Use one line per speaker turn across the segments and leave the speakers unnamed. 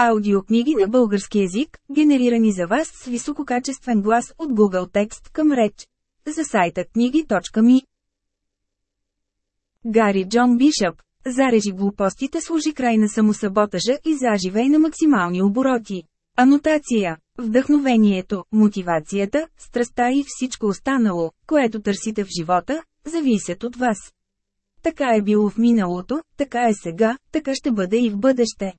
Аудиокниги на български език, генерирани за вас с висококачествен глас от Google Текст към реч. За сайта книги.ми Гари Джон Бишъп Зарежи глупостите служи край на самосаботажа и заживей на максимални обороти. Анотация Вдъхновението, мотивацията, страста и всичко останало, което търсите в живота, зависят от вас. Така е било в миналото, така е сега, така ще бъде и в бъдеще.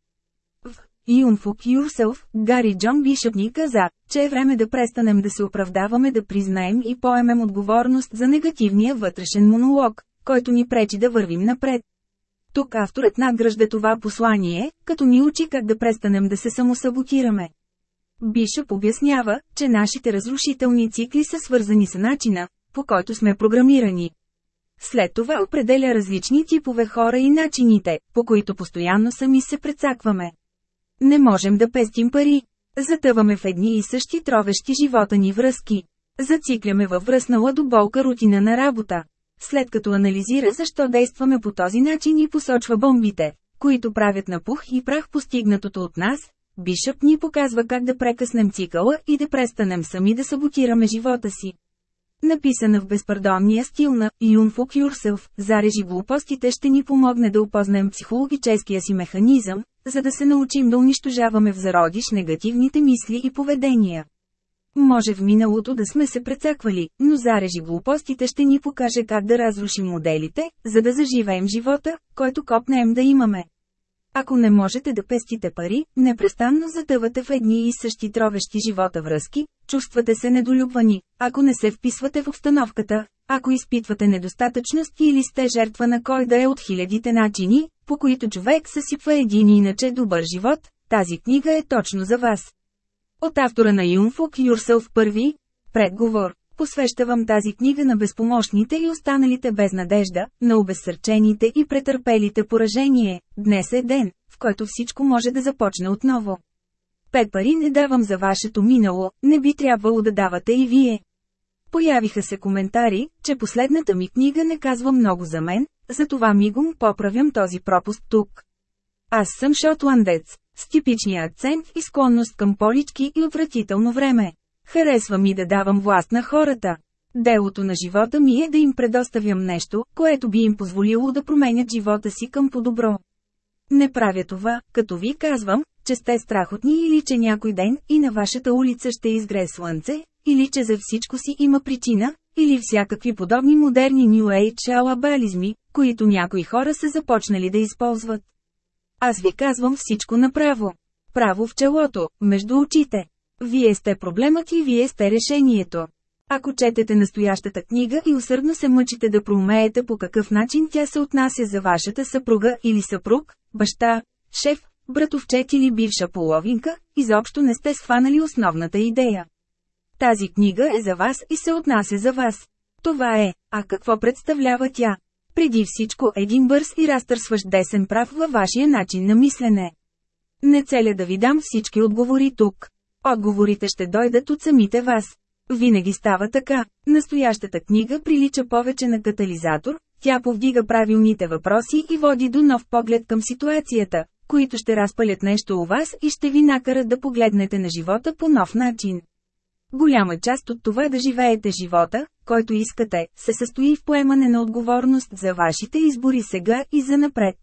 В Юнфук Юрселф, Гари Джон Бишъп ни каза, че е време да престанем да се оправдаваме да признаем и поемем отговорност за негативния вътрешен монолог, който ни пречи да вървим напред. Тук авторът надгражда това послание, като ни учи как да престанем да се самосаботираме. Бишъп обяснява, че нашите разрушителни цикли са свързани с начина, по който сме програмирани. След това определя различни типове хора и начините, по които постоянно сами се прецакваме. Не можем да пестим пари. Затъваме в едни и същи тровещи живота ни връзки. Зацикляме във връзнала до болка рутина на работа. След като анализира защо действаме по този начин и посочва бомбите, които правят на пух и прах постигнатото от нас, Бишъп ни показва как да прекъснем цикъла и да престанем сами да саботираме живота си. Написана в безпардонния стил на Юнфук Юрселф, зарежи глупостите ще ни помогне да опознаем психологическия си механизъм, за да се научим да унищожаваме в зародиш негативните мисли и поведения. Може в миналото да сме се прецаквали, но зарежи глупостите ще ни покаже как да разрушим моделите, за да заживеем живота, който копнем да имаме. Ако не можете да пестите пари, непрестанно затъвате в едни и същи тровещи живота връзки, чувствате се недолюбвани, ако не се вписвате в обстановката, ако изпитвате недостатъчност или сте жертва на кой да е от хилядите начини, по които човек съсипва един иначе добър живот, тази книга е точно за вас. От автора на Юнфук в първи, предговор, посвещавам тази книга на безпомощните и останалите без надежда, на обезсърчените и претърпелите поражение. Днес е ден, в който всичко може да започне отново. Пет пари не давам за вашето минало, не би трябвало да давате и вие. Появиха се коментари, че последната ми книга не казва много за мен, затова мигом поправям този пропуск тук. Аз съм шотландец, с типичния акцент и склонност към полички и отвратително време. Харесва ми да давам власт на хората. Делото на живота ми е да им предоставям нещо, което би им позволило да променят живота си към по-добро. Не правя това, като ви казвам, че сте страхотни или че някой ден и на вашата улица ще изгре слънце, или че за всичко си има причина, или всякакви подобни модерни New Age алабализми, които някои хора са започнали да използват. Аз ви казвам всичко направо. Право в челото, между очите. Вие сте проблемът и вие сте решението. Ако четете настоящата книга и усърдно се мъчите да проумеете по какъв начин тя се отнася за вашата съпруга или съпруг, баща, шеф, братовчет или бивша половинка, изобщо не сте схванали основната идея. Тази книга е за вас и се отнася за вас. Това е, а какво представлява тя? Преди всичко един бърз и разтърсващ десен прав във вашия начин на мислене. Не целя да ви дам всички отговори тук. Отговорите ще дойдат от самите вас. Винаги става така. Настоящата книга прилича повече на катализатор, тя повдига правилните въпроси и води до нов поглед към ситуацията, които ще разпалят нещо у вас и ще ви накарат да погледнете на живота по нов начин. Голяма част от това да живеете живота, който искате, се състои в поемане на отговорност за вашите избори сега и за напред.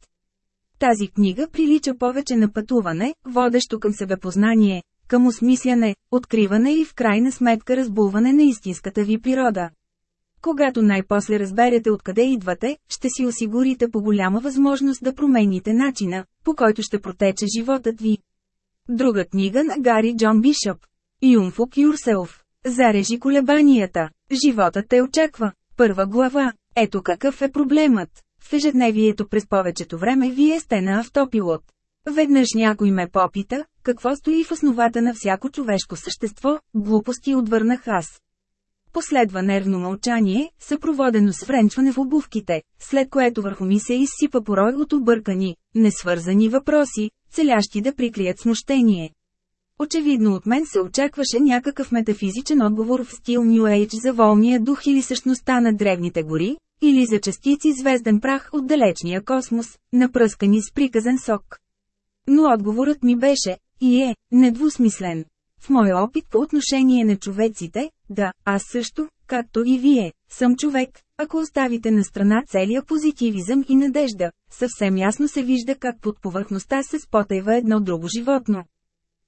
Тази книга прилича повече на пътуване, водещо към себепознание, към осмисляне, откриване и в крайна сметка разбулване на истинската ви природа. Когато най-после разберете откъде идвате, ще си осигурите по голяма възможност да промените начина, по който ще протече животът ви. Друга книга на Гари Джон Бишоп. Юмфук Юрселф. Зарежи колебанията. Животът те очаква. Първа глава. Ето какъв е проблемът. В ежедневието през повечето време вие сте на автопилот. Веднъж някой ме попита, какво стои в основата на всяко човешко същество, глупости отвърнах аз. Последва нервно мълчание, съпроводено с вренчване в обувките, след което върху ми се изсипа порой от объркани, несвързани въпроси, целящи да прикрият смущение. Очевидно от мен се очакваше някакъв метафизичен отговор в стил New Age за волния дух или същността на древните гори, или за частици звезден прах от далечния космос, напръскани с приказен сок. Но отговорът ми беше, и е недвусмислен. В моя опит по отношение на човеците, да, аз също, както и вие, съм човек, ако оставите на страна целия позитивизъм и надежда, съвсем ясно се вижда как под повърхността се спотайва едно друго животно.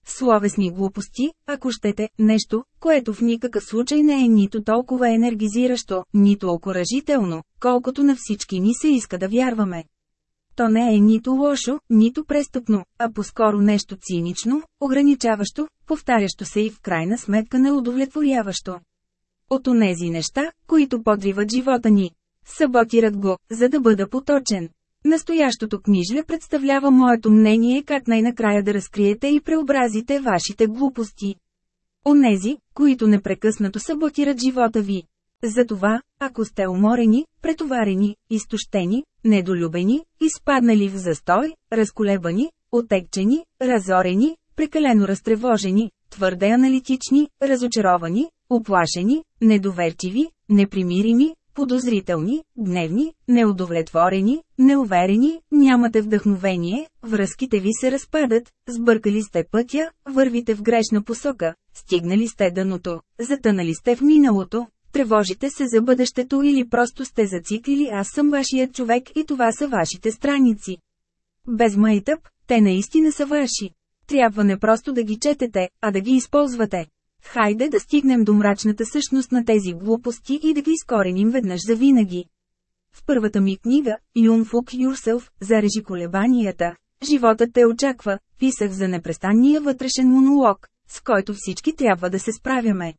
Словесни глупости, ако щете, нещо, което в никакъв случай не е нито толкова енергизиращо, нито окоръжително, колкото на всички ни се иска да вярваме. То не е нито лошо, нито престъпно, а по-скоро нещо цинично, ограничаващо, повтарящо се и в крайна сметка неудовлетворяващо. От онези неща, които подриват живота ни. Саботират го, за да бъда поточен. Настоящото книжле представлява моето мнение как най-накрая да разкриете и преобразите вашите глупости. Онези, които непрекъснато саботират живота ви. Затова, ако сте уморени, претоварени, изтощени, недолюбени, изпаднали в застой, разколебани, отекчени, разорени, прекалено разтревожени, твърде аналитични, разочаровани, оплашени, недоверчиви, непримирими, подозрителни, гневни, неудовлетворени, неуверени, нямате вдъхновение, връзките ви се разпадат, сбъркали сте пътя, вървите в грешна посока, стигнали сте дъното, затънали сте в миналото, тревожите се за бъдещето или просто сте зациклили аз съм вашият човек и това са вашите страници. Без майтъп, те наистина са ваши. Трябва не просто да ги четете, а да ги използвате. Хайде да стигнем до мрачната същност на тези глупости и да ги изкореним веднъж за винаги. В първата ми книга, Юн Фук Юрселф, зарежи колебанията. Животът те очаква, писах за непрестанния вътрешен монолог, с който всички трябва да се справяме.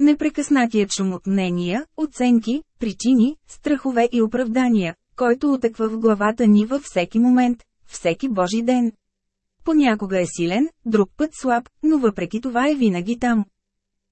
Непрекъснатият шум от мнения, оценки, причини, страхове и оправдания, който отеква в главата ни във всеки момент, всеки Божи ден. Понякога е силен, друг път слаб, но въпреки това е винаги там.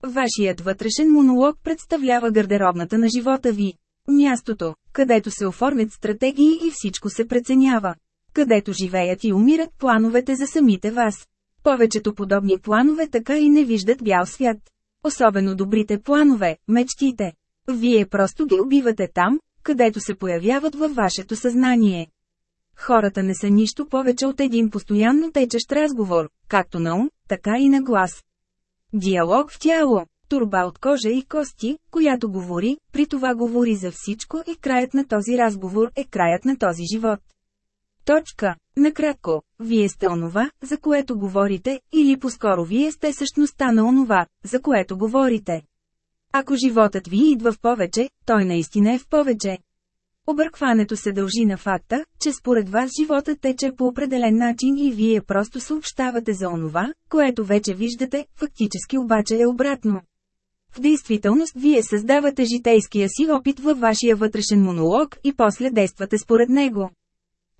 Вашият вътрешен монолог представлява гардеробната на живота ви. Мястото, където се оформят стратегии и всичко се преценява. Където живеят и умират плановете за самите вас. Повечето подобни планове така и не виждат бял свят. Особено добрите планове, мечтите. Вие просто ги убивате там, където се появяват във вашето съзнание. Хората не са нищо повече от един постоянно течещ разговор, както на ум, така и на глас. Диалог в тяло, турба от кожа и кости, която говори, при това говори за всичко и краят на този разговор е краят на този живот. Точка. Накратко, вие сте онова, за което говорите, или по-скоро вие сте същността на онова, за което говорите. Ако животът ви идва в повече, той наистина е в повече. Объркването се дължи на факта, че според вас живота тече по определен начин и вие просто съобщавате за онова, което вече виждате, фактически обаче е обратно. В действителност вие създавате житейския си опит във вашия вътрешен монолог и после действате според него.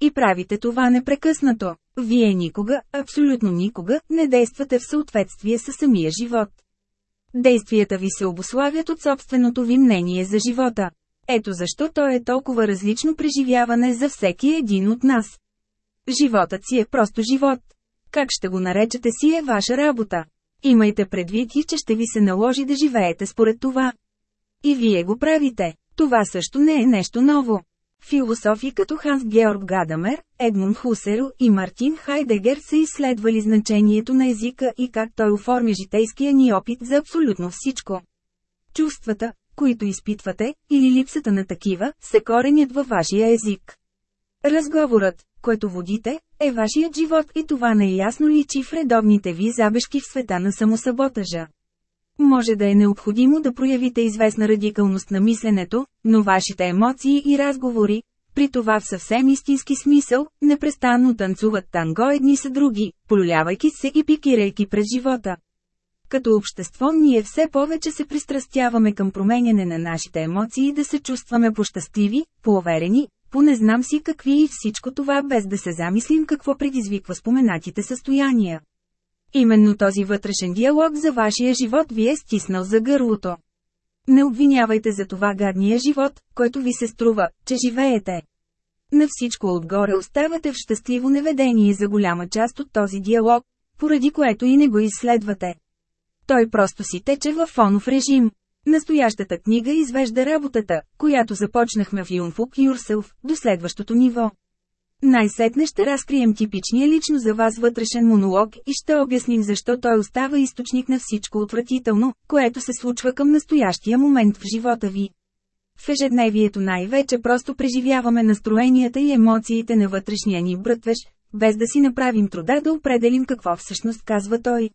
И правите това непрекъснато. Вие никога, абсолютно никога, не действате в съответствие с самия живот. Действията ви се обославят от собственото ви мнение за живота. Ето защо то е толкова различно преживяване за всеки един от нас. Животът си е просто живот. Как ще го наречете си е ваша работа. Имайте предвид и че ще ви се наложи да живеете според това. И вие го правите. Това също не е нещо ново. Философи като Ханс Георг Гадамер, Едмунд Хусерл и Мартин Хайдегер са изследвали значението на езика и как той оформя житейския ни опит за абсолютно всичко. Чувствата, които изпитвате, или липсата на такива, се коренят във вашия език. Разговорът, който водите, е вашият живот и това неясно личи в редовните ви забежки в света на самосаботажа. Може да е необходимо да проявите известна радикалност на мисленето, но вашите емоции и разговори, при това в съвсем истински смисъл, непрестанно танцуват танго едни са други, полюлявайки се и пикирайки през живота. Като общество ние все повече се пристрастяваме към променяне на нашите емоции да се чувстваме пощастливи, поуверени, по не знам си какви и всичко това без да се замислим какво предизвиква споменатите състояния. Именно този вътрешен диалог за вашия живот ви е стиснал за гърлото. Не обвинявайте за това гадния живот, който ви се струва, че живеете. На всичко отгоре оставате в щастливо неведение за голяма част от този диалог, поради което и не го изследвате. Той просто си тече във фонов режим. Настоящата книга извежда работата, която започнахме в Юнфук Юрселф, до следващото ниво. Най-сетне ще разкрием типичния лично за вас вътрешен монолог и ще обясним защо той остава източник на всичко отвратително, което се случва към настоящия момент в живота ви. В ежедневието най-вече просто преживяваме настроенията и емоциите на вътрешния ни брътвеж, без да си направим труда да определим какво всъщност казва той.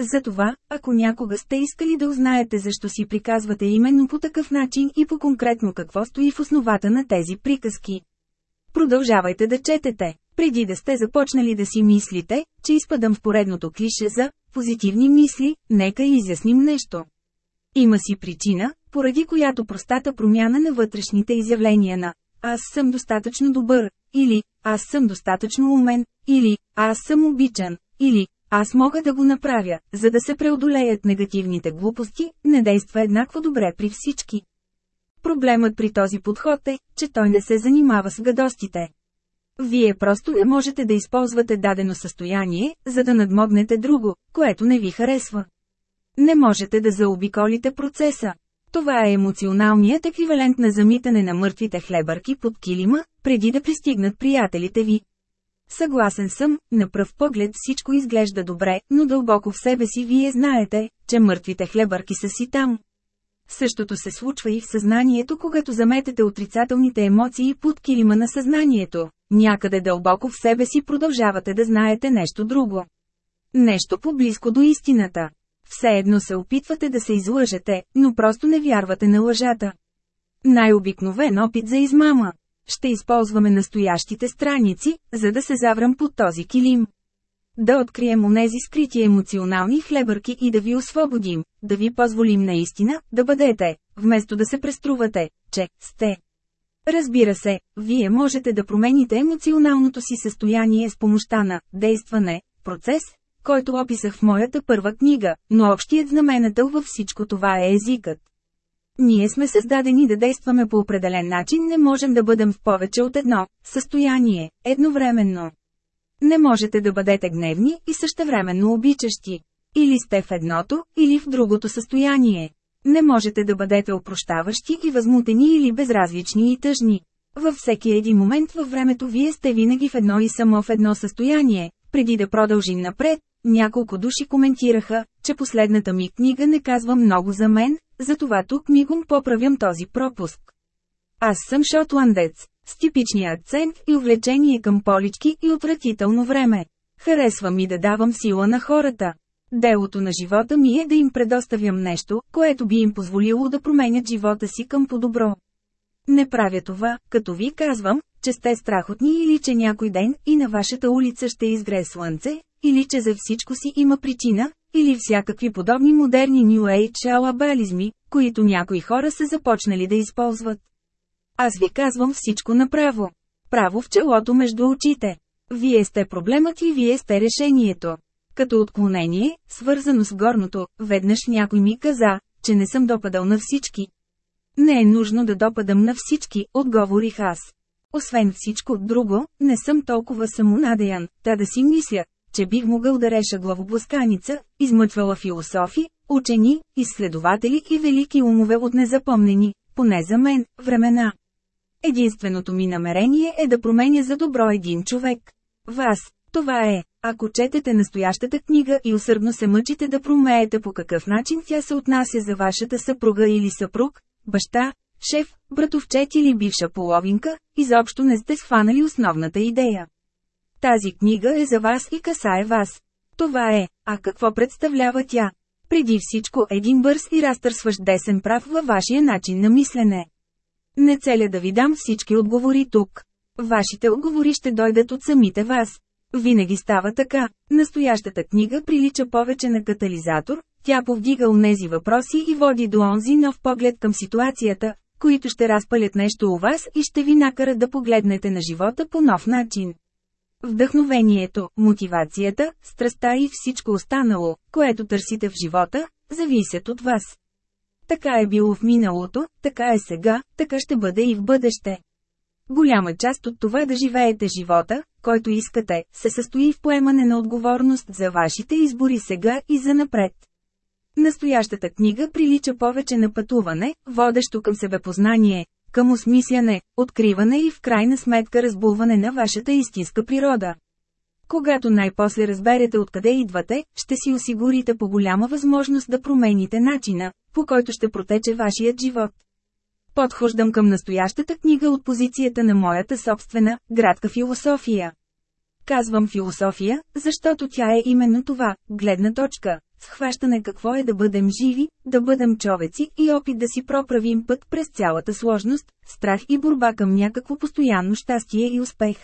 Затова, ако някога сте искали да узнаете защо си приказвате именно по такъв начин и по конкретно какво стои в основата на тези приказки. Продължавайте да четете, преди да сте започнали да си мислите, че изпадам в поредното клише за позитивни мисли, нека изясним нещо. Има си причина, поради която простата промяна на вътрешните изявления на «Аз съм достатъчно добър» или «Аз съм достатъчно умен» или «Аз съм обичан» или «Аз мога да го направя», за да се преодолеят негативните глупости, не действа еднакво добре при всички. Проблемът при този подход е, че той не се занимава с гадостите. Вие просто не можете да използвате дадено състояние, за да надмогнете друго, което не ви харесва. Не можете да заобиколите процеса. Това е емоционалният еквивалент на замитане на мъртвите хлебърки под килима, преди да пристигнат приятелите ви. Съгласен съм, на пръв поглед всичко изглежда добре, но дълбоко в себе си вие знаете, че мъртвите хлебърки са си там. Същото се случва и в съзнанието, когато заметете отрицателните емоции под килима на съзнанието. Някъде дълбоко в себе си продължавате да знаете нещо друго. Нещо по-близко до истината. Все едно се опитвате да се излъжете, но просто не вярвате на лъжата. Най-обикновен опит за измама. Ще използваме настоящите страници, за да се заврам под този килим. Да открием онези скрити емоционални хлебърки и да ви освободим, да ви позволим наистина да бъдете, вместо да се преструвате, че сте. Разбира се, вие можете да промените емоционалното си състояние с помощта на действане, процес, който описах в моята първа книга, но общият знаменател във всичко това е езикът. Ние сме създадени да действаме по определен начин, не можем да бъдем в повече от едно състояние, едновременно. Не можете да бъдете гневни и същевременно обичащи. Или сте в едното, или в другото състояние. Не можете да бъдете опрощаващи и възмутени или безразлични и тъжни. Във всеки един момент във времето вие сте винаги в едно и само в едно състояние. Преди да продължим напред, няколко души коментираха, че последната ми книга не казва много за мен, затова тук мигом поправям този пропуск. Аз съм шотландец, с типичния акцент и увлечение към полички и отвратително време. Харесва ми да давам сила на хората. Делото на живота ми е да им предоставям нещо, което би им позволило да променят живота си към по-добро. Не правя това, като ви казвам, че сте страхотни или че някой ден и на вашата улица ще изгре слънце, или че за всичко си има причина, или всякакви подобни модерни New Age алабализми, които някои хора са започнали да използват. Аз ви казвам всичко направо. Право в челото между очите. Вие сте проблемът и вие сте решението. Като отклонение, свързано с горното, веднъж някой ми каза, че не съм допадал на всички. Не е нужно да допадам на всички, отговорих аз. Освен всичко друго, не съм толкова самонадеян, та да си мисля, че бих могъл да реша главобласканица, измъчвала философи, учени, изследователи и велики умове от незапомнени, поне за мен, времена. Единственото ми намерение е да променя за добро един човек. Вас. Това е, ако четете настоящата книга и усърдно се мъчите да промеете по какъв начин тя се отнася за вашата съпруга или съпруг, баща, шеф, братовчет или бивша половинка, изобщо не сте схванали основната идея. Тази книга е за вас и касае вас. Това е, а какво представлява тя? Преди всичко един бърз и разтърсващ десен прав във вашия начин на мислене. Не целя да ви дам всички отговори тук. Вашите отговори ще дойдат от самите вас. Винаги става така. Настоящата книга прилича повече на катализатор, тя повдига унези въпроси и води до онзи нов поглед към ситуацията, които ще разпалят нещо у вас и ще ви накарат да погледнете на живота по нов начин. Вдъхновението, мотивацията, страстта и всичко останало, което търсите в живота, зависят от вас. Така е било в миналото, така е сега, така ще бъде и в бъдеще. Голяма част от това да живеете живота, който искате, се състои в поемане на отговорност за вашите избори сега и за напред. Настоящата книга прилича повече на пътуване, водещо към себепознание, към осмисляне, откриване и в крайна сметка разбулване на вашата истинска природа. Когато най-после разберете откъде идвате, ще си осигурите по голяма възможност да промените начина, по който ще протече вашият живот. Подхождам към настоящата книга от позицията на моята собствена, градка философия. Казвам философия, защото тя е именно това – гледна точка, схващане какво е да бъдем живи, да бъдем човеци и опит да си проправим път през цялата сложност, страх и борба към някакво постоянно щастие и успех.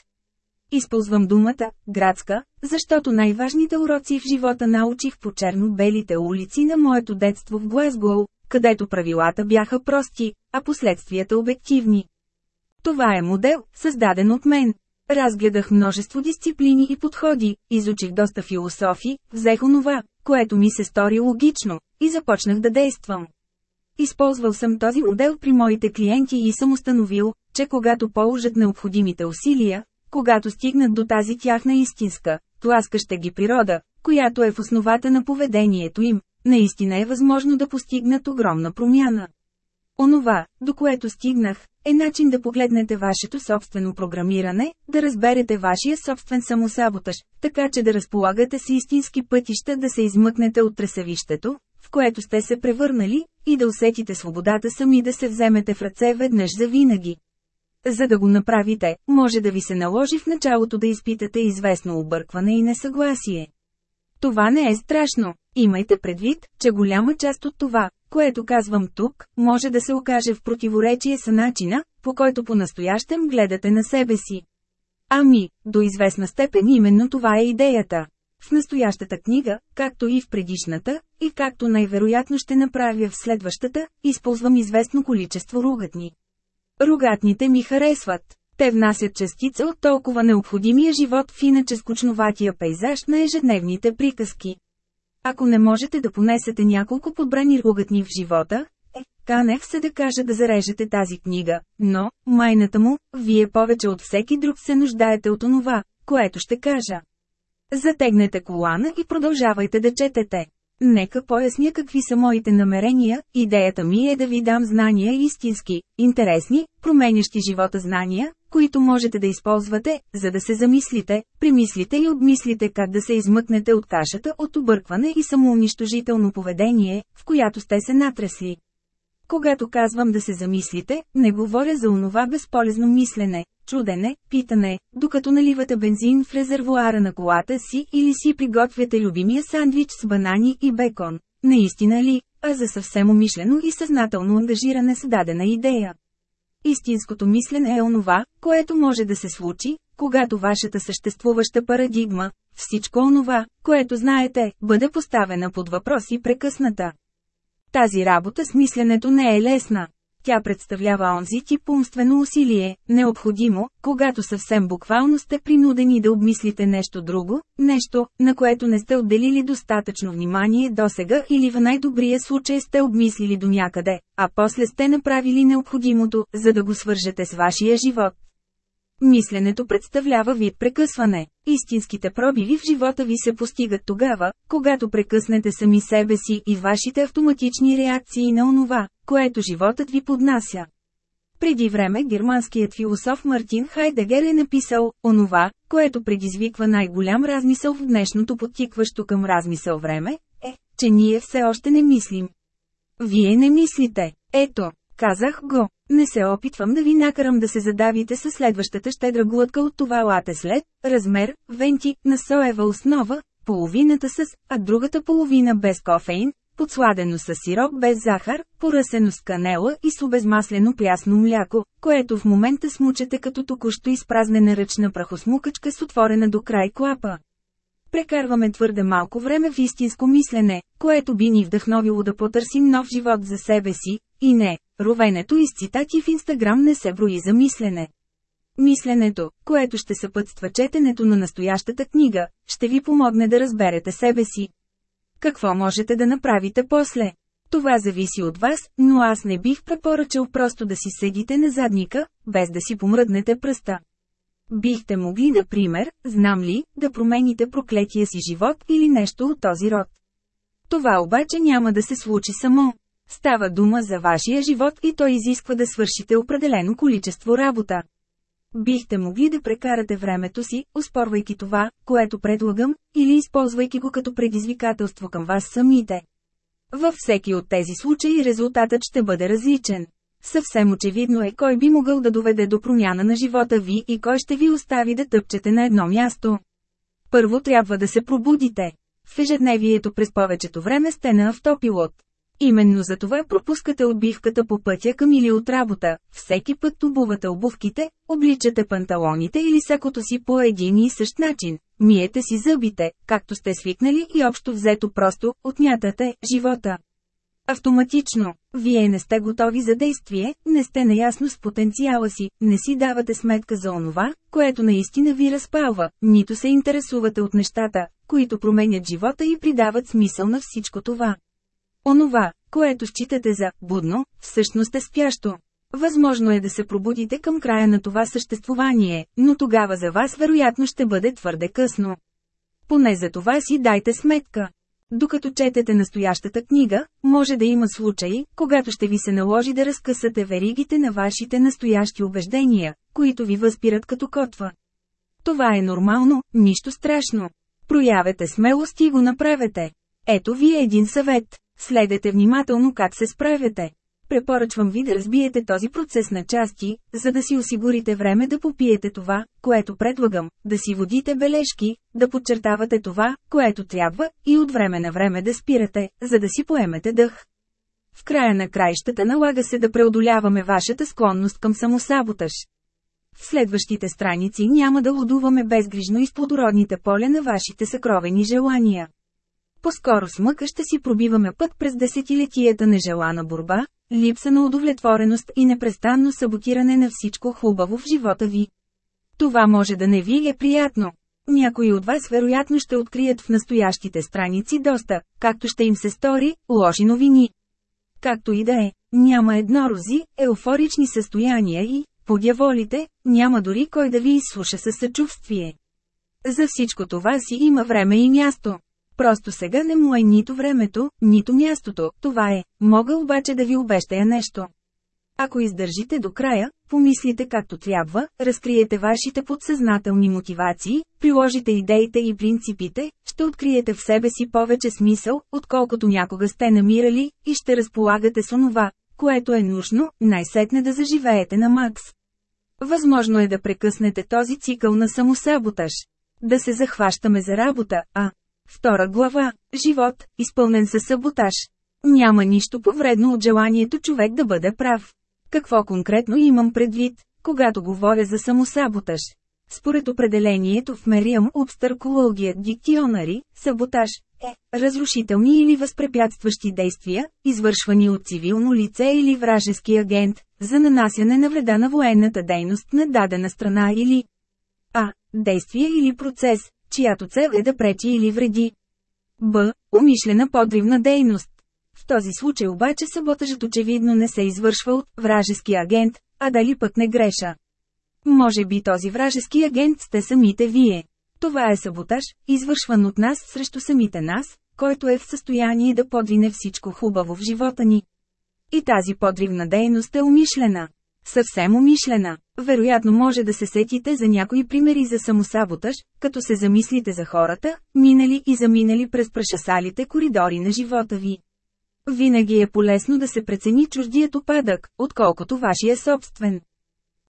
Използвам думата «градска», защото най-важните уроци в живота научих по черно-белите улици на моето детство в Глазгоу, където правилата бяха прости, а последствията обективни. Това е модел, създаден от мен. Разгледах множество дисциплини и подходи, изучих доста философи, взех онова, което ми се стори логично, и започнах да действам. Използвал съм този модел при моите клиенти и съм установил, че когато положат необходимите усилия, когато стигнат до тази тяхна истинска, тласкаща ги природа, която е в основата на поведението им, наистина е възможно да постигнат огромна промяна. Онова, до което стигнах, е начин да погледнете вашето собствено програмиране, да разберете вашия собствен самосаботаж, така че да разполагате с истински пътища да се измъкнете от тресавището, в което сте се превърнали, и да усетите свободата сами да се вземете в ръце веднъж за винаги. За да го направите, може да ви се наложи в началото да изпитате известно объркване и несъгласие. Това не е страшно. Имайте предвид, че голяма част от това, което казвам тук, може да се окаже в противоречие с начина, по който по-настоящем гледате на себе си. Ами, до известна степен именно това е идеята. В настоящата книга, както и в предишната, и както най-вероятно ще направя в следващата, използвам известно количество ругатни. Ругатните ми харесват. Те внасят частица от толкова необходимия живот в иначе скучноватия пейзаж на ежедневните приказки. Ако не можете да понесете няколко подбрани ругатни в живота, е, канех се да кажа да зарежете тази книга, но, майната му, вие повече от всеки друг се нуждаете от онова, което ще кажа. Затегнете колана и продължавайте да четете. Нека поясня какви са моите намерения, идеята ми е да ви дам знания истински, интересни, променящи живота знания, които можете да използвате, за да се замислите, премислите и обмислите как да се измъкнете от кашата от объркване и самоунищожително поведение, в която сте се натресли. Когато казвам да се замислите, не говоря за онова безполезно мислене, чудене, питане, докато наливате бензин в резервуара на колата си или си приготвяте любимия сандвич с банани и бекон. Наистина ли, а за съвсем умишлено и съзнателно ангажиране с дадена идея. Истинското мислене е онова, което може да се случи, когато вашата съществуваща парадигма, всичко онова, което знаете, бъде поставена под въпрос и прекъсната. Тази работа с мисленето не е лесна. Тя представлява онзи тип умствено усилие, необходимо, когато съвсем буквално сте принудени да обмислите нещо друго, нещо, на което не сте отделили достатъчно внимание досега или в най-добрия случай сте обмислили до някъде, а после сте направили необходимото, за да го свържете с вашия живот. Мисленето представлява вид прекъсване. Истинските пробиви в живота ви се постигат тогава, когато прекъснете сами себе си и вашите автоматични реакции на онова, което животът ви поднася. Преди време германският философ Мартин Хайдегер е написал, онова, което предизвиква най-голям размисъл в днешното подтикващо към размисъл време, е, че ние все още не мислим. Вие не мислите. Ето, казах го. Не се опитвам да ви накарам да се задавите със следващата щедра глътка от това лате след, размер, венти, на соева основа, половината с, а другата половина без кофеин, подсладено с сироп без захар, поръсено с канела и с обезмаслено прясно мляко, което в момента смучете като току-що изпразнена ръчна прахосмукачка с отворена до край клапа. Прекарваме твърде малко време в истинско мислене, което би ни вдъхновило да потърсим нов живот за себе си, и не, ровенето из цитати в Инстаграм не се брои за мислене. Мисленето, което ще съпътства четенето на настоящата книга, ще ви помогне да разберете себе си. Какво можете да направите после? Това зависи от вас, но аз не бих препоръчал просто да си седите на задника, без да си помръднете пръста. Бихте могли, например, знам ли, да промените проклетия си живот или нещо от този род. Това обаче няма да се случи само. Става дума за вашия живот и той изисква да свършите определено количество работа. Бихте могли да прекарате времето си, успорвайки това, което предлагам, или използвайки го като предизвикателство към вас самите. Във всеки от тези случаи резултатът ще бъде различен. Съвсем очевидно е кой би могъл да доведе до промяна на живота ви и кой ще ви остави да тъпчете на едно място. Първо трябва да се пробудите. В ежедневието през повечето време сте на автопилот. Именно за това пропускате отбивката по пътя към или от работа, всеки път обувате обувките, обличате панталоните или сакото си по един и същ начин, миете си зъбите, както сте свикнали и общо взето просто, отмятате живота. Автоматично, вие не сте готови за действие, не сте наясно с потенциала си, не си давате сметка за онова, което наистина ви разпалва, нито се интересувате от нещата, които променят живота и придават смисъл на всичко това. Онова, което считате за будно, всъщност е спящо. Възможно е да се пробудите към края на това съществувание, но тогава за вас вероятно ще бъде твърде късно. Поне за това си дайте сметка. Докато четете настоящата книга, може да има случаи, когато ще ви се наложи да разкъсате веригите на вашите настоящи убеждения, които ви възпират като котва. Това е нормално, нищо страшно. Проявете смелост и го направете. Ето ви е един съвет. Следете внимателно как се справяте. Препоръчвам ви да разбиете този процес на части, за да си осигурите време да попиете това, което предлагам, да си водите бележки, да подчертавате това, което трябва, и от време на време да спирате, за да си поемете дъх. В края на краищата налага се да преодоляваме вашата склонност към самосаботаж. В следващите страници няма да лудуваме безгрижно из плодородните поле на вашите съкровени желания. По-скоро с мъка ще си пробиваме път през десетилетията нежелана борба, липса на удовлетвореност и непрестанно саботиране на всичко хубаво в живота ви. Това може да не ви е приятно. Някои от вас вероятно ще открият в настоящите страници доста, както ще им се стори, лоши новини. Както и да е, няма еднорози, еуфорични състояния и, подяволите, няма дори кой да ви изслуша със съчувствие. За всичко това си има време и място. Просто сега не му е нито времето, нито мястото, това е. Мога обаче да ви обещая нещо. Ако издържите до края, помислите както трябва, разкриете вашите подсъзнателни мотивации, приложите идеите и принципите, ще откриете в себе си повече смисъл, отколкото някога сте намирали, и ще разполагате с онова, което е нужно, най-сетне да заживеете на макс. Възможно е да прекъснете този цикъл на самосаботаж. Да се захващаме за работа, а, Втора глава – Живот, изпълнен със саботаж. Няма нищо повредно от желанието човек да бъде прав. Какво конкретно имам предвид, когато говоря за самосаботаж? Според определението в Мериам Обстъркология Диктионари, саботаж е разрушителни или възпрепятстващи действия, извършвани от цивилно лице или вражески агент, за нанасяне на вреда на военната дейност на дадена страна или а. Действие или процес, чиято цел е да пречи или вреди. Б. Умишлена подривна дейност. В този случай обаче саботажът очевидно не се извършва от вражески агент, а дали пък не греша. Може би този вражески агент сте самите вие. Това е саботаж, извършван от нас срещу самите нас, който е в състояние да подвине всичко хубаво в живота ни. И тази подривна дейност е умишлена. Съвсем умишлена. Вероятно може да се сетите за някои примери за самосаботаж, като се замислите за хората, минали и заминали през прашасалите коридори на живота ви. Винаги е полезно да се прецени чуждият опадък, отколкото вашия собствен.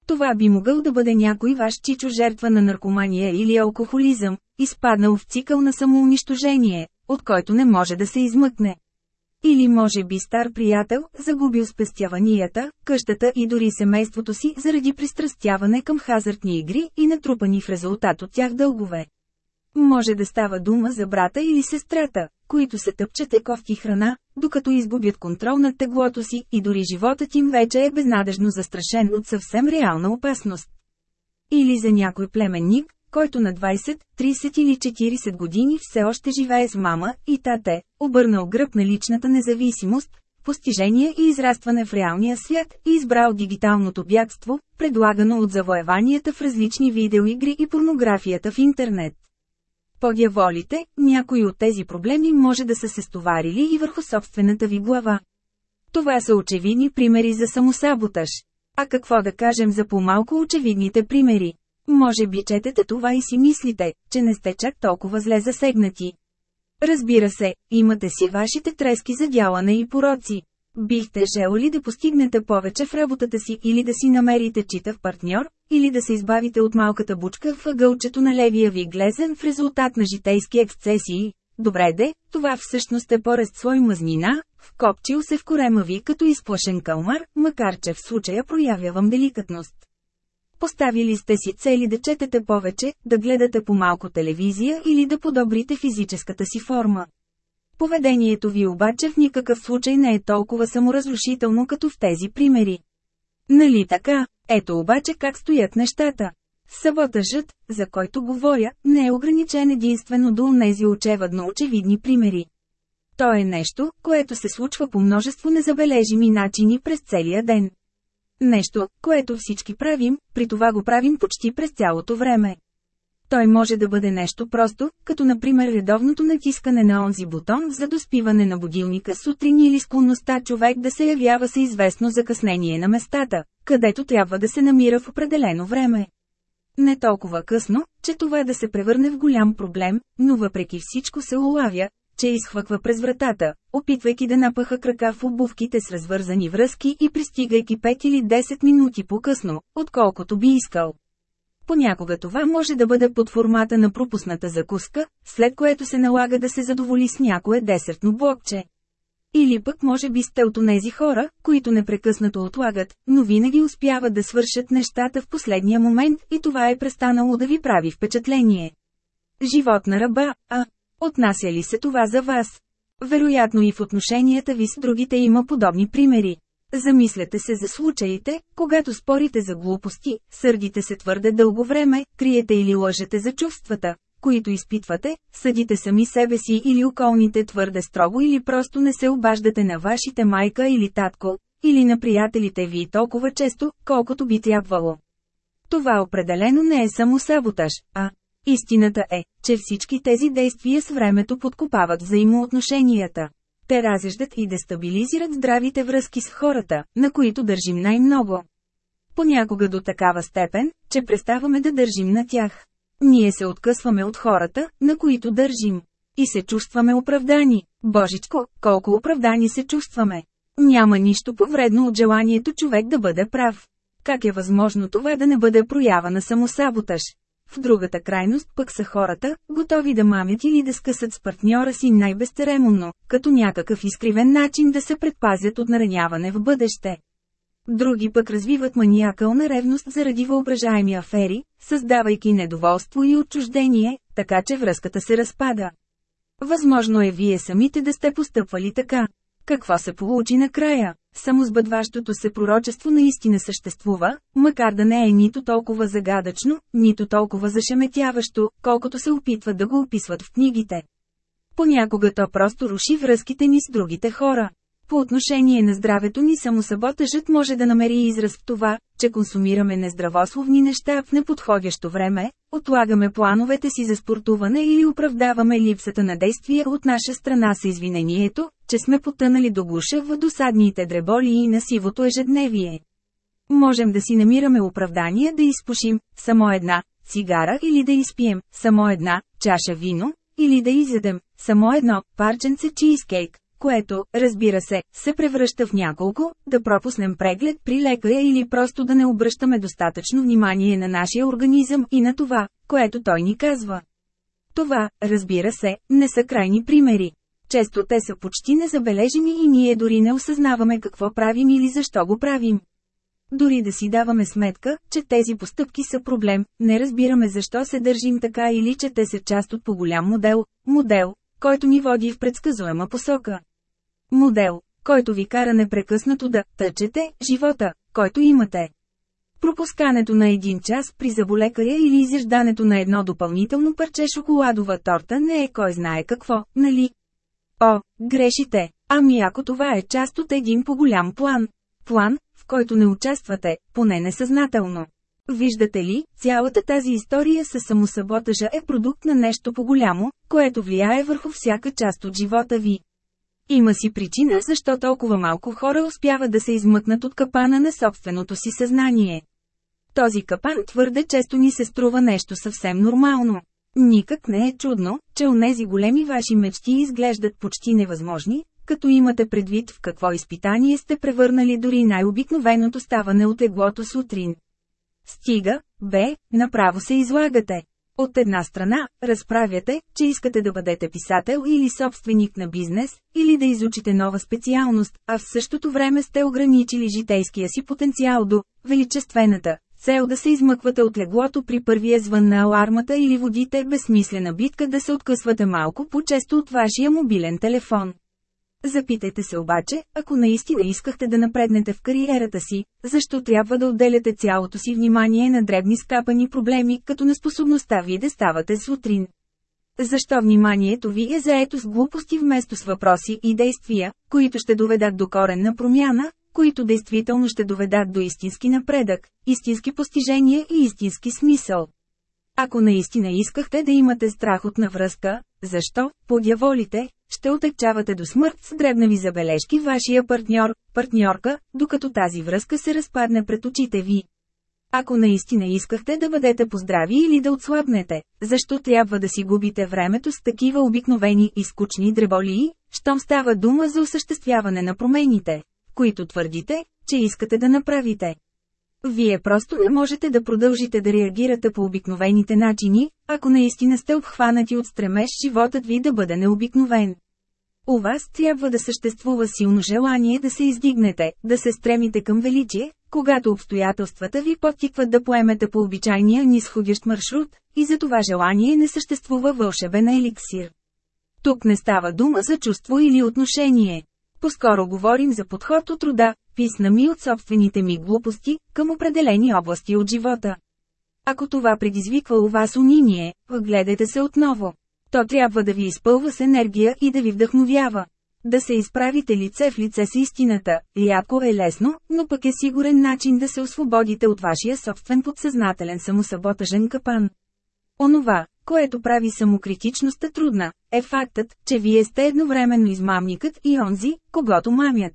Това би могъл да бъде някой ваш чичо жертва на наркомания или алкохолизъм, изпаднал в цикъл на самоунищожение, от който не може да се измъкне. Или може би стар приятел, загубил спестяванията, къщата и дори семейството си заради пристрастяване към хазартни игри и натрупани в резултат от тях дългове. Може да става дума за брата или сестрата, които се тъпчат ековки храна, докато изгубят контрол над теглото си и дори животът им вече е безнадежно застрашен от съвсем реална опасност. Или за някой племенник, който на 20, 30 или 40 години все още живее с мама и тате, обърнал гръб на личната независимост, постижение и израстване в реалния свят и избрал дигиталното бягство, предлагано от завоеванията в различни видеоигри и порнографията в интернет. Подяволите, някои от тези проблеми може да са се стоварили и върху собствената ви глава. Това са очевидни примери за самосаботаж. А какво да кажем за по-малко очевидните примери? Може би четете това и си мислите, че не сте чак толкова зле засегнати. Разбира се, имате си вашите трески за дялане и пороци. Бихте желали да постигнете повече в работата си или да си намерите читав партньор, или да се избавите от малката бучка в ъгълчето на левия ви глезен в резултат на житейски ексцесии. Добре де, това всъщност е порест свой мазнина, вкопчил се в корема ви като изплашен кълмар, макар че в случая проявявам деликатност. Поставили сте си цели да четете повече, да гледате по-малко телевизия или да подобрите физическата си форма. Поведението ви обаче в никакъв случай не е толкова саморазрушително като в тези примери. Нали така? Ето обаче как стоят нещата. Саботажът, за който говоря, не е ограничен единствено до онези очевадно очевидни примери. То е нещо, което се случва по множество незабележими начини през целия ден. Нещо, което всички правим, при това го правим почти през цялото време. Той може да бъде нещо просто, като например редовното натискане на онзи бутон за доспиване на будилника сутрин или склонността човек да се явява се известно закъснение на местата, където трябва да се намира в определено време. Не толкова късно, че това да се превърне в голям проблем, но въпреки всичко се улавя, че изхвъква през вратата, опитвайки да напъха крака в обувките с развързани връзки и пристигайки 5 или 10 минути по-късно, отколкото би искал. Понякога това може да бъде под формата на пропусната закуска, след което се налага да се задоволи с някое десертно блокче. Или пък може би сте от онези хора, които непрекъснато отлагат, но винаги успяват да свършат нещата в последния момент и това е престанало да ви прави впечатление. Живот на ръба, а отнася ли се това за вас? Вероятно и в отношенията ви с другите има подобни примери. Замислете се за случаите, когато спорите за глупости, сърдите се твърде дълго време, криете или лъжете за чувствата, които изпитвате, съдите сами себе си или околните твърде строго или просто не се обаждате на вашите майка или татко, или на приятелите ви толкова често, колкото би трябвало. Това определено не е само саботаж, а истината е, че всички тези действия с времето подкопават взаимоотношенията. Те разяждат и дестабилизират здравите връзки с хората, на които държим най-много. Понякога до такава степен, че преставаме да държим на тях. Ние се откъсваме от хората, на които държим. И се чувстваме оправдани. Божичко, колко оправдани се чувстваме. Няма нищо повредно от желанието човек да бъде прав. Как е възможно това да не бъде проява на самосаботаж? В другата крайност пък са хората, готови да мамят или да скъсат с партньора си най-безцеремонно, като някакъв изкривен начин да се предпазят от нараняване в бъдеще. Други пък развиват маниакална ревност заради въображаеми афери, създавайки недоволство и отчуждение, така че връзката се разпада. Възможно е вие самите да сте постъпвали така. Какво се получи накрая? Самозбъдващото се пророчество наистина съществува, макар да не е нито толкова загадъчно, нито толкова зашеметяващо, колкото се опитват да го описват в книгите. Понякога то просто руши връзките ни с другите хора. По отношение на здравето ни самосаботажът може да намери израз в това, че консумираме нездравословни неща в неподходящо време, отлагаме плановете си за спортуване или оправдаваме липсата на действие от наша страна с извинението, че сме потънали до гуша в досадните дреболи и на сивото ежедневие. Можем да си намираме оправдания да изпушим само една цигара или да изпием само една чаша вино, или да изядем само едно парченце чизкейк, което, разбира се, се превръща в няколко, да пропуснем преглед при лекаря или просто да не обръщаме достатъчно внимание на нашия организъм и на това, което той ни казва. Това, разбира се, не са крайни примери. Често те са почти незабележими и ние дори не осъзнаваме какво правим или защо го правим. Дори да си даваме сметка, че тези постъпки са проблем, не разбираме защо се държим така или че те са част от по-голям модел, модел, който ни води в предсказуема посока. Модел, който ви кара непрекъснато да тъчете живота, който имате. Пропускането на един час при заболекаря или изяждането на едно допълнително парче шоколадова торта не е кой знае какво, нали? О, грешите! Ами ако това е част от един по-голям план. План, в който не участвате, поне несъзнателно. Виждате ли, цялата тази история със самосаботажа е продукт на нещо по-голямо, което влияе върху всяка част от живота ви. Има си причина защо толкова малко хора успяват да се измъкнат от капана на собственото си съзнание. Този капан твърде често ни се струва нещо съвсем нормално. Никак не е чудно, че онези големи ваши мечти изглеждат почти невъзможни, като имате предвид в какво изпитание сте превърнали дори най-обикновеното ставане от леглото сутрин. Стига, бе, направо се излагате. От една страна, разправяте, че искате да бъдете писател или собственик на бизнес, или да изучите нова специалност, а в същото време сте ограничили житейския си потенциал до величествената цел да се измъквате от леглото при първия звън на алармата или водите безсмислена битка да се откъсвате малко по-често от вашия мобилен телефон. Запитайте се обаче, ако наистина искахте да напреднете в кариерата си, защо трябва да отделяте цялото си внимание на дребни скапани проблеми, като неспособността ви да ставате сутрин. Защо вниманието ви е заето с глупости вместо с въпроси и действия, които ще доведат до коренна промяна, които действително ще доведат до истински напредък, истински постижения и истински смисъл? Ако наистина искахте да имате страх от навръзка, защо, подяволите, ще отекчавате до смърт с дребнави забележки вашия партньор, партньорка, докато тази връзка се разпадне пред очите ви. Ако наистина искахте да бъдете поздрави или да отслабнете, защо трябва да си губите времето с такива обикновени и скучни дреболии, щом става дума за осъществяване на промените, които твърдите, че искате да направите? Вие просто не можете да продължите да реагирате по обикновените начини, ако наистина сте обхванати от стремеж животът ви да бъде необикновен. У вас трябва да съществува силно желание да се издигнете, да се стремите към величие, когато обстоятелствата ви подтикват да поемете по обичайния нисходящ маршрут, и за това желание не съществува вълшебен еликсир. Тук не става дума за чувство или отношение. Поскоро говорим за подход от рода, писна ми от собствените ми глупости, към определени области от живота. Ако това предизвиква у вас униние, гледайте се отново. То трябва да ви изпълва с енергия и да ви вдъхновява. Да се изправите лице в лице с истината, ляко е лесно, но пък е сигурен начин да се освободите от вашия собствен подсъзнателен самосаботажен капан. Онова, което прави самокритичността трудна, е фактът, че вие сте едновременно измамникът и онзи, когато мамят.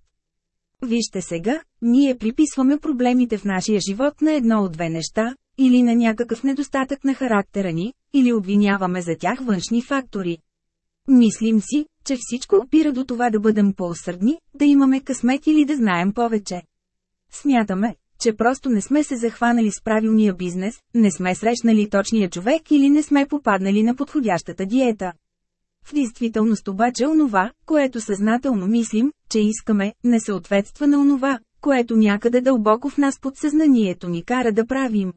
Вижте сега, ние приписваме проблемите в нашия живот на едно от две неща, или на някакъв недостатък на характера ни, или обвиняваме за тях външни фактори. Мислим си, че всичко опира до това да бъдем по-усърдни, да имаме късмет или да знаем повече. Смятаме, че просто не сме се захванали с правилния бизнес, не сме срещнали точния човек или не сме попаднали на подходящата диета. В действителност обаче онова, което съзнателно мислим, че искаме, не съответства на онова, което някъде дълбоко в нас подсъзнанието ни кара да правим.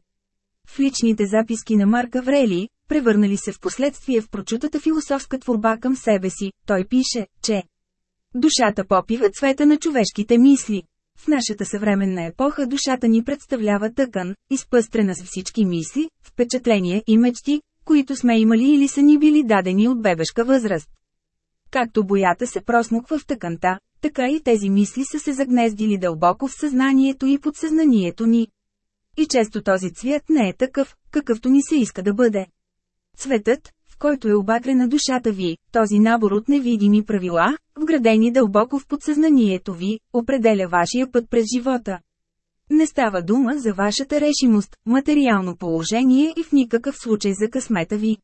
В личните записки на Марка Врели, превърнали се в последствие в прочутата философска творба към себе си, той пише, че Душата попива цвета на човешките мисли. В нашата съвременна епоха душата ни представлява тъкан, изпъстрена с всички мисли, впечатления и мечти, които сме имали или са ни били дадени от бебешка възраст. Както боята се просмуква в тъканта, така и тези мисли са се загнездили дълбоко в съзнанието и подсъзнанието ни. И често този цвят не е такъв, какъвто ни се иска да бъде. Цветът, в който е обагрена душата ви, този набор от невидими правила, вградени дълбоко в подсъзнанието ви, определя вашия път през живота. Не става дума за вашата решимост, материално положение и в никакъв случай за късмета ви.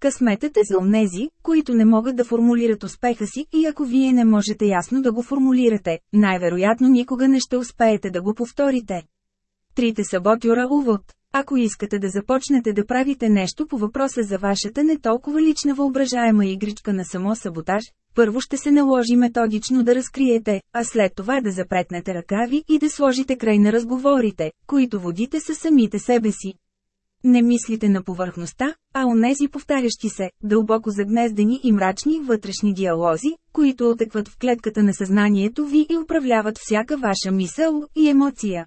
Късметът е за онези, които не могат да формулират успеха си и ако вие не можете ясно да го формулирате, най-вероятно никога не ще успеете да го повторите. Трите саботюра увод. Ако искате да започнете да правите нещо по въпроса за вашата не толкова лична въображаема игричка на само саботаж, първо ще се наложи методично да разкриете, а след това да запретнете ръкави и да сложите край на разговорите, които водите със самите себе си. Не мислите на повърхността, а онези повтарящи се, дълбоко загнездени и мрачни вътрешни диалози, които отекват в клетката на съзнанието ви и управляват всяка ваша мисъл и емоция.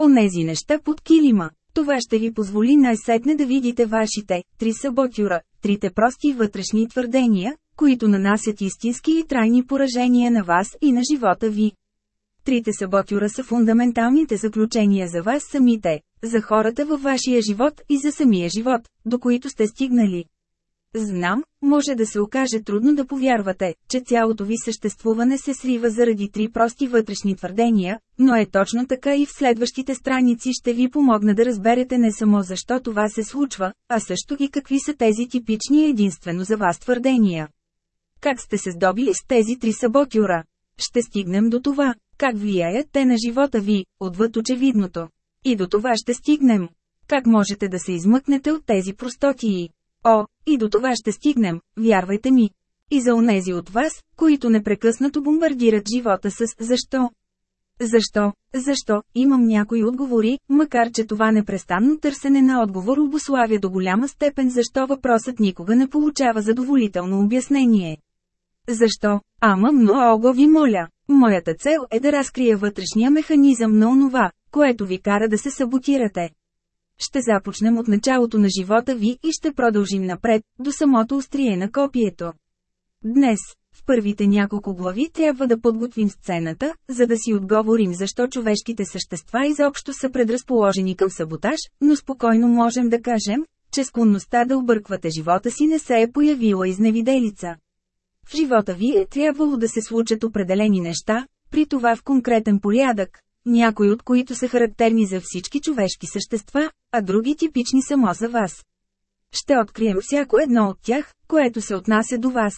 Онези неща под килима. Това ще ви позволи най-сетне да видите вашите три саботюра, трите прости вътрешни твърдения, които нанасят истински и трайни поражения на вас и на живота ви. Трите саботюра са фундаменталните заключения за вас самите, за хората във вашия живот и за самия живот, до които сте стигнали. Знам, може да се окаже трудно да повярвате, че цялото ви съществуване се срива заради три прости вътрешни твърдения, но е точно така и в следващите страници ще ви помогна да разберете не само защо това се случва, а също и какви са тези типични единствено за вас твърдения. Как сте се здобили с тези три саботюра? Ще стигнем до това, как влияят те на живота ви, отвъд очевидното. И до това ще стигнем. Как можете да се измъкнете от тези простотии? О, и до това ще стигнем, вярвайте ми. И за онези от вас, които непрекъснато бомбардират живота с «Защо?». Защо? Защо? Имам някои отговори, макар че това непрестанно търсене на отговор обославя до голяма степен защо въпросът никога не получава задоволително обяснение. Защо? Ама много ви моля. Моята цел е да разкрия вътрешния механизъм на онова, което ви кара да се саботирате. Ще започнем от началото на живота ви и ще продължим напред, до самото острие на копието. Днес, в първите няколко глави трябва да подготвим сцената, за да си отговорим защо човешките същества изобщо са предразположени към саботаж, но спокойно можем да кажем, че склонността да обърквате живота си не се е появила изневиделица. В живота ви е трябвало да се случат определени неща, при това в конкретен порядък, някои от които са характерни за всички човешки същества, а други типични само за вас. Ще открием всяко едно от тях, което се отнася до вас.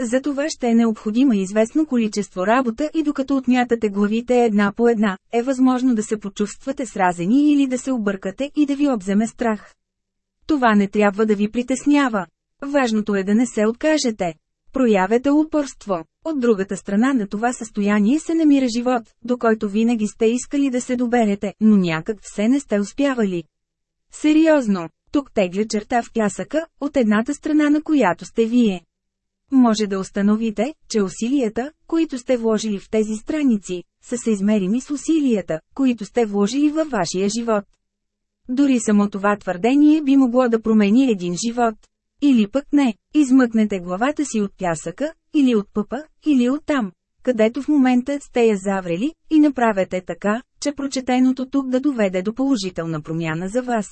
За това ще е необходимо известно количество работа и докато отмятате главите една по една, е възможно да се почувствате сразени или да се объркате и да ви обземе страх. Това не трябва да ви притеснява. Важното е да не се откажете. Проявете упорство. От другата страна на това състояние се намира живот, до който винаги сте искали да се доберете, но някак все не сте успявали. Сериозно, тук тегля черта в пясъка, от едната страна на която сте вие. Може да установите, че усилията, които сте вложили в тези страници, са съизмерими с усилията, които сте вложили във вашия живот. Дори само това твърдение би могло да промени един живот. Или пък не, измъкнете главата си от пясъка, или от пъпа, или от там, където в момента сте я заврели, и направете така, че прочетеното тук да доведе до положителна промяна за вас.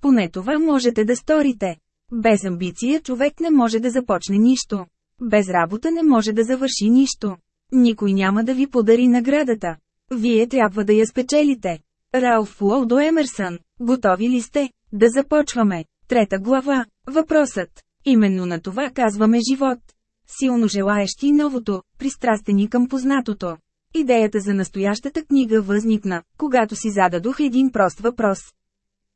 Поне това можете да сторите. Без амбиция човек не може да започне нищо. Без работа не може да завърши нищо. Никой няма да ви подари наградата. Вие трябва да я спечелите. Ралф Уолдо Емерсън, готови ли сте? Да започваме. Трета глава. Въпросът. Именно на това казваме живот. Силно желаещи новото, пристрастени към познатото. Идеята за настоящата книга възникна, когато си зададох един прост въпрос.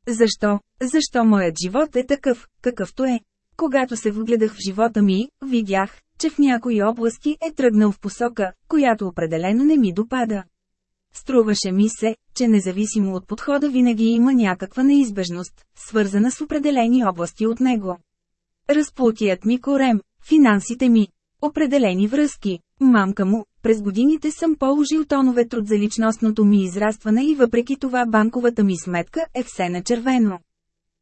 Защо? Защо моят живот е такъв, какъвто е? Когато се вгледах в живота ми, видях, че в някои области е тръгнал в посока, която определено не ми допада. Струваше ми се, че независимо от подхода винаги има някаква неизбежност, свързана с определени области от него. Разплутият ми корем, финансите ми, определени връзки, мамка му, през годините съм положил тонове труд за личностното ми израстване и въпреки това банковата ми сметка е все на червено.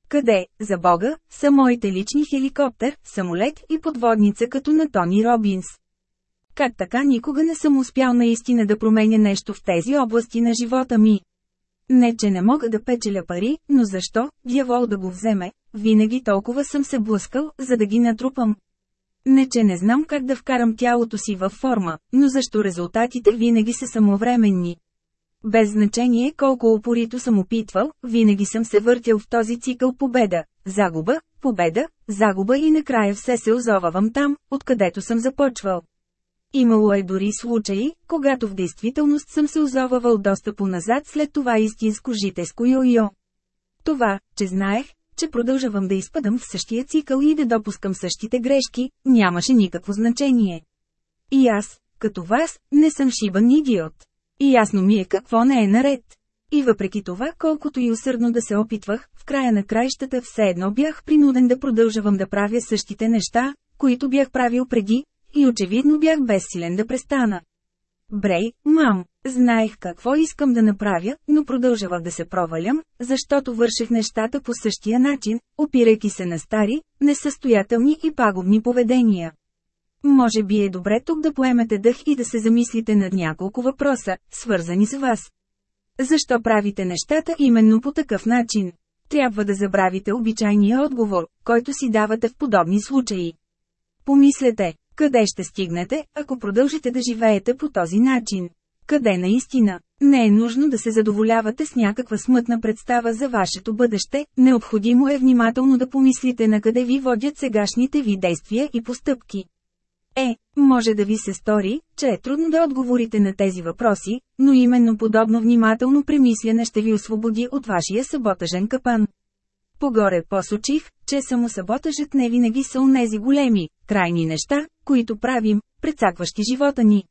Къде, за Бога, са моите лични хеликоптер, самолет и подводница като на Тони Робинс? Как така никога не съм успял наистина да променя нещо в тези области на живота ми? Не, че не мога да печеля пари, но защо, дявол да го вземе, винаги толкова съм се блъскал, за да ги натрупам. Не, че не знам как да вкарам тялото си във форма, но защо резултатите винаги са самовременни. Без значение колко упорито съм опитвал, винаги съм се въртял в този цикъл победа, загуба, победа, загуба и накрая все се озовавам там, откъдето съм започвал. Имало е дори случаи, когато в действителност съм се озовавал доста поназад след това истинско житеско йо-йо. Това, че знаех, че продължавам да изпадам в същия цикъл и да допускам същите грешки, нямаше никакво значение. И аз, като вас, не съм шибан идиот. И ясно ми е какво не е наред. И въпреки това, колкото и усърдно да се опитвах, в края на краищата все едно бях принуден да продължавам да правя същите неща, които бях правил преди, и очевидно бях безсилен да престана. Брей, мам, знаех какво искам да направя, но продължавах да се провалям, защото вършех нещата по същия начин, опирайки се на стари, несъстоятелни и пагубни поведения. Може би е добре тук да поемете дъх и да се замислите над няколко въпроса, свързани с вас. Защо правите нещата именно по такъв начин? Трябва да забравите обичайния отговор, който си давате в подобни случаи. Помислете, къде ще стигнете, ако продължите да живеете по този начин? Къде наистина? Не е нужно да се задоволявате с някаква смътна представа за вашето бъдеще, необходимо е внимателно да помислите на къде ви водят сегашните ви действия и постъпки. Е, може да ви се стори, че е трудно да отговорите на тези въпроси, но именно подобно внимателно премисляне ще ви освободи от вашия саботажен капан. Погоре посочих, че самосаботажът не винаги са унези големи, крайни неща, които правим, прецакващи живота ни.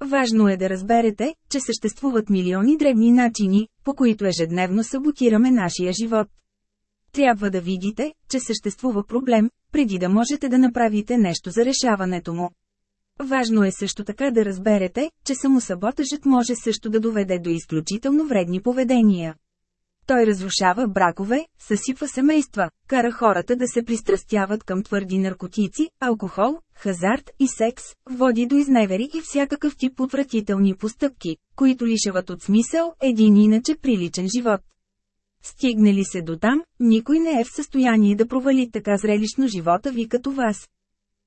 Важно е да разберете, че съществуват милиони древни начини, по които ежедневно саботираме нашия живот. Трябва да видите, че съществува проблем, преди да можете да направите нещо за решаването му. Важно е също така да разберете, че самосаботажът може също да доведе до изключително вредни поведения. Той разрушава бракове, съсипва семейства, кара хората да се пристрастяват към твърди наркотици, алкохол, хазарт и секс, води до изневери и всякакъв тип отвратителни постъпки, които лишават от смисъл един иначе приличен живот. Стигнали се до там, никой не е в състояние да провали така зрелищно живота ви като вас.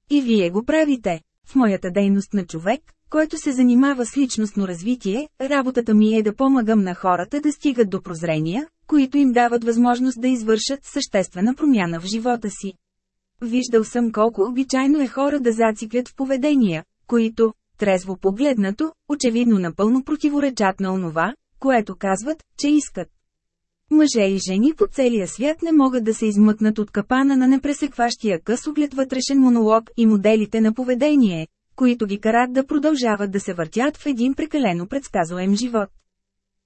И вие го правите. В моята дейност на човек, който се занимава с личностно развитие, работата ми е да помагам на хората да стигат до прозрения, които им дават възможност да извършат съществена промяна в живота си. Виждал съм колко обичайно е хора да зациклят в поведения, които, трезво погледнато, очевидно напълно противоречат на онова, което казват, че искат. Мъже и жени по целия свят не могат да се измъкнат от капана на непресекващия късоглед вътрешен монолог и моделите на поведение, които ги карат да продължават да се въртят в един прекалено предсказуем живот.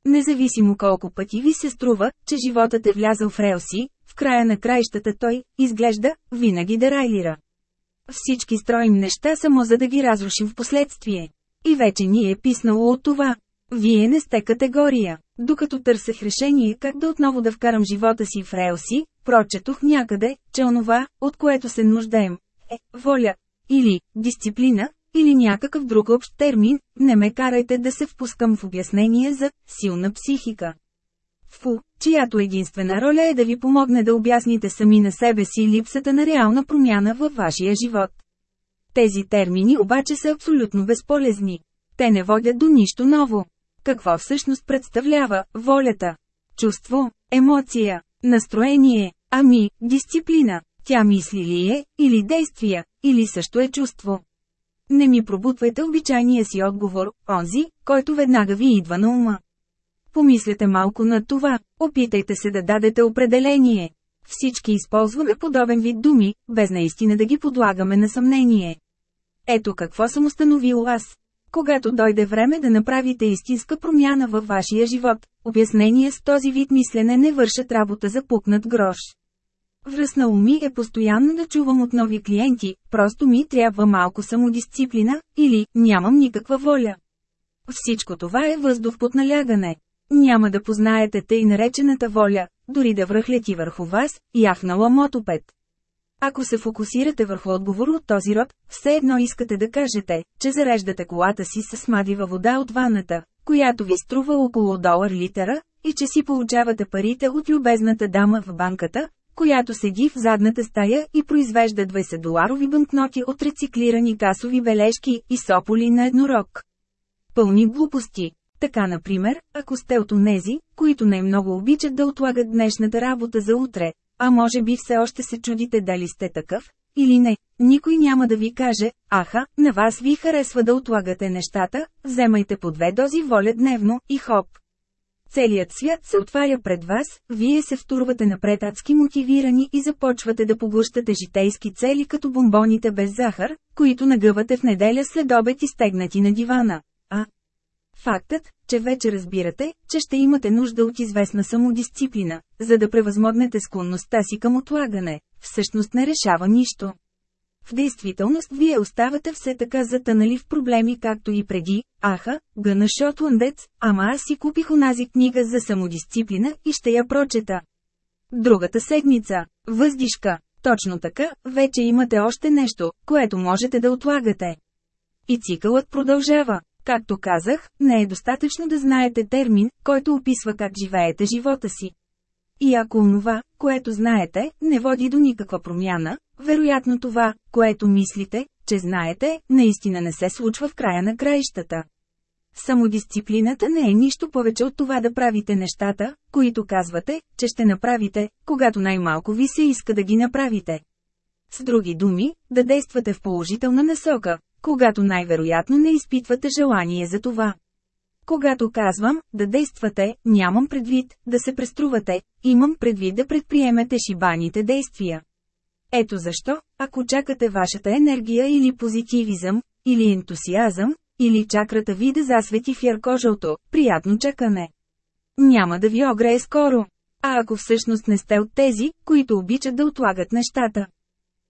Независимо колко пъти ви се струва, че животът е влязъл в релси, в края на краищата той, изглежда, винаги да райлира. Всички строим неща само за да ги разрушим в последствие. И вече ни е писнало от това. Вие не сте категория. Докато търсех решение как да отново да вкарам живота си в релси, прочетох някъде, че онова, от което се нуждаем, е воля или дисциплина, или някакъв друг общ термин, не ме карайте да се впускам в обяснение за силна психика. Фу, чиято единствена роля е да ви помогне да обясните сами на себе си липсата на реална промяна във вашия живот. Тези термини обаче са абсолютно безполезни. Те не водят до нищо ново. Какво всъщност представлява волята? Чувство, емоция, настроение, ами, дисциплина. Тя мисли ли е, или действия, или също е чувство. Не ми пробутвайте обичайния си отговор, онзи, който веднага ви идва на ума. Помислете малко над това, опитайте се да дадете определение. Всички използваме подобен вид думи, без наистина да ги подлагаме на съмнение. Ето какво съм установил аз. Когато дойде време да направите истинска промяна във вашия живот, обяснение с този вид мислене не вършат работа за пукнат грош. Връзнало ми е постоянно да чувам от нови клиенти, просто ми трябва малко самодисциплина, или нямам никаква воля. Всичко това е въздух под налягане. Няма да познаете тъй наречената воля, дори да връхлети върху вас, яхнала мотопед. Ако се фокусирате върху отговор от този род, все едно искате да кажете, че зареждате колата си с смадива вода от ваната, която ви струва около долар литъра, и че си получавате парите от любезната дама в банката, която седи в задната стая и произвежда 20-доларови банкноти от рециклирани касови бележки и сополи на еднорог. Пълни глупости. Така например, ако сте от онези, които най-много обичат да отлагат днешната работа за утре, а може би все още се чудите дали сте такъв, или не, никой няма да ви каже, аха, на вас ви харесва да отлагате нещата, вземайте по две дози воля дневно и хоп. Целият свят се отваря пред вас, вие се втурвате напред адски мотивирани и започвате да поглъщате житейски цели като бомбоните без захар, които нагъвате в неделя след обед и стегнати на дивана. А фактът, че вече разбирате, че ще имате нужда от известна самодисциплина, за да превъзмогнете склонността си към отлагане, всъщност не решава нищо. В действителност вие оставате все така затънали в проблеми както и преди, аха, гъна шотландец, ама аз си купих онази книга за самодисциплина и ще я прочета. Другата седмица. Въздишка. Точно така, вече имате още нещо, което можете да отлагате. И цикълът продължава. Както казах, не е достатъчно да знаете термин, който описва как живеете живота си. И ако онова, което знаете, не води до никаква промяна, вероятно това, което мислите, че знаете, наистина не се случва в края на краищата. Самодисциплината не е нищо повече от това да правите нещата, които казвате, че ще направите, когато най-малко ви се иска да ги направите. С други думи, да действате в положителна насока, когато най-вероятно не изпитвате желание за това. Когато казвам да действате, нямам предвид да се преструвате, имам предвид да предприемете шибаните действия. Ето защо, ако чакате вашата енергия или позитивизъм, или ентусиазъм, или чакрата ви да засвети в яркожълто, приятно чакане. Няма да ви огрее скоро. А ако всъщност не сте от тези, които обичат да отлагат нещата.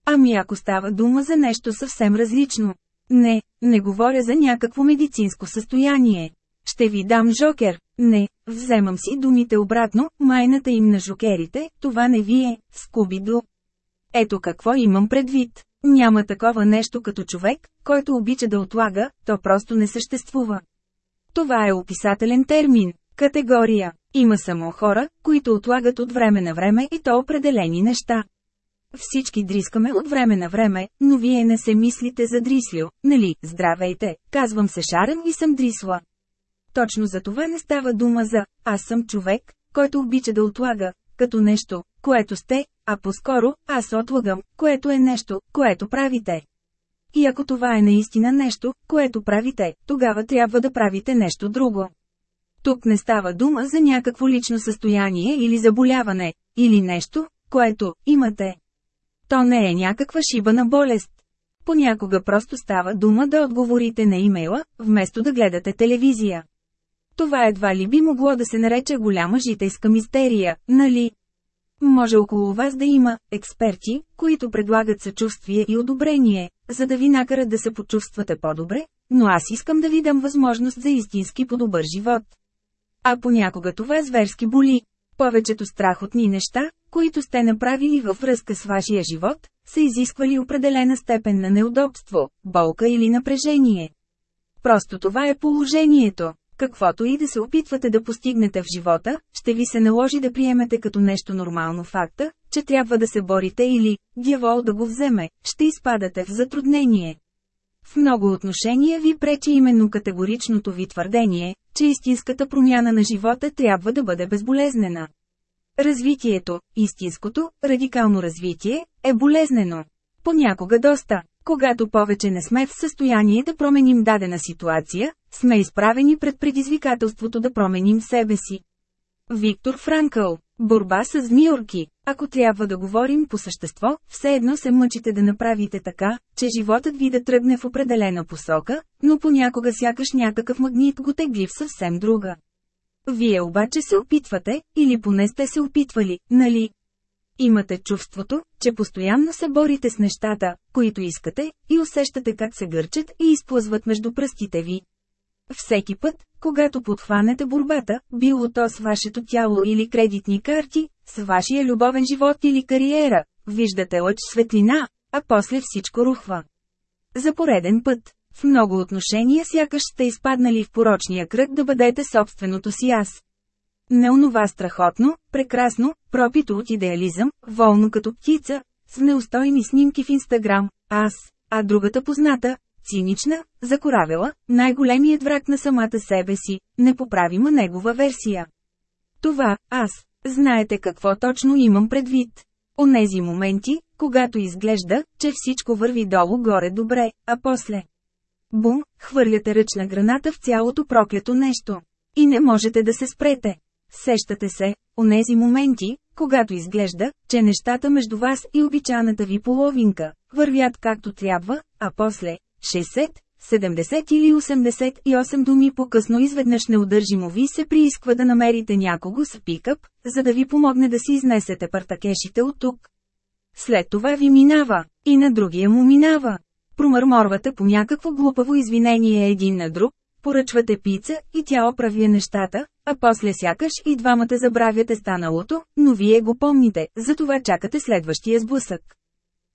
Ами ако става дума за нещо съвсем различно. Не, не говоря за някакво медицинско състояние. Ще ви дам жокер. Не, вземам си думите обратно, майната им на жокерите, това не ви е, скубидо. Ето какво имам предвид. Няма такова нещо като човек, който обича да отлага, то просто не съществува. Това е описателен термин, категория. Има само хора, които отлагат от време на време и то определени неща. Всички дрискаме от време на време, но вие не се мислите за дрислю, нали, здравейте, казвам се Шарен и съм дрисла. Точно за това не става дума за «аз съм човек», който обича да отлага, като нещо, което сте, а по-скоро, аз отлагам, което е нещо, което правите. И ако това е наистина нещо, което правите, тогава трябва да правите нещо друго. Тук не става дума за някакво лично състояние или заболяване, или нещо, което имате. То не е някаква шибана болест. Понякога просто става дума да отговорите на имейла, вместо да гледате телевизия. Това едва ли би могло да се нарече голяма житейска мистерия, нали? Може около вас да има експерти, които предлагат съчувствие и одобрение, за да ви накарат да се почувствате по-добре, но аз искам да ви дам възможност за истински по-добър живот. А понякога това зверски боли. Повечето страхотни неща, които сте направили във връзка с вашия живот, са изисквали определена степен на неудобство, болка или напрежение. Просто това е положението. Каквото и да се опитвате да постигнете в живота, ще ви се наложи да приемете като нещо нормално факта, че трябва да се борите или, дявол да го вземе, ще изпадате в затруднение. В много отношения ви пречи именно категоричното ви твърдение, че истинската промяна на живота трябва да бъде безболезнена. Развитието, истинското, радикално развитие, е болезнено. Понякога доста. Когато повече не сме в състояние да променим дадена ситуация, сме изправени пред предизвикателството да променим себе си. Виктор Франкъл Борба с змиорки. Ако трябва да говорим по същество, все едно се мъчите да направите така, че животът ви да тръгне в определена посока, но понякога сякаш някакъв магнит го тегли в съвсем друга. Вие обаче се опитвате, или поне сте се опитвали, нали? Имате чувството, че постоянно се борите с нещата, които искате, и усещате как се гърчат и изплъзват между пръстите ви. Всеки път, когато подхванете борбата, било то с вашето тяло или кредитни карти, с вашия любовен живот или кариера, виждате лъч светлина, а после всичко рухва. За пореден път, в много отношения сякаш сте изпаднали в порочния кръг да бъдете собственото си аз. Не онова страхотно, прекрасно, пропито от идеализъм, волно като птица, с неустойни снимки в Инстаграм, аз, а другата позната, цинична, закоравела, най-големият враг на самата себе си, непоправима негова версия. Това, аз, знаете какво точно имам предвид. Онези моменти, когато изглежда, че всичко върви долу-горе добре, а после. Бум, хвърляте ръчна граната в цялото проклято нещо. И не можете да се спрете. Сещате се, онези моменти, когато изглежда, че нещата между вас и обичаната ви половинка, вървят както трябва, а после, 60, 70 или 88 думи по-късно изведнъж неудържимо ви се приисква да намерите някого с пикъп, за да ви помогне да си изнесете партакешите от тук. След това ви минава, и на другия му минава. Промърморвате по някакво глупаво извинение един на друг, поръчвате пица и тя оправя нещата, а после сякаш и двамата забравяте станалото, но вие го помните, затова чакате следващия сблъсък.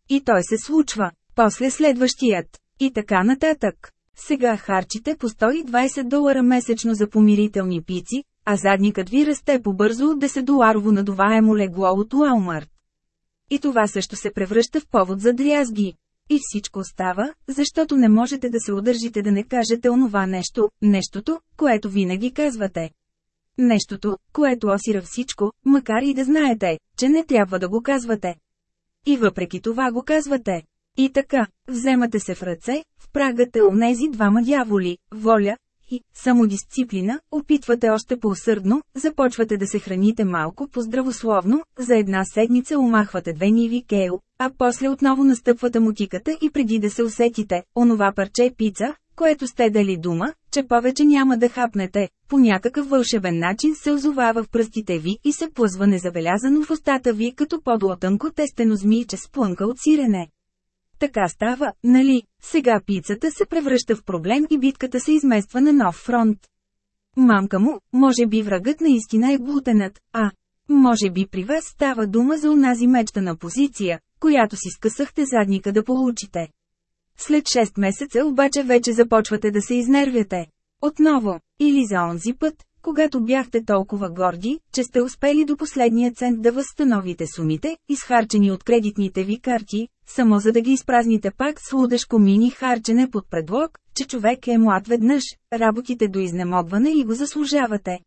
И той се случва, после следващият. И така нататък. Сега харчите по 120 долара месечно за помирителни пици, а задникът ви расте по-бързо от 10 доларово надуваемо легло от Walmart. И това също се превръща в повод за дрязги. И всичко става, защото не можете да се удържите да не кажете онова нещо, нещото, което винаги казвате. Нещото, което осира всичко, макар и да знаете, че не трябва да го казвате. И въпреки това го казвате. И така, вземате се в ръце, впрагате онези двама дяволи, воля и самодисциплина, опитвате още по-усърдно, започвате да се храните малко по-здравословно, за една седмица омахвате две ниви кейл, а после отново настъпвате мутиката и преди да се усетите, онова парче пица, което сте дали дума, че повече няма да хапнете, по някакъв вълшебен начин се озовава в пръстите ви и се плъзва незабелязано в устата ви като подлотънко тестено змийче с плънка от сирене. Така става, нали? Сега пицата се превръща в проблем и битката се измества на нов фронт. Мамка му, може би врагът наистина е глутенът, а може би при вас става дума за онази мечтана позиция, която си скъсахте задника да получите. След 6 месеца обаче вече започвате да се изнервяте. Отново, или за онзи път, когато бяхте толкова горди, че сте успели до последния цент да възстановите сумите, изхарчени от кредитните ви карти, само за да ги изпразните пак с лудешко мини харчене под предлог, че човек е млад веднъж, работите до изнемогване и го заслужавате.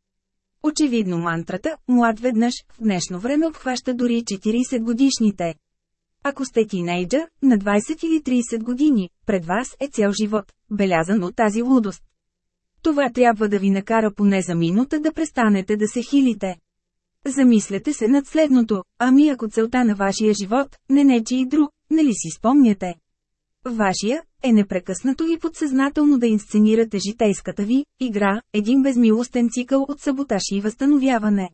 Очевидно мантрата «млад веднъж» в днешно време обхваща дори 40 годишните. Ако сте тинейджър, на 20 или 30 години, пред вас е цял живот, белязан от тази лудост. Това трябва да ви накара поне за минута да престанете да се хилите. Замислете се над следното, ами ако целта на вашия живот, не нечи и друг, нали си спомняте? Вашия е непрекъснато и подсъзнателно да инсценирате житейската ви игра, един безмилостен цикъл от саботаж и възстановяване.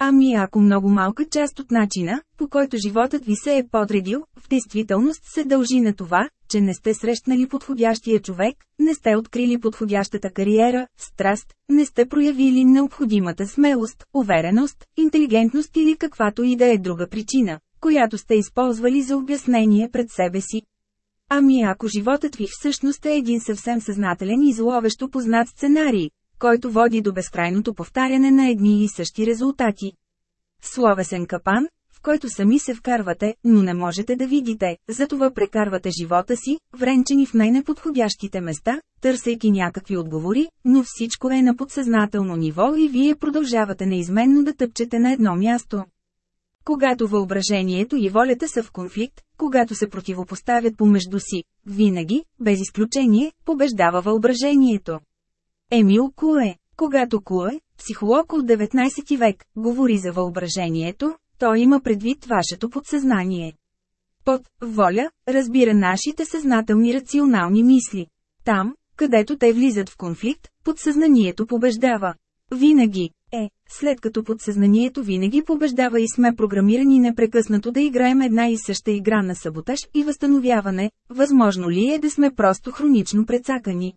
Ами ако много малка част от начина, по който животът ви се е подредил, в действителност се дължи на това, че не сте срещнали подходящия човек, не сте открили подходящата кариера, страст, не сте проявили необходимата смелост, увереност, интелигентност или каквато и да е друга причина, която сте използвали за обяснение пред себе си. Ами ако животът ви всъщност е един съвсем съзнателен и зловещо познат сценарий, който води до безкрайното повтаряне на едни и същи резултати. Словесен капан, в който сами се вкарвате, но не можете да видите, затова прекарвате живота си, вренчени в най-неподходящите места, търсейки някакви отговори, но всичко е на подсъзнателно ниво и вие продължавате неизменно да тъпчете на едно място. Когато въображението и волята са в конфликт, когато се противопоставят помежду си, винаги, без изключение, побеждава въображението. Емил Куе Когато Куе, психолог от 19 век, говори за въображението, той има предвид вашето подсъзнание. Под «воля» разбира нашите съзнателни рационални мисли. Там, където те влизат в конфликт, подсъзнанието побеждава. Винаги е, след като подсъзнанието винаги побеждава и сме програмирани непрекъснато да играем една и съща игра на саботаж и възстановяване, възможно ли е да сме просто хронично прецакани?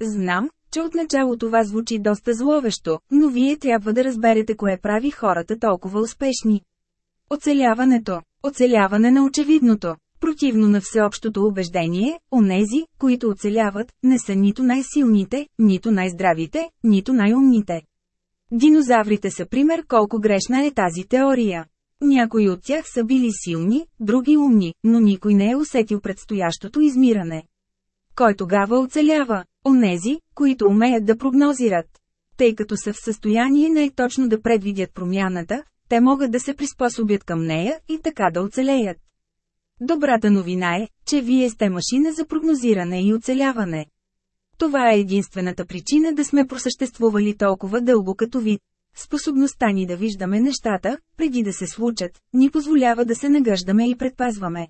Знам, че отначало това звучи доста зловещо, но вие трябва да разберете кое прави хората толкова успешни. Оцеляването. Оцеляване на очевидното. Противно на всеобщото убеждение, онези, които оцеляват, не са нито най-силните, нито най-здравите, нито най-умните. Динозаврите са пример колко грешна е тази теория. Някои от тях са били силни, други умни, но никой не е усетил предстоящото измиране. Кой тогава оцелява? Онези, които умеят да прогнозират. Тъй като са в състояние най-точно да предвидят промяната, те могат да се приспособят към нея и така да оцелеят. Добрата новина е, че вие сте машина за прогнозиране и оцеляване. Това е единствената причина да сме просъществували толкова дълго като вид. Способността ни да виждаме нещата, преди да се случат, ни позволява да се нагъждаме и предпазваме.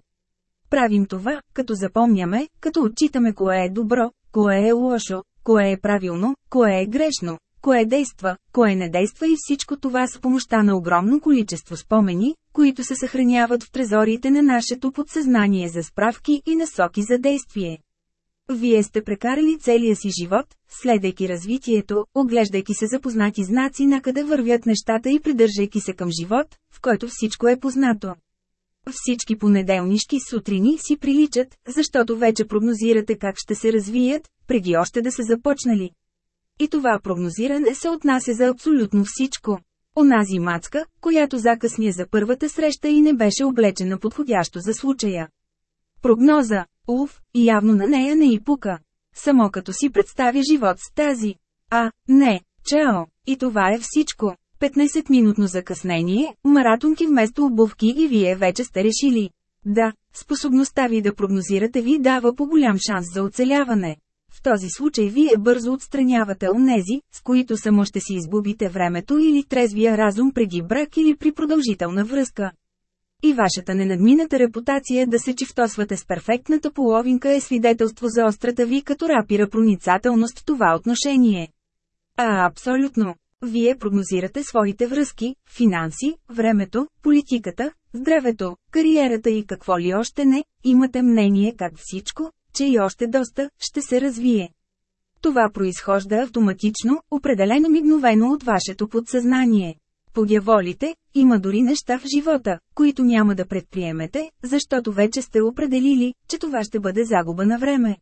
Правим това, като запомняме, като отчитаме кое е добро, кое е лошо, кое е правилно, кое е грешно, кое действа, кое не действа и всичко това с помощта на огромно количество спомени, които се съхраняват в трезорите на нашето подсъзнание за справки и насоки за действие. Вие сте прекарали целия си живот, следейки развитието, оглеждайки се запознати знаци на къде вървят нещата и придържайки се към живот, в който всичко е познато. Всички понеделнишки сутрини си приличат, защото вече прогнозирате как ще се развият, преди още да са започнали. И това прогнозиране се отнася за абсолютно всичко. Онази мацка, която закъсня за първата среща и не беше облечена подходящо за случая. Прогноза, уф, явно на нея не и пука. Само като си представя живот с тази. А, не, чао, и това е всичко. 15-минутно закъснение, маратонки вместо обувки и вие вече сте решили. Да, способността ви да прогнозирате ви дава по-голям шанс за оцеляване. В този случай вие бързо отстранявате онези, с които само ще си изгубите времето или трезвия разум преди брак или при продължителна връзка. И вашата ненадмината репутация да се чифтосвате с перфектната половинка е свидетелство за острата ви като рапира проницателност в това отношение. А абсолютно. Вие прогнозирате своите връзки, финанси, времето, политиката, здравето, кариерата и какво ли още не, имате мнение как всичко, че и още доста, ще се развие. Това произхожда автоматично, определено мигновено от вашето подсъзнание. Подяволите, има дори неща в живота, които няма да предприемете, защото вече сте определили, че това ще бъде загуба на време.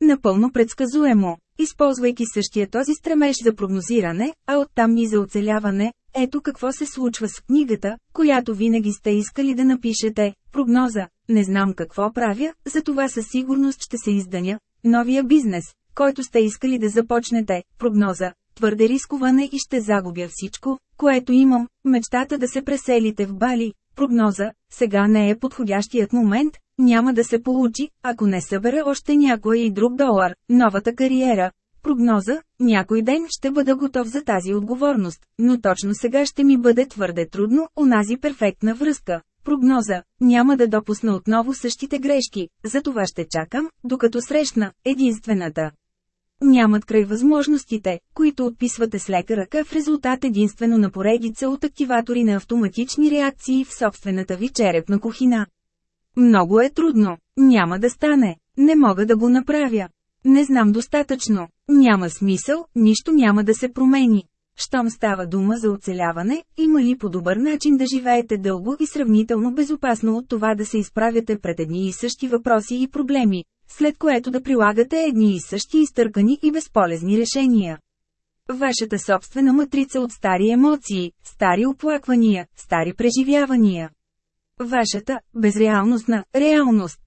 Напълно предсказуемо, използвайки същия този стремеж за прогнозиране, а оттам и за оцеляване, ето какво се случва с книгата, която винаги сте искали да напишете, прогноза, не знам какво правя, за това със сигурност ще се изданя, новия бизнес, който сте искали да започнете, прогноза, твърде рисковане и ще загубя всичко, което имам, мечтата да се преселите в Бали, прогноза, сега не е подходящият момент, няма да се получи, ако не събера още някой и друг долар, новата кариера. Прогноза, някой ден ще бъда готов за тази отговорност, но точно сега ще ми бъде твърде трудно, онази перфектна връзка. Прогноза, няма да допусна отново същите грешки, затова ще чакам, докато срещна, единствената. Нямат край възможностите, които отписвате с лека ръка в резултат единствено на поредица от активатори на автоматични реакции в собствената ви черепна кухина. Много е трудно, няма да стане, не мога да го направя. Не знам достатъчно, няма смисъл, нищо няма да се промени. Щом става дума за оцеляване, има ли по-добър начин да живеете дълго и сравнително безопасно от това да се изправяте пред едни и същи въпроси и проблеми, след което да прилагате едни и същи изтъркани и безполезни решения. Вашата собствена матрица от стари емоции, стари оплаквания, стари преживявания. Вашата, безреалностна, реалност.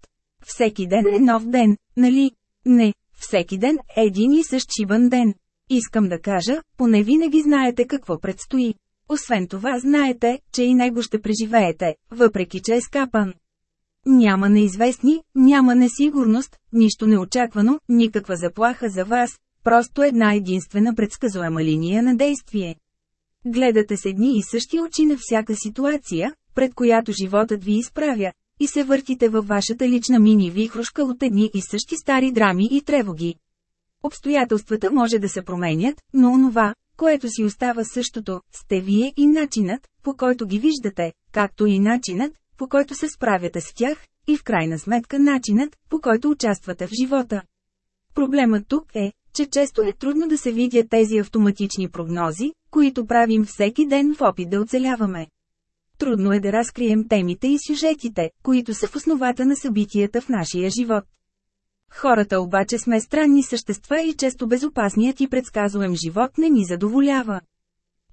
Всеки ден е нов ден, нали? Не, всеки ден е един и същ шибан ден. Искам да кажа, поне винаги знаете какво предстои. Освен това знаете, че и него ще преживеете, въпреки че е скапан. Няма неизвестни, няма несигурност, нищо неочаквано, никаква заплаха за вас, просто една единствена предсказуема линия на действие. Гледате с едни и същи очи на всяка ситуация, пред която животът ви изправя, и се въртите във вашата лична мини-вихрушка от едни и същи стари драми и тревоги. Обстоятелствата може да се променят, но онова, което си остава същото, сте вие и начинът, по който ги виждате, както и начинът, по който се справяте с тях, и в крайна сметка начинът, по който участвате в живота. Проблемът тук е, че често е трудно да се видят тези автоматични прогнози, които правим всеки ден в опит да оцеляваме. Трудно е да разкрием темите и сюжетите, които са в основата на събитията в нашия живот. Хората обаче сме странни същества и често безопасният и предсказуем живот не ни задоволява.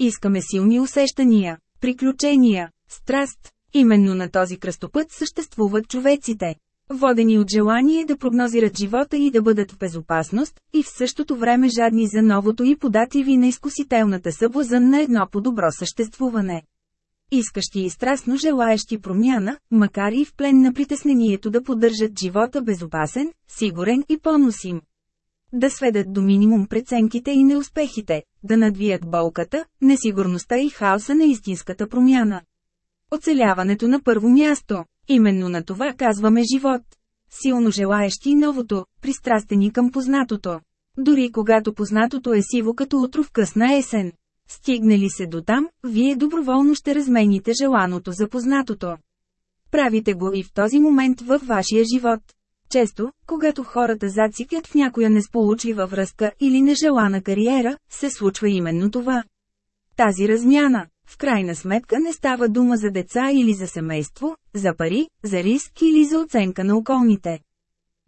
Искаме силни усещания, приключения, страст. Именно на този кръстопът съществуват човеците. Водени от желание да прогнозират живота и да бъдат в безопасност, и в същото време жадни за новото и подативи на изкусителната съблазън на едно по-добро съществуване искащи и страстно желаещи промяна, макар и в плен на притеснението да поддържат живота безопасен, сигурен и поносим. Да сведат до минимум преценките и неуспехите, да надвият болката, несигурността и хаоса на истинската промяна. Оцеляването на първо място. Именно на това казваме живот. Силно желаещи новото, пристрастени към познатото. Дори когато познатото е сиво като утро в късна есен. Стигнали се до там, вие доброволно ще размените желаното за познатото. Правите го и в този момент във вашия живот. Често, когато хората зациклят в някоя несполучлива връзка или нежелана кариера, се случва именно това. Тази размяна, в крайна сметка не става дума за деца или за семейство, за пари, за риск или за оценка на околните.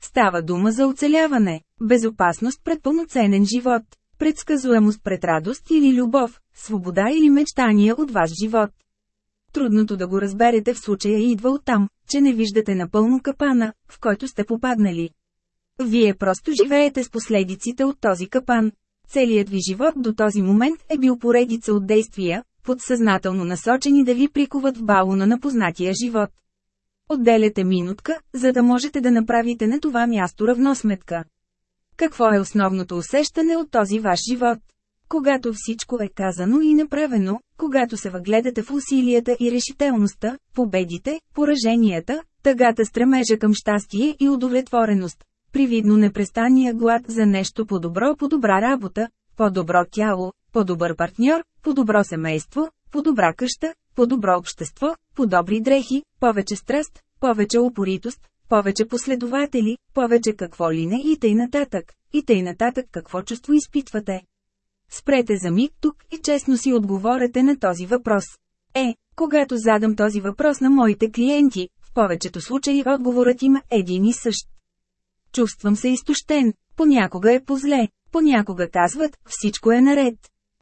Става дума за оцеляване, безопасност пред пълноценен живот. Предсказуемост пред радост или любов, свобода или мечтания от ваш живот. Трудното да го разберете в случая идва от там, че не виждате напълно капана, в който сте попаднали. Вие просто живеете с последиците от този капан. Целият ви живот до този момент е бил поредица от действия, подсъзнателно насочени да ви прикуват в балона на познатия живот. Отделяте минутка, за да можете да направите на това място равносметка. Какво е основното усещане от този ваш живот? Когато всичко е казано и направено, когато се въгледате в усилията и решителността, победите, пораженията, тъгата стремежа към щастие и удовлетвореност, привидно непрестания глад за нещо по-добро, по-добра работа, по-добро тяло, по-добър партньор, по-добро семейство, по-добра къща, по-добро общество, по-добри дрехи, повече страст, повече упоритост, повече последователи, повече какво ли не и тъй нататък, и тъй нататък какво чувство изпитвате. Спрете за миг тук и честно си отговорете на този въпрос. Е, когато задам този въпрос на моите клиенти, в повечето случаи отговорът има един и същ. Чувствам се изтощен, понякога е позле, понякога казват, всичко е наред.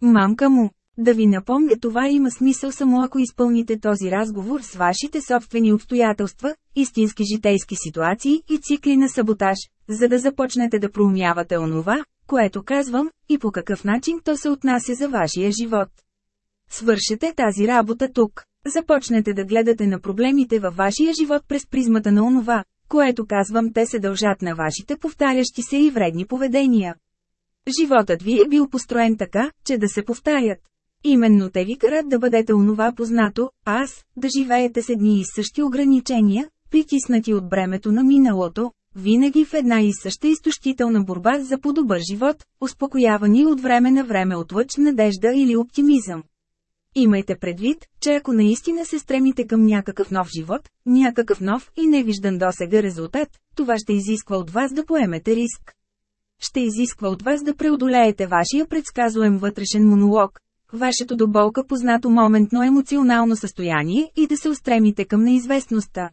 Мамка му, да ви напомня това има смисъл само ако изпълните този разговор с вашите собствени обстоятелства, истински житейски ситуации и цикли на саботаж, за да започнете да проумявате онова, което казвам, и по какъв начин то се отнася за вашия живот. Свършете тази работа тук. Започнете да гледате на проблемите във вашия живот през призмата на онова, което казвам те се дължат на вашите повтарящи се и вредни поведения. Животът ви е бил построен така, че да се повтарят. Именно те ви карат да бъдете онова познато, аз, да живеете с едни и същи ограничения, притиснати от бремето на миналото, винаги в една и съща изтощителна борба за по-добър живот, успокоявани от време на време от лъч надежда или оптимизъм. Имайте предвид, че ако наистина се стремите към някакъв нов живот, някакъв нов и невиждан досега резултат, това ще изисква от вас да поемете риск. Ще изисква от вас да преодолеете вашия предсказуем вътрешен монолог, вашето до болка познато моментно емоционално състояние и да се устремите към неизвестността.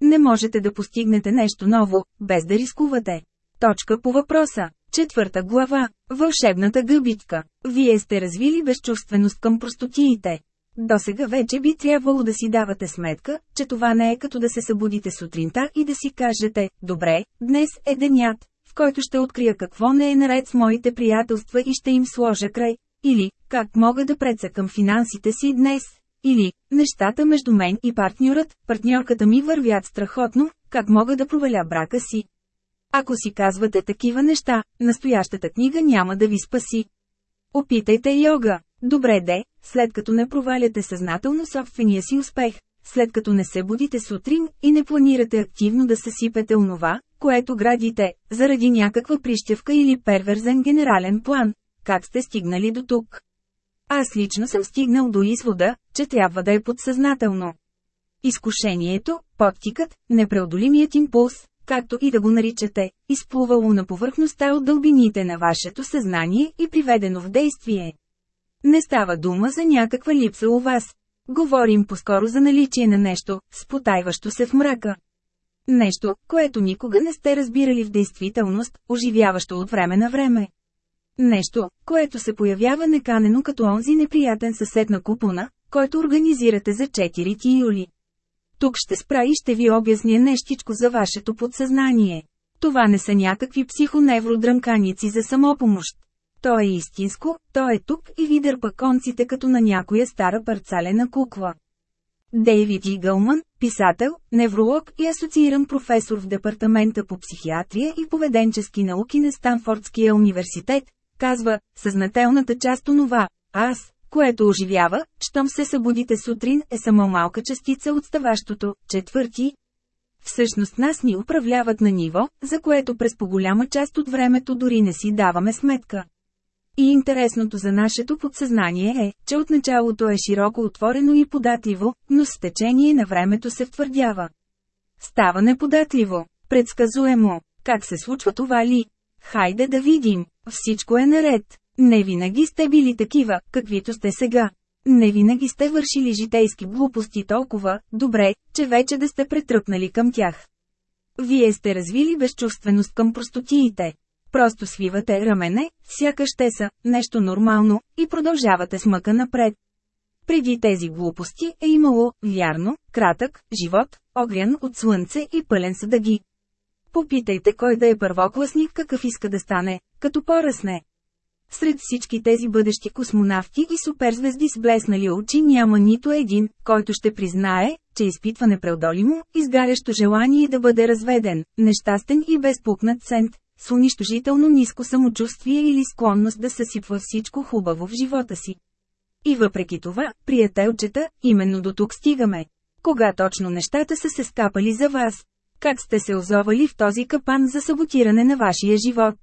Не можете да постигнете нещо ново, без да рискувате. Точка по въпроса. Четвърта глава. Вълшебната гъбичка. Вие сте развили безчувственост към простотиите. До сега вече би трябвало да си давате сметка, че това не е като да се събудите сутринта и да си кажете, добре, днес е денят, в който ще открия какво не е наред с моите приятелства и ще им сложа край, или, как мога да прецакам финансите си днес, или, нещата между мен и партньорът, партньорката ми вървят страхотно, как мога да проваля брака си. Ако си казвате такива неща, настоящата книга няма да ви спаси. Опитайте йога. Добре де, след като не проваляте съзнателно собствения си успех, след като не се будите сутрин и не планирате активно да съсипете онова, което градите, заради някаква прищевка или перверзен генерален план, как сте стигнали до тук. Аз лично съм стигнал до извода, че трябва да е подсъзнателно. Изкушението, подтикът, непреодолимият импулс, както и да го наричате, изплувало на повърхността от дълбините на вашето съзнание и приведено в действие. Не става дума за някаква липса у вас. Говорим по-скоро за наличие на нещо, спотайващо се в мрака. Нещо, което никога не сте разбирали в действителност, оживяващо от време на време. Нещо, което се появява неканено като онзи неприятен съсед на купона, който организирате за 4 юли. Тук ще спра и ще ви обясня нещичко за вашето подсъзнание. Това не са някакви психоневродръмканици за самопомощ. То е истинско, то е тук и ви дърпа конците като на някоя стара парцалена кукла. Дейвид Игълман, писател, невролог и асоцииран професор в Департамента по психиатрия и поведенчески науки на Станфордския университет, казва, съзнателната част онова, аз, което оживява, щом се събудите сутрин, е само малка частица от ставащото, четвърти. Всъщност нас ни управляват на ниво, за което през по-голяма част от времето дори не си даваме сметка. И интересното за нашето подсъзнание е, че от началото е широко отворено и податливо, но с течение на времето се втвърдява. Става неподатливо, предсказуемо. Как се случва това ли? Хайде да видим. Всичко е наред. Не винаги сте били такива, каквито сте сега. Не винаги сте вършили житейски глупости толкова, добре, че вече да сте претръпнали към тях. Вие сте развили безчувственост към простотиите. Просто свивате рамене, сякаш те са нещо нормално, и продължавате смъка напред. Преди тези глупости е имало, вярно, кратък, живот, огрян от слънце и пълен с дъги. Попитайте кой да е първокласник какъв иска да стане, като поръсне. Сред всички тези бъдещи космонавти и суперзвезди с блеснали очи няма нито един, който ще признае, че изпитва непреодолимо, изгарящо желание да бъде разведен, нещастен и безпукнат сент, с унищожително ниско самочувствие или склонност да съсипва всичко хубаво в живота си. И въпреки това, приятелчета, именно до тук стигаме. Кога точно нещата са се скапали за вас? Как сте се озовали в този капан за саботиране на вашия живот?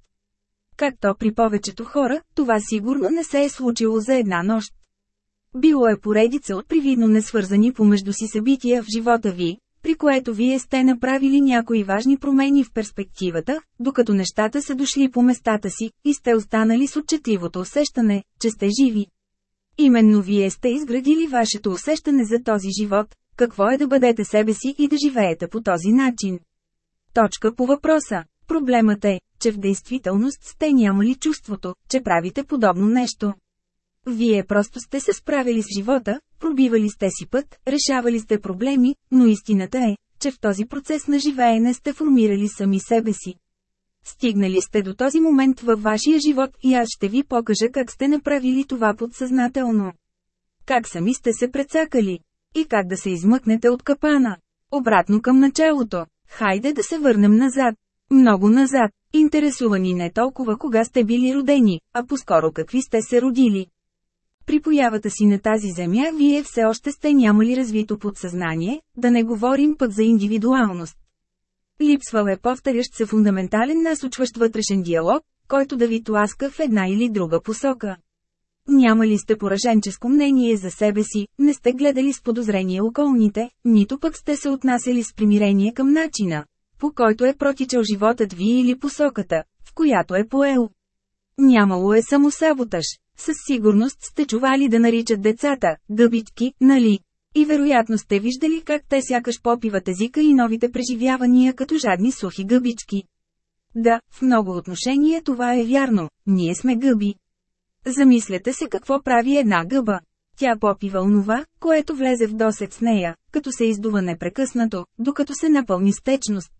Както при повечето хора, това сигурно не се е случило за една нощ. Било е поредица от привидно несвързани помежду си събития в живота ви, при което вие сте направили някои важни промени в перспективата, докато нещата са дошли по местата си, и сте останали с отчетливото усещане, че сте живи. Именно вие сте изградили вашето усещане за този живот, какво е да бъдете себе си и да живеете по този начин. Точка по въпроса. Проблемът е, че в действителност сте нямали чувството, че правите подобно нещо. Вие просто сте се справили с живота, пробивали сте си път, решавали сте проблеми, но истината е, че в този процес на живеене сте формирали сами себе си. Стигнали сте до този момент във вашия живот и аз ще ви покажа как сте направили това подсъзнателно. Как сами сте се прецакали. И как да се измъкнете от капана. Обратно към началото. Хайде да се върнем назад. Много назад. Интересувани не толкова кога сте били родени, а по-скоро какви сте се родили. При появата си на тази земя вие все още сте нямали развито подсъзнание, да не говорим пък за индивидуалност. Липсвал е повторящ се фундаментален насочващ вътрешен диалог, който да ви тласка в една или друга посока. Няма ли сте пораженческо мнение за себе си, не сте гледали с подозрение околните, нито пък сте се отнасяли с примирение към начина, по който е протичал животът ви или посоката, в която е поел. Нямало е само саботаж. Със сигурност сте чували да наричат децата «гъбички», нали? И вероятно сте виждали как те сякаш попиват езика и новите преживявания като жадни сухи гъбички. Да, в много отношения това е вярно, ние сме гъби. Замислете се какво прави една гъба. Тя попива онова, което влезе в досет с нея, като се издува непрекъснато, докато се напълни с течност.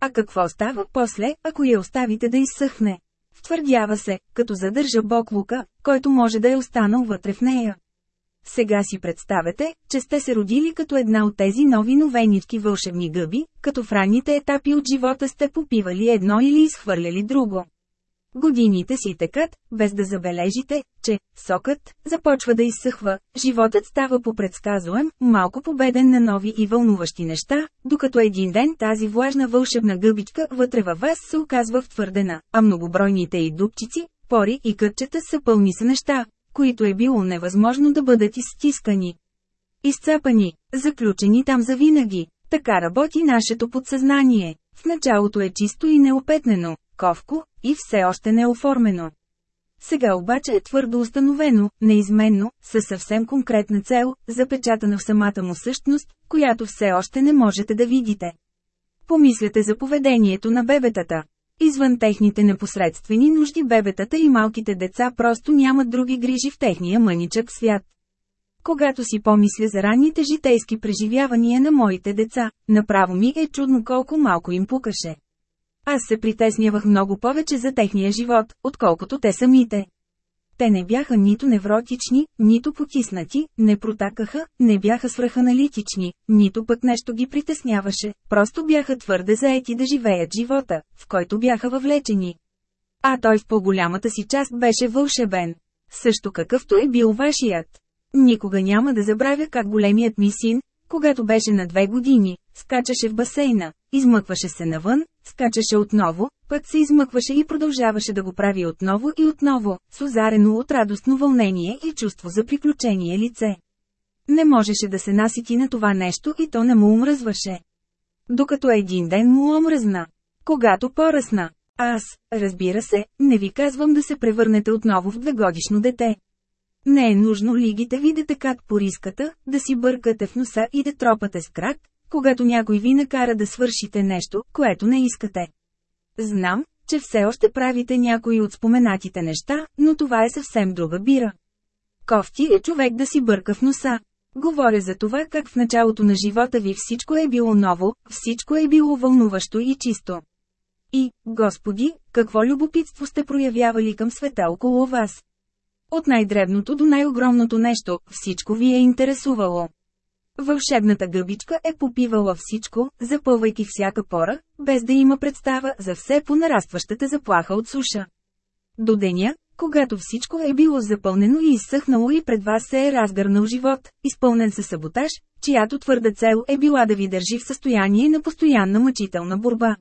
А какво става после, ако я оставите да изсъхне? Втвърдява се, като задържа боклука, който може да е останал вътре в нея. Сега си представете, че сте се родили като една от тези нови новенички вълшебни гъби, като в ранните етапи от живота сте попивали едно или изхвърляли друго. Годините си текат, без да забележите, че сокът започва да изсъхва, животът става попредсказуем, малко победен на нови и вълнуващи неща, докато един ден тази влажна вълшебна гъбичка вътре във вас се оказва втвърдена, а многобройните и дупчици, пори и кътчета са пълни с неща, които е било невъзможно да бъдат изстискани. Изцапани, заключени там завинаги. Така работи нашето подсъзнание. В началото е чисто и неопетнено, ковко, и все още не оформено. Сега обаче е твърдо установено, неизменно, със съвсем конкретна цел, запечатана в самата му същност, която все още не можете да видите. Помислете за поведението на бебетата. Извън техните непосредствени нужди бебетата и малките деца просто нямат други грижи в техния мъничък свят. Когато си помисля за ранните житейски преживявания на моите деца, направо ми е чудно колко малко им пукаше. Аз се притеснявах много повече за техния живот, отколкото те самите. Те не бяха нито невротични, нито потиснати, не протакаха, не бяха свръханалитични, нито пък нещо ги притесняваше, просто бяха твърде заети да живеят живота, в който бяха въвлечени. А той в по-голямата си част беше вълшебен. Също какъвто е бил вашият. Никога няма да забравя как големият ми син, когато беше на две години, скачаше в басейна, измъкваше се навън, скачаше отново, път се измъкваше и продължаваше да го прави отново и отново, с озарено от радостно вълнение и чувство за приключение лице. Не можеше да се насити на това нещо и то не му омръзваше. Докато един ден му омръзна. Когато поръсна. Аз, разбира се, не ви казвам да се превърнете отново в двегодишно дете. Не е нужно лигите видите как по риската, да си бъркате в носа и да тропате с крак, когато някой ви накара да свършите нещо, което не искате. Знам, че все още правите някои от споменатите неща, но това е съвсем друга бира. Кофти е човек да си бърка в носа. Говоря за това как в началото на живота ви всичко е било ново, всичко е било вълнуващо и чисто. И, Господи, какво любопитство сте проявявали към света около вас. От най-дребното до най-огромното нещо, всичко ви е интересувало. Вълшебната гъбичка е попивала всичко, запълвайки всяка пора, без да има представа за все понарастващата заплаха от суша. До деня, когато всичко е било запълнено и изсъхнало и пред вас се е разгърнал живот, изпълнен със саботаж, чиято твърда цел е била да ви държи в състояние на постоянна мъчителна борба.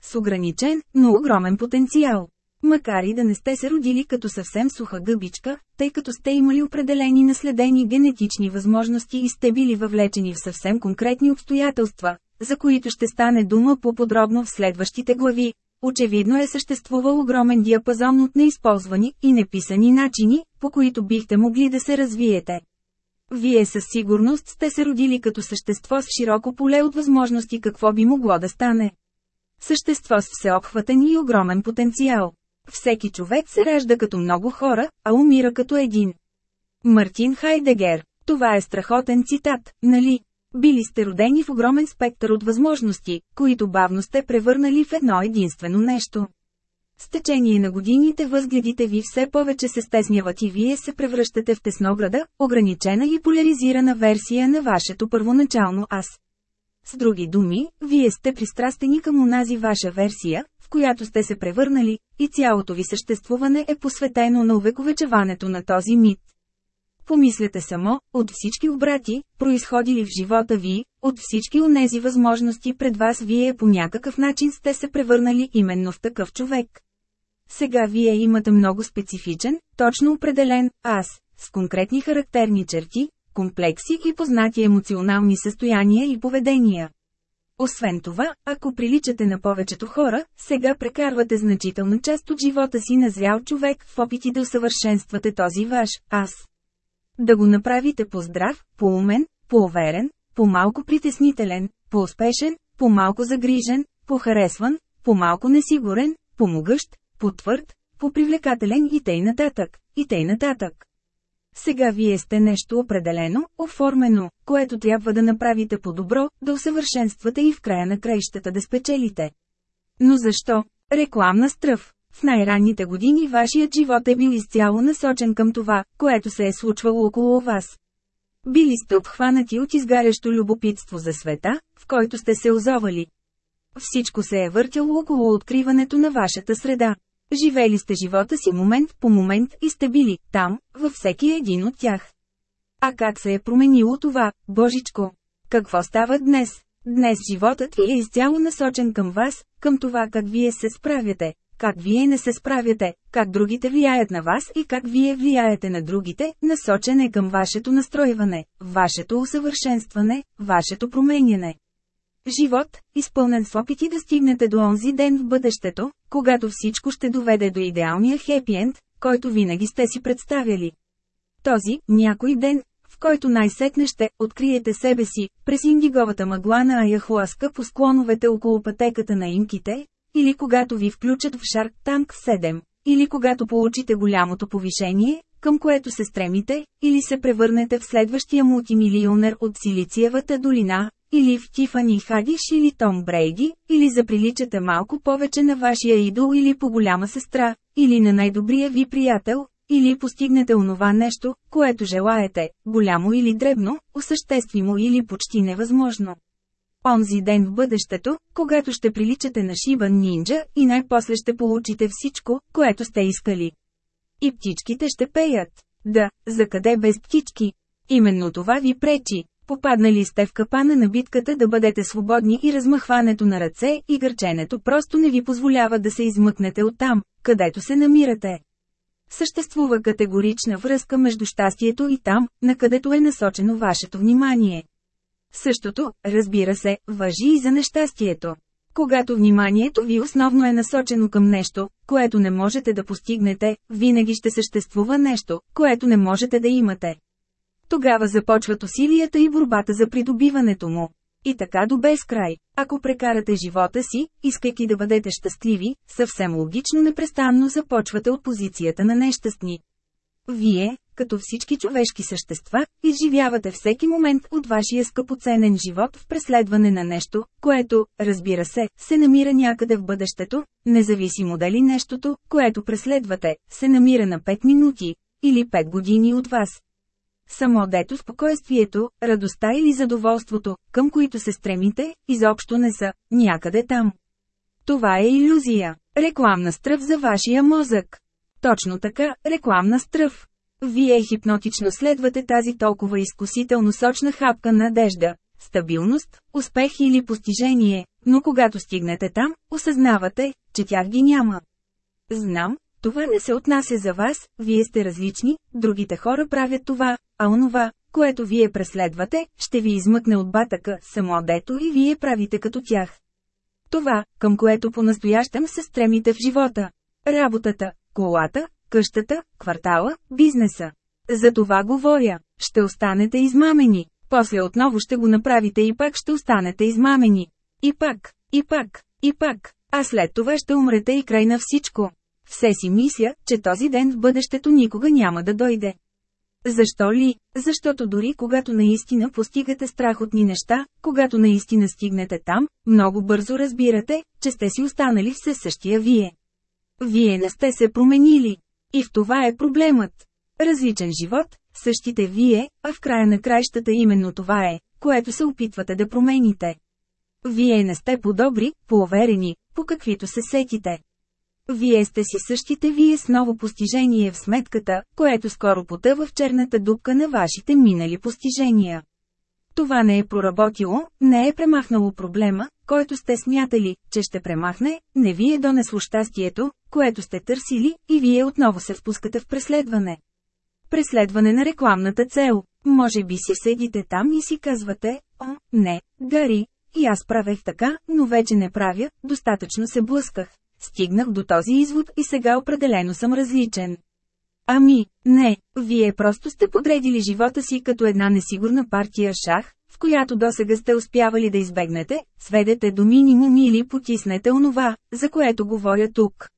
С ограничен, но огромен потенциал. Макар и да не сте се родили като съвсем суха гъбичка, тъй като сте имали определени наследени генетични възможности и сте били въвлечени в съвсем конкретни обстоятелства, за които ще стане дума по-подробно в следващите глави, Очевидно е съществувал огромен диапазон от неизползвани и неписани начини, по които бихте могли да се развиете. Вие със сигурност сте се родили като същество с широко поле от възможности какво би могло да стане. Същество с всеобхватен и огромен потенциал. Всеки човек се ражда като много хора, а умира като един. Мартин Хайдегер. Това е страхотен цитат, нали? Били сте родени в огромен спектър от възможности, които бавно сте превърнали в едно единствено нещо. С течение на годините възгледите ви все повече се стесняват и вие се превръщате в теснограда, ограничена и поляризирана версия на вашето първоначално аз. С други думи, вие сте пристрастени към онази ваша версия, в която сте се превърнали, и цялото ви съществуване е посветено на увековечеването на този мит. Помислете само, от всички обрати, произходили в живота ви, от всички онези възможности пред вас вие по някакъв начин сте се превърнали именно в такъв човек. Сега вие имате много специфичен, точно определен «аз», с конкретни характерни черти, комплекси и познати емоционални състояния и поведения. Освен това, ако приличате на повечето хора, сега прекарвате значителна част от живота си на зрял човек в опити да усъвършенствате този ваш «аз». Да го направите по-здрав, по-умен, по-уверен, по-малко притеснителен, по-успешен, по-малко загрижен, по-харесван, по-малко несигурен, по-могъщ, по-твърд, по-привлекателен и тъй нататък, и тъй нататък. Сега вие сте нещо определено, оформено, което трябва да направите по-добро, да усъвършенствате и в края на краищата да спечелите. Но защо? Рекламна стръв. В най-ранните години вашият живот е бил изцяло насочен към това, което се е случвало около вас. Били сте обхванати от изгарящо любопитство за света, в който сте се озовали. Всичко се е въртяло около откриването на вашата среда. Живели сте живота си момент по момент и сте били там, във всеки един от тях. А как се е променило това, Божичко? Какво става днес? Днес животът ви е изцяло насочен към вас, към това как вие се справяте, как вие не се справяте, как другите влияят на вас и как вие влияете на другите, насочен е към вашето настройване, вашето усъвършенстване, вашето променяне. Живот, изпълнен с опити да стигнете до онзи ден в бъдещето, когато всичко ще доведе до идеалния хепи-енд, който винаги сте си представяли. Този, някой ден, в който най-сетне ще откриете себе си, през индиговата мъгла на Аяхуаска по склоновете около пътеката на инките, или когато ви включат в Shark Tank 7, или когато получите голямото повишение, към което се стремите, или се превърнете в следващия мултимилионер от Силициевата долина, или в Тифани Хадиш или Том Брейди, или заприличате малко повече на вашия идол или по голяма сестра, или на най-добрия ви приятел, или постигнете онова нещо, което желаете, голямо или дребно, осъществимо или почти невъзможно. Онзи ден в бъдещето, когато ще приличате на Шибан Нинджа и най-после ще получите всичко, което сте искали. И птичките ще пеят. Да, за къде без птички? Именно това ви пречи. Попаднали сте в капана на битката да бъдете свободни и размахването на ръце и гърченето просто не ви позволява да се измъкнете от там, където се намирате. Съществува категорична връзка между щастието и там, на където е насочено вашето внимание. Същото, разбира се, въжи и за нещастието. Когато вниманието ви основно е насочено към нещо, което не можете да постигнете, винаги ще съществува нещо, което не можете да имате. Тогава започват усилията и борбата за придобиването му. И така до безкрай. Ако прекарате живота си, искайки да бъдете щастливи, съвсем логично непрестанно започвате от позицията на нещастни. Вие, като всички човешки същества, изживявате всеки момент от вашия скъпоценен живот в преследване на нещо, което, разбира се, се намира някъде в бъдещето, независимо дали нещото, което преследвате, се намира на 5 минути или 5 години от вас. Само дето спокойствието, радостта или задоволството, към които се стремите, изобщо не са някъде там. Това е иллюзия, рекламна стръв за вашия мозък. Точно така, рекламна стръв. Вие хипнотично следвате тази толкова изкусително сочна хапка надежда, стабилност, успех или постижение, но когато стигнете там, осъзнавате, че тях ги няма. Знам, това не се отнася за вас, вие сте различни, другите хора правят това, а онова, което вие преследвате, ще ви измъкне от батъка, само дето и вие правите като тях. Това, към което по-настоящем се стремите в живота. Работата, колата, къщата, квартала, бизнеса. За това говоря. Ще останете измамени. После отново ще го направите и пак ще останете измамени. И пак, и пак, и пак. А след това ще умрете и край на всичко. Все си мисля, че този ден в бъдещето никога няма да дойде. Защо ли? Защото дори когато наистина постигате страхотни неща, когато наистина стигнете там, много бързо разбирате, че сте си останали все същия вие. Вие не сте се променили. И в това е проблемът. Различен живот, същите вие, а в края на краищата именно това е, което се опитвате да промените. Вие не сте по-добри, по-уверени, по каквито се сетите. Вие сте си същите вие с ново постижение в сметката, което скоро потъва в черната дупка на вашите минали постижения. Това не е проработило, не е премахнало проблема, който сте смятали, че ще премахне, не ви е донесло щастието, което сте търсили, и вие отново се впускате в преследване. Преследване на рекламната цел. Може би си седите там и си казвате, о, не, Гари, и аз правех така, но вече не правя, достатъчно се блъсках. Стигнах до този извод и сега определено съм различен. Ами, не, вие просто сте подредили живота си като една несигурна партия шах, в която досега сте успявали да избегнете, сведете до минимум или потиснете онова, за което говоря тук.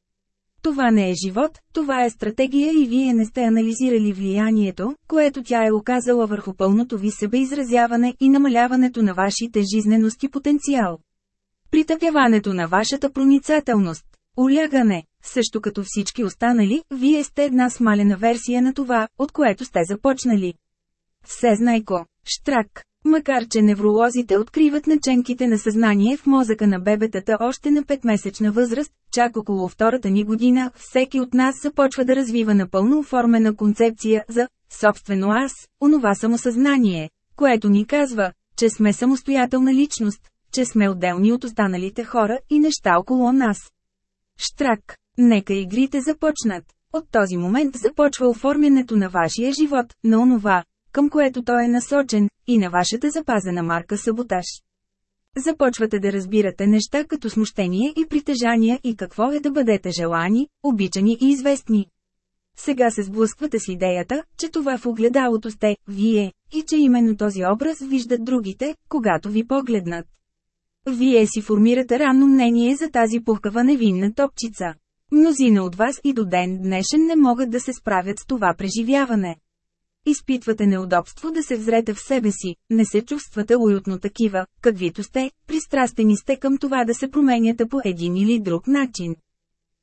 Това не е живот, това е стратегия и вие не сте анализирали влиянието, което тя е оказала върху пълното ви себеизразяване и намаляването на вашите жизнености потенциал. Притъпяването на вашата проницателност. Улягане. Също като всички останали, вие сте една смалена версия на това, от което сте започнали. Всезнайко. Штрак. Макар че невролозите откриват наченките на съзнание в мозъка на бебетата още на 5-месечна възраст, чак около втората ни година, всеки от нас започва да развива напълно оформена концепция за собствено аз, онова самосъзнание, което ни казва, че сме самостоятелна личност, че сме отделни от останалите хора и неща около нас. Штрак. Нека игрите започнат. От този момент започва оформянето на вашия живот, на онова, към което той е насочен, и на вашата запазена марка саботаж. Започвате да разбирате неща като смущение и притежания и какво е да бъдете желани, обичани и известни. Сега се сблъсквате с идеята, че това в огледалото сте, вие, и че именно този образ виждат другите, когато ви погледнат. Вие си формирате ранно мнение за тази пухкава невинна топчица. Мнозина от вас и до ден днешен не могат да се справят с това преживяване. Изпитвате неудобство да се взрете в себе си, не се чувствате уютно такива, каквито сте, пристрастени сте към това да се променяте по един или друг начин.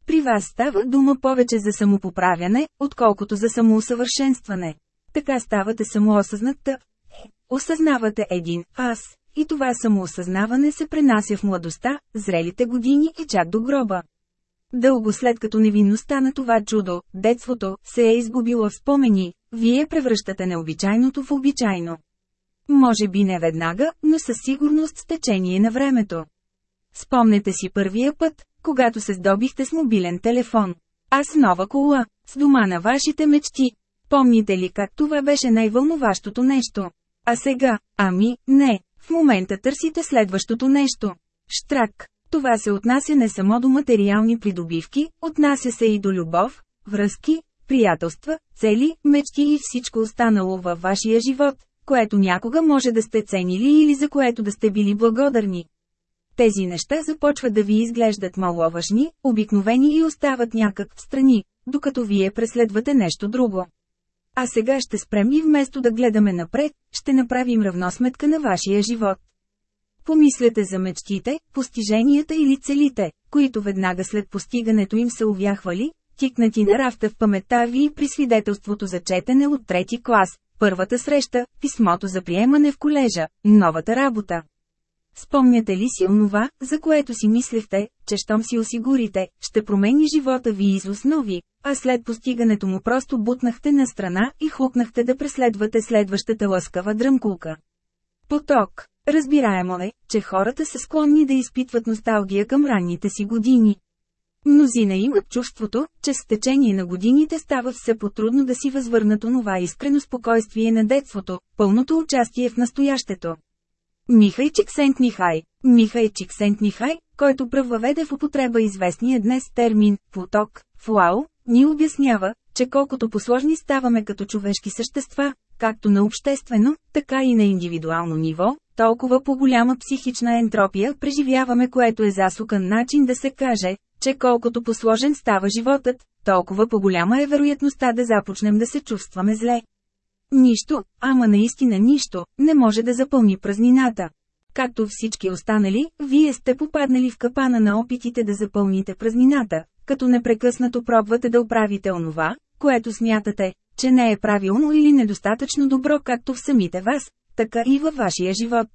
При вас става дума повече за самопоправяне, отколкото за самоусъвършенстване. Така ставате самоосъзната. Осъзнавате един аз, и това самоосъзнаване се пренася в младостта, зрелите години и чак до гроба. Дълго след като невинността на това чудо, детството, се е изгубила в спомени, вие превръщате необичайното в обичайно. Може би не веднага, но със сигурност с течение на времето. Спомнете си първия път, когато се здобихте с мобилен телефон. А с нова кола, с дома на вашите мечти. Помните ли как това беше най-вълнуващото нещо? А сега, ами, не, в момента търсите следващото нещо. Штрак. Това се отнася не само до материални придобивки, отнася се и до любов, връзки, приятелства, цели, мечти и всичко останало във вашия живот, което някога може да сте ценили или за което да сте били благодарни. Тези неща започват да ви изглеждат маловажни, обикновени и остават някак в страни, докато вие преследвате нещо друго. А сега ще спрем и вместо да гледаме напред, ще направим равносметка на вашия живот. Помислете за мечтите, постиженията или целите, които веднага след постигането им се увяхвали, тикнати на рафта в паметта ви при свидетелството за четене от трети клас, първата среща, писмото за приемане в колежа, новата работа. Спомняте ли си онова, за което си мислехте, че щом си осигурите, ще промени живота ви из основи, а след постигането му просто бутнахте на страна и хлопнахте да преследвате следващата лъскава дръмкулка. Поток. Разбираемо е, че хората са склонни да изпитват носталгия към ранните си години. Мнозина имат чувството, че с течение на годините става все по-трудно да си възвърнат онова искрено спокойствие на детството, пълното участие в настоящето. Михай Чиксент-Нихай Михай Чиксент-Нихай, който пръв в употреба известния днес термин «поток», «флау», ни обяснява, че колкото посложни ставаме като човешки същества, както на обществено, така и на индивидуално ниво, толкова по-голяма психична ентропия преживяваме, което е засукан начин да се каже, че колкото посложен става животът, толкова по-голяма е вероятността да започнем да се чувстваме зле. Нищо, ама наистина нищо, не може да запълни празнината. Както всички останали, вие сте попаднали в капана на опитите да запълните празнината, като непрекъснато пробвате да оправите онова, което смятате, че не е правилно или недостатъчно добро както в самите вас, така и във вашия живот.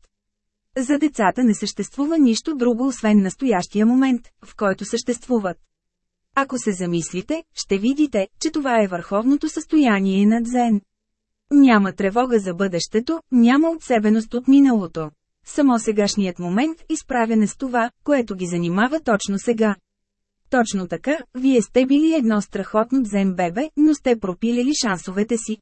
За децата не съществува нищо друго освен настоящия момент, в който съществуват. Ако се замислите, ще видите, че това е върховното състояние на дзен. Няма тревога за бъдещето, няма отсебеност от миналото. Само сегашният момент изправяне с това, което ги занимава точно сега. Точно така, вие сте били едно страхотно дзен бебе, но сте пропилили шансовете си.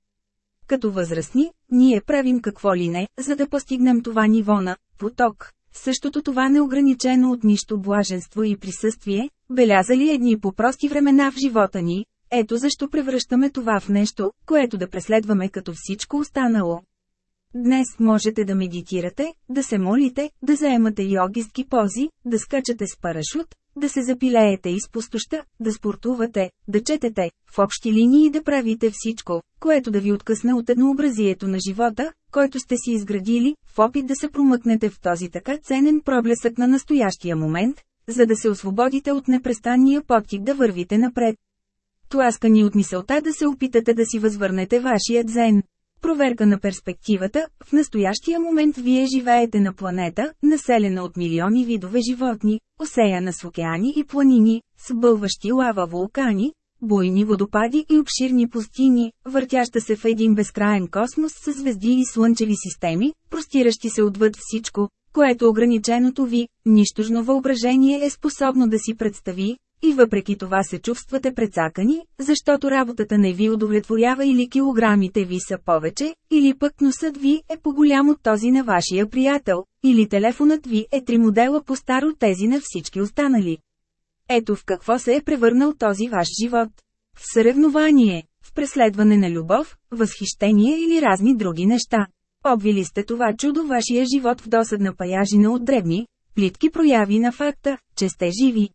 Като възрастни, ние правим какво ли не, за да постигнем това ниво на поток. Същото това неограничено от нищо блаженство и присъствие, белязали едни по прости времена в живота ни, ето защо превръщаме това в нещо, което да преследваме като всичко останало. Днес можете да медитирате, да се молите, да заемате йогистки пози, да скачате с парашут, да се запилеете из пустоща, да спортувате, да четете, в общи линии да правите всичко, което да ви откъсне от еднообразието на живота, който сте си изградили, в опит да се промъкнете в този така ценен проблесък на настоящия момент, за да се освободите от непрестанния подтик да вървите напред. Тласкани от мисълта да се опитате да си възвърнете вашия дзен. Проверка на перспективата – в настоящия момент вие живеете на планета, населена от милиони видове животни, осеяна с океани и планини, с бълващи лава вулкани, буйни водопади и обширни пустини, въртяща се в един безкраен космос с звезди и слънчеви системи, простиращи се отвъд всичко, което ограниченото ви, нищожно въображение е способно да си представи, и въпреки това се чувствате прецакани, защото работата не ви удовлетворява или килограмите ви са повече, или пък носът ви е по-голям от този на вашия приятел, или телефонът ви е три модела по-стар от тези на всички останали. Ето в какво се е превърнал този ваш живот. В съревнование, в преследване на любов, възхищение или разни други неща. Обвили сте това чудо вашия живот в досадна паяжина от дребни, плитки прояви на факта, че сте живи.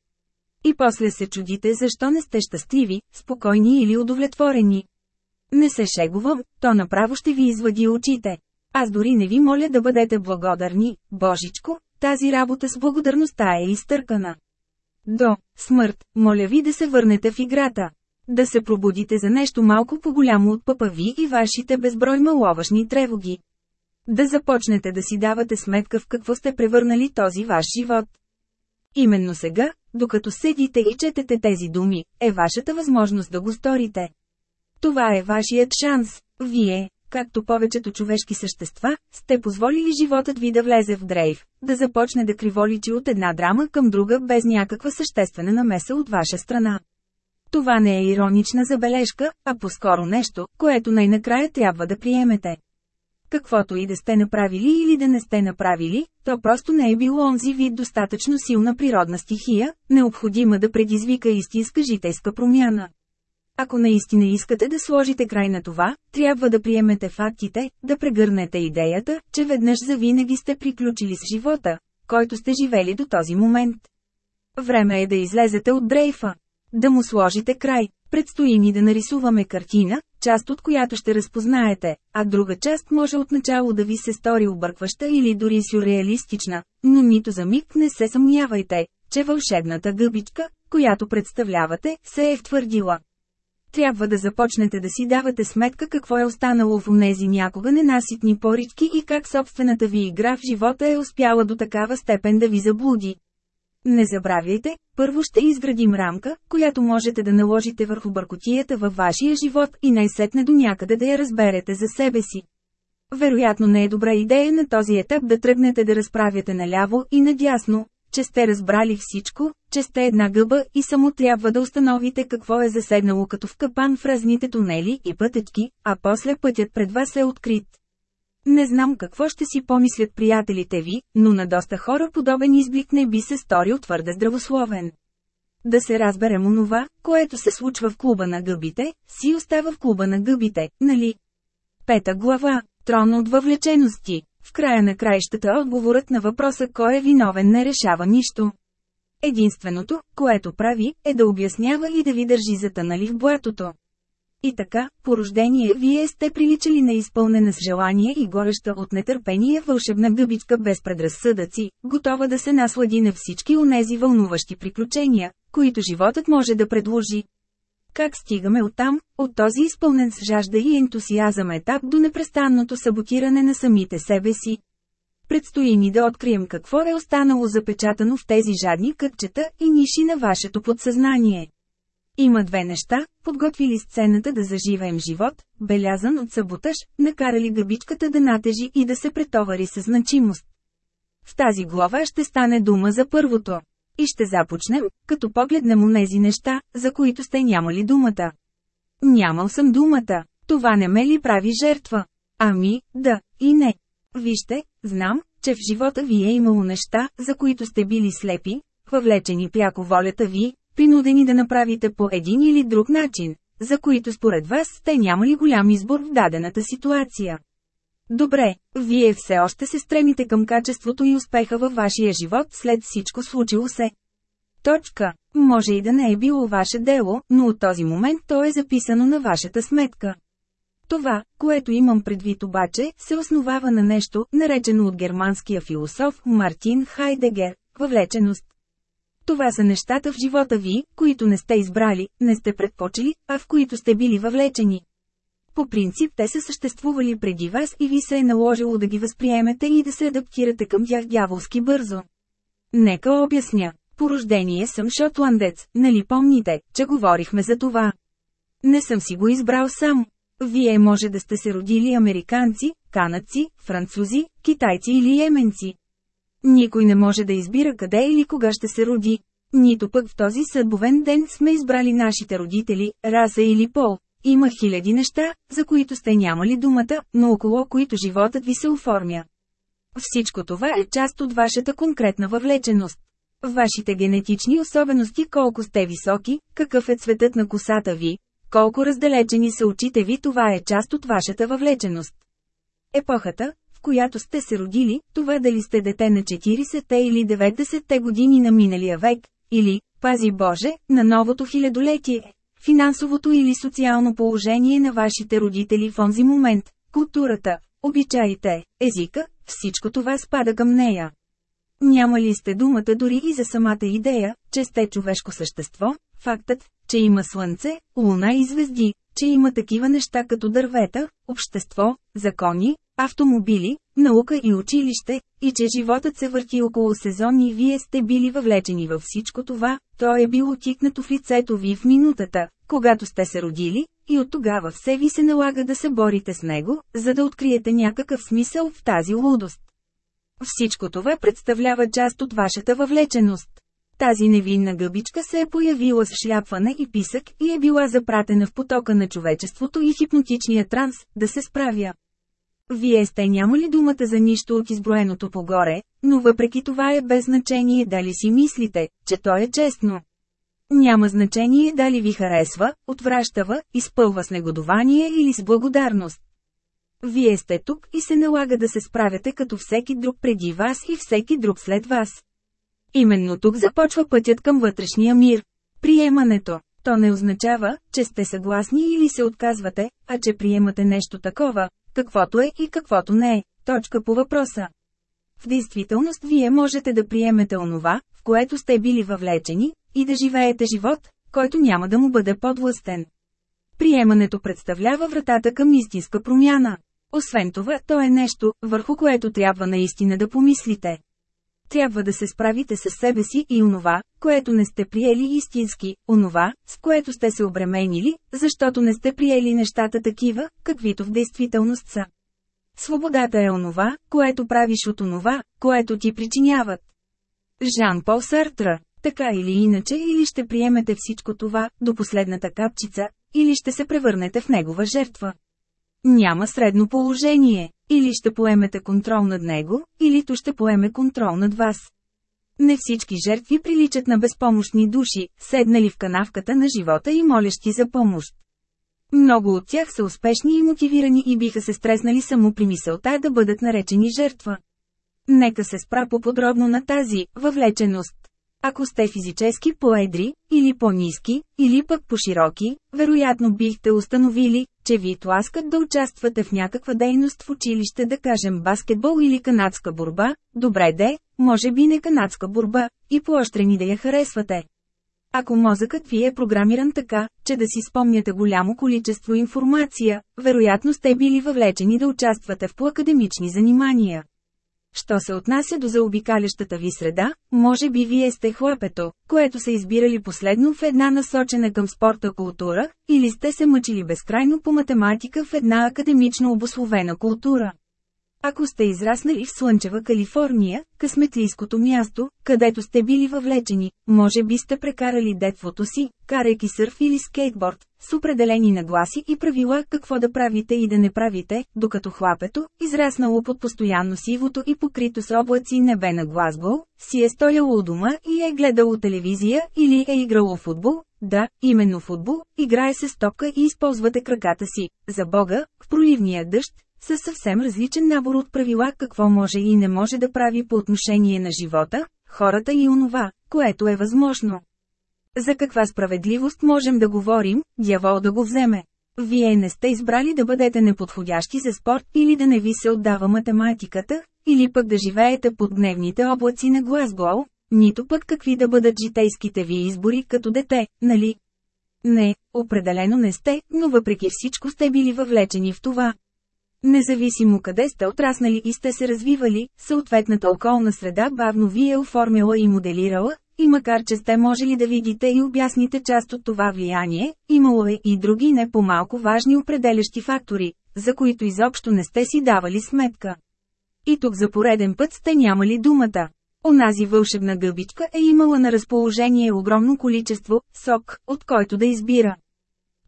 И после се чудите защо не сте щастливи, спокойни или удовлетворени. Не се шегувам, то направо ще ви извади очите. Аз дори не ви моля да бъдете благодарни, Божичко, тази работа с благодарността е изтъркана. До смърт, моля ви да се върнете в играта. Да се пробудите за нещо малко по-голямо от пъпа ви и вашите безброй маловашни тревоги. Да започнете да си давате сметка в какво сте превърнали този ваш живот. Именно сега, докато седите и четете тези думи, е вашата възможност да го сторите. Това е вашият шанс. Вие, както повечето човешки същества, сте позволили животът ви да влезе в дрейв, да започне да криволичи от една драма към друга без някаква съществена намеса от ваша страна. Това не е иронична забележка, а по-скоро нещо, което най-накрая трябва да приемете. Каквото и да сте направили или да не сте направили, то просто не е било онзи вид достатъчно силна природна стихия, необходима да предизвика истинска житейска промяна. Ако наистина искате да сложите край на това, трябва да приемете фактите, да прегърнете идеята, че веднъж завинаги сте приключили с живота, който сте живели до този момент. Време е да излезете от дрейфа. Да му сложите край. Предстои ни да нарисуваме картина, част от която ще разпознаете, а друга част може отначало да ви се стори объркваща или дори сюрреалистична, но нито за миг не се съмнявайте, че вълшебната гъбичка, която представлявате, се е втвърдила. Трябва да започнете да си давате сметка какво е останало в онези някога ненаситни порички и как собствената ви игра в живота е успяла до такава степен да ви заблуди. Не забравяйте, първо ще изградим рамка, която можете да наложите върху бъркотията във вашия живот и най-сетне до някъде да я разберете за себе си. Вероятно не е добра идея на този етап да тръгнете да разправяте наляво и надясно, че сте разбрали всичко, че сте една гъба и само трябва да установите какво е заседнало като в капан в разните тунели и пътечки, а после пътят пред вас е открит. Не знам какво ще си помислят приятелите ви, но на доста хора подобен изблик не би се сторил твърде здравословен. Да се разберем онова, което се случва в клуба на гъбите, си остава в клуба на гъбите, нали? Пета глава. Трон от въвлечености. В края на краищата отговорът на въпроса кой е виновен не решава нищо. Единственото, което прави, е да обяснява и да ви държи затънали в блатото. И така, по рождение вие сте приличали на изпълнена с желание и гореща от нетърпение вълшебна гъбичка без предразсъдъци, готова да се наслади на всички онези вълнуващи приключения, които животът може да предложи. Как стигаме оттам, от този изпълнен с жажда и ентусиазъм етап до непрестанното саботиране на самите себе си? Предстои ни да открием какво е останало запечатано в тези жадни кътчета и ниши на вашето подсъзнание. Има две неща, подготвили сцената да заживеем живот, белязан от саботаж, накарали гъбичката да натежи и да се претовари със значимост. В тази глава ще стане дума за първото. И ще започнем, като погледнем онези неща, за които сте нямали думата. Нямал съм думата. Това не ме ли прави жертва? Ами, да, и не. Вижте, знам, че в живота ви е имало неща, за които сте били слепи, въвлечени пряко волята ви, принудени да направите по един или друг начин, за които според вас сте нямали голям избор в дадената ситуация. Добре, вие все още се стремите към качеството и успеха във вашия живот след всичко случило се. Точка. Може и да не е било ваше дело, но от този момент то е записано на вашата сметка. Това, което имам предвид обаче, се основава на нещо, наречено от германския философ Мартин Хайдегер – въвлеченост. Това са нещата в живота ви, които не сте избрали, не сте предпочели, а в които сте били въвлечени. По принцип те са съществували преди вас и ви се е наложило да ги възприемете и да се адаптирате към тях дяволски бързо. Нека обясня. По рождение съм шотландец, нали помните, че говорихме за това? Не съм си го избрал сам. Вие може да сте се родили американци, канадци, французи, китайци или еменци. Никой не може да избира къде или кога ще се роди. Нито пък в този съдбовен ден сме избрали нашите родители, раса или пол. Има хиляди неща, за които сте нямали думата, но около които животът ви се оформя. Всичко това е част от вашата конкретна въвлеченост. Вашите генетични особености колко сте високи, какъв е цветът на косата ви, колко раздалечени са очите ви това е част от вашата въвлеченост. Епохата, която сте се родили, това дали сте дете на 40-те или 90-те години на миналия век, или, пази Боже, на новото хилядолетие, финансовото или социално положение на вашите родители в онзи момент, културата, обичаите, езика, всичко това спада към нея. Няма ли сте думата дори и за самата идея, че сте човешко същество, фактът, че има слънце, луна и звезди, че има такива неща като дървета, общество, закони, автомобили, наука и училище, и че животът се върти около сезон и вие сте били въвлечени във всичко това, то е било тикнато в лицето ви в минутата, когато сте се родили, и от тогава все ви се налага да се борите с него, за да откриете някакъв смисъл в тази лудост. Всичко това представлява част от вашата въвлеченост. Тази невинна гъбичка се е появила с шляпване и писък и е била запратена в потока на човечеството и хипнотичния транс, да се справя. Вие сте нямали думата за нищо от изброеното погоре, но въпреки това е без значение дали си мислите, че то е честно. Няма значение дали ви харесва, отвращава, изпълва с негодование или с благодарност. Вие сте тук и се налага да се справяте като всеки друг преди вас и всеки друг след вас. Именно тук започва пътят към вътрешния мир. Приемането. То не означава, че сте съгласни или се отказвате, а че приемате нещо такова, каквото е и каквото не е. Точка по въпроса. В действителност вие можете да приемете онова, в което сте били въвлечени, и да живеете живот, който няма да му бъде подвластен. Приемането представлява вратата към истинска промяна. Освен това, то е нещо, върху което трябва наистина да помислите. Трябва да се справите с себе си и онова, което не сте приели истински, онова, с което сте се обременили, защото не сте приели нещата такива, каквито в действителност са. Свободата е онова, което правиш от онова, което ти причиняват. Жан Пол Сартра така или иначе или ще приемете всичко това, до последната капчица, или ще се превърнете в негова жертва. Няма средно положение, или ще поемете контрол над него, или то ще поеме контрол над вас. Не всички жертви приличат на безпомощни души, седнали в канавката на живота и молещи за помощ. Много от тях са успешни и мотивирани и биха се стреснали само при мисълта да бъдат наречени жертва. Нека се спра по-подробно на тази въвлеченост. Ако сте физически по-едри, или по-низки, или пък по-широки, вероятно бихте установили, че ви тласкат да участвате в някаква дейност в училище да кажем баскетбол или канадска борба, добре де, може би не канадска борба, и поощрени да я харесвате. Ако мозъкът ви е програмиран така, че да си спомняте голямо количество информация, вероятно сте били въвлечени да участвате в поакадемични занимания. Що се отнася до заобикалящата ви среда, може би вие сте хлапето, което са избирали последно в една насочена към спорта култура, или сте се мъчили безкрайно по математика в една академично обословена култура. Ако сте израснали в Слънчева Калифорния, късметлийското място, където сте били въвлечени, може би сте прекарали детството си, карайки сърф или скейтборд, с определени нагласи и правила какво да правите и да не правите, докато хлапето, израснало под постоянно сивото и покрито с облаци небе на Глазго, си е стояло у дома и е гледало телевизия или е играло футбол, да, именно футбол, играе се с топка и използвате краката си, за Бога, в проливния дъжд, със съвсем различен набор от правила какво може и не може да прави по отношение на живота, хората и онова, което е възможно. За каква справедливост можем да говорим, дявол да го вземе? Вие не сте избрали да бъдете неподходящи за спорт или да не ви се отдава математиката, или пък да живеете под гневните облаци на Глазгоу, нито пък какви да бъдат житейските ви избори като дете, нали? Не, определено не сте, но въпреки всичко сте били въвлечени в това. Независимо къде сте отраснали и сте се развивали, съответната околна среда бавно ви е оформила и моделирала, и макар че сте можели да видите и обясните част от това влияние, имало е и други не по-малко важни определящи фактори, за които изобщо не сте си давали сметка. И тук за пореден път сте нямали думата. Онази вълшебна гъбичка е имала на разположение огромно количество сок, от който да избира.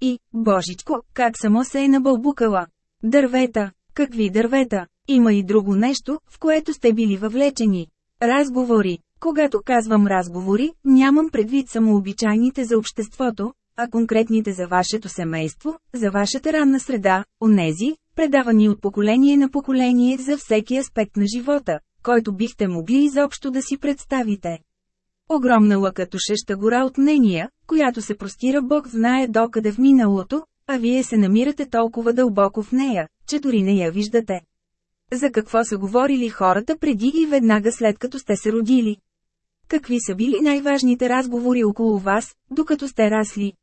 И, божичко, как само се е набълбукала. Дървета. Какви дървета? Има и друго нещо, в което сте били въвлечени. Разговори. Когато казвам разговори, нямам предвид само обичайните за обществото, а конкретните за вашето семейство, за вашата ранна среда, онези, предавани от поколение на поколение за всеки аспект на живота, който бихте могли изобщо да си представите. Огромна лъкатушеща гора от мнения, която се простира Бог знае докъде в миналото, а вие се намирате толкова дълбоко в нея, че дори не я виждате. За какво са говорили хората преди и веднага след като сте се родили? Какви са били най-важните разговори около вас, докато сте расли?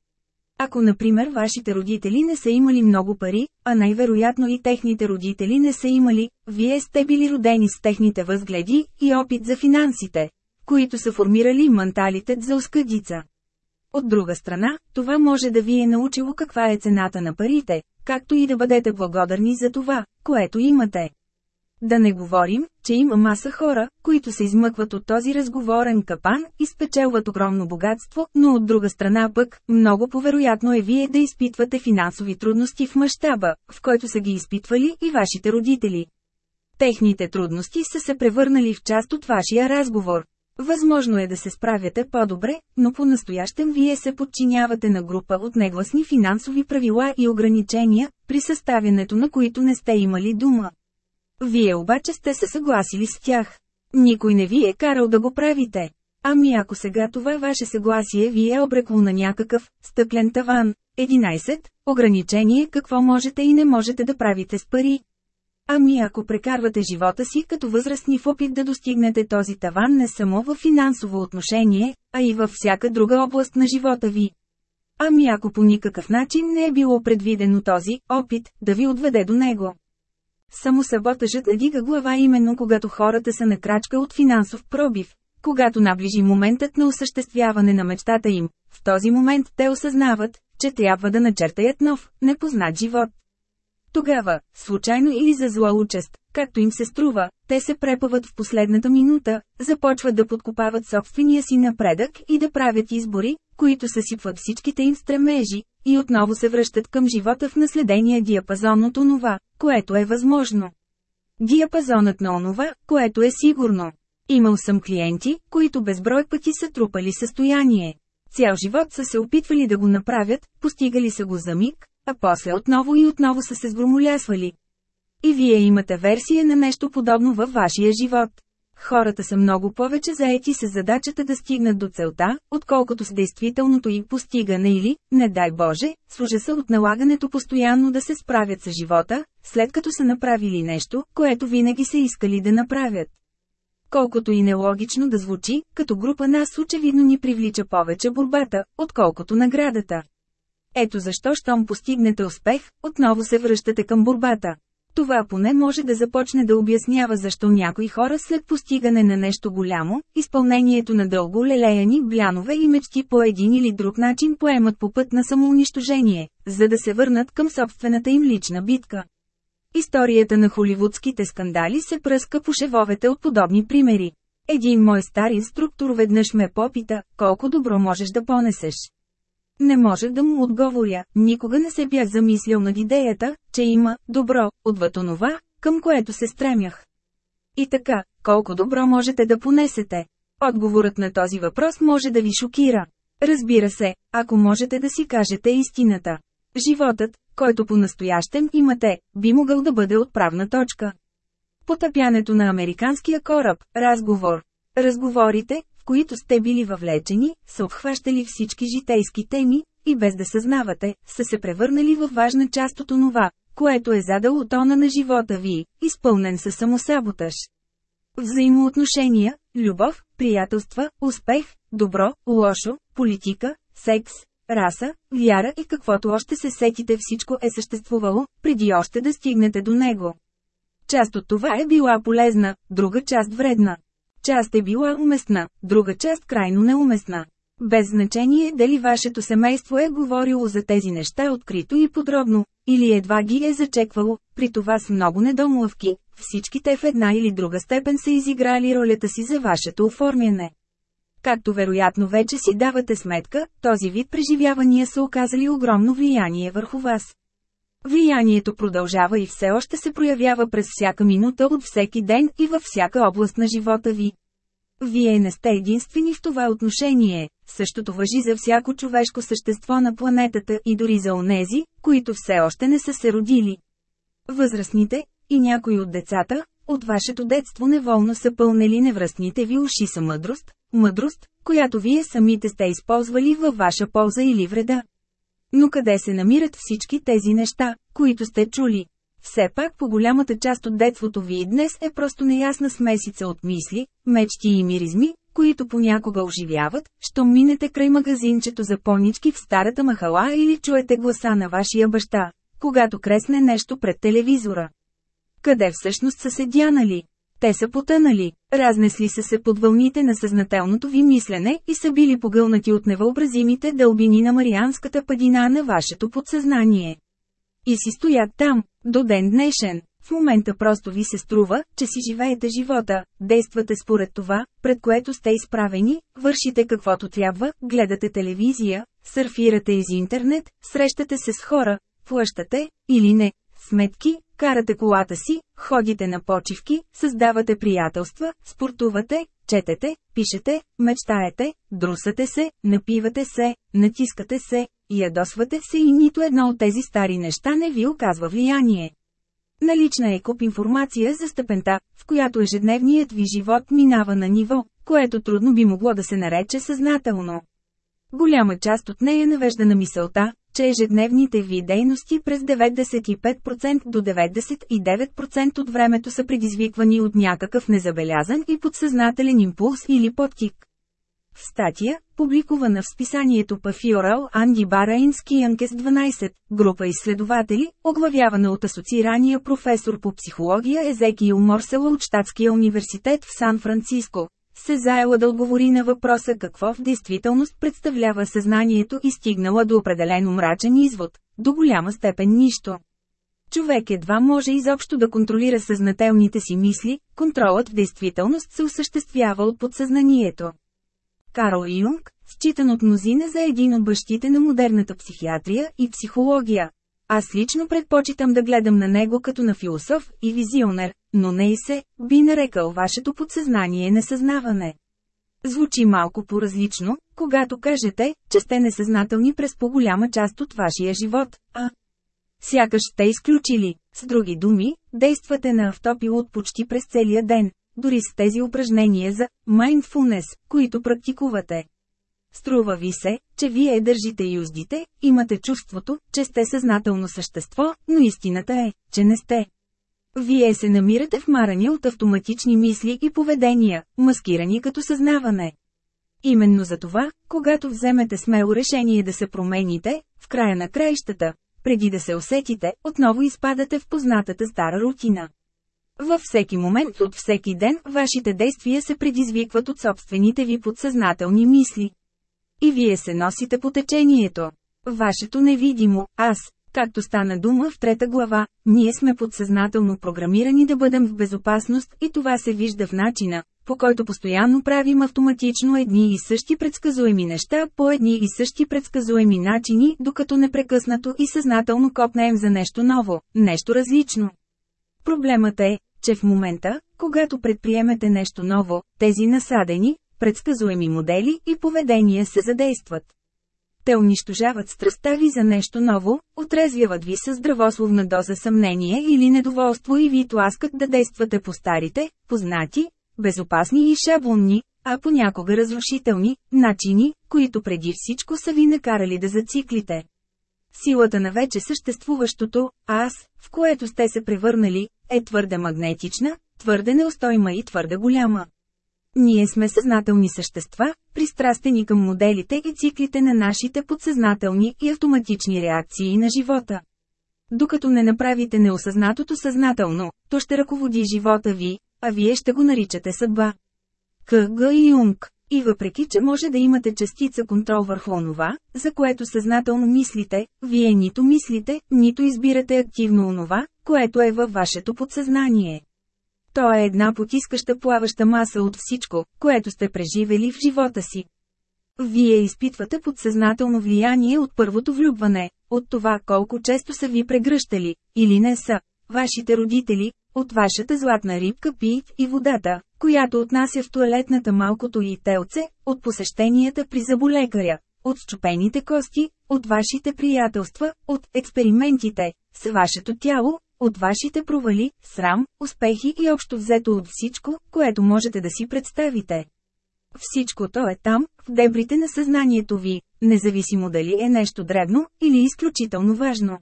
Ако, например, вашите родители не са имали много пари, а най-вероятно и техните родители не са имали, вие сте били родени с техните възгледи и опит за финансите, които са формирали менталитет за оскъдица. От друга страна, това може да ви е научило каква е цената на парите, както и да бъдете благодарни за това, което имате. Да не говорим, че има маса хора, които се измъкват от този разговорен капан и спечелват огромно богатство, но от друга страна пък, много повероятно е вие да изпитвате финансови трудности в мащаба, в който са ги изпитвали и вашите родители. Техните трудности са се превърнали в част от вашия разговор. Възможно е да се справяте по-добре, но по-настоящем вие се подчинявате на група от негласни финансови правила и ограничения, при съставянето на които не сте имали дума. Вие обаче сте се съгласили с тях. Никой не ви е карал да го правите. Ами ако сега това ваше съгласие ви е обрекло на някакъв стъклен таван. 11. Ограничение какво можете и не можете да правите с пари. Ами ако прекарвате живота си като възрастни в опит да достигнете този таван не само в финансово отношение, а и във всяка друга област на живота ви. Ами ако по никакъв начин не е било предвидено този опит да ви отведе до него. Само саботажът надига глава именно когато хората са на крачка от финансов пробив, когато наближи моментът на осъществяване на мечтата им. В този момент те осъзнават, че трябва да начертаят нов, непознат живот. Тогава, случайно или за зла участ, както им се струва, те се препъват в последната минута, започват да подкопават собствения си напредък и да правят избори, които съсипват всичките им стремежи, и отново се връщат към живота в наследения диапазон от онова, което е възможно. Диапазонът на онова, което е сигурно. Имал съм клиенти, които безброй пъти са трупали състояние. Цял живот са се опитвали да го направят, постигали са го за миг, а после отново и отново са се сгромолясвали. И вие имате версия на нещо подобно във вашия живот. Хората са много повече заети с задачата да стигнат до целта, отколкото с действителното им постигане или, не дай Боже, с ужаса от налагането постоянно да се справят с живота, след като са направили нещо, което винаги са искали да направят. Колкото и нелогично да звучи, като група нас очевидно ни привлича повече борбата, отколкото наградата. Ето защо щом постигнете успех, отново се връщате към борбата. Това поне може да започне да обяснява защо някои хора след постигане на нещо голямо, изпълнението на дълго лелеяни блянове и мечти по един или друг начин поемат по път на самоунищожение, за да се върнат към собствената им лична битка. Историята на холивудските скандали се пръска по шевовете от подобни примери. Един мой стар инструктор веднъж ме попита, колко добро можеш да понесеш. Не може да му отговоря, никога не се бях замислял над идеята, че има добро, отвъд онова, към което се стремях. И така, колко добро можете да понесете? Отговорът на този въпрос може да ви шокира. Разбира се, ако можете да си кажете истината. Животът, който по-настоящем имате, би могъл да бъде отправна точка. Потъпянето на американския кораб, разговор. Разговорите, които сте били въвлечени, са обхващали всички житейски теми, и без да съзнавате, са се превърнали в важна част от онова, което е задало тона на живота ви, изпълнен със самосаботаж. Взаимоотношения, любов, приятелства, успех, добро, лошо, политика, секс, раса, вяра и каквото още се сетите всичко е съществувало, преди още да стигнете до него. Част от това е била полезна, друга част вредна. Част е била уместна, друга част крайно неуместна. Без значение дали вашето семейство е говорило за тези неща открито и подробно, или едва ги е зачеквало, при това с много недомлъвки, всичките в една или друга степен са изиграли ролята си за вашето оформяне. Както вероятно вече си давате сметка, този вид преживявания са оказали огромно влияние върху вас. Влиянието продължава и все още се проявява през всяка минута от всеки ден и във всяка област на живота ви. Вие не сте единствени в това отношение, същото въжи за всяко човешко същество на планетата и дори за онези, които все още не са се родили. Възрастните, и някои от децата, от вашето детство неволно са пълнели невръстните ви уши са мъдрост, мъдрост, която вие самите сте използвали във ваша полза или вреда. Но къде се намират всички тези неща, които сте чули? Все пак по голямата част от детството ви и днес е просто неясна смесица от мисли, мечти и миризми, които понякога оживяват, що минете край магазинчето за понички в старата махала или чуете гласа на вашия баща, когато кресне нещо пред телевизора. Къде всъщност са се дянали? Те са потънали, разнесли са се под вълните на съзнателното ви мислене и са били погълнати от невъобразимите дълбини на Марианската падина на вашето подсъзнание. И си стоят там, до ден днешен. В момента просто ви се струва, че си живеете живота, действате според това, пред което сте изправени, вършите каквото трябва, гледате телевизия, сърфирате из интернет, срещате се с хора, плащате, или не, сметки, карате колата си, ходите на почивки, създавате приятелства, спортувате, четете, пишете, мечтаете, друсате се, напивате се, натискате се, ядосвате се и нито едно от тези стари неща не ви оказва влияние. Налична е куп информация за степента, в която ежедневният ви живот минава на ниво, което трудно би могло да се нарече съзнателно. Голяма част от нея навежда на мисълта, че ежедневните ви дейности през 95% до 99% от времето са предизвиквани от някакъв незабелязан и подсъзнателен импулс или подтик. В статия, публикувана в списанието Пафиорал Анди Бараински Янкес 12, група изследователи, оглавявана от асоциирания професор по психология Езекиил Морсела от Штатския университет в Сан-Франциско, се заела да отговори на въпроса какво в действителност представлява съзнанието и стигнала до определено мрачен извод, до голяма степен нищо. Човек едва може изобщо да контролира съзнателните си мисли, контролът в действителност се осъществява от подсъзнанието. Карл Юнг, считан от мнозина за един от бащите на модерната психиатрия и психология. Аз лично предпочитам да гледам на него като на философ и визионер, но не и се, би нарекал вашето подсъзнание несъзнаване. Звучи малко по-различно, когато кажете, че сте несъзнателни през по-голяма част от вашия живот, а сякаш сте изключили. С други думи, действате на автопилот почти през целия ден, дори с тези упражнения за mindfulness, които практикувате. Струва ви се, че вие държите юздите, имате чувството, че сте съзнателно същество, но истината е, че не сте. Вие се намирате в марани от автоматични мисли и поведения, маскирани като съзнаване. Именно за това, когато вземете смело решение да се промените, в края на краищата, преди да се усетите, отново изпадате в познатата стара рутина. Във всеки момент от всеки ден, вашите действия се предизвикват от собствените ви подсъзнателни мисли. И вие се носите по течението. Вашето невидимо «аз», както стана дума в трета глава, ние сме подсъзнателно програмирани да бъдем в безопасност и това се вижда в начина, по който постоянно правим автоматично едни и същи предсказуеми неща по едни и същи предсказуеми начини, докато непрекъснато и съзнателно копнеем за нещо ново, нещо различно. Проблемът е, че в момента, когато предприемете нещо ново, тези насадени, предсказуеми модели и поведения се задействат. Те унищожават страстта ви за нещо ново, отрезвяват ви със здравословна доза съмнение или недоволство и ви тласкат да действате по старите, познати, безопасни и шаблонни, а понякога разрушителни, начини, които преди всичко са ви накарали да зациклите. Силата на вече съществуващото «аз», в което сте се превърнали, е твърде магнетична, твърде неустойма и твърде голяма. Ние сме съзнателни същества, пристрастени към моделите и циклите на нашите подсъзнателни и автоматични реакции на живота. Докато не направите неосъзнатото съзнателно, то ще ръководи живота ви, а вие ще го наричате съдба. К.Г. Юнг и въпреки, че може да имате частица контрол върху онова, за което съзнателно мислите, вие нито мислите, нито избирате активно онова, което е във вашето подсъзнание. То е една потискаща плаваща маса от всичко, което сте преживели в живота си. Вие изпитвате подсъзнателно влияние от първото влюбване, от това колко често са ви прегръщали, или не са, вашите родители, от вашата златна рибка пият и водата, която отнася в туалетната малкото и телце, от посещенията при заболекаря, от счупените кости, от вашите приятелства, от експериментите с вашето тяло, от вашите провали, срам, успехи и общо взето от всичко, което можете да си представите. Всичкото е там, в дебрите на съзнанието ви, независимо дали е нещо дребно или изключително важно.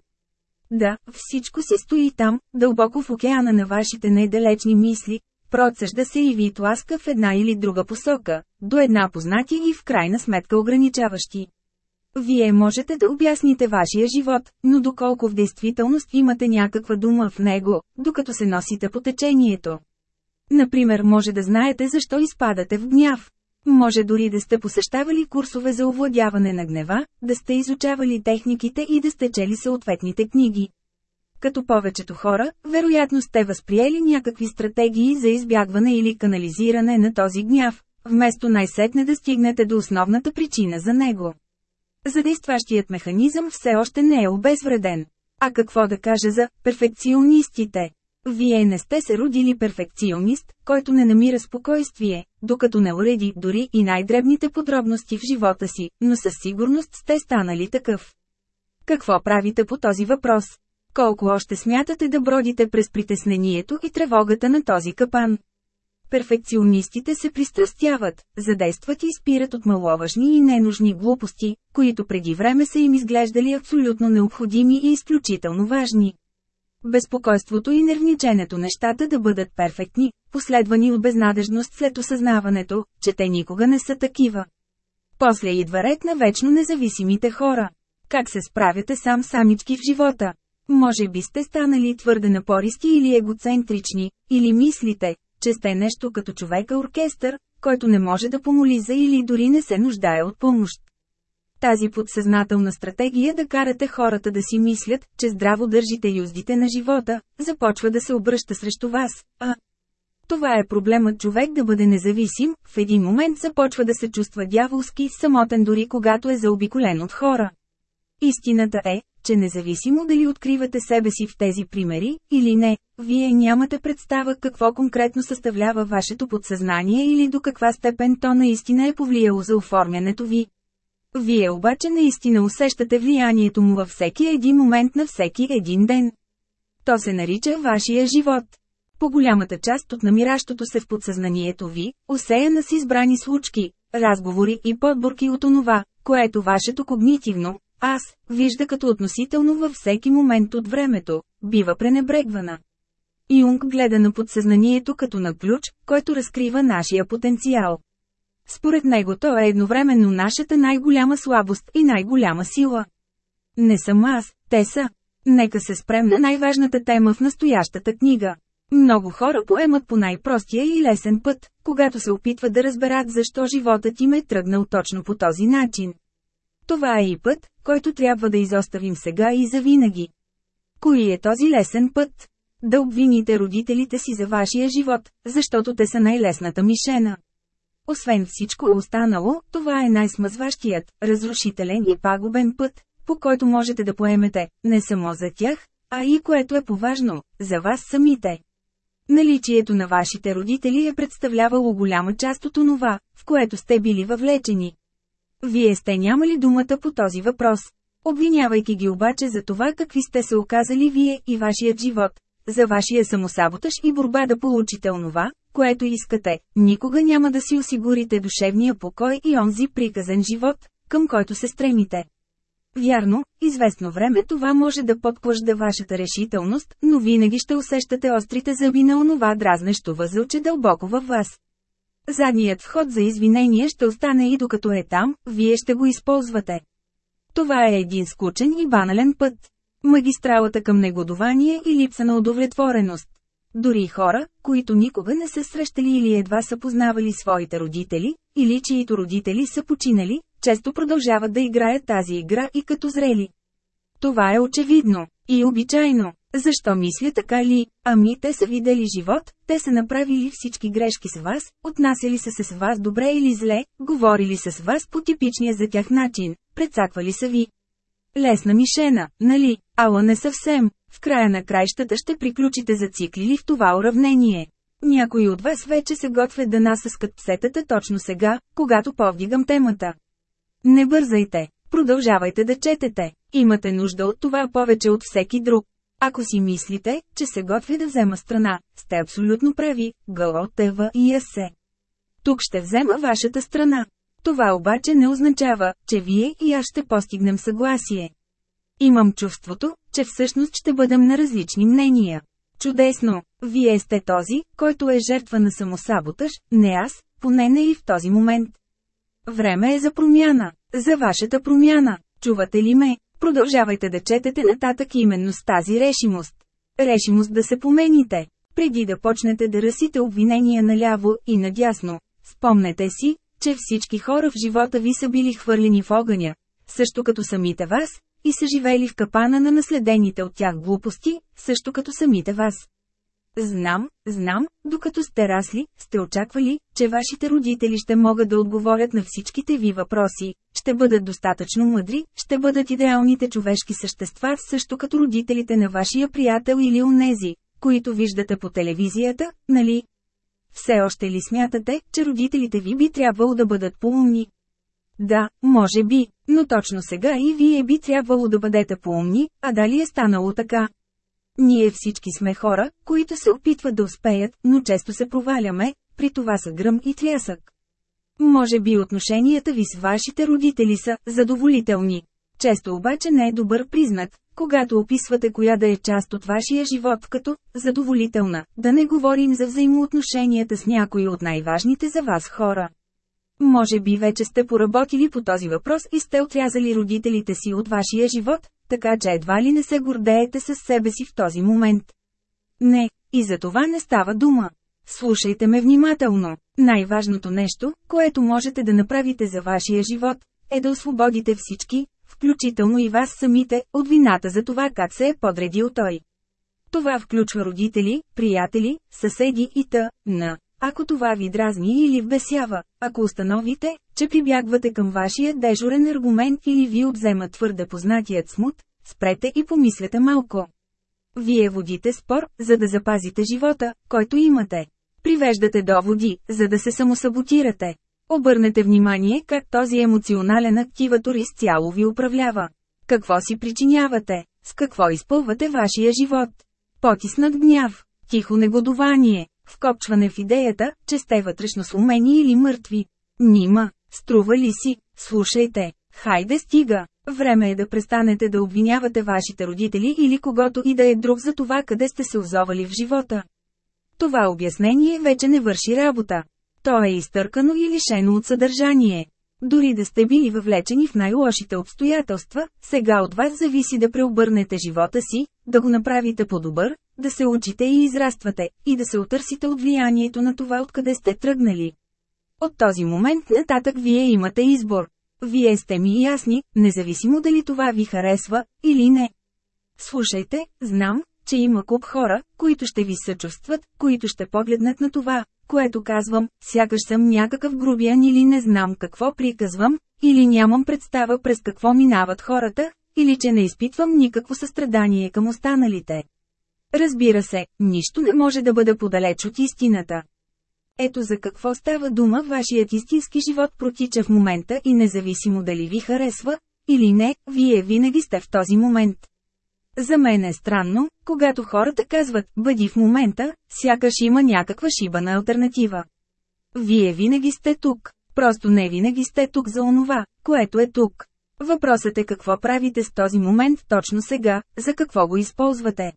Да, всичко се стои там, дълбоко в океана на вашите недалечни мисли, процежда се и ви тласка в една или друга посока, до една познати и в крайна сметка ограничаващи. Вие можете да обясните вашия живот, но доколко в действителност имате някаква дума в него, докато се носите по течението. Например може да знаете защо изпадате в гняв. Може дори да сте посещавали курсове за овладяване на гнева, да сте изучавали техниките и да сте чели съответните книги. Като повечето хора, вероятно сте възприели някакви стратегии за избягване или канализиране на този гняв, вместо най-сетне да стигнете до основната причина за него. Задействащият механизъм все още не е обезвреден. А какво да кажа за перфекционистите? Вие не сте се родили перфекционист, който не намира спокойствие, докато не уреди дори и най-дребните подробности в живота си, но със сигурност сте станали такъв. Какво правите по този въпрос? Колко още смятате да бродите през притеснението и тревогата на този капан? Перфекционистите се пристрастяват, задействат и спират от маловажни и ненужни глупости, които преди време са им изглеждали абсолютно необходими и изключително важни. Безпокойството и нервниченето нещата да бъдат перфектни, последвани от безнадежност след осъзнаването, че те никога не са такива. После идва ред на вечно независимите хора. Как се справяте сам самички в живота? Може би сте станали твърде напористи или егоцентрични, или мислите, че сте нещо като човека-оркестър, който не може да помоли за или дори не се нуждае от помощ. Тази подсъзнателна стратегия да карате хората да си мислят, че здраво държите юздите на живота, започва да се обръща срещу вас, а това е проблемът човек да бъде независим, в един момент започва да се чувства дяволски, самотен дори когато е заобиколен от хора. Истината е, че независимо дали откривате себе си в тези примери, или не, вие нямате представа какво конкретно съставлява вашето подсъзнание или до каква степен то наистина е повлияло за оформянето ви. Вие обаче наистина усещате влиянието му във всеки един момент на всеки един ден. То се нарича вашия живот. По голямата част от намиращото се в подсъзнанието ви, усеяна с избрани случки, разговори и подборки от онова, което вашето когнитивно, аз, вижда като относително във всеки момент от времето, бива пренебрегвана. Юнг гледа на подсъзнанието като на ключ, който разкрива нашия потенциал. Според него то е едновременно нашата най-голяма слабост и най-голяма сила. Не съм аз, те са. Нека се спрем на най-важната тема в настоящата книга. Много хора поемат по най-простия и лесен път, когато се опитват да разберат защо животът им е тръгнал точно по този начин. Това е и път, който трябва да изоставим сега и завинаги. Кои е този лесен път? Да обвините родителите си за вашия живот, защото те са най-лесната мишена. Освен всичко останало, това е най-смъзващият, разрушителен и пагубен път, по който можете да поемете, не само за тях, а и което е поважно, за вас самите. Наличието на вашите родители е представлявало голяма част от онова, в което сте били въвлечени. Вие сте нямали думата по този въпрос. Обвинявайки ги обаче за това какви сте се оказали вие и вашият живот, за вашия самосаботаж и борба да получите онова, което искате, никога няма да си осигурите душевния покой и онзи приказен живот, към който се стремите. Вярно, известно време това може да подклажда вашата решителност, но винаги ще усещате острите зъби на онова дразнещо възълче дълбоко във вас. Задният вход за извинение ще остане и докато е там, вие ще го използвате. Това е един скучен и банален път. Магистралата към негодование и липса на удовлетвореност. Дори хора, които никога не са срещали или едва са познавали своите родители, или чието родители са починали, често продължават да играят тази игра и като зрели. Това е очевидно и обичайно. Защо мисля така ли? Ами те са видели живот, те са направили всички грешки с вас, отнасяли са се с вас добре или зле, говорили са с вас по типичния за тях начин, предсаквали са ви. Лесна мишена, нали? Ала не съвсем. В края на краищата ще приключите зациклили в това уравнение. Някои от вас вече се готвят да насъскат псетата точно сега, когато повдигам темата. Не бързайте, продължавайте да четете. Имате нужда от това повече от всеки друг. Ако си мислите, че се готви да взема страна, сте абсолютно прави, Гало Тева и Ясе. Тук ще взема вашата страна. Това обаче не означава, че вие и аз ще постигнем съгласие. Имам чувството, че всъщност ще бъдем на различни мнения. Чудесно! Вие сте този, който е жертва на самосаботаж, не аз, поне не и в този момент. Време е за промяна. За вашата промяна. Чувате ли ме? Продължавайте да четете нататък именно с тази решимост. Решимост да се помените. Преди да почнете да ръсите обвинения наляво и надясно, спомнете си, че всички хора в живота ви са били хвърлени в огъня, също като самите вас, и са живели в капана на наследените от тях глупости, също като самите вас. Знам, знам, докато сте расли, сте очаквали, че вашите родители ще могат да отговорят на всичките ви въпроси, ще бъдат достатъчно мъдри, ще бъдат идеалните човешки същества, също като родителите на вашия приятел или унези, които виждате по телевизията, нали? Все още ли смятате, че родителите ви би трябвало да бъдат поумни? Да, може би, но точно сега и вие би трябвало да бъдете поумни, а дали е станало така? Ние всички сме хора, които се опитват да успеят, но често се проваляме, при това са гръм и трясък. Може би отношенията ви с вашите родители са задоволителни. Често обаче не е добър признак, когато описвате коя да е част от вашия живот като задоволителна, да не говорим за взаимоотношенията с някои от най-важните за вас хора. Може би вече сте поработили по този въпрос и сте отрязали родителите си от вашия живот, така че едва ли не се гордеете с себе си в този момент. Не, и за това не става дума. Слушайте ме внимателно. Най-важното нещо, което можете да направите за вашия живот, е да освободите всички, включително и вас самите, от вината за това как се е подредил той. Това включва родители, приятели, съседи и т.н. Ако това ви дразни или вбесява, ако установите, че прибягвате към вашия дежурен аргумент или ви отзема твърде познатият смут, спрете и помислете малко. Вие водите спор, за да запазите живота, който имате. Привеждате доводи, за да се самосаботирате. Обърнете внимание как този емоционален активатор изцяло ви управлява. Какво си причинявате? С какво изпълвате вашия живот? Потиснат гняв, тихо негодование, вкопчване в идеята, че сте вътрешно сломени или мъртви. Нима, струва ли си, слушайте, хайде стига, време е да престанете да обвинявате вашите родители или когото и да е друг за това къде сте се озовали в живота. Това обяснение вече не върши работа. То е изтъркано и лишено от съдържание. Дори да сте били въвлечени в най-лошите обстоятелства, сега от вас зависи да преобърнете живота си, да го направите по-добър, да се учите и израствате, и да се отърсите от влиянието на това откъде сте тръгнали. От този момент нататък вие имате избор. Вие сте ми ясни, независимо дали това ви харесва, или не. Слушайте, знам, че има куп хора, които ще ви съчувстват, които ще погледнат на това, което казвам, сякаш съм някакъв грубиян или не знам какво приказвам, или нямам представа през какво минават хората, или че не изпитвам никакво състрадание към останалите. Разбира се, нищо не може да бъде подалеч от истината. Ето за какво става дума вашият истински живот протича в момента и независимо дали ви харесва, или не, вие винаги сте в този момент. За мен е странно, когато хората казват, бъди в момента, сякаш има някаква шибана альтернатива. Вие винаги сте тук, просто не винаги сте тук за онова, което е тук. Въпросът е какво правите с този момент точно сега, за какво го използвате.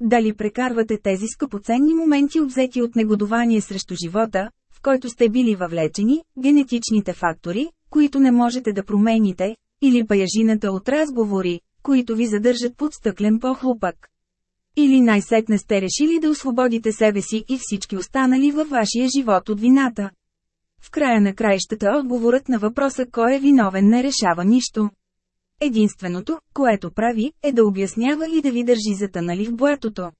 Дали прекарвате тези скъпоценни моменти обзети от негодование срещу живота, в който сте били въвлечени, генетичните фактори, които не можете да промените, или баяжината от разговори, които ви задържат под стъклен похлопък. Или най-сетне сте решили да освободите себе си и всички останали във вашия живот от вината. В края на краищата отговорът на въпроса кой е виновен не решава нищо. Единственото, което прави, е да обяснява и да ви държи затънали в блатото.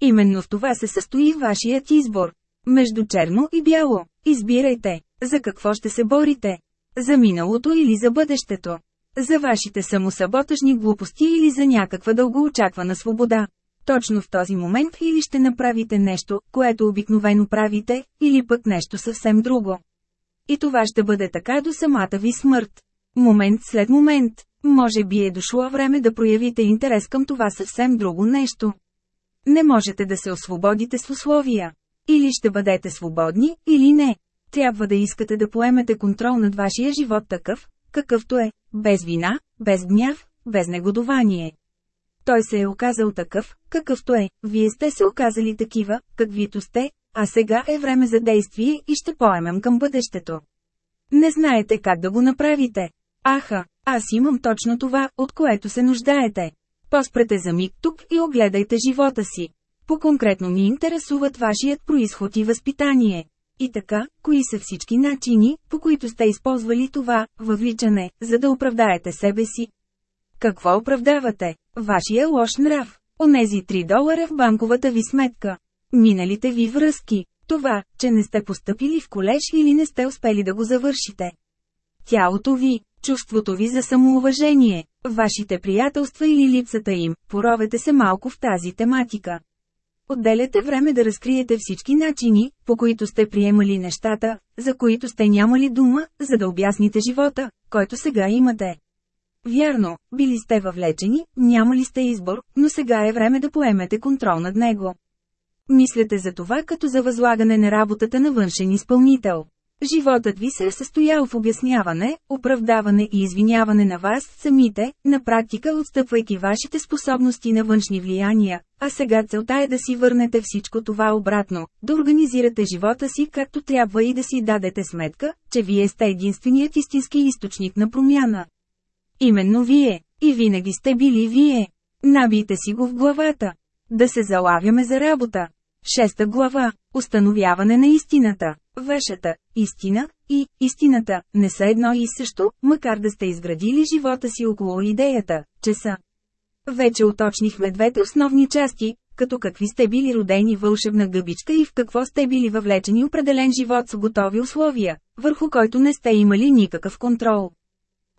Именно в това се състои вашият избор. Между черно и бяло, избирайте, за какво ще се борите. За миналото или за бъдещето. За вашите самосаботажни глупости или за някаква дългоочаквана свобода. Точно в този момент или ще направите нещо, което обикновено правите, или пък нещо съвсем друго. И това ще бъде така до самата ви смърт. Момент след момент, може би е дошло време да проявите интерес към това съвсем друго нещо. Не можете да се освободите с условия. Или ще бъдете свободни, или не. Трябва да искате да поемете контрол над вашия живот такъв, какъвто е, без вина, без гняв, без негодование. Той се е оказал такъв, какъвто е, вие сте се оказали такива, каквито сте, а сега е време за действие и ще поемем към бъдещето. Не знаете как да го направите. Аха, аз имам точно това, от което се нуждаете. Поспрете за миг тук и огледайте живота си. По-конкретно ми интересуват вашият происход и възпитание. И така, кои са всички начини, по които сте използвали това въвличане, за да оправдаете себе си? Какво оправдавате? Вашия лош нрав. Онези 3 долара в банковата ви сметка. Миналите ви връзки. Това, че не сте поступили в колеж или не сте успели да го завършите. Тялото ви, чувството ви за самоуважение, вашите приятелства или липсата им, поровете се малко в тази тематика. Отделяте време да разкриете всички начини, по които сте приемали нещата, за които сте нямали дума, за да обясните живота, който сега имате. Вярно, били сте въвлечени, нямали сте избор, но сега е време да поемете контрол над него. Мислете за това като за възлагане на работата на външен изпълнител. Животът ви се е състоял в обясняване, оправдаване и извиняване на вас самите, на практика отстъпвайки вашите способности на външни влияния, а сега целта е да си върнете всичко това обратно, да организирате живота си както трябва и да си дадете сметка, че вие сте единственият истински източник на промяна. Именно вие, и винаги сте били вие. Набийте си го в главата. Да се залавяме за работа. Шеста глава. Установяване на истината. Вашата истина и истината не са едно и също, макар да сте изградили живота си около идеята, че са. Вече уточнихме двете основни части, като какви сте били родени вълшебна гъбичка и в какво сте били въвлечени определен живот с готови условия, върху който не сте имали никакъв контрол.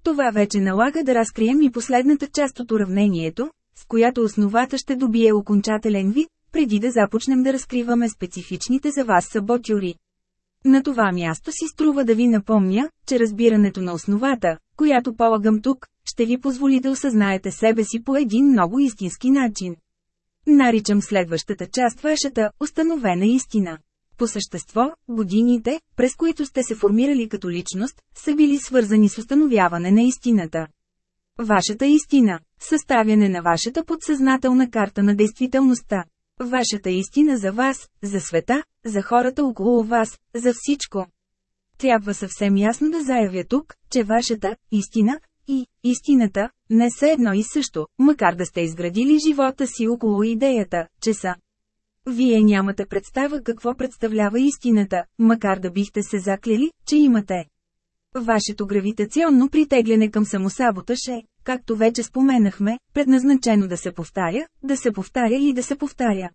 Това вече налага да разкрием и последната част от уравнението, с която основата ще добие окончателен вид, преди да започнем да разкриваме специфичните за вас саботюри. На това място си струва да ви напомня, че разбирането на основата, която полагам тук, ще ви позволи да осъзнаете себе си по един много истински начин. Наричам следващата част вашата установена истина. По същество, годините, през които сте се формирали като личност, са били свързани с установяване на истината. Вашата истина – съставяне на вашата подсъзнателна карта на действителността. Вашата истина за вас, за света, за хората около вас, за всичко. Трябва съвсем ясно да заявя тук, че вашата истина и истината не са едно и също, макар да сте изградили живота си около идеята, че са. Вие нямате представа какво представлява истината, макар да бихте се заклели, че имате. Вашето гравитационно притегляне към самосаботаж е, както вече споменахме, предназначено да се повтаря, да се повтаря и да се повтаря.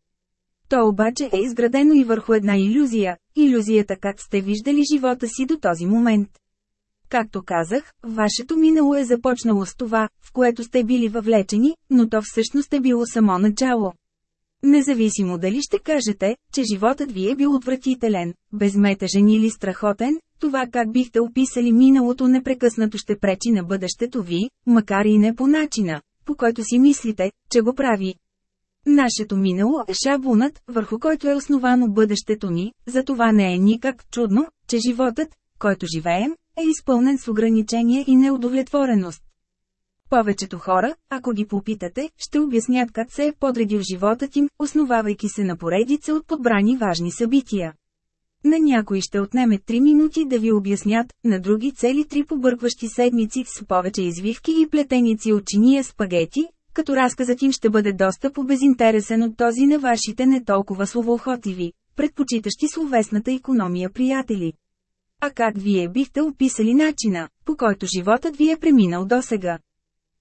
То обаче е изградено и върху една иллюзия, иллюзията как сте виждали живота си до този момент. Както казах, вашето минало е започнало с това, в което сте били въвлечени, но то всъщност е било само начало. Независимо дали ще кажете, че животът ви е бил отвратителен, безметъжен или страхотен, това как бихте описали миналото непрекъснато ще пречи на бъдещето ви, макар и не по начина, по който си мислите, че го прави. Нашето минало е шаблонът, върху който е основано бъдещето ни, затова не е никак чудно, че животът, който живеем, е изпълнен с ограничения и неудовлетвореност. Повечето хора, ако ги попитате, ще обяснят как се е подредил животът им, основавайки се на поредица от подбрани важни събития. На някои ще отнеме 3 минути да ви обяснят, на други цели три побъркващи седмици с повече извивки и плетеници от чиния спагети, като разказът им ще бъде доста по-безинтересен от този на вашите не толкова словоохотливи, предпочитащи словесната економия приятели. А как вие бихте описали начина, по който животът ви е преминал досега?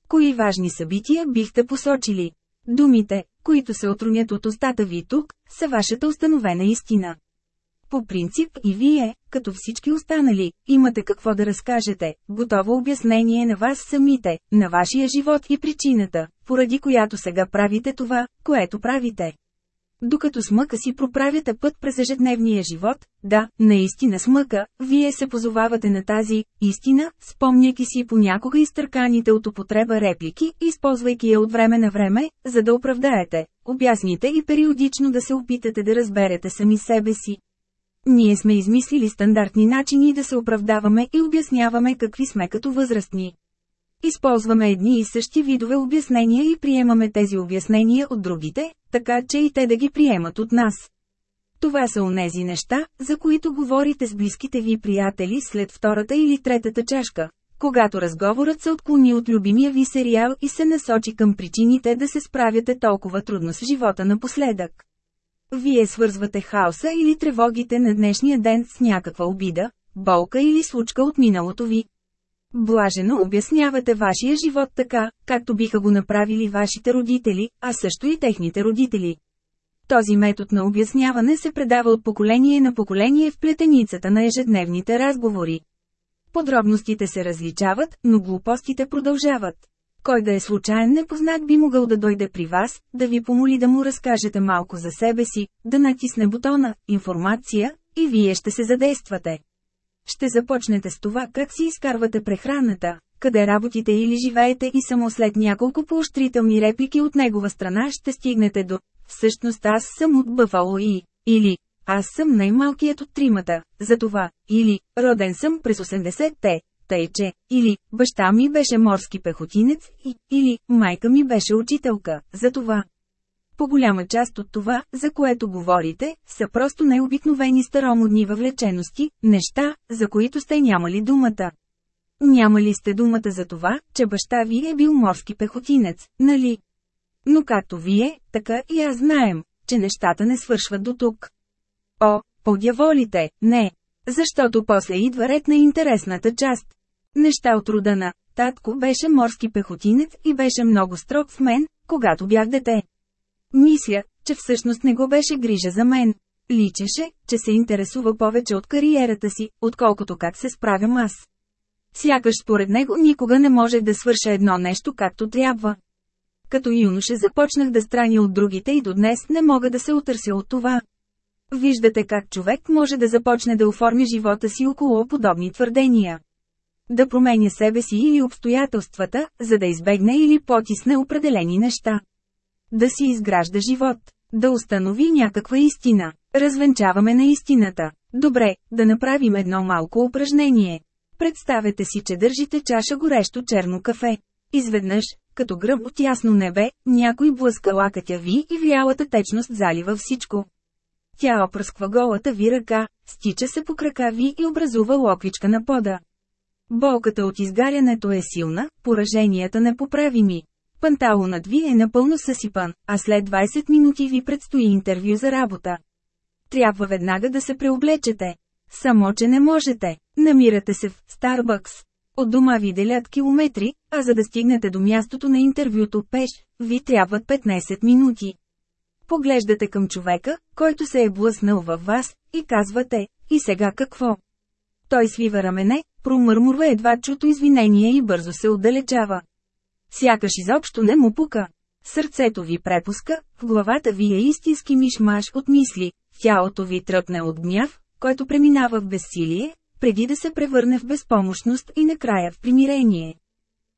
Кои важни събития бихте посочили? Думите, които се отрунят от устата ви тук, са вашата установена истина. По принцип и вие, като всички останали, имате какво да разкажете, готово обяснение на вас самите, на вашия живот и причината, поради която сега правите това, което правите. Докато с мъка си проправяте път през ежедневния живот, да, наистина с мъка, вие се позовавате на тази истина, спомняйки си понякога изтърканите от употреба реплики, използвайки я от време на време, за да оправдаете, обясните и периодично да се опитате да разберете сами себе си. Ние сме измислили стандартни начини да се оправдаваме и обясняваме какви сме като възрастни. Използваме едни и същи видове обяснения и приемаме тези обяснения от другите, така че и те да ги приемат от нас. Това са онези неща, за които говорите с близките ви приятели след втората или третата чашка, когато разговорът се отклони от любимия ви сериал и се насочи към причините да се справяте толкова трудно с живота напоследък. Вие свързвате хаоса или тревогите на днешния ден с някаква обида, болка или случка от миналото ви. Блажено обяснявате вашия живот така, както биха го направили вашите родители, а също и техните родители. Този метод на обясняване се предава от поколение на поколение в плетеницата на ежедневните разговори. Подробностите се различават, но глупостите продължават. Кой да е случайен непознат би могъл да дойде при вас, да ви помоли да му разкажете малко за себе си, да натисне бутона «Информация» и вие ще се задействате. Ще започнете с това как си изкарвате прехраната, къде работите или живеете и само след няколко поощрителни реплики от негова страна ще стигнете до «Всъщност аз съм от Бъфало и» или «Аз съм най-малкият от тримата, затова» или «Роден съм през 80-те, тъй че» или «Баща ми беше морски пехотинец» и, или «Майка ми беше учителка, затова». По голяма част от това, за което говорите, са просто необикновени старомодни въвлечености, неща, за които сте нямали думата. Няма ли сте думата за това, че баща ви е бил морски пехотинец, нали? Но както вие, така и аз знаем, че нещата не свършват до тук. О, подяволите, не. Защото после идва ред на интересната част. Неща от рода «Татко беше морски пехотинец и беше много строг с мен, когато бях дете». Мисля, че всъщност не го беше грижа за мен. Личеше, че се интересува повече от кариерата си, отколкото как се справям аз. Сякаш според него никога не може да свърша едно нещо както трябва. Като юноше започнах да страня от другите и до днес не мога да се отърся от това. Виждате как човек може да започне да оформи живота си около подобни твърдения. Да променя себе си или обстоятелствата, за да избегне или потисне определени неща. Да си изгражда живот. Да установи някаква истина. Развенчаваме на истината. Добре, да направим едно малко упражнение. Представете си, че държите чаша горещо черно кафе. Изведнъж, като гръб от ясно небе, някой блъска лакътя ви и вялата течност залива всичко. Тя опръсква голата ви ръка, стича се по крака ви и образува локвичка на пода. Болката от изгарянето е силна, пораженията непоправими. Панталонът ви е напълно съсипан, а след 20 минути ви предстои интервю за работа. Трябва веднага да се преоблечете. Само, че не можете. Намирате се в Старбъкс. От дома ви делят километри, а за да стигнете до мястото на интервюто пеш, ви трябват 15 минути. Поглеждате към човека, който се е блъснал във вас, и казвате, и сега какво? Той свива рамене, промърмурва едва чуто извинение и бързо се отдалечава. Сякаш изобщо не му пука. Сърцето ви препуска, в главата ви е истински мишмаш от мисли, тялото ви тръпне от гняв, който преминава в безсилие, преди да се превърне в безпомощност и накрая в примирение.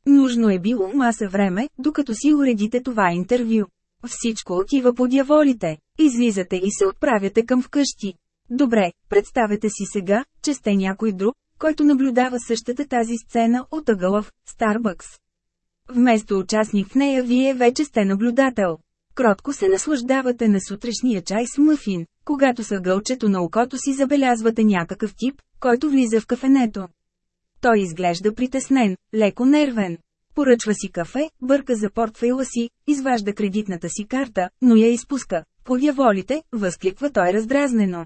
Нужно е било маса време, докато си уредите това интервю. Всичко отива по дяволите. Излизате и се отправяте към вкъщи. Добре, представете си сега, че сте някой друг, който наблюдава същата тази сцена от ъгъла в Старбъкс. Вместо участник в нея вие вече сте наблюдател. Кротко се наслаждавате на сутрешния чай с мъфин, когато с гълчето на окото си забелязвате някакъв тип, който влиза в кафенето. Той изглежда притеснен, леко нервен. Поръчва си кафе, бърка за портфейла си, изважда кредитната си карта, но я изпуска. Подяволите, възкликва той раздразнено.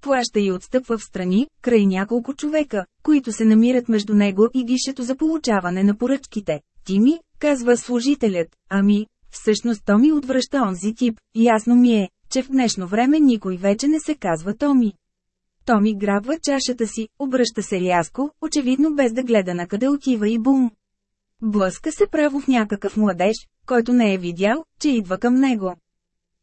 Плаща и отстъпва в страни, край няколко човека, които се намират между него и гишето за получаване на поръчките. Ти ми, казва служителят, ами, всъщност то ми отвръща онзи тип, ясно ми е, че в днешно време никой вече не се казва Томи. Томи грабва чашата си, обръща се рязко, очевидно без да гледа на къде отива и бум. Блъска се право в някакъв младеж, който не е видял, че идва към него.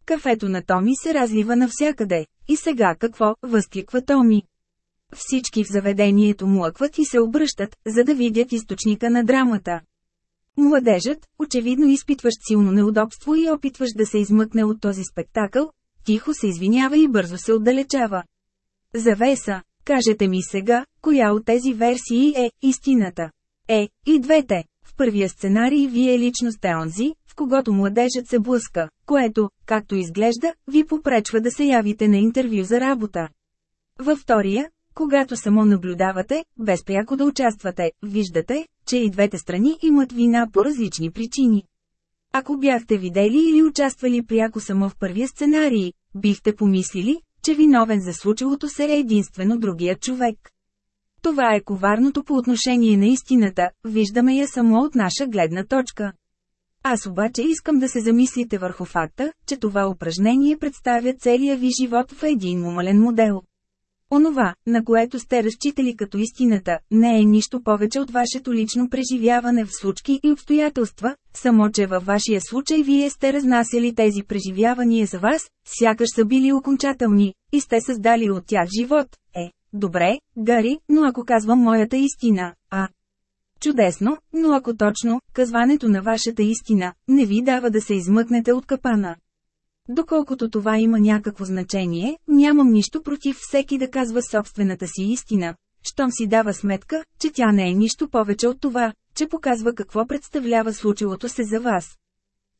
Кафето на Томи се разлива навсякъде. И сега какво, възкликва Томи. Всички в заведението млъкват и се обръщат, за да видят източника на драмата. Младежът, очевидно изпитващ силно неудобство и опитващ да се измъкне от този спектакъл, тихо се извинява и бързо се отдалечава. Завеса, кажете ми сега, коя от тези версии е истината? Е, и двете. В първия сценарий вие лично сте онзи, в когото младежът се блъска, което, както изглежда, ви попречва да се явите на интервю за работа. Във втория, когато само наблюдавате, без пряко да участвате, виждате, че и двете страни имат вина по различни причини. Ако бяхте видели или участвали пряко само в първия сценарий, бихте помислили, че виновен за случилото се е единствено другият човек. Това е коварното по отношение на истината, виждаме я само от наша гледна точка. Аз обаче искам да се замислите върху факта, че това упражнение представя целия ви живот в един умален модел. Онова, на което сте разчитали като истината, не е нищо повече от вашето лично преживяване в случки и обстоятелства, само че във вашия случай вие сте разнасяли тези преживявания за вас, сякаш са били окончателни, и сте създали от тях живот. Е, добре, Гари, но ако казвам моята истина, а... Чудесно, но ако точно, казването на вашата истина, не ви дава да се измъкнете от капана. Доколкото това има някакво значение, нямам нищо против всеки да казва собствената си истина, щом си дава сметка, че тя не е нищо повече от това, че показва какво представлява случилото се за вас.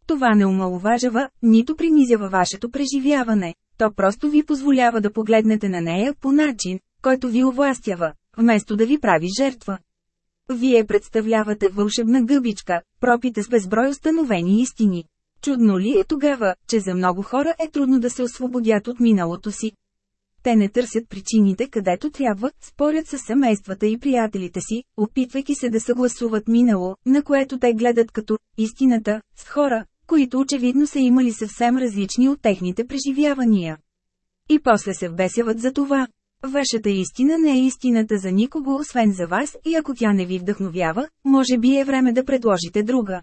Това не омалуважава, нито принизява вашето преживяване, то просто ви позволява да погледнете на нея по начин, който ви овластява, вместо да ви прави жертва. Вие представлявате вълшебна гъбичка, пропита с безброй установени истини. Чудно ли е тогава, че за много хора е трудно да се освободят от миналото си? Те не търсят причините където трябва, спорят с семействата и приятелите си, опитвайки се да съгласуват минало, на което те гледат като истината, с хора, които очевидно са имали съвсем различни от техните преживявания. И после се вбесяват за това. Вашата истина не е истината за никого освен за вас и ако тя не ви вдъхновява, може би е време да предложите друга.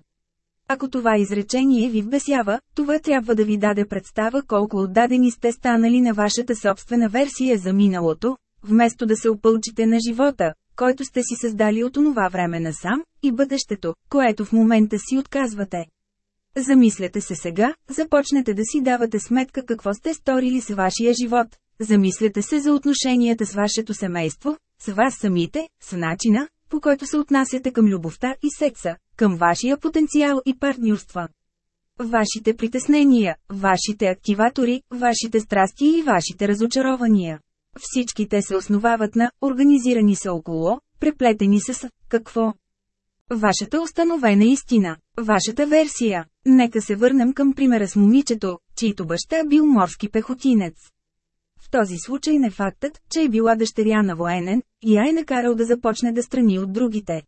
Ако това изречение ви вбесява, това трябва да ви даде представа колко отдадени сте станали на вашата собствена версия за миналото, вместо да се опълчите на живота, който сте си създали от онова време насам, и бъдещето, което в момента си отказвате. Замислете се сега, започнете да си давате сметка какво сте сторили с вашия живот, замислете се за отношенията с вашето семейство, с вас самите, с начина, по който се отнасяте към любовта и секса, към вашия потенциал и партньорства. Вашите притеснения, вашите активатори, вашите страсти и вашите разочарования. Всички те се основават на, организирани са около, преплетени с какво? Вашата установена истина, вашата версия. Нека се върнем към примера с момичето, чийто баща бил морски пехотинец. В този случай не фактът, че е била дъщеря на военен, я е накарал да започне да страни от другите.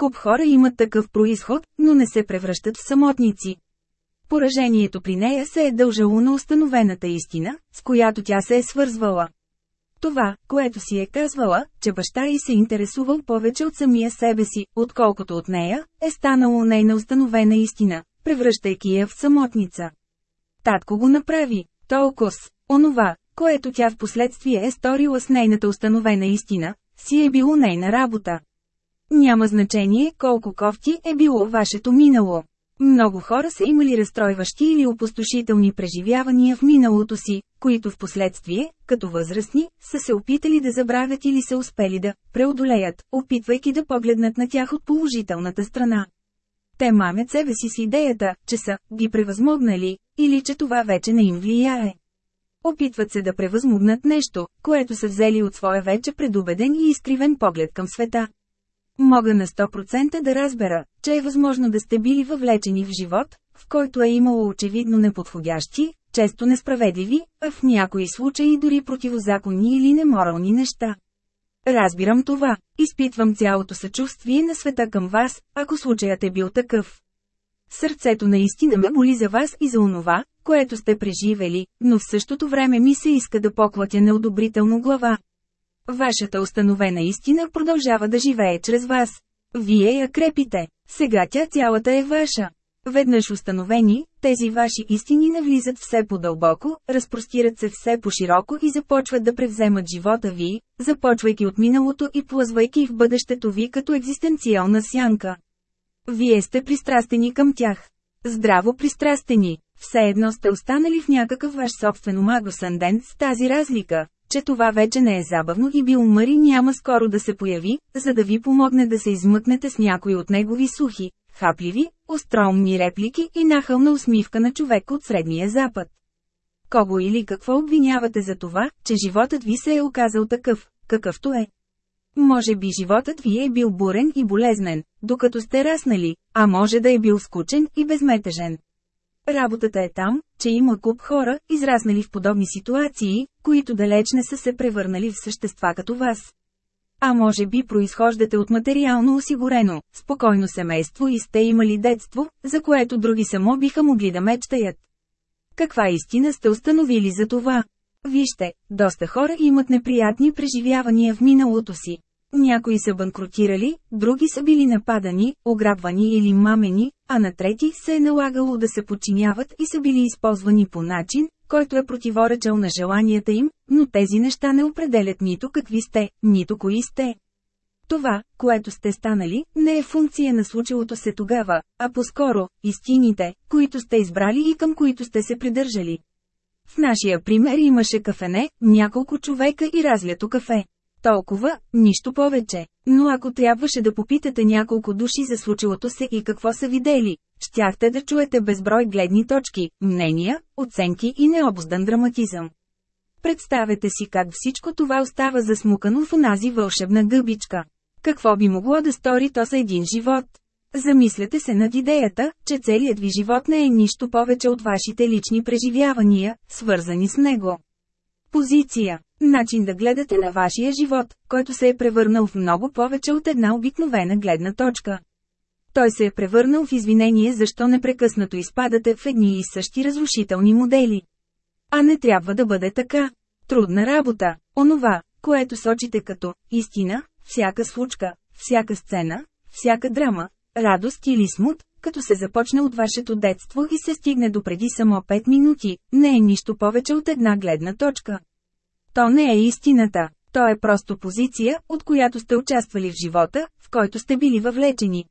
Куп хора имат такъв происход, но не се превръщат в самотници. Поражението при нея се е дължало на установената истина, с която тя се е свързвала. Това, което си е казвала, че баща й се интересувал повече от самия себе си, отколкото от нея, е станало нейна установена истина, превръщайки я в самотница. Татко го направи, толкова, онова, което тя в последствие е сторила с нейната установена истина, си е било нейна работа. Няма значение колко кофти е било вашето минало. Много хора са имали разстройващи или опустошителни преживявания в миналото си, които в последствие, като възрастни, са се опитали да забравят или са успели да преодолеят, опитвайки да погледнат на тях от положителната страна. Те мамят себе си с идеята, че са ги превъзмогнали, или че това вече не им влияе. Опитват се да превъзмогнат нещо, което са взели от своя вече предубеден и изкривен поглед към света. Мога на 100% да разбера, че е възможно да сте били въвлечени в живот, в който е имало очевидно неподходящи, често несправедливи, а в някои случаи дори противозаконни или неморални неща. Разбирам това, изпитвам цялото съчувствие на света към вас, ако случаят е бил такъв. Сърцето наистина ме моли за вас и за онова, което сте преживели, но в същото време ми се иска да поклатя неодобрително глава. Вашата установена истина продължава да живее чрез вас. Вие я крепите. Сега тя цялата е ваша. Веднъж установени, тези ваши истини навлизат все по-дълбоко, разпростират се все по-широко и започват да превземат живота ви, започвайки от миналото и плъзвайки в бъдещето ви като екзистенциална сянка. Вие сте пристрастени към тях. Здраво пристрастени. Все едно сте останали в някакъв ваш собствен магосанден с тази разлика, че това вече не е забавно и Бил Мъри няма скоро да се появи, за да ви помогне да се измъкнете с някой от негови сухи, хапливи, остроумни реплики и нахълна усмивка на човек от Средния Запад. Кого или какво обвинявате за това, че животът ви се е оказал такъв, какъвто е? Може би животът ви е бил бурен и болезнен, докато сте раснали, а може да е бил скучен и безметежен. Работата е там, че има куп хора, израснали в подобни ситуации, които далеч не са се превърнали в същества като вас. А може би произхождате от материално осигурено, спокойно семейство и сте имали детство, за което други само биха могли да мечтаят. Каква истина сте установили за това? Вижте, доста хора имат неприятни преживявания в миналото си. Някои са банкротирали, други са били нападани, ограбвани или мамени, а на трети се е налагало да се подчиняват и са били използвани по начин, който е противоречал на желанията им, но тези неща не определят нито какви сте, нито кои сте. Това, което сте станали, не е функция на случилото се тогава, а по-скоро – истините, които сте избрали и към които сте се придържали. В нашия пример имаше кафене, няколко човека и разлято кафе. Толкова, нищо повече. Но ако трябваше да попитате няколко души за случилото се и какво са видели, щяхте да чуете безброй гледни точки, мнения, оценки и необоздан драматизъм. Представете си как всичко това остава засмукано в онази вълшебна гъбичка. Какво би могло да стори то за един живот? Замислете се над идеята, че целият ви живот не е нищо повече от вашите лични преживявания, свързани с него. Позиция Начин да гледате на вашия живот, който се е превърнал в много повече от една обикновена гледна точка. Той се е превърнал в извинение защо непрекъснато изпадате в едни и същи разрушителни модели. А не трябва да бъде така. Трудна работа. Онова, което сочите като истина, всяка случка, всяка сцена, всяка драма, радост или смут, като се започне от вашето детство и се стигне до преди само 5 минути, не е нищо повече от една гледна точка. То не е истината, то е просто позиция, от която сте участвали в живота, в който сте били въвлечени.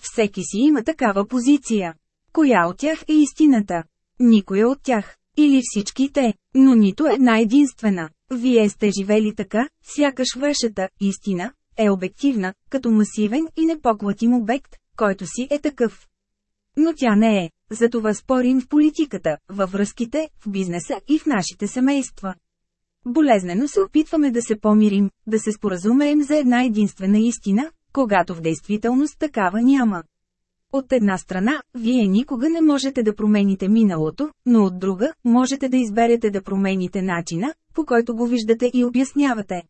Всеки си има такава позиция. Коя от тях е истината? Никоя от тях. Или всички те, но нито една единствена. Вие сте живели така, сякаш вашата истина е обективна, като масивен и непоклатим обект, който си е такъв. Но тя не е, затова спорим в политиката, във връзките, в бизнеса и в нашите семейства. Болезнено се опитваме да се помирим, да се споразумеем за една единствена истина, когато в действителност такава няма. От една страна, вие никога не можете да промените миналото, но от друга, можете да изберете да промените начина, по който го виждате и обяснявате.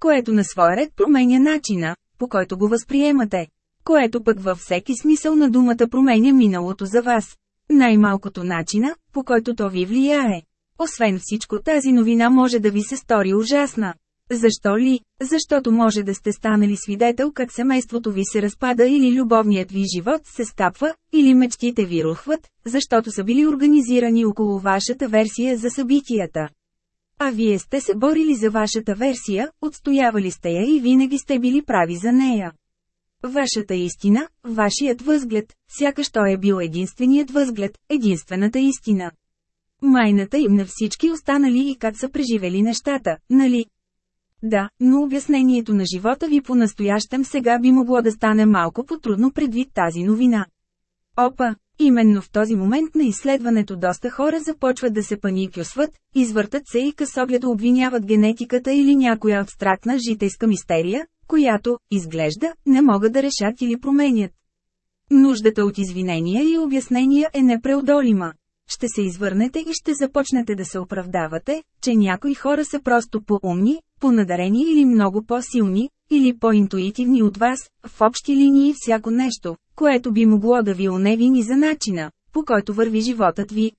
Което на своя ред променя начина, по който го възприемате. Което пък във всеки смисъл на думата променя миналото за вас. Най-малкото начина, по който то ви влияе. Освен всичко тази новина може да ви се стори ужасна. Защо ли? Защото може да сте станали свидетел как семейството ви се разпада или любовният ви живот се стапва, или мечтите ви рухват, защото са били организирани около вашата версия за събитията. А вие сте се борили за вашата версия, отстоявали сте я и винаги сте били прави за нея. Вашата истина, вашият възглед, сякаш той е бил единственият възглед, единствената истина. Майната им на всички останали и как са преживели нещата, нали? Да, но обяснението на живота ви по-настоящем сега би могло да стане малко по-трудно предвид тази новина. Опа, именно в този момент на изследването доста хора започват да се паникюсват, извъртат се и късогледо обвиняват генетиката или някоя абстрактна житейска мистерия, която, изглежда, не могат да решат или променят. Нуждата от извинения и обяснения е непреодолима ще се извърнете и ще започнете да се оправдавате, че някои хора са просто по-умни, по-надарени или много по-силни, или по-интуитивни от вас, в общи линии всяко нещо, което би могло да ви оневини за начина, по който върви животът ви.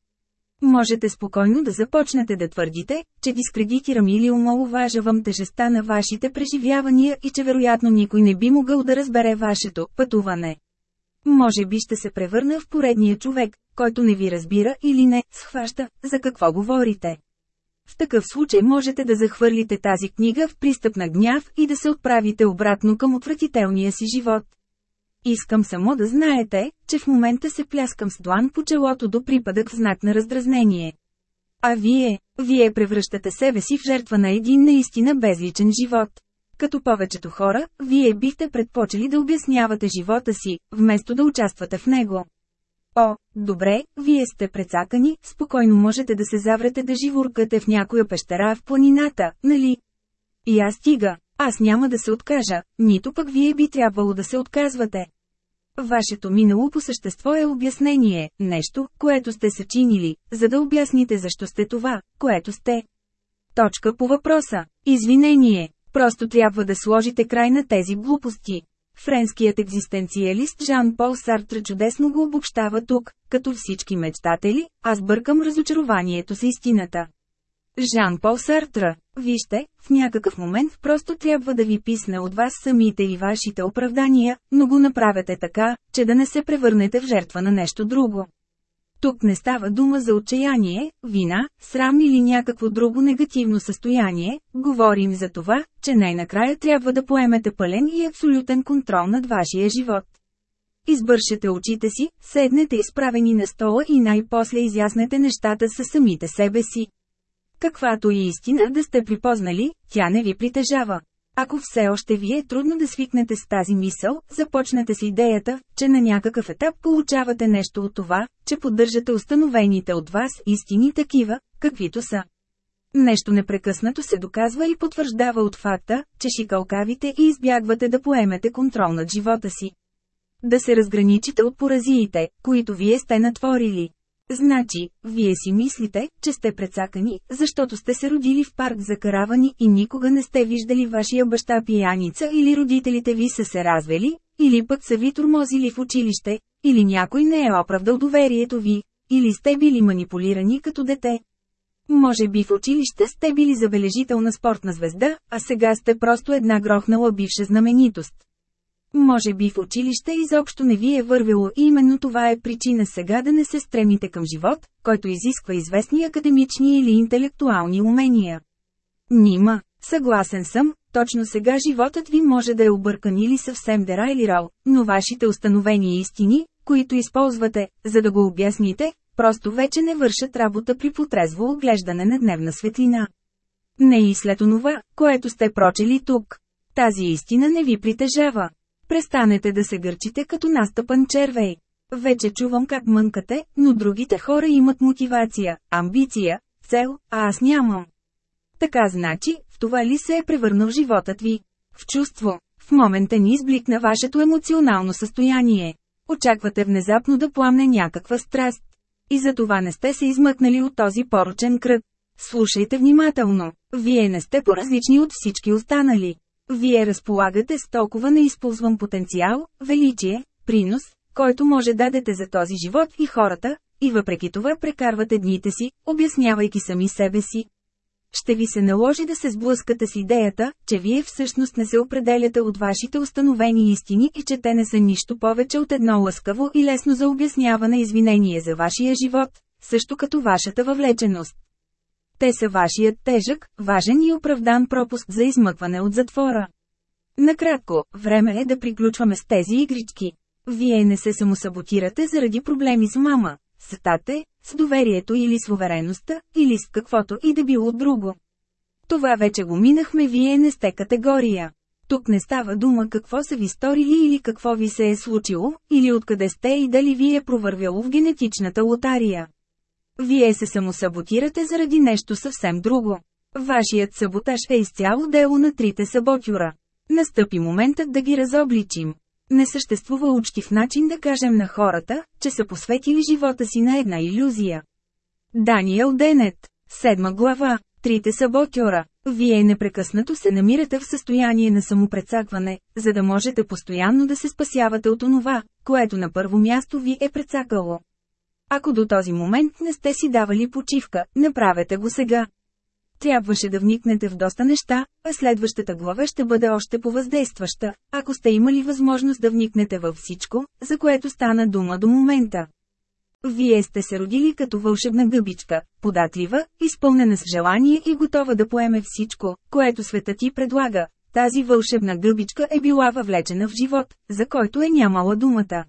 Можете спокойно да започнете да твърдите, че дискредитирам или омалуважавам тежестта на вашите преживявания и че вероятно никой не би могъл да разбере вашето пътуване. Може би ще се превърна в поредния човек, който не ви разбира или не схваща, за какво говорите. В такъв случай можете да захвърлите тази книга в пристъп на гняв и да се отправите обратно към отвратителния си живот. Искам само да знаете, че в момента се пляскам с длан по челото до припадък в знак на раздразнение. А вие, вие превръщате себе си в жертва на един наистина безличен живот. Като повечето хора, вие бихте предпочели да обяснявате живота си, вместо да участвате в него. О, добре, вие сте прецакани, спокойно можете да се заврете да живуркате в някоя пещера в планината, нали? И аз стига, аз няма да се откажа, нито пък вие би трябвало да се отказвате. Вашето минало по същество е обяснение, нещо, което сте съчинили, за да обясните защо сте това, което сте. Точка по въпроса. Извинение. Просто трябва да сложите край на тези глупости. Френският екзистенциалист Жан-Пол Сартре чудесно го обобщава тук, като всички мечтатели, аз бъркам разочарованието с истината. Жан Пол Сартра. Вижте, в някакъв момент просто трябва да ви писне от вас самите и вашите оправдания, но го направете така, че да не се превърнете в жертва на нещо друго. Тук не става дума за отчаяние, вина, срам или някакво друго негативно състояние, говорим за това, че най-накрая трябва да поемете пълен и абсолютен контрол над вашия живот. Избършете очите си, седнете изправени на стола и най-после изяснете нещата със самите себе си. Каквато и истина да сте припознали, тя не ви притежава. Ако все още ви е трудно да свикнете с тази мисъл, започнете с идеята, че на някакъв етап получавате нещо от това, че поддържате установените от вас истини такива, каквито са. Нещо непрекъснато се доказва и потвърждава от факта, че шикалкавите и избягвате да поемете контрол над живота си. Да се разграничите от поразиите, които вие сте натворили. Значи, вие си мислите, че сте прецакани, защото сте се родили в парк за каравани и никога не сте виждали вашия баща пияница или родителите ви са се развели, или пък са ви тормозили в училище, или някой не е оправдал доверието ви, или сте били манипулирани като дете. Може би в училище сте били забележителна спортна звезда, а сега сте просто една грохнала бивша знаменитост. Може би в училище изобщо не ви е вървело и именно това е причина сега да не се стремите към живот, който изисква известни академични или интелектуални умения. Нима, съгласен съм, точно сега животът ви може да е объркан или съвсем дерайлирал, но вашите установени истини, които използвате, за да го обясните, просто вече не вършат работа при потрезво оглеждане на дневна светлина. Не и след онова, което сте прочели тук. Тази истина не ви притежава. Престанете да се гърчите като настъпан червей. Вече чувам как мънкате, но другите хора имат мотивация, амбиция, цел, а аз нямам. Така значи, в това ли се е превърнал животът ви? В чувство. В момента ни избликна вашето емоционално състояние. Очаквате внезапно да пламне някаква страст. И за това не сте се измъкнали от този порочен кръг. Слушайте внимателно. Вие не сте по-различни от всички останали. Вие разполагате с толкова неизползван потенциал, величие, принос, който може дадете за този живот и хората, и въпреки това прекарвате дните си, обяснявайки сами себе си. Ще ви се наложи да се сблъскате с идеята, че вие всъщност не се определяте от вашите установени истини и че те не са нищо повече от едно лъскаво и лесно за обясняване извинение за вашия живот, също като вашата въвлеченост. Те са вашият тежък, важен и оправдан пропуск за измъкване от затвора. Накратко, време е да приключваме с тези игрички. Вие не се самосаботирате заради проблеми с мама, с тате, с доверието или с увереността, или с каквото и да било друго. Това вече го минахме, вие не сте категория. Тук не става дума какво са ви сторили или какво ви се е случило, или откъде сте и дали ви е провървяло в генетичната лотария. Вие се самосаботирате заради нещо съвсем друго. Вашият саботаж е изцяло дело на трите саботюра. Настъпи моментът да ги разобличим. Не съществува учтив начин да кажем на хората, че са посветили живота си на една иллюзия. Даниел Денет. Седма глава. Трите саботюра. Вие непрекъснато се намирате в състояние на самопрецакване, за да можете постоянно да се спасявате от онова, което на първо място ви е прецакало. Ако до този момент не сте си давали почивка, направете го сега. Трябваше да вникнете в доста неща, а следващата глава ще бъде още повъздействаща, ако сте имали възможност да вникнете във всичко, за което стана дума до момента. Вие сте се родили като вълшебна гъбичка, податлива, изпълнена с желание и готова да поеме всичко, което света ти предлага. Тази вълшебна гъбичка е била въвлечена в живот, за който е нямала думата.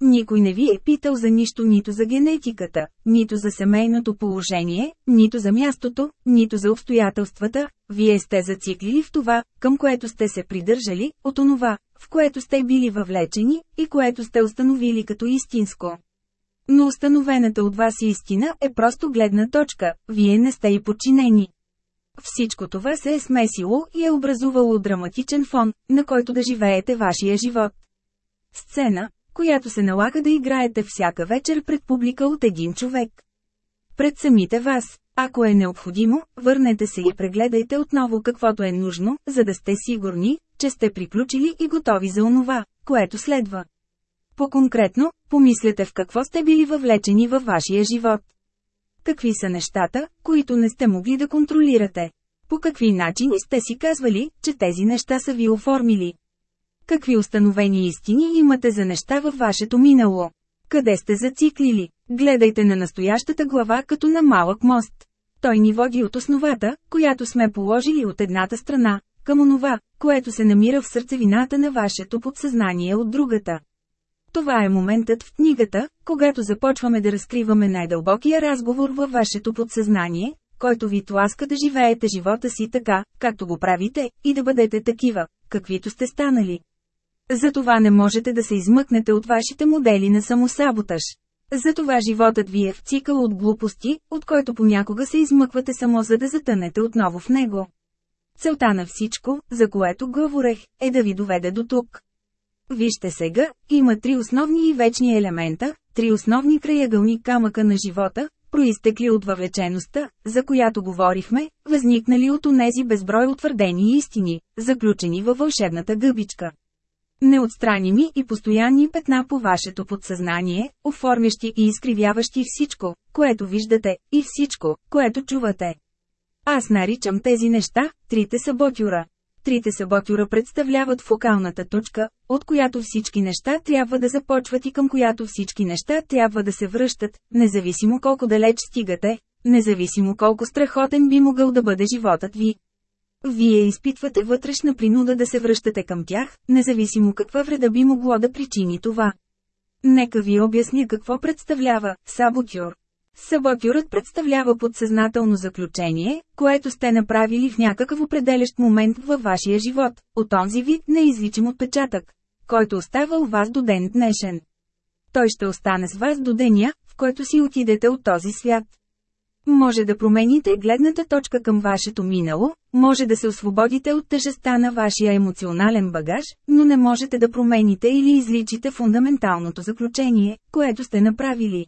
Никой не ви е питал за нищо нито за генетиката, нито за семейното положение, нито за мястото, нито за обстоятелствата, вие сте зациклили в това, към което сте се придържали, от онова, в което сте били въвлечени, и което сте установили като истинско. Но установената от вас истина е просто гледна точка, вие не сте и подчинени. Всичко това се е смесило и е образувало драматичен фон, на който да живеете вашия живот. Сцена, която се налага да играете всяка вечер пред публика от един човек. Пред самите вас, ако е необходимо, върнете се и прегледайте отново каквото е нужно, за да сте сигурни, че сте приключили и готови за онова, което следва. По-конкретно, помислете в какво сте били въвлечени във вашия живот. Какви са нещата, които не сте могли да контролирате? По какви начини сте си казвали, че тези неща са ви оформили? Какви установени истини имате за неща във вашето минало? Къде сте зациклили? Гледайте на настоящата глава като на малък мост. Той ни води от основата, която сме положили от едната страна, към онова, което се намира в сърцевината на вашето подсъзнание от другата. Това е моментът в книгата, когато започваме да разкриваме най-дълбокия разговор във вашето подсъзнание, който ви тласка да живеете живота си така, както го правите, и да бъдете такива, каквито сте станали. Затова не можете да се измъкнете от вашите модели на самосаботаж. Затова животът ви е в цикъл от глупости, от който понякога се измъквате само за да затънете отново в него. Целта на всичко, за което говорех, е да ви доведе до тук. Вижте сега, има три основни и вечни елемента, три основни краягълни камъка на живота, проистекли от въвлечеността, за която говорихме, възникнали от онези безброй утвърдени истини, заключени във вълшебната гъбичка. Неотстраними и постоянни петна по вашето подсъзнание, оформящи и изкривяващи всичко, което виждате, и всичко, което чувате. Аз наричам тези неща – трите саботюра. Трите саботюра представляват фокалната точка, от която всички неща трябва да започват и към която всички неща трябва да се връщат, независимо колко далеч стигате, независимо колко страхотен би могъл да бъде животът ви. Вие изпитвате вътрешна принуда да се връщате към тях, независимо каква вреда би могло да причини това. Нека ви обясня какво представлява саботюр. Саботюрът представлява подсъзнателно заключение, което сте направили в някакъв определящ момент във вашия живот, от онзи вид неизличим отпечатък, който остава у вас до ден днешен. Той ще остане с вас до деня, в който си отидете от този свят. Може да промените гледната точка към вашето минало, може да се освободите от тъжеста на вашия емоционален багаж, но не можете да промените или изличите фундаменталното заключение, което сте направили.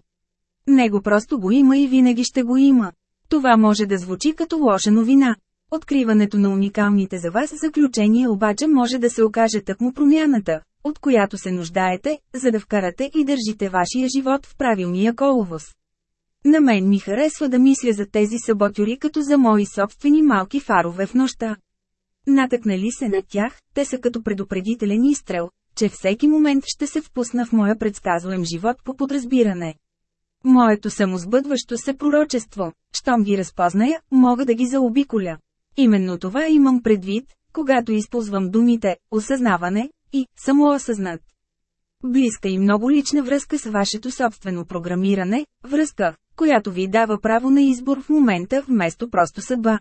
Него просто го има и винаги ще го има. Това може да звучи като лоша новина. Откриването на уникалните за вас заключения обаче може да се окаже тъкмо промяната, от която се нуждаете, за да вкарате и държите вашия живот в правилния коловоз. На мен ми харесва да мисля за тези саботюри като за мои собствени малки фарове в нощта. Натъкнали се на тях, те са като предупредителен изстрел, че всеки момент ще се впусна в моя предсказуем живот по подразбиране. Моето самозбъдващо се пророчество, щом ги разпозная, мога да ги заобиколя. Именно това имам предвид, когато използвам думите «осъзнаване» и «самоосъзнат». Близка и много лична връзка с вашето собствено програмиране, връзка, която ви дава право на избор в момента вместо просто съдба.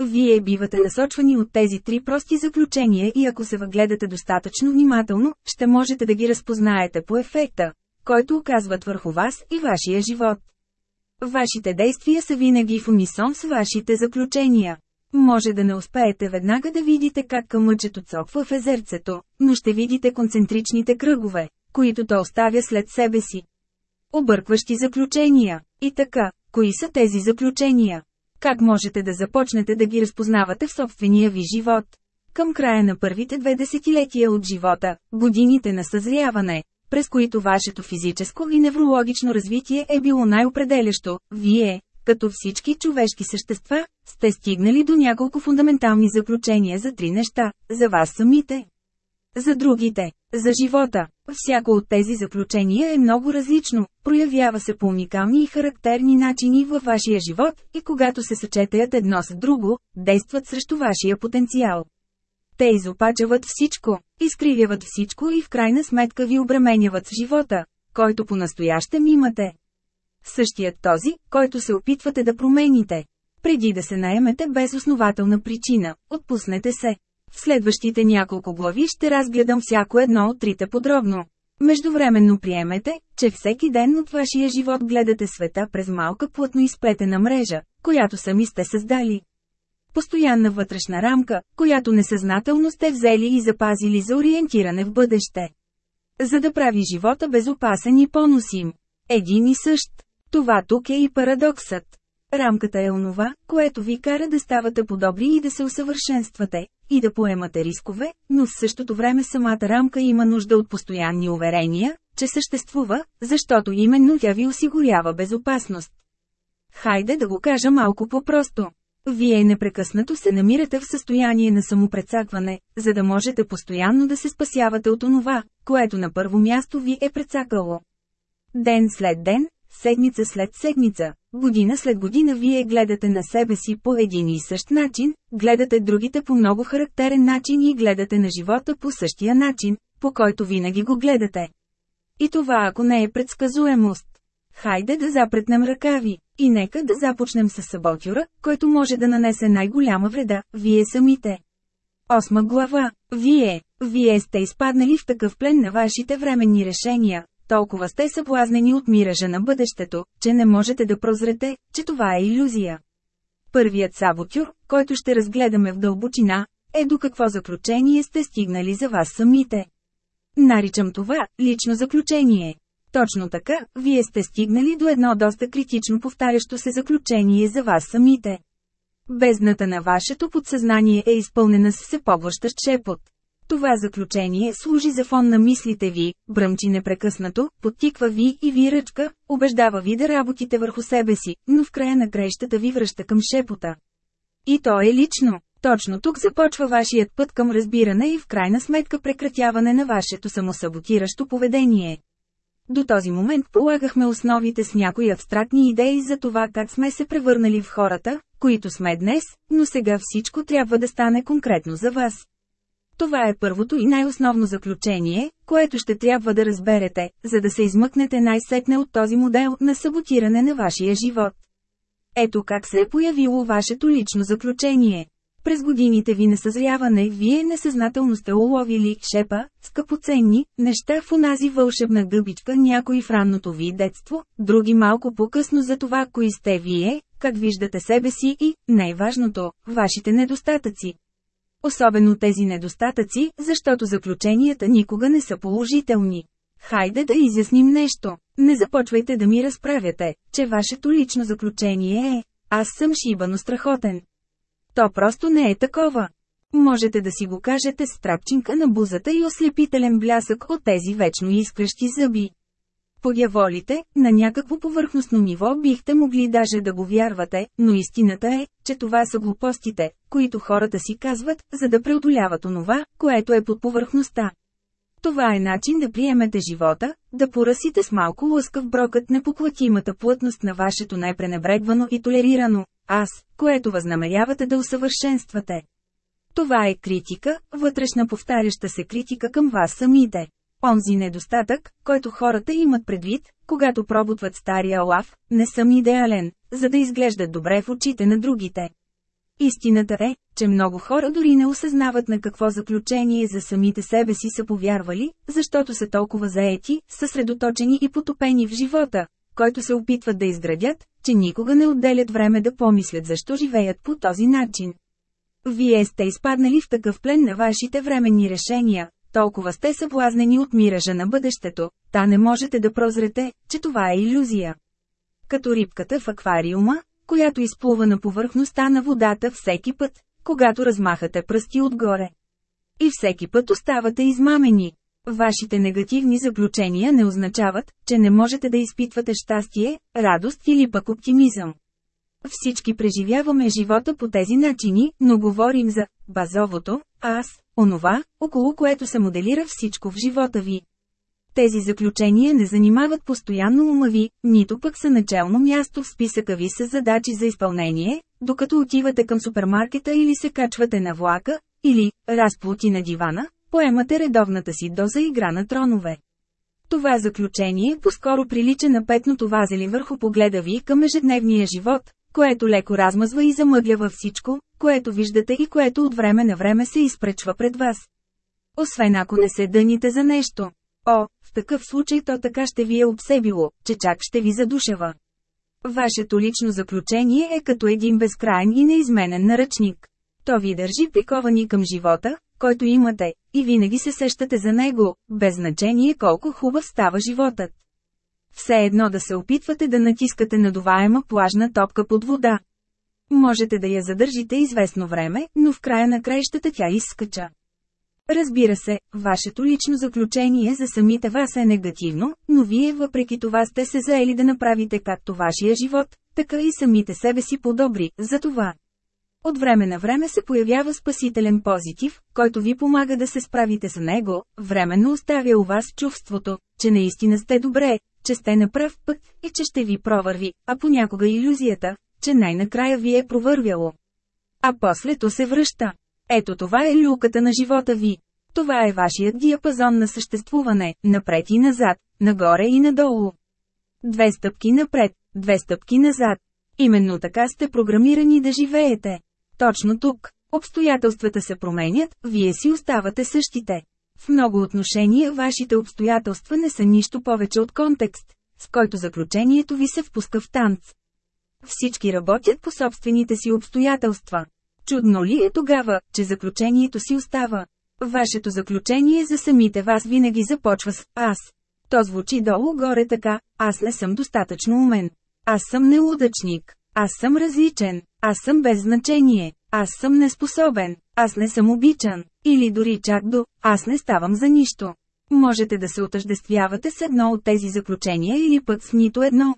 Вие бивате насочвани от тези три прости заключения и ако се въгледате достатъчно внимателно, ще можете да ги разпознаете по ефекта, който оказват върху вас и вашия живот. Вашите действия са винаги в унисон с вашите заключения. Може да не успеете веднага да видите как къмъчето цоква в езерцето, но ще видите концентричните кръгове, които то оставя след себе си. Объркващи заключения. И така, кои са тези заключения? Как можете да започнете да ги разпознавате в собствения ви живот? Към края на първите две десетилетия от живота, годините на съзряване, през които вашето физическо и неврологично развитие е било най-определящо, вие, като всички човешки същества, сте стигнали до няколко фундаментални заключения за три неща – за вас самите, за другите, за живота. Всяко от тези заключения е много различно, проявява се по уникални и характерни начини във вашия живот и когато се съчетаят едно с друго, действат срещу вашия потенциал. Те изопачават всичко, изкривяват всичко и в крайна сметка ви обременяват в живота, който по-настоящем имате. Същият този, който се опитвате да промените. Преди да се наемете без основателна причина, отпуснете се. В следващите няколко глави ще разгледам всяко едно от трите подробно. Междувременно приемете, че всеки ден от вашия живот гледате света през малка плътно изплетена мрежа, която сами сте създали. Постоянна вътрешна рамка, която несъзнателно сте взели и запазили за ориентиране в бъдеще. За да прави живота безопасен и поносим. Един и същ. Това тук е и парадоксът. Рамката е онова, което ви кара да ставате подобри и да се усъвършенствате, и да поемате рискове, но в същото време самата рамка има нужда от постоянни уверения, че съществува, защото именно тя ви осигурява безопасност. Хайде да го кажа малко по-просто. Вие непрекъснато се намирате в състояние на самопрецакване, за да можете постоянно да се спасявате от онова, което на първо място ви е прецакало. Ден след ден, седмица след седмица, година след година вие гледате на себе си по един и същ начин, гледате другите по много характерен начин и гледате на живота по същия начин, по който винаги го гледате. И това ако не е предсказуемост. Хайде да запретнем ръкави. И нека да започнем с саботюра, който може да нанесе най-голяма вреда, вие самите. Осма глава. Вие, вие сте изпаднали в такъв плен на вашите временни решения, толкова сте съблазнени от миража на бъдещето, че не можете да прозрете, че това е иллюзия. Първият саботюр, който ще разгледаме в дълбочина, е до какво заключение сте стигнали за вас самите. Наричам това лично заключение. Точно така, вие сте стигнали до едно доста критично повтарящо се заключение за вас самите. Бездната на вашето подсъзнание е изпълнена с всепоглъщащ шепот. Това заключение служи за фон на мислите ви, бръмчи непрекъснато, подтиква ви и ви ръчка, убеждава ви да работите върху себе си, но в края на краищата ви връща към шепота. И то е лично. Точно тук започва вашият път към разбиране и в крайна сметка прекратяване на вашето самосаботиращо поведение. До този момент полагахме основите с някои абстрактни идеи за това как сме се превърнали в хората, които сме днес, но сега всичко трябва да стане конкретно за вас. Това е първото и най-основно заключение, което ще трябва да разберете, за да се измъкнете най-сетне от този модел на саботиране на вашия живот. Ето как се е появило вашето лично заключение. През годините ви на съзряване вие несъзнателно сте уловили шепа, скъпоценни, неща в онази вълшебна гъбичка някои в ранното ви детство, други малко по-късно за това кои сте вие, как виждате себе си и, най-важното, вашите недостатъци. Особено тези недостатъци, защото заключенията никога не са положителни. Хайде да изясним нещо. Не започвайте да ми разправяте, че вашето лично заключение е «Аз съм шибано страхотен». То просто не е такова. Можете да си го кажете с трапчинка на бузата и ослепителен блясък от тези вечно изкръщи зъби. Подяволите, на някакво повърхностно ниво бихте могли даже да го вярвате, но истината е, че това са глупостите, които хората си казват, за да преодоляват онова, което е под повърхността. Това е начин да приемете живота, да поръсите с малко лъскав брокът непоплатимата плътност на вашето най-пренебрегвано и толерирано «аз», което възнамерявате да усъвършенствате. Това е критика, вътрешна повтаряща се критика към вас самите. Онзи недостатък, който хората имат предвид, когато пробутват стария лав, не съм идеален, за да изглеждат добре в очите на другите. Истината е, че много хора дори не осъзнават на какво заключение за самите себе си са повярвали, защото са толкова заети, съсредоточени и потопени в живота, който се опитват да изградят, че никога не отделят време да помислят защо живеят по този начин. Вие сте изпаднали в такъв плен на вашите временни решения, толкова сте съблазнени от миража на бъдещето, та не можете да прозрете, че това е иллюзия. Като рибката в аквариума, която изплува на повърхността на водата всеки път, когато размахате пръсти отгоре. И всеки път оставате измамени. Вашите негативни заключения не означават, че не можете да изпитвате щастие, радост или пък оптимизъм. Всички преживяваме живота по тези начини, но говорим за базовото, аз, онова, около което се моделира всичко в живота ви. Тези заключения не занимават постоянно ума ви, нито пък са начално място в списъка ви с задачи за изпълнение, докато отивате към супермаркета или се качвате на влака, или, разплути на дивана, поемате редовната си доза игра на тронове. Това заключение по-скоро прилича на петното вазели върху погледа ви към ежедневния живот, което леко размазва и замъглява всичко, което виждате и което от време на време се изпречва пред вас. Освен ако не се дъните за нещо. О, в такъв случай то така ще ви е обсебило, че чак ще ви задушава. Вашето лично заключение е като един безкрайен и неизменен наръчник. То ви държи приковани към живота, който имате, и винаги се сещате за него, без значение колко хубав става животът. Все едно да се опитвате да натискате надуваема плажна топка под вода. Можете да я задържите известно време, но в края на краищата тя изскача. Разбира се, вашето лично заключение за самите вас е негативно, но вие въпреки това сте се заели да направите както вашия живот, така и самите себе си по-добри, за това. От време на време се появява спасителен позитив, който ви помага да се справите с него, временно оставя у вас чувството, че наистина сте добре, че сте на прав път и че ще ви провърви, а понякога иллюзията, че най-накрая ви е провървяло. А после то се връща. Ето това е люката на живота ви. Това е вашият диапазон на съществуване, напред и назад, нагоре и надолу. Две стъпки напред, две стъпки назад. Именно така сте програмирани да живеете. Точно тук. Обстоятелствата се променят, вие си оставате същите. В много отношения вашите обстоятелства не са нищо повече от контекст, с който заключението ви се впуска в танц. Всички работят по собствените си обстоятелства. Чудно ли е тогава, че заключението си остава? Вашето заключение за самите вас винаги започва с «аз». То звучи долу-горе така, аз не съм достатъчно умен. Аз съм неудачник. Аз съм различен. Аз съм без значение. Аз съм неспособен. Аз не съм обичан. Или дори чак до «аз не ставам за нищо». Можете да се отъждествявате с едно от тези заключения или пък с нито едно.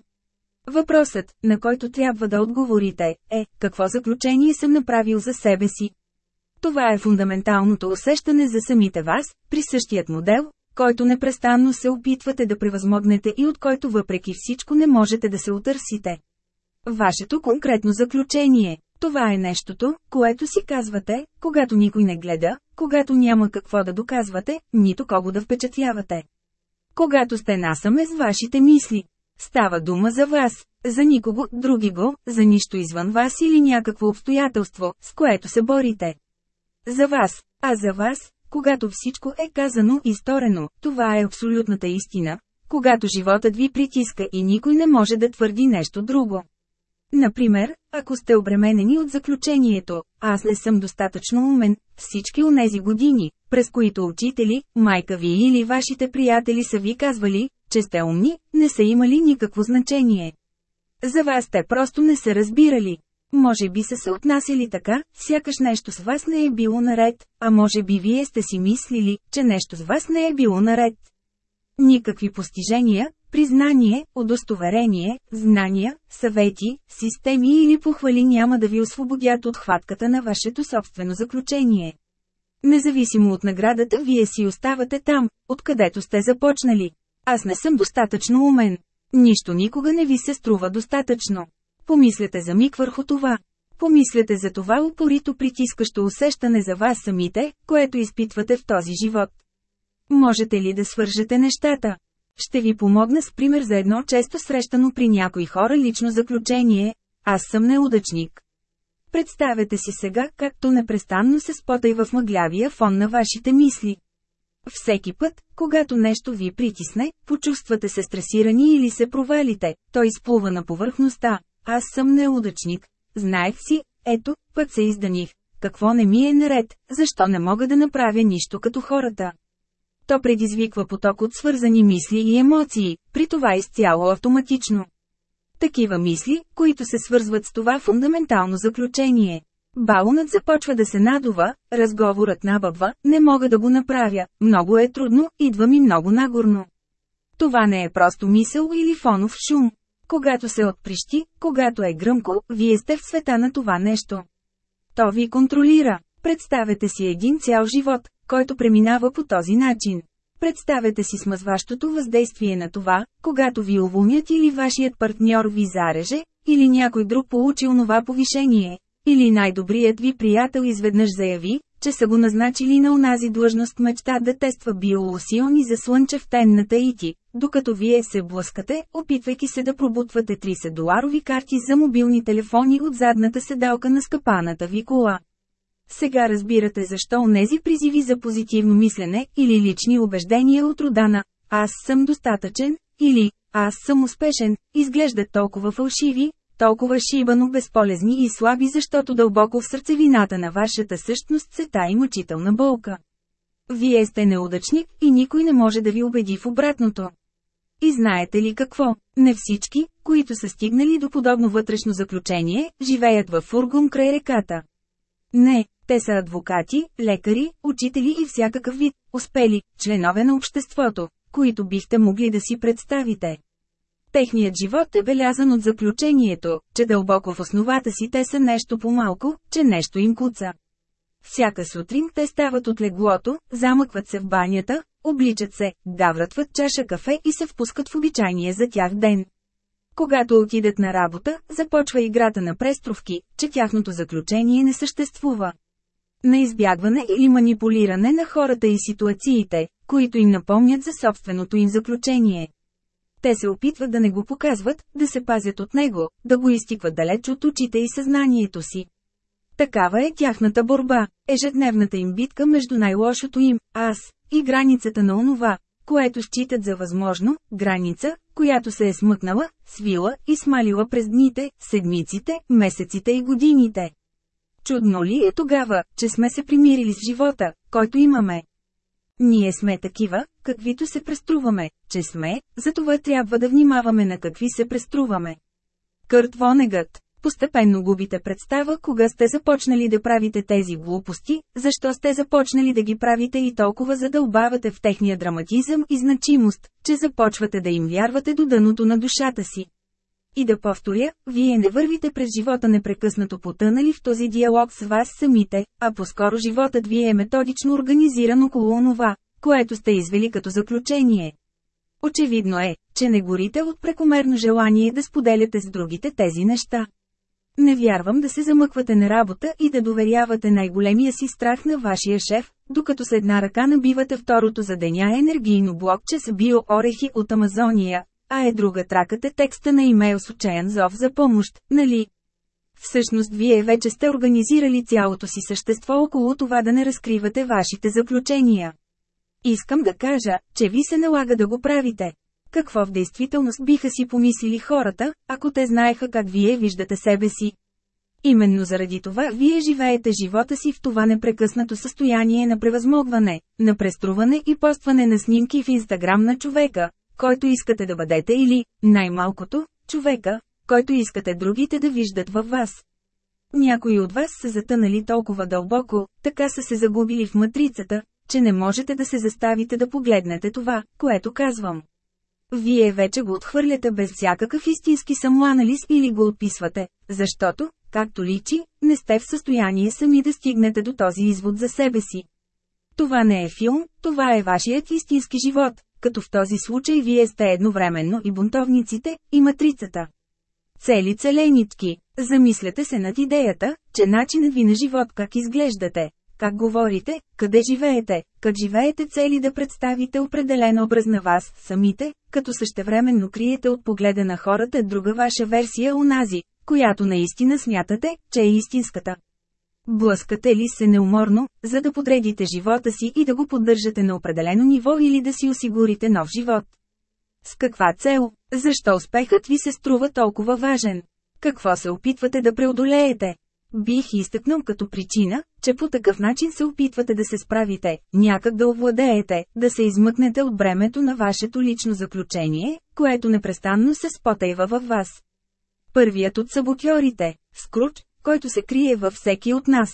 Въпросът, на който трябва да отговорите, е, какво заключение съм направил за себе си? Това е фундаменталното усещане за самите вас, при същият модел, който непрестанно се опитвате да превъзмогнете и от който въпреки всичко не можете да се отърсите. Вашето конкретно заключение. Това е нещото, което си казвате, когато никой не гледа, когато няма какво да доказвате, нито кого да впечатлявате. Когато сте насаме с вашите мисли. Става дума за вас, за никого, други го, за нищо извън вас или някакво обстоятелство, с което се борите. За вас, а за вас, когато всичко е казано и сторено, това е абсолютната истина, когато животът ви притиска и никой не може да твърди нещо друго. Например, ако сте обременени от заключението, аз не съм достатъчно умен, всички онези години, през които учители, майка ви или вашите приятели са ви казвали, че сте умни, не са имали никакво значение. За вас те просто не са разбирали. Може би са се отнасяли така, сякаш нещо с вас не е било наред, а може би вие сте си мислили, че нещо с вас не е било наред. Никакви постижения, признание, удостоверение, знания, съвети, системи или похвали няма да ви освободят от хватката на вашето собствено заключение. Независимо от наградата, вие си оставате там, откъдето сте започнали. Аз не съм достатъчно умен. Нищо никога не ви се струва достатъчно. Помислете за миг върху това. Помислете за това упорито притискащо усещане за вас самите, което изпитвате в този живот. Можете ли да свържете нещата? Ще ви помогна с пример за едно често срещано при някои хора лично заключение – аз съм неудачник. Представете си сега, както непрестанно се спотай в мъглявия фон на вашите мисли. Всеки път, когато нещо ви притисне, почувствате се стресирани или се провалите, той изплува на повърхността. Аз съм неудачник. Знаех си, ето, път се изданих. Какво не ми е наред, защо не мога да направя нищо като хората? То предизвиква поток от свързани мисли и емоции, при това изцяло автоматично. Такива мисли, които се свързват с това фундаментално заключение. Балонът започва да се надува, разговорът набъбва, не мога да го направя, много е трудно, идва ми много нагорно. Това не е просто мисъл или фонов шум. Когато се отприщи, когато е гръмко, вие сте в света на това нещо. То ви контролира. Представете си един цял живот, който преминава по този начин. Представете си смазващото въздействие на това, когато ви уволнят или вашият партньор ви зареже, или някой друг получи онова повишение, или най-добрият ви приятел изведнъж заяви, че са го назначили на онази длъжност мечта да тества биолосиони за слънчев тен на Таити, докато вие се блъскате, опитвайки се да пробутвате 30-доларови карти за мобилни телефони от задната седалка на скъпаната ви кола. Сега разбирате защо онези призиви за позитивно мислене или лични убеждения от родана «Аз съм достатъчен» или «Аз съм успешен» изглеждат толкова фалшиви, толкова шибано безполезни и слаби, защото дълбоко в сърцевината на вашата същност се таи мъчителна болка. Вие сте неудачник и никой не може да ви убеди в обратното. И знаете ли какво? Не всички, които са стигнали до подобно вътрешно заключение, живеят във фургон край реката. Не, те са адвокати, лекари, учители и всякакъв вид, успели, членове на обществото, които бихте могли да си представите. Техният живот е белязан от заключението, че дълбоко в основата си те са нещо по-малко, че нещо им куца. Всяка сутрин те стават от леглото, замъкват се в банята, обличат се, гавратват чаша кафе и се впускат в обичайния за тях ден. Когато отидат на работа, започва играта на престровки, че тяхното заключение не съществува. На избягване или манипулиране на хората и ситуациите, които им напомнят за собственото им заключение. Те се опитват да не го показват, да се пазят от него, да го изтикват далеч от очите и съзнанието си. Такава е тяхната борба, ежедневната им битка между най-лошото им, аз, и границата на онова, което считат за възможно, граница, която се е смъкнала, свила и смалила през дните, седмиците, месеците и годините. Чудно ли е тогава, че сме се примирили с живота, който имаме? Ние сме такива, каквито се преструваме, че сме, затова трябва да внимаваме на какви се преструваме. Кърт Вонегът Постепенно губите представа кога сте започнали да правите тези глупости, защо сте започнали да ги правите и толкова задълбавате в техния драматизъм и значимост, че започвате да им вярвате до дъното на душата си. И да повторя, вие не вървите през живота непрекъснато потънали в този диалог с вас самите, а по-скоро животът ви е методично организиран около онова, което сте извели като заключение. Очевидно е, че не горите от прекомерно желание да споделяте с другите тези неща. Не вярвам да се замъквате на работа и да доверявате най-големия си страх на вашия шеф, докато с една ръка набивате второто за деня енергийно блокче с биоорехи от Амазония, а е друга тракате текста на имейл с отчаян зов за помощ, нали? Всъщност вие вече сте организирали цялото си същество около това да не разкривате вашите заключения. Искам да кажа, че ви се налага да го правите. Какво в действителност биха си помислили хората, ако те знаеха как вие виждате себе си? Именно заради това вие живеете живота си в това непрекъснато състояние на превъзмогване, на преструване и постване на снимки в инстаграм на човека, който искате да бъдете или, най-малкото, човека, който искате другите да виждат във вас. Някои от вас са затънали толкова дълбоко, така са се загубили в матрицата, че не можете да се заставите да погледнете това, което казвам. Вие вече го отхвърляте без всякакъв истински самоанализ или го отписвате, защото, както личи, не сте в състояние сами да стигнете до този извод за себе си. Това не е филм, това е вашият истински живот, като в този случай вие сте едновременно и бунтовниците, и матрицата. Цели целенички, замислете се над идеята, че начинът ви на живот как изглеждате, как говорите, къде живеете, как живеете цели да представите определен образ на вас самите, като същевременно криете от погледа на хората друга ваша версия унази, която наистина смятате, че е истинската. Блъскате ли се неуморно, за да подредите живота си и да го поддържате на определено ниво или да си осигурите нов живот? С каква цел? Защо успехът ви се струва толкова важен? Какво се опитвате да преодолеете? Бих изтъкнал като причина, че по такъв начин се опитвате да се справите, някак да овладеете, да се измъкнете от бремето на вашето лично заключение, което непрестанно се спотейва във вас. Първият от саботьорите, Скруч, който се крие във всеки от нас.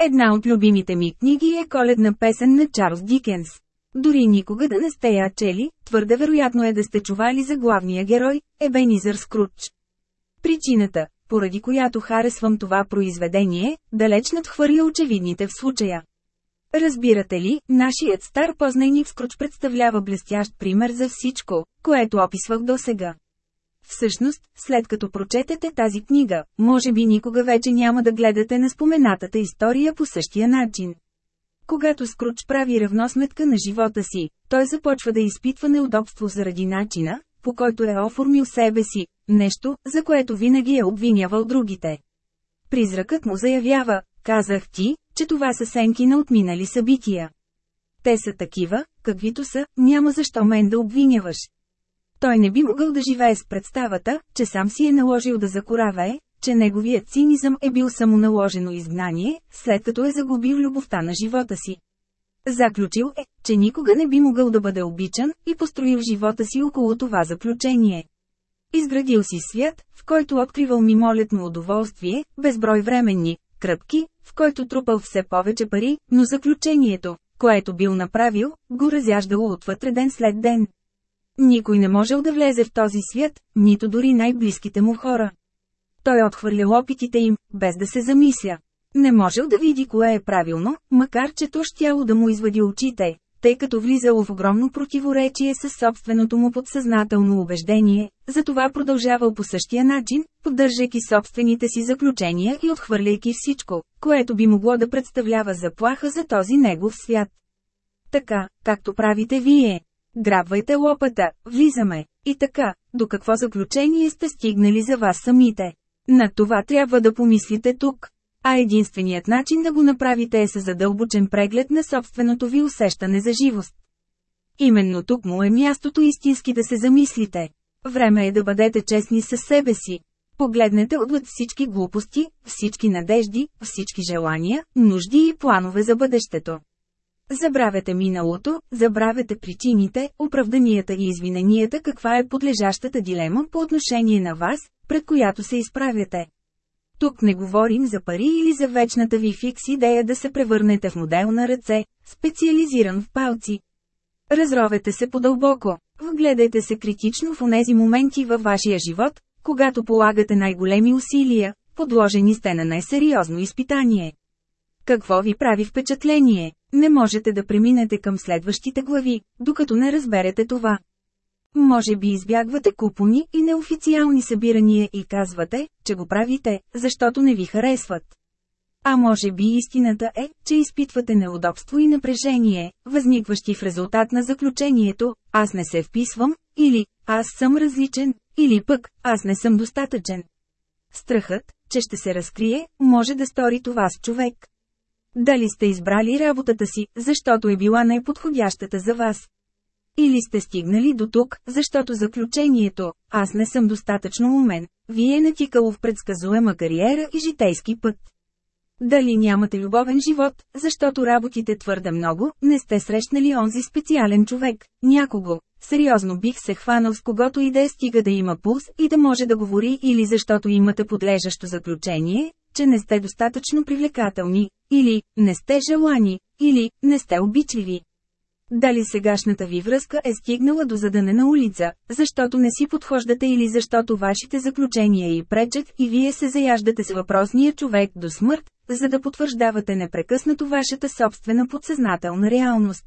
Една от любимите ми книги е коледна песен на Чарлз Дикенс. Дори никога да не сте я чели, твърде вероятно е да сте чували за главния герой, Ебенизър Скруч. Причината, поради която харесвам това произведение, далеч надхвърля очевидните в случая. Разбирате ли, нашият стар познайник Скруч представлява блестящ пример за всичко, което описвах досега. Всъщност, след като прочетете тази книга, може би никога вече няма да гледате на споменатата история по същия начин. Когато Скруч прави равносметка на живота си, той започва да изпитва неудобство заради начина, по който е оформил себе си, нещо, за което винаги е обвинявал другите. Призракът му заявява, казах ти, че това са сенки на отминали събития. Те са такива, каквито са, няма защо мен да обвиняваш. Той не би могъл да живее с представата, че сам си е наложил да закоравае, че неговият цинизъм е бил самоналожено изгнание, след като е загубил любовта на живота си. Заключил е, че никога не би могъл да бъде обичан, и построил живота си около това заключение. Изградил си свят, в който откривал мимолетно удоволствие, безброй временни, кръпки, в който трупал все повече пари, но заключението, което бил направил, го разяждало отвътре ден след ден. Никой не можел да влезе в този свят, нито дори най-близките му хора. Той отхвърлял опитите им, без да се замисля. Не можел да види кое е правилно, макар че то щяло да му извади очите, тъй като влизало в огромно противоречие с собственото му подсъзнателно убеждение, затова продължавал по същия начин, поддържайки собствените си заключения и отхвърляйки всичко, което би могло да представлява заплаха за този негов свят. Така, както правите вие. Грабвайте лопата, влизаме. И така, до какво заключение сте стигнали за вас самите? На това трябва да помислите тук. А единственият начин да го направите е със задълбочен преглед на собственото ви усещане за живост. Именно тук му е мястото истински да се замислите. Време е да бъдете честни със себе си. Погледнете отвъд всички глупости, всички надежди, всички желания, нужди и планове за бъдещето. Забравете миналото, забравете причините, оправданията и извиненията каква е подлежащата дилема по отношение на вас, пред която се изправяте. Тук не говорим за пари или за вечната ви фикс идея да се превърнете в модел на ръце, специализиран в палци. Разровете се по-дълбоко, вгледайте се критично в онези моменти във вашия живот, когато полагате най-големи усилия, подложени сте на най-сериозно изпитание. Какво ви прави впечатление? Не можете да преминете към следващите глави, докато не разберете това. Може би избягвате купони и неофициални събирания и казвате, че го правите, защото не ви харесват. А може би истината е, че изпитвате неудобство и напрежение, възникващи в резултат на заключението «аз не се вписвам» или «аз съм различен» или пък «аз не съм достатъчен». Страхът, че ще се разкрие, може да стори това с човек. Дали сте избрали работата си, защото е била най-подходящата за вас? Или сте стигнали до тук, защото заключението «Аз не съм достатъчно умен» ви е натикало в предсказуема кариера и житейски път. Дали нямате любовен живот, защото работите твърде много, не сте срещнали онзи специален човек, някого. Сериозно бих се хванал с когото и да е стига да има пулс и да може да говори или защото имате подлежащо заключение, че не сте достатъчно привлекателни, или не сте желани, или не сте обичливи. Дали сегашната ви връзка е стигнала до задънена улица, защото не си подхождате или защото вашите заключения и пречат и вие се заяждате с въпросния човек до смърт, за да потвърждавате непрекъснато вашата собствена подсъзнателна реалност.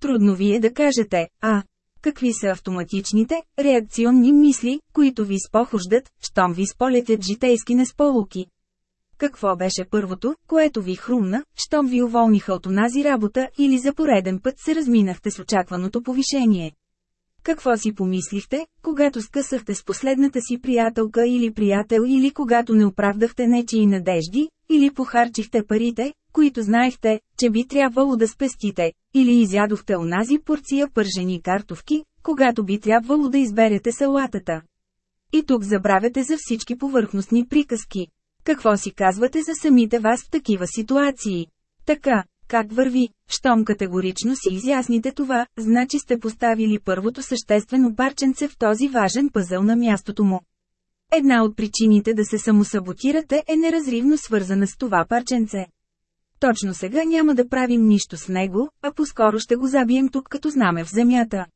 Трудно ви е да кажете, а, какви са автоматичните, реакционни мисли, които ви спохождат, щом ви сполетят житейски несполуки. Какво беше първото, което ви хрумна, щом ви уволниха от онази работа или за пореден път се разминахте с очакваното повишение? Какво си помислихте, когато скъсахте с последната си приятелка или приятел или когато не оправдахте нечии надежди, или похарчихте парите, които знаехте, че би трябвало да спестите, или изядохте онази порция пържени картовки, когато би трябвало да изберете салатата. И тук забравяте за всички повърхностни приказки. Какво си казвате за самите вас в такива ситуации? Така, как върви, щом категорично си изясните това, значи сте поставили първото съществено парченце в този важен пъзъл на мястото му. Една от причините да се самосаботирате е неразривно свързана с това парченце. Точно сега няма да правим нищо с него, а по-скоро ще го забием тук като знаме в земята.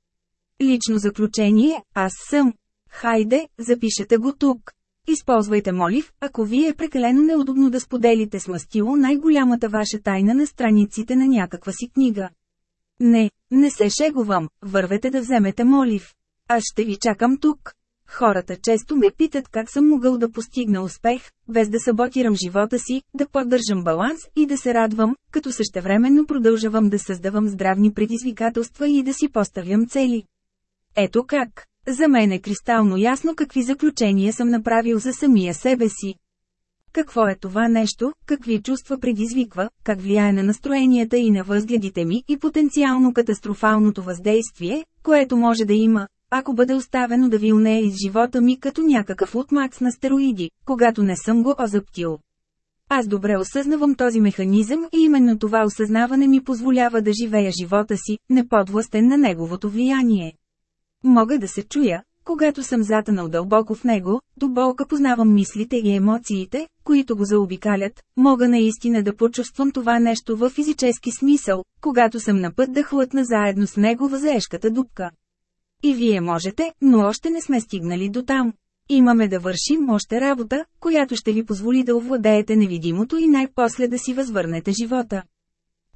Лично заключение, аз съм. Хайде, запишете го тук. Използвайте молив, ако ви е прекалено неудобно да споделите с мастило най-голямата ваша тайна на страниците на някаква си книга. Не, не се шегувам, вървете да вземете молив. Аз ще ви чакам тук. Хората често ме питат как съм могъл да постигна успех, без да саботирам живота си, да поддържам баланс и да се радвам, като същевременно продължавам да създавам здравни предизвикателства и да си поставям цели. Ето как. За мен е кристално ясно какви заключения съм направил за самия себе си. Какво е това нещо, какви чувства предизвиква, как влияе на настроенията и на възгледите ми и потенциално катастрофалното въздействие, което може да има, ако бъде оставено да вилнее из живота ми като някакъв отмакс на стероиди, когато не съм го озаптил. Аз добре осъзнавам този механизъм и именно това осъзнаване ми позволява да живея живота си, неподвластен на неговото влияние. Мога да се чуя, когато съм затънал дълбоко в него, до болка познавам мислите и емоциите, които го заобикалят, мога наистина да почувствам това нещо във физически смисъл, когато съм на път да хлътна заедно с него в заешката дупка. И вие можете, но още не сме стигнали до там. Имаме да вършим още работа, която ще ви позволи да овладеете невидимото и най-после да си възвърнете живота.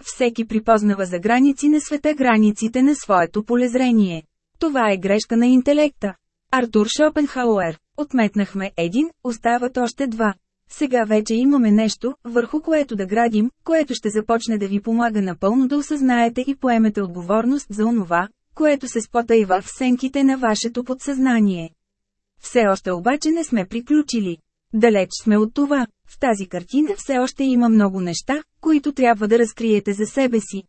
Всеки припознава за граници на света границите на своето полезрение. Това е грешка на интелекта. Артур Шопенхауер. Отметнахме един, остават още два. Сега вече имаме нещо, върху което да градим, което ще започне да ви помага напълно да осъзнаете и поемете отговорност за онова, което се спотаива в сенките на вашето подсъзнание. Все още обаче не сме приключили. Далеч сме от това. В тази картина все още има много неща, които трябва да разкриете за себе си.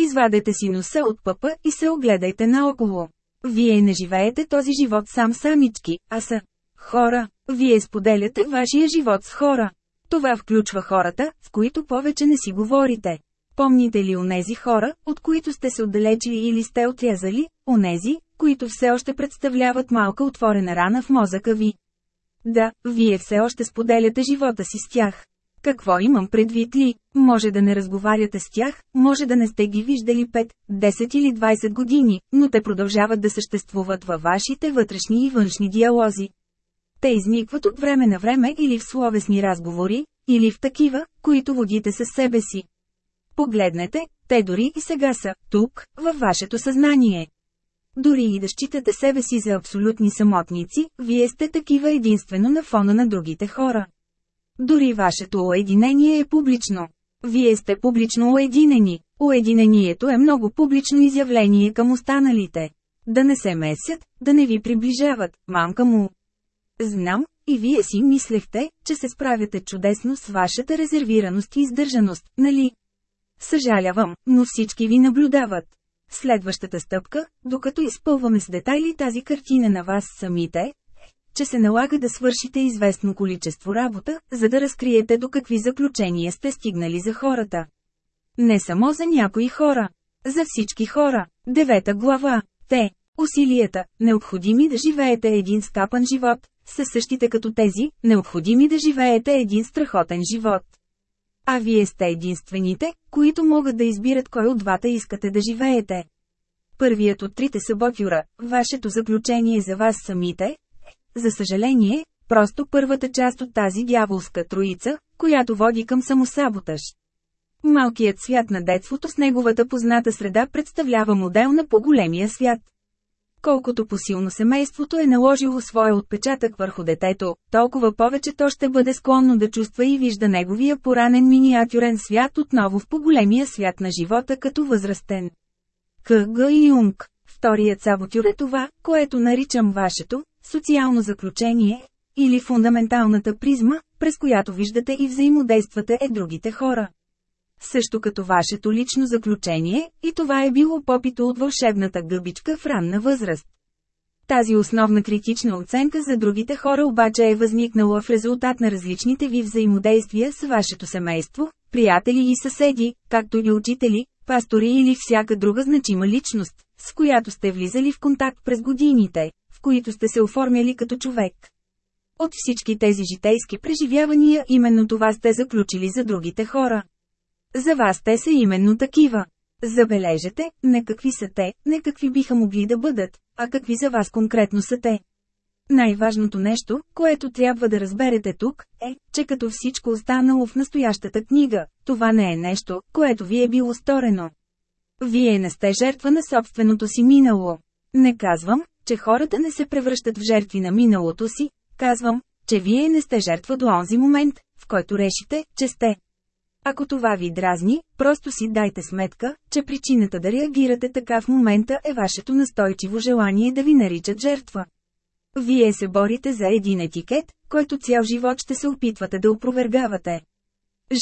Извадете си носа от пъпа и се огледайте наоколо. Вие не живеете този живот сам самички, а са хора. Вие споделяте вашия живот с хора. Това включва хората, с които повече не си говорите. Помните ли онези хора, от които сте се отдалечили или сте отрязали, онези, които все още представляват малка отворена рана в мозъка ви? Да, вие все още споделяте живота си с тях. Какво имам предвид ли? Може да не разговаряте с тях, може да не сте ги виждали 5, 10 или 20 години, но те продължават да съществуват във вашите вътрешни и външни диалози. Те изникват от време на време или в словесни разговори, или в такива, които водите със себе си. Погледнете, те дори и сега са, тук, във вашето съзнание. Дори и да считате себе си за абсолютни самотници, вие сте такива единствено на фона на другите хора. Дори вашето уединение е публично. Вие сте публично уединени. Уединението е много публично изявление към останалите. Да не се месят, да не ви приближават, мамка му. Знам, и вие си мислехте, че се справяте чудесно с вашата резервираност и издържаност, нали? Съжалявам, но всички ви наблюдават. Следващата стъпка, докато изпълваме с детайли тази картина на вас самите, че се налага да свършите известно количество работа, за да разкриете до какви заключения сте стигнали за хората. Не само за някои хора. За всички хора. Девета глава. Те. Усилията, необходими да живеете един скапан живот, са същите като тези, необходими да живеете един страхотен живот. А вие сте единствените, които могат да избират кой от двата искате да живеете. Първият от трите съботюра, вашето заключение за вас самите, за съжаление, просто първата част от тази дяволска троица, която води към самосаботаж. Малкият свят на детството с неговата позната среда представлява модел на по-големия свят. Колкото посилно семейството е наложило своя отпечатък върху детето, толкова повече то ще бъде склонно да чувства и вижда неговия поранен миниатюрен свят отново в по-големия свят на живота като възрастен. К.Г. Юнг Вторият саботюр е това, което наричам вашето, социално заключение, или фундаменталната призма, през която виждате и взаимодействате е другите хора. Също като вашето лично заключение, и това е било попито от вълшебната гъбичка в ранна възраст. Тази основна критична оценка за другите хора обаче е възникнала в резултат на различните ви взаимодействия с вашето семейство, приятели и съседи, както и учители, пастори или всяка друга значима личност, с която сте влизали в контакт през годините, които сте се оформяли като човек. От всички тези житейски преживявания именно това сте заключили за другите хора. За вас те са именно такива. Забележете, не какви са те, не какви биха могли да бъдат, а какви за вас конкретно са те. Най-важното нещо, което трябва да разберете тук, е, че като всичко останало в настоящата книга, това не е нещо, което ви е било сторено. Вие не сте жертва на собственото си минало. Не казвам, че хората не се превръщат в жертви на миналото си, казвам, че вие не сте жертва до онзи момент, в който решите, че сте. Ако това ви дразни, просто си дайте сметка, че причината да реагирате така в момента е вашето настойчиво желание да ви наричат жертва. Вие се борите за един етикет, който цял живот ще се опитвате да опровергавате.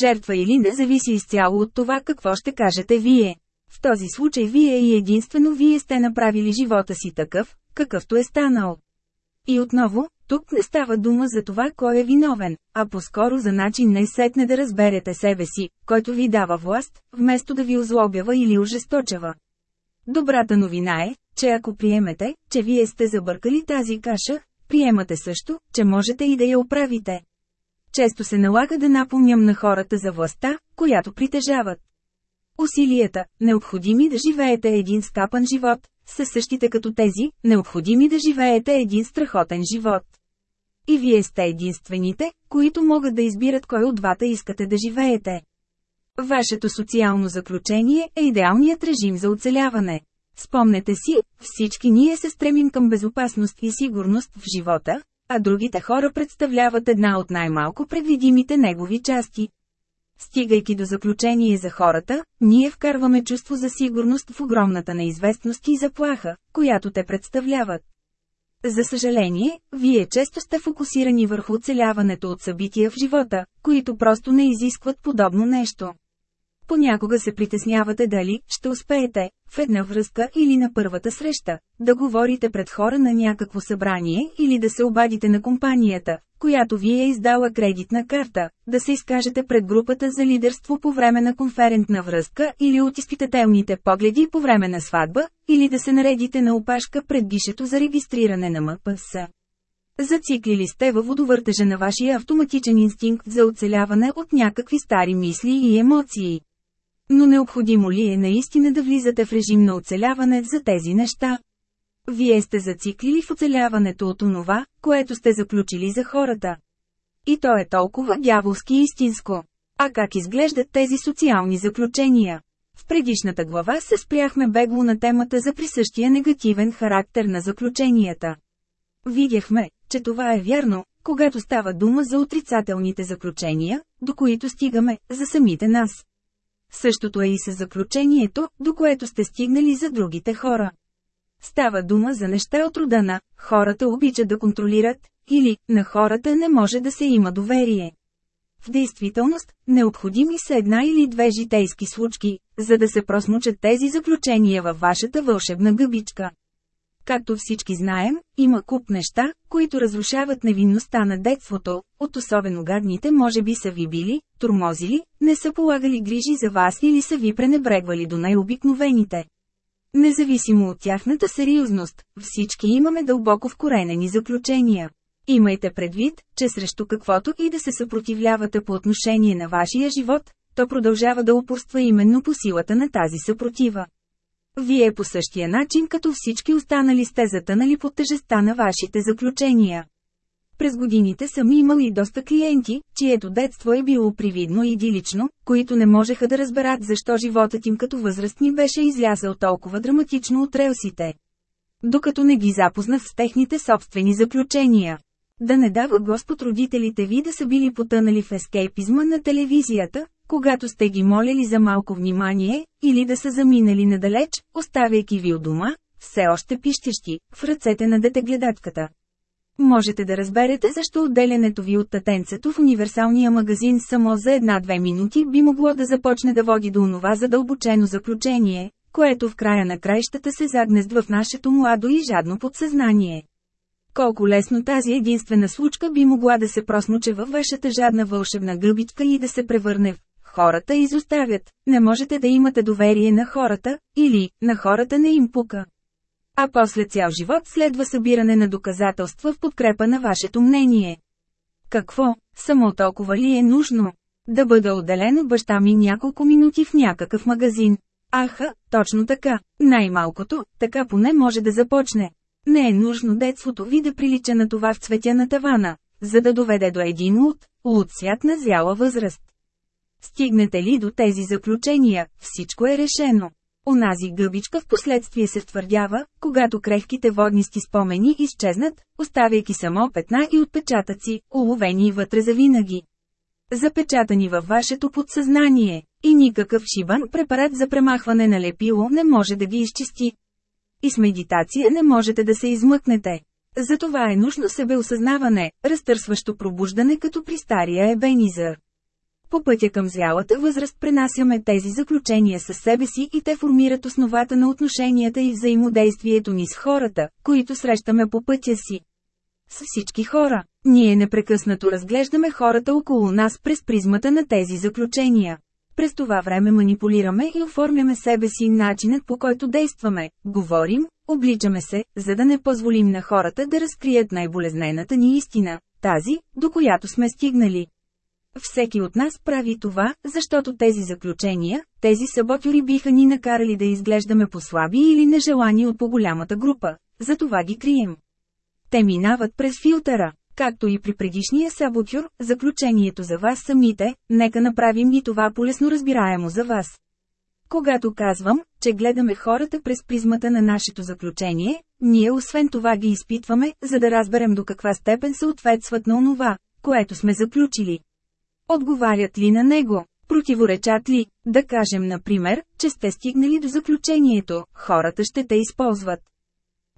Жертва или не зависи изцяло от това какво ще кажете вие. В този случай вие и единствено вие сте направили живота си такъв, какъвто е станал. И отново, тук не става дума за това кой е виновен, а по-скоро за начин не сетне да разберете себе си, който ви дава власт, вместо да ви озлобява или ожесточава. Добрата новина е, че ако приемете, че вие сте забъркали тази каша, приемате също, че можете и да я оправите. Често се налага да напомням на хората за властта, която притежават. Усилията, необходими да живеете един скапан живот, са същите като тези, необходими да живеете един страхотен живот. И вие сте единствените, които могат да избират кой от двата искате да живеете. Вашето социално заключение е идеалният режим за оцеляване. Спомнете си, всички ние се стремим към безопасност и сигурност в живота, а другите хора представляват една от най-малко предвидимите негови части. Стигайки до заключение за хората, ние вкарваме чувство за сигурност в огромната неизвестност и заплаха, която те представляват. За съжаление, вие често сте фокусирани върху оцеляването от събития в живота, които просто не изискват подобно нещо. Понякога се притеснявате дали ще успеете, в една връзка или на първата среща, да говорите пред хора на някакво събрание или да се обадите на компанията, която ви е издала кредитна карта, да се изкажете пред групата за лидерство по време на конферентна връзка или от изпитателните погледи по време на сватба, или да се наредите на опашка пред гишето за регистриране на МПС. Зациклили сте във водовъртежа на вашия автоматичен инстинкт за оцеляване от някакви стари мисли и емоции. Но необходимо ли е наистина да влизате в режим на оцеляване за тези неща? Вие сте зациклили в оцеляването от онова, което сте заключили за хората. И то е толкова дяволски истинско. А как изглеждат тези социални заключения? В предишната глава се спряхме бегло на темата за присъщия негативен характер на заключенията. Видяхме, че това е вярно, когато става дума за отрицателните заключения, до които стигаме, за самите нас. Същото е и с заключението, до което сте стигнали за другите хора. Става дума за неща от рода на «хората обичат да контролират» или «на хората не може да се има доверие». В действителност, необходими са една или две житейски случки, за да се просмучат тези заключения във вашата вълшебна гъбичка. Както всички знаем, има куп неща, които разрушават невинността на детството, от особено гадните може би са ви били, турмозили, не са полагали грижи за вас или са ви пренебрегвали до най-обикновените. Независимо от тяхната сериозност, всички имаме дълбоко вкоренени заключения. Имайте предвид, че срещу каквото и да се съпротивлявате по отношение на вашия живот, то продължава да упорства именно по силата на тази съпротива. Вие по същия начин като всички останали сте затънали под тежестта на вашите заключения. През годините съм имал и доста клиенти, чието детство е било привидно и идилично, които не можеха да разберат защо животът им като възрастни беше излязъл толкова драматично от релсите. Докато не ги запознах с техните собствени заключения. Да не дава Господ родителите ви да са били потънали в ескейпизма на телевизията, когато сте ги молили за малко внимание, или да са заминали надалеч, оставяйки ви у дома, все още пищещи, в ръцете на детегледатката. Можете да разберете защо отделянето ви от татенцето в универсалния магазин само за една-две минути би могло да започне да води до онова задълбочено заключение, което в края на краищата се загнездва в нашето младо и жадно подсъзнание. Колко лесно тази единствена случка би могла да се просмуче във вашата жадна вълшебна гъбичка и да се превърне в хората изоставят, не можете да имате доверие на хората, или на хората не им пука. А после цял живот следва събиране на доказателства в подкрепа на вашето мнение. Какво, само толкова ли е нужно? Да бъда отделен от баща ми няколко минути в някакъв магазин. Аха, точно така, най-малкото, така поне може да започне. Не е нужно детството ви да прилича на това в цветя на тавана, за да доведе до един луд, луд свят на зяла възраст. Стигнете ли до тези заключения, всичко е решено. Онази гъбичка в последствие се втвърдява, когато крехките воднисти спомени изчезнат, оставяйки само петна и отпечатъци, уловени вътре за винаги. Запечатани във вашето подсъзнание, и никакъв шибан препарат за премахване на лепило не може да ги изчисти. И с медитация не можете да се измъкнете. Затова е нужно себеосъзнаване, разтърсващо пробуждане като при стария ебенизър. По пътя към зрялата възраст пренасяме тези заключения със себе си и те формират основата на отношенията и взаимодействието ни с хората, които срещаме по пътя си. С всички хора, ние непрекъснато разглеждаме хората около нас през призмата на тези заключения. През това време манипулираме и оформяме себе си начинът по който действаме, говорим, обличаме се, за да не позволим на хората да разкрият най-болезнената ни истина, тази, до която сме стигнали. Всеки от нас прави това, защото тези заключения, тези саботюри биха ни накарали да изглеждаме послаби или нежелани от по-голямата група, затова ги крием. Те минават през филтъра. Както и при предишния саботюр, заключението за вас самите, нека направим и това полесно разбираемо за вас. Когато казвам, че гледаме хората през призмата на нашето заключение, ние освен това ги изпитваме, за да разберем до каква степен съответстват на онова, което сме заключили. Отговарят ли на него? Противоречат ли? Да кажем, например, че сте стигнали до заключението, хората ще те използват.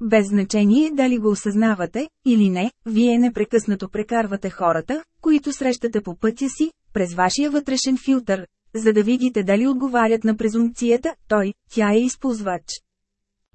Без значение дали го осъзнавате, или не, вие непрекъснато прекарвате хората, които срещате по пътя си, през вашия вътрешен филтър, за да видите дали отговарят на презумпцията, той, тя е използвач.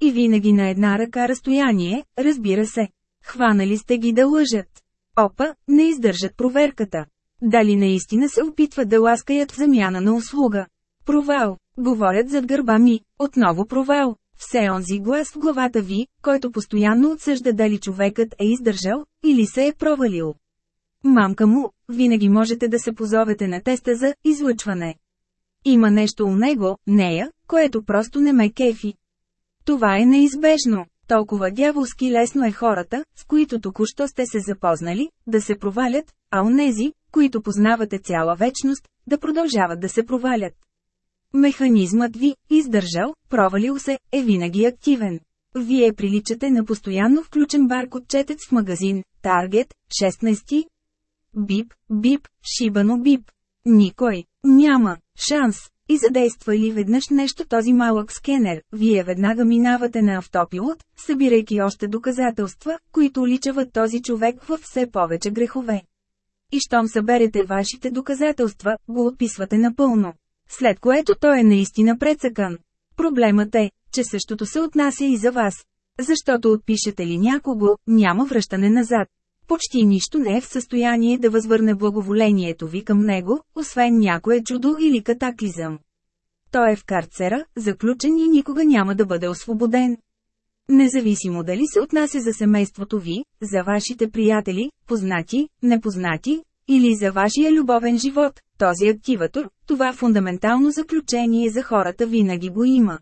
И винаги на една ръка разстояние, разбира се. Хванали сте ги да лъжат. Опа, не издържат проверката. Дали наистина се опитват да ласкаят в замяна на услуга? Провал. Говорят зад гърба ми. Отново провал. Все онзи глас в главата ви, който постоянно отсъжда дали човекът е издържал, или се е провалил. Мамка му, винаги можете да се позовете на теста за излъчване. Има нещо у него, нея, което просто не ме кефи. Това е неизбежно. Толкова дяволски лесно е хората, с които току-що сте се запознали, да се провалят, а онези, които познавате цяла вечност, да продължават да се провалят. Механизмът ви, издържал, провалил се, е винаги активен. Вие приличате на постоянно включен баркод-четец в магазин, Таргет, 16. Бип, бип, шибано бип. Никой, няма, шанс. И задейства ли веднъж нещо този малък скенер, вие веднага минавате на автопилот, събирайки още доказателства, които уличават този човек във все повече грехове. И щом съберете вашите доказателства, го отписвате напълно. След което той е наистина прецъкан. Проблемът е, че същото се отнася и за вас. Защото отпишете ли някого, няма връщане назад. Почти нищо не е в състояние да възвърне благоволението ви към него, освен някое чудо или катаклизъм. Той е в карцера, заключен и никога няма да бъде освободен. Независимо дали се отнася за семейството ви, за вашите приятели, познати, непознати, или за вашия любовен живот, този активатор, това фундаментално заключение за хората винаги го има.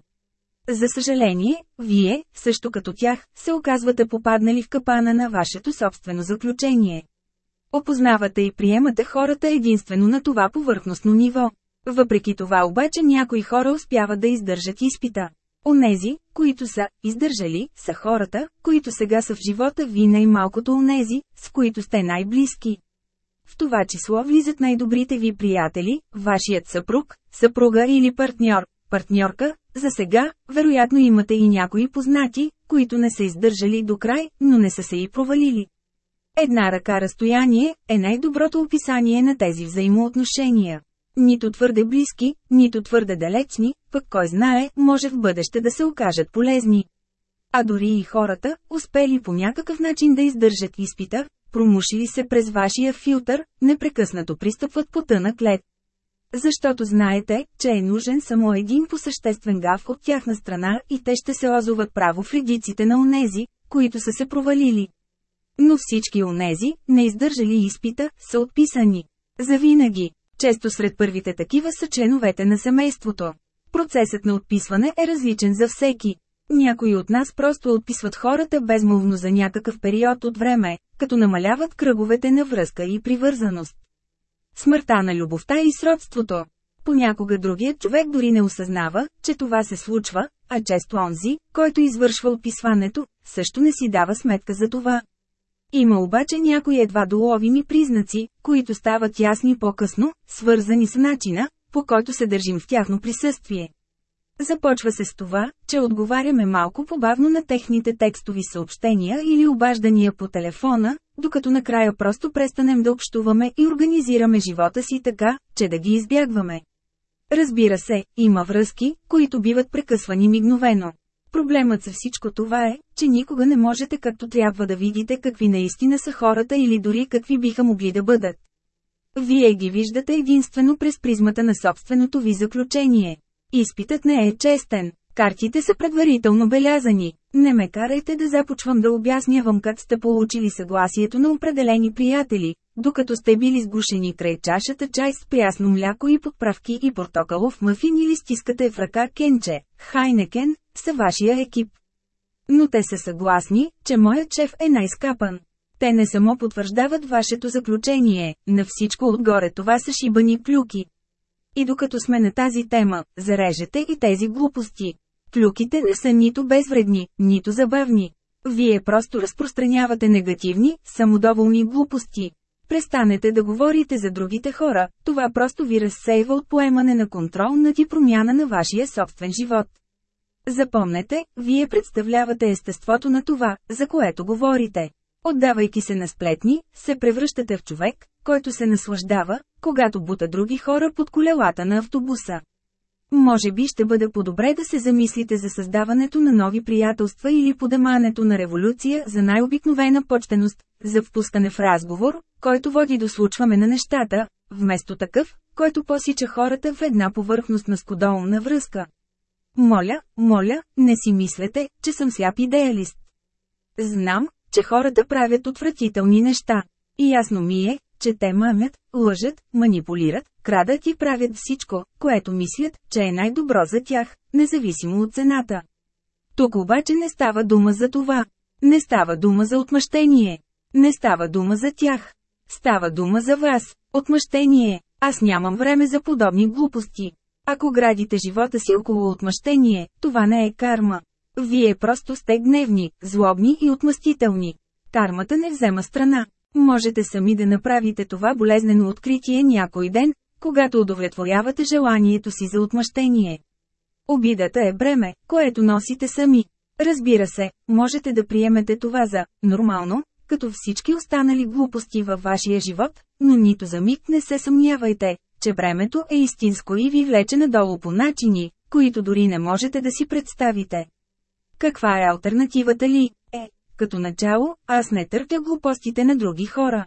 За съжаление, вие, също като тях, се оказвате попаднали в капана на вашето собствено заключение. Опознавате и приемате хората единствено на това повърхностно ниво. Въпреки това обаче някои хора успяват да издържат изпита. Онези, които са издържали, са хората, които сега са в живота ви най-малкото онези, с които сте най-близки. В това число влизат най-добрите ви приятели, вашият съпруг, съпруга или партньор, партньорка, за сега, вероятно имате и някои познати, които не са издържали до край, но не са се и провалили. Една ръка разстояние е най-доброто описание на тези взаимоотношения. Нито твърде близки, нито твърде далечни, пък кой знае, може в бъдеще да се окажат полезни. А дори и хората, успели по някакъв начин да издържат изпита, промушили се през вашия филтър, непрекъснато пристъпват по тънък лед. Защото знаете, че е нужен само един посъществен гав от тяхна страна и те ще се озоват право в редиците на онези, които са се провалили. Но всички онези, не издържали изпита, са отписани. Завинаги. Често сред първите такива са членовете на семейството. Процесът на отписване е различен за всеки. Някои от нас просто отписват хората безмолвно за някакъв период от време, като намаляват кръговете на връзка и привързаност. Смъртта на любовта и сродството. Понякога другият човек дори не осъзнава, че това се случва, а често онзи, който извършва отписването, също не си дава сметка за това. Има обаче някои едва доловими признаци, които стават ясни по-късно, свързани с начина, по който се държим в тяхно присъствие. Започва се с това, че отговаряме малко побавно на техните текстови съобщения или обаждания по телефона, докато накрая просто престанем да общуваме и организираме живота си така, че да ги избягваме. Разбира се, има връзки, които биват прекъсвани мигновено. Проблемът за всичко това е, че никога не можете както трябва да видите какви наистина са хората или дори какви биха могли да бъдат. Вие ги виждате единствено през призмата на собственото ви заключение. Изпитът не е честен. Картите са предварително белязани. Не ме карайте да започвам да обяснявам как сте получили съгласието на определени приятели, докато сте били сгушени край чашата чай с прясно мляко и подправки и портокалов мафин или стискате в ръка кенче, Хайнекен, са вашия екип. Но те са съгласни, че моят шеф е най-скапан. Те не само потвърждават вашето заключение, на всичко отгоре това са шибани клюки. И докато сме на тази тема, зарежете и тези глупости. Клюките не са нито безвредни, нито забавни. Вие просто разпространявате негативни, самодоволни глупости. Престанете да говорите за другите хора, това просто ви разсейва от поемане на контрол над и промяна на вашия собствен живот. Запомнете, вие представлявате естеството на това, за което говорите. Отдавайки се на сплетни, се превръщате в човек, който се наслаждава, когато бута други хора под колелата на автобуса. Може би ще бъде по-добре да се замислите за създаването на нови приятелства или подемането на революция за най-обикновена почтеност, за впускане в разговор, който води до случване на нещата, вместо такъв, който посича хората в една повърхностна скудолна връзка. Моля, моля, не си мислете, че съм сляп идеалист. Знам, че хората правят отвратителни неща. И ясно ми е, че те мамят, лъжат, манипулират, крадат и правят всичко, което мислят, че е най-добро за тях, независимо от цената. Тук обаче не става дума за това. Не става дума за отмъщение. Не става дума за тях. Става дума за вас. Отмъщение. Аз нямам време за подобни глупости. Ако градите живота си около отмъщение, това не е карма. Вие просто сте гневни, злобни и отмъстителни. Кармата не взема страна. Можете сами да направите това болезнено откритие някой ден, когато удовлетворявате желанието си за отмъщение. Обидата е бреме, което носите сами. Разбира се, можете да приемете това за нормално, като всички останали глупости във вашия живот, но нито за миг не се съмнявайте, че бремето е истинско и ви влече надолу по начини, които дори не можете да си представите. Каква е альтернативата ли? Е, като начало, аз не търпя глупостите на други хора.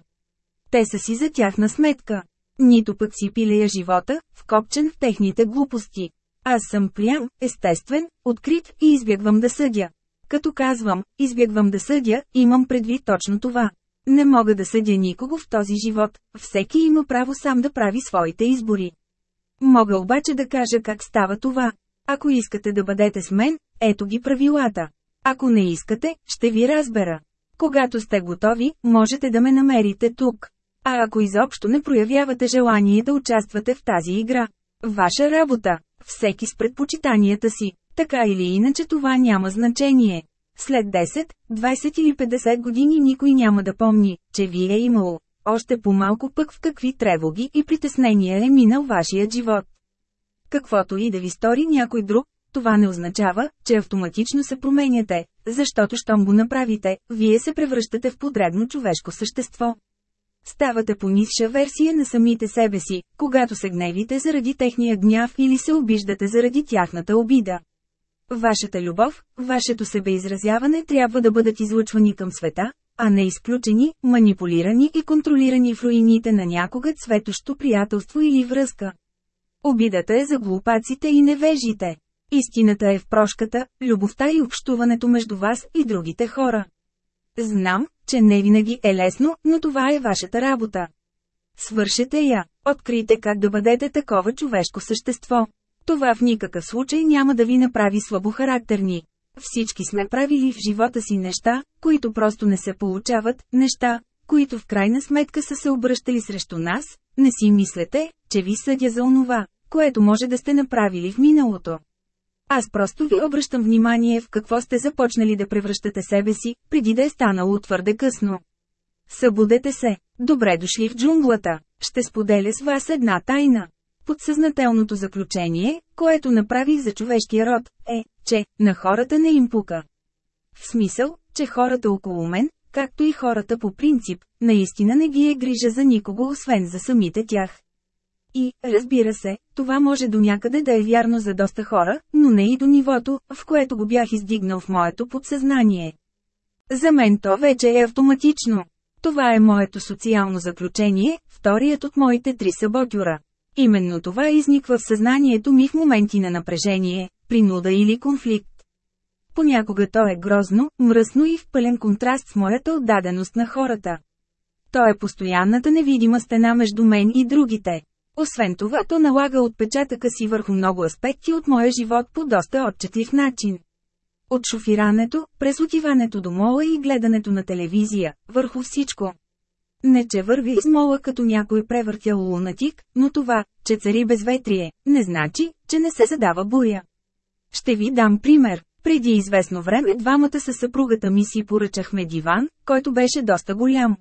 Те са си за тяхна сметка. Нито пък си пилея живота, вкопчен в техните глупости. Аз съм прям, естествен, открит и избягвам да съдя. Като казвам, избягвам да съдя, имам предвид точно това. Не мога да съдя никого в този живот, всеки има право сам да прави своите избори. Мога обаче да кажа как става това. Ако искате да бъдете с мен, ето ги правилата. Ако не искате, ще ви разбера. Когато сте готови, можете да ме намерите тук. А ако изобщо не проявявате желание да участвате в тази игра, ваша работа, всеки с предпочитанията си, така или иначе това няма значение. След 10, 20 или 50 години никой няма да помни, че ви е имало. Още по-малко пък в какви тревоги и притеснения е минал вашият живот. Каквото и да ви стори някой друг, това не означава, че автоматично се променяте, защото щом го направите, вие се превръщате в подребно човешко същество. Ставате по нисша версия на самите себе си, когато се гневите заради техния гняв или се обиждате заради тяхната обида. Вашата любов, вашето себеизразяване трябва да бъдат излъчвани към света, а не изключени, манипулирани и контролирани в руините на някога цветощо приятелство или връзка. Обидата е за глупаците и невежите. Истината е в прошката, любовта и общуването между вас и другите хора. Знам, че не винаги е лесно, но това е вашата работа. Свършете я, открийте как да бъдете такова човешко същество. Това в никакъв случай няма да ви направи слабохарактерни. Всички сме правили в живота си неща, които просто не се получават, неща, които в крайна сметка са се обръщали срещу нас, не си мислете, че ви съдя за онова, което може да сте направили в миналото. Аз просто ви обръщам внимание в какво сте започнали да превръщате себе си, преди да е станало твърде късно. Събудете се. Добре дошли в джунглата. Ще споделя с вас една тайна. Подсъзнателното заключение, което направих за човешкия род, е, че на хората не им пука. В смисъл, че хората около мен, както и хората по принцип, наистина не ги е грижа за никого освен за самите тях. И, разбира се, това може до някъде да е вярно за доста хора, но не и до нивото, в което го бях издигнал в моето подсъзнание. За мен то вече е автоматично. Това е моето социално заключение, вторият от моите три съботюра. Именно това изниква в съзнанието ми в моменти на напрежение, принуда или конфликт. Понякога то е грозно, мръсно и в пълен контраст с моята отдаденост на хората. То е постоянната невидима стена между мен и другите. Освен това, то налага отпечатъка си върху много аспекти от моя живот по доста отчетлив начин. От шофирането, през отиването до мола и гледането на телевизия, върху всичко. Не че върви из мола като някой превъртял лунатик, но това, че цари безветрие, не значи, че не се задава буря. Ще ви дам пример. Преди известно време двамата със съпругата ми си поръчахме диван, който беше доста голям.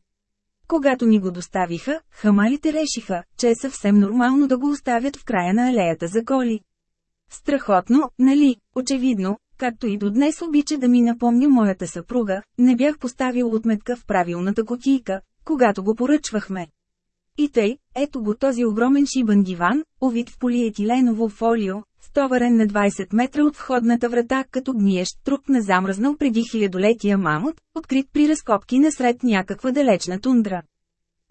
Когато ни го доставиха, хамалите решиха, че е съвсем нормално да го оставят в края на алеята за коли. Страхотно, нали? Очевидно, както и до днес обича да ми напомня моята съпруга, не бях поставил отметка в правилната котийка, когато го поръчвахме. И тъй, ето го този огромен шибан диван, овит в полиетиленово фолио, стоварен на 20 метра от входната врата като гниещ труп на замръзнал преди хилядолетия мамут, открит при разкопки насред някаква далечна тундра.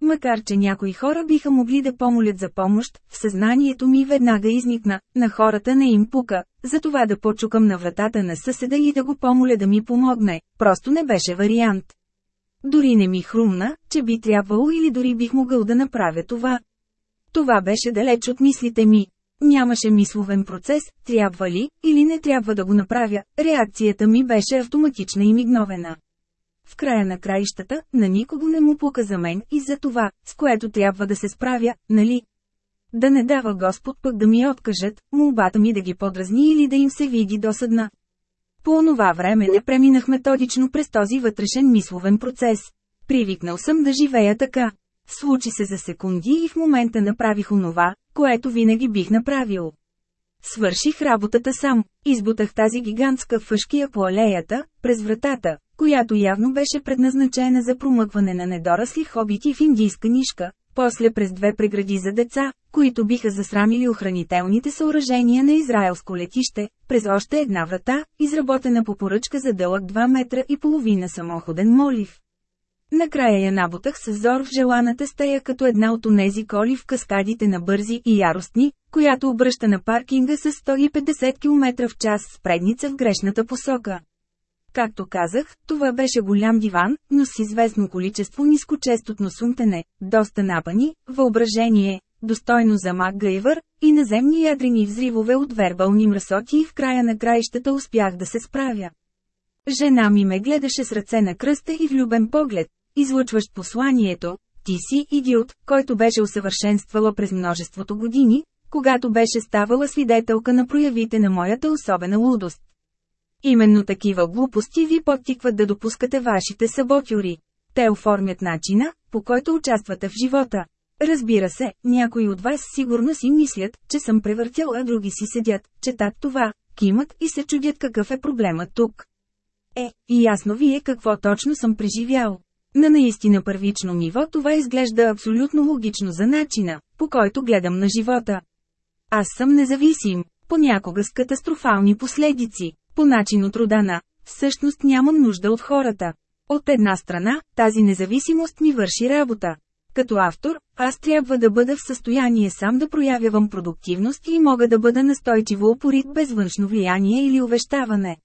Макар че някои хора биха могли да помолят за помощ, в съзнанието ми веднага изникна, на хората не им пука, затова да почукам на вратата на съседа и да го помоля да ми помогне, просто не беше вариант. Дори не ми хрумна, че би трябвало или дори бих могъл да направя това. Това беше далеч от мислите ми. Нямаше мисловен процес, трябва ли, или не трябва да го направя, реакцията ми беше автоматична и мигновена. В края на краищата, на никого не му пука за мен и за това, с което трябва да се справя, нали? Да не дава Господ пък да ми откажат, молбата ми да ги подразни или да им се види досъдна. По онова време не преминах методично през този вътрешен мисловен процес. Привикнал съм да живея така. Случи се за секунди и в момента направих онова, което винаги бих направил. Свърших работата сам, избутах тази гигантска фъшкия по алеята, през вратата, която явно беше предназначена за промъкване на недорасли хобити в индийска нишка, после през две прегради за деца, които биха засрамили охранителните съоръжения на израелско летище, през още една врата, изработена по поръчка за дълъг 2 метра и половина самоходен молив. Накрая я набутах с зор в желаната стая като една от онези коли в каскадите на бързи и яростни, която обръща на паркинга с 150 км в час с предница в грешната посока. Както казах, това беше голям диван, но с известно количество нискочестотно сумтене, доста напани, въображение, достойно за МакГайвър, и наземни ядрени взривове от вербални мръсоти и в края на краищата успях да се справя. Жена ми ме гледаше с ръце на кръста и влюбен поглед, излъчващ посланието, ти си идиот, който беше усъвършенствала през множеството години, когато беше ставала свидетелка на проявите на моята особена лудост. Именно такива глупости ви подтикват да допускате вашите саботюри. Те оформят начина, по който участвате в живота. Разбира се, някои от вас сигурно си мислят, че съм превъртял, а други си седят, четат това, кимат и се чудят какъв е проблемът тук. Е, и ясно ви е какво точно съм преживял. На наистина първично ниво това изглежда абсолютно логично за начина, по който гледам на живота. Аз съм независим, понякога с катастрофални последици, по начин от рода на, всъщност нямам нужда от хората. От една страна, тази независимост ми върши работа. Като автор, аз трябва да бъда в състояние сам да проявявам продуктивност и мога да бъда настойчиво опорит без външно влияние или увещаване.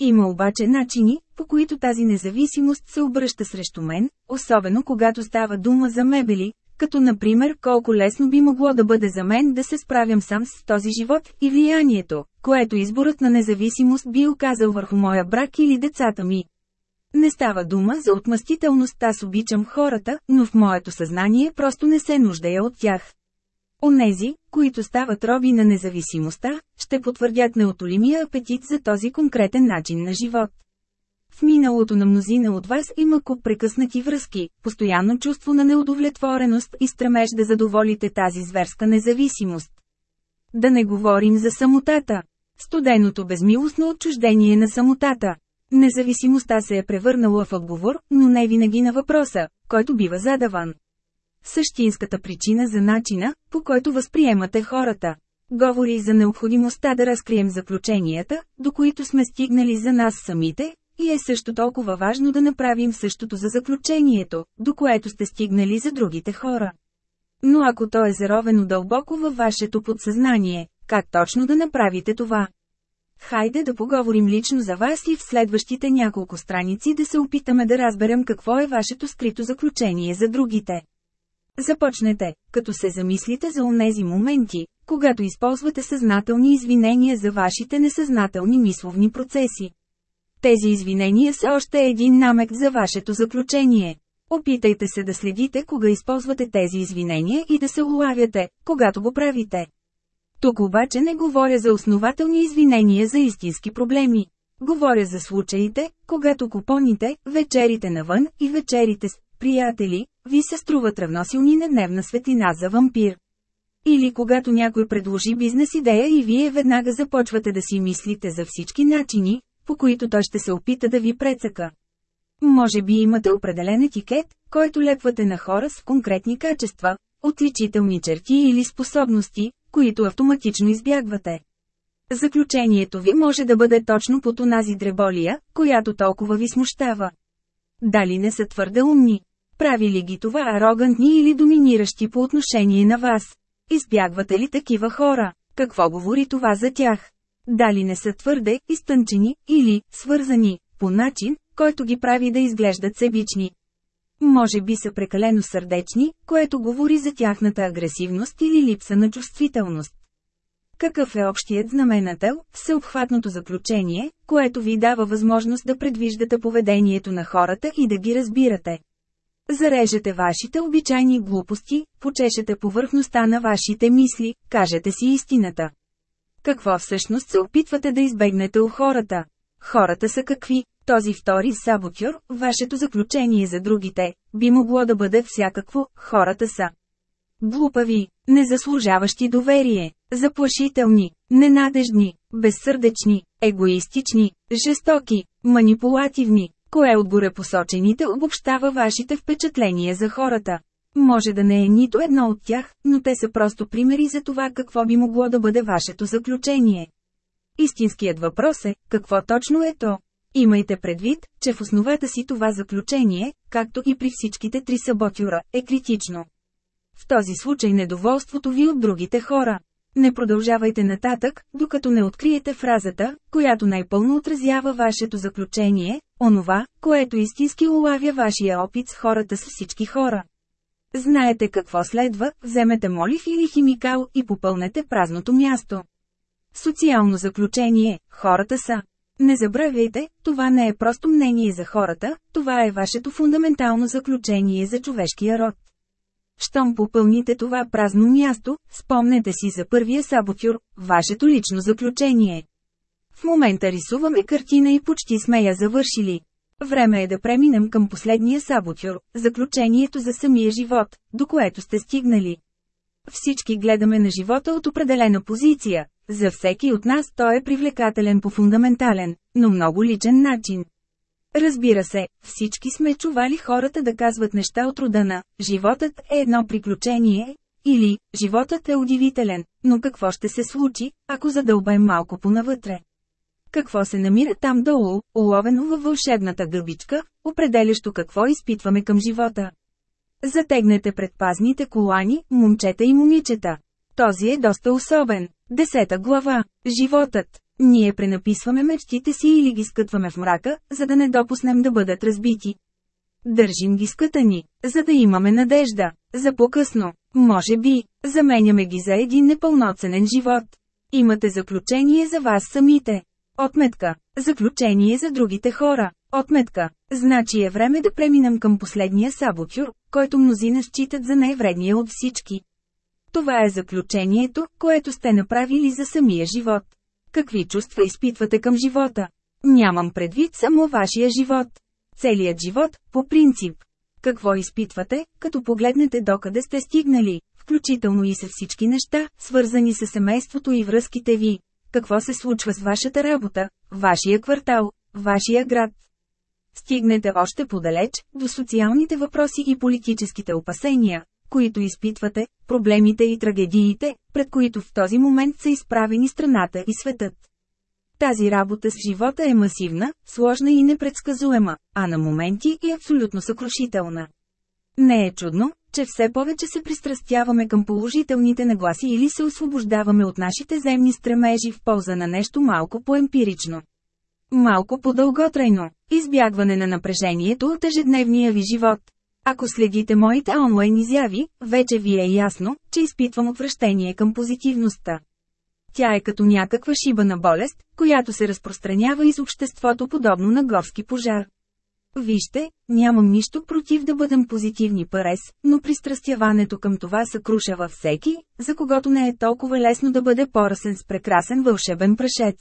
Има обаче начини, по които тази независимост се обръща срещу мен, особено когато става дума за мебели, като например колко лесно би могло да бъде за мен да се справям сам с този живот и влиянието, което изборът на независимост би оказал върху моя брак или децата ми. Не става дума за отмъстителност, аз обичам хората, но в моето съзнание просто не се нуждая от тях. Онези, които стават роби на независимостта, ще потвърдят неотолимия апетит за този конкретен начин на живот. В миналото на мнозина от вас има куп прекъснати връзки, постоянно чувство на неудовлетвореност и стремеж да задоволите тази зверска независимост. Да не говорим за самотата. Студеното безмилостно отчуждение на самотата. Независимостта се е превърнала в отговор, но не винаги на въпроса, който бива задаван. Същинската причина за начина, по който възприемате хората. Говори за необходимостта да разкрием заключенията, до които сме стигнали за нас самите, и е също толкова важно да направим същото за заключението, до което сте стигнали за другите хора. Но ако то е заровено дълбоко във вашето подсъзнание, как точно да направите това? Хайде да поговорим лично за вас и в следващите няколко страници да се опитаме да разберем какво е вашето скрито заключение за другите. Започнете, като се замислите за онези моменти, когато използвате съзнателни извинения за вашите несъзнателни мисловни процеси. Тези извинения са още един намек за вашето заключение. Опитайте се да следите кога използвате тези извинения и да се улавяте, когато го правите. Тук обаче не говоря за основателни извинения за истински проблеми. Говоря за случаите, когато купоните, вечерите навън и вечерите с приятели, ви се струват равносилни на дневна светлина за вампир. Или когато някой предложи бизнес идея и вие веднага започвате да си мислите за всички начини, по които той ще се опита да ви прецака. Може би имате определен етикет, който лепвате на хора с конкретни качества, отличителни черти или способности, които автоматично избягвате. Заключението ви може да бъде точно под онази дреболия, която толкова ви смущава. Дали не са твърде умни? Прави ли ги това арогантни или доминиращи по отношение на вас? Избягвате ли такива хора? Какво говори това за тях? Дали не са твърде изтънчени или свързани по начин, който ги прави да изглеждат себични? Може би са прекалено сърдечни, което говори за тяхната агресивност или липса на чувствителност. Какъв е общият знаменател, всеобхватното заключение, което ви дава възможност да предвиждате поведението на хората и да ги разбирате? Зарежете вашите обичайни глупости, почешете повърхността на вашите мисли, кажете си истината. Какво всъщност се опитвате да избегнете у хората? Хората са какви? Този втори саботюр, вашето заключение за другите, би могло да бъде всякакво, хората са. Глупави, незаслужаващи доверие, заплашителни, ненадежни, безсърдечни, егоистични, жестоки, манипулативни. Кое от горе посочените обобщава вашите впечатления за хората? Може да не е нито едно от тях, но те са просто примери за това какво би могло да бъде вашето заключение. Истинският въпрос е, какво точно е то? Имайте предвид, че в основата си това заключение, както и при всичките три саботюра, е критично. В този случай недоволството ви от другите хора. Не продължавайте нататък, докато не откриете фразата, която най-пълно отразява вашето заключение, онова, което истински улавя вашия опит с хората с всички хора. Знаете какво следва, вземете молив или химикал и попълнете празното място. Социално заключение – хората са. Не забравяйте, това не е просто мнение за хората, това е вашето фундаментално заключение за човешкия род. Щом попълните това празно място, спомнете си за първия саботюр, вашето лично заключение. В момента рисуваме картина и почти сме я завършили. Време е да преминем към последния саботюр, заключението за самия живот, до което сте стигнали. Всички гледаме на живота от определена позиция, за всеки от нас той е привлекателен по фундаментален, но много личен начин. Разбира се, всички сме чували хората да казват неща от рода на «Животът е едно приключение» или «Животът е удивителен, но какво ще се случи, ако задълбаем малко понавътре?» Какво се намира там долу, уловено във вълшебната гъбичка, определящо какво изпитваме към живота? Затегнете предпазните колани, момчета и момичета. Този е доста особен. Десета глава. Животът. Ние пренаписваме мечтите си или ги скътваме в мрака, за да не допуснем да бъдат разбити. Държим ги скътани, за да имаме надежда. За по-късно, може би, заменяме ги за един непълноценен живот. Имате заключение за вас самите. Отметка. Заключение за другите хора. Отметка. Значи е време да преминем към последния саботюр, който мнозина считат за най-вредния от всички. Това е заключението, което сте направили за самия живот. Какви чувства изпитвате към живота? Нямам предвид само вашия живот. Целият живот, по принцип. Какво изпитвате, като погледнете докъде сте стигнали, включително и с всички неща, свързани с семейството и връзките ви? Какво се случва с вашата работа, вашия квартал, вашия град? Стигнете още подалеч, до социалните въпроси и политическите опасения, които изпитвате, проблемите и трагедиите, пред които в този момент са изправени страната и светът. Тази работа с живота е масивна, сложна и непредсказуема, а на моменти и абсолютно съкрушителна. Не е чудно, че все повече се пристрастяваме към положителните нагласи или се освобождаваме от нашите земни стремежи в полза на нещо малко по-емпирично. Малко по-дълготрайно. Избягване на напрежението от ежедневния ви живот. Ако следите моите онлайн изяви, вече ви е ясно, че изпитвам отвращение към позитивността. Тя е като някаква шибана болест, която се разпространява из обществото подобно на горски пожар. Вижте, нямам нищо против да бъдем позитивни парес, но пристрастяването към това съкрушава всеки, за когото не е толкова лесно да бъде поръсен с прекрасен вълшебен прашец.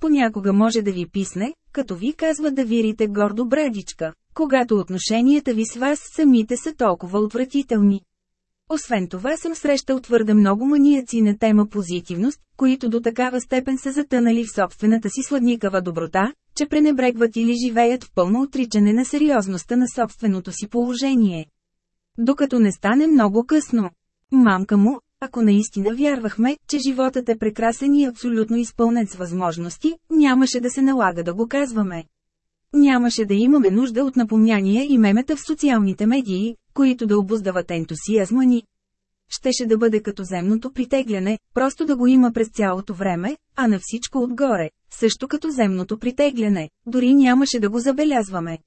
Понякога може да ви писне, като ви казва да вирите гордо брадичка, когато отношенията ви с вас самите са толкова отвратителни. Освен това съм срещал твърде много манияци на тема позитивност, които до такава степен са затънали в собствената си сладникава доброта, че пренебрегват или живеят в пълно отричане на сериозността на собственото си положение. Докато не стане много късно. Мамка му, ако наистина вярвахме, че животът е прекрасен и абсолютно изпълнен с възможности, нямаше да се налага да го казваме. Нямаше да имаме нужда от напомняния и мемета в социалните медии, които да обуздават ентусиазма ни. Щеше да бъде като земното притегляне, просто да го има през цялото време, а на всичко отгоре, също като земното притегляне, дори нямаше да го забелязваме.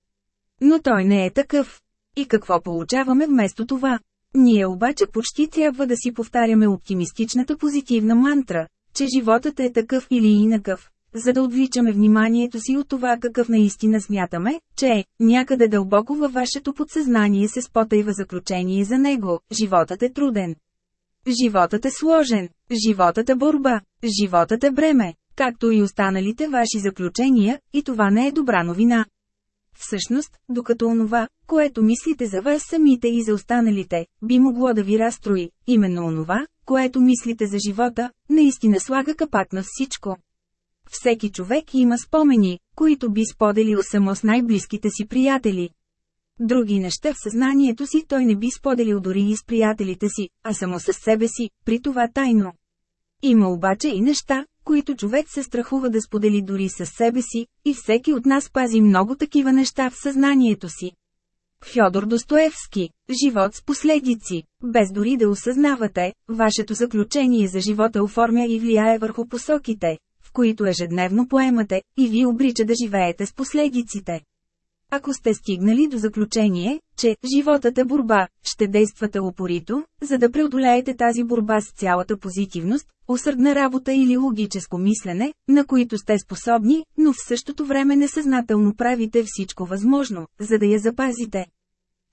Но той не е такъв. И какво получаваме вместо това? Ние обаче почти трябва да си повтаряме оптимистичната позитивна мантра, че животът е такъв или инакъв, за да отвличаме вниманието си от това какъв наистина смятаме, че е, някъде дълбоко във вашето подсъзнание се спотайва заключение за него, животът е труден. Животът е сложен, животът е борба, животът е бреме, както и останалите ваши заключения, и това не е добра новина. Всъщност, докато онова, което мислите за вас самите и за останалите, би могло да ви разстрои, именно онова, което мислите за живота, наистина слага капак на всичко. Всеки човек има спомени, които би споделил само с най-близките си приятели. Други неща в съзнанието си той не би споделил дори и с приятелите си, а само с себе си, при това тайно. Има обаче и неща, които човек се страхува да сподели дори с себе си, и всеки от нас пази много такива неща в съзнанието си. Фьодор Достоевски Живот с последици. Без дори да осъзнавате, вашето заключение за живота оформя и влияе върху посоките, в които ежедневно поемате, и ви обрича да живеете с последиците. Ако сте стигнали до заключение, че животът е борба, ще действате упорито, за да преодолеете тази борба с цялата позитивност, усърдна работа или логическо мислене, на които сте способни, но в същото време несъзнателно правите всичко възможно, за да я запазите.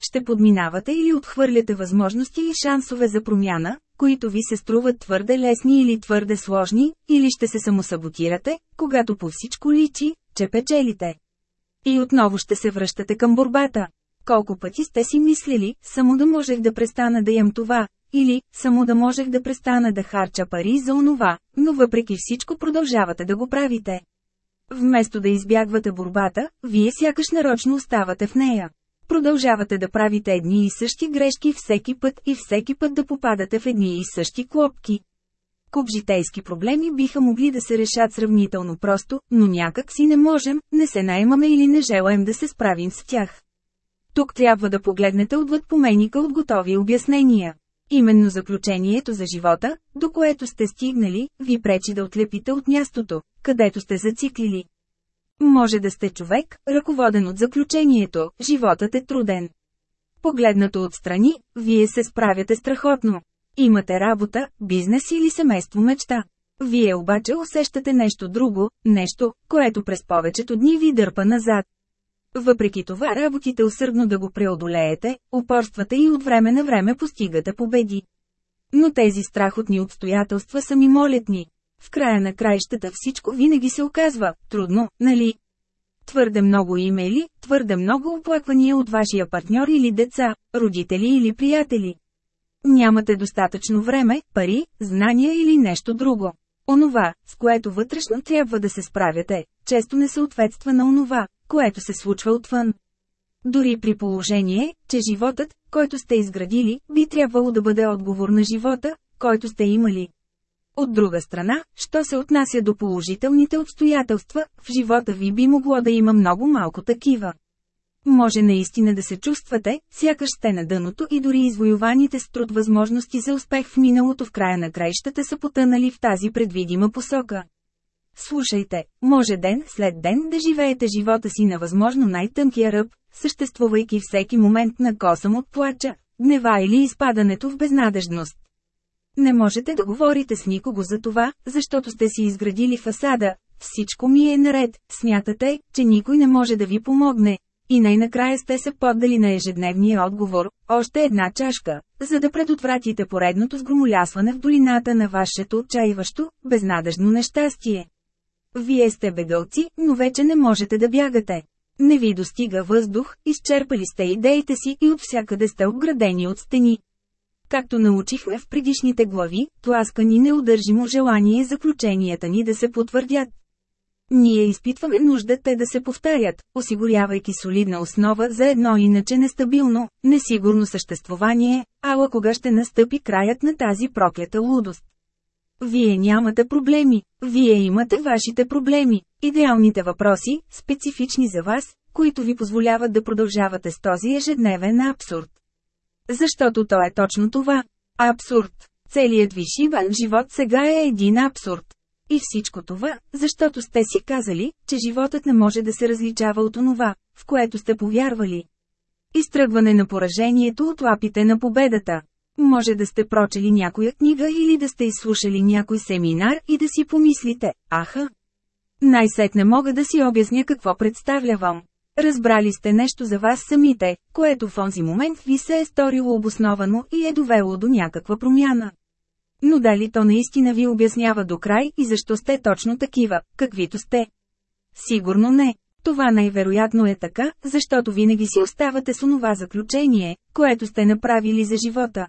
Ще подминавате или отхвърляте възможности и шансове за промяна, които ви се струват твърде лесни или твърде сложни, или ще се самосаботирате, когато по всичко личи, че печелите. И отново ще се връщате към борбата. Колко пъти сте си мислили, само да можех да престана да ям това, или, само да можех да престана да харча пари за онова, но въпреки всичко продължавате да го правите. Вместо да избягвате борбата, вие сякаш нарочно оставате в нея. Продължавате да правите едни и същи грешки всеки път и всеки път да попадате в едни и същи клопки. Куп житейски проблеми биха могли да се решат сравнително просто, но някак си не можем, не се наемаме или не желаем да се справим с тях. Тук трябва да погледнете отвъд поменика от готови обяснения. Именно заключението за живота, до което сте стигнали, ви пречи да отлепите от мястото, където сте зациклили. Може да сте човек, ръководен от заключението, животът е труден. Погледнато отстрани, вие се справяте страхотно. Имате работа, бизнес или семейство мечта. Вие обаче усещате нещо друго, нещо, което през повечето дни ви дърпа назад. Въпреки това работите усърдно да го преодолеете, упорствате и от време на време постигате победи. Но тези страхотни обстоятелства са мимолетни. В края на краищата всичко винаги се оказва трудно, нали? Твърде много имейли, твърде много оплаквания от вашия партньор или деца, родители или приятели. Нямате достатъчно време, пари, знания или нещо друго. Онова, с което вътрешно трябва да се справяте, често не съответства на онова, което се случва отвън. Дори при положение, че животът, който сте изградили, би трябвало да бъде отговор на живота, който сте имали. От друга страна, що се отнася до положителните обстоятелства, в живота ви би могло да има много малко такива. Може наистина да се чувствате, сякаш сте на дъното и дори извоюваните с труд възможности за успех в миналото в края на краищата са потънали в тази предвидима посока. Слушайте, може ден след ден да живеете живота си на възможно най-тънкия ръб, съществувайки всеки момент на косъм от плача, гнева или изпадането в безнадежност. Не можете да говорите с никого за това, защото сте си изградили фасада, всичко ми е наред, смятате, че никой не може да ви помогне. И най-накрая сте се поддали на ежедневния отговор, още една чашка, за да предотвратите поредното сгромолясване в долината на вашето отчаиващо, безнадежно нещастие. Вие сте бегълци, но вече не можете да бягате. Не ви достига въздух, изчерпали сте идеите си и от всякъде сте обградени от стени. Както научихме в предишните глави, тласка ни неудържимо желание заключенията ни да се потвърдят. Ние изпитваме нужда те да се повтарят, осигурявайки солидна основа за едно иначе нестабилно, несигурно съществувание, ала кога ще настъпи краят на тази проклята лудост. Вие нямате проблеми, вие имате вашите проблеми, идеалните въпроси, специфични за вас, които ви позволяват да продължавате с този ежедневен абсурд. Защото то е точно това. Абсурд. Целият ви шибан живот сега е един абсурд. И всичко това, защото сте си казали, че животът не може да се различава от онова, в което сте повярвали. Изтръгване на поражението от лапите на победата. Може да сте прочели някоя книга или да сте изслушали някой семинар и да си помислите, аха. Най-сетне мога да си обясня какво представлявам. Разбрали сте нещо за вас самите, което в онзи момент ви се е сторило обосновано и е довело до някаква промяна. Но дали то наистина ви обяснява до край и защо сте точно такива, каквито сте? Сигурно не. Това най-вероятно е така, защото винаги си оставате с онова заключение, което сте направили за живота.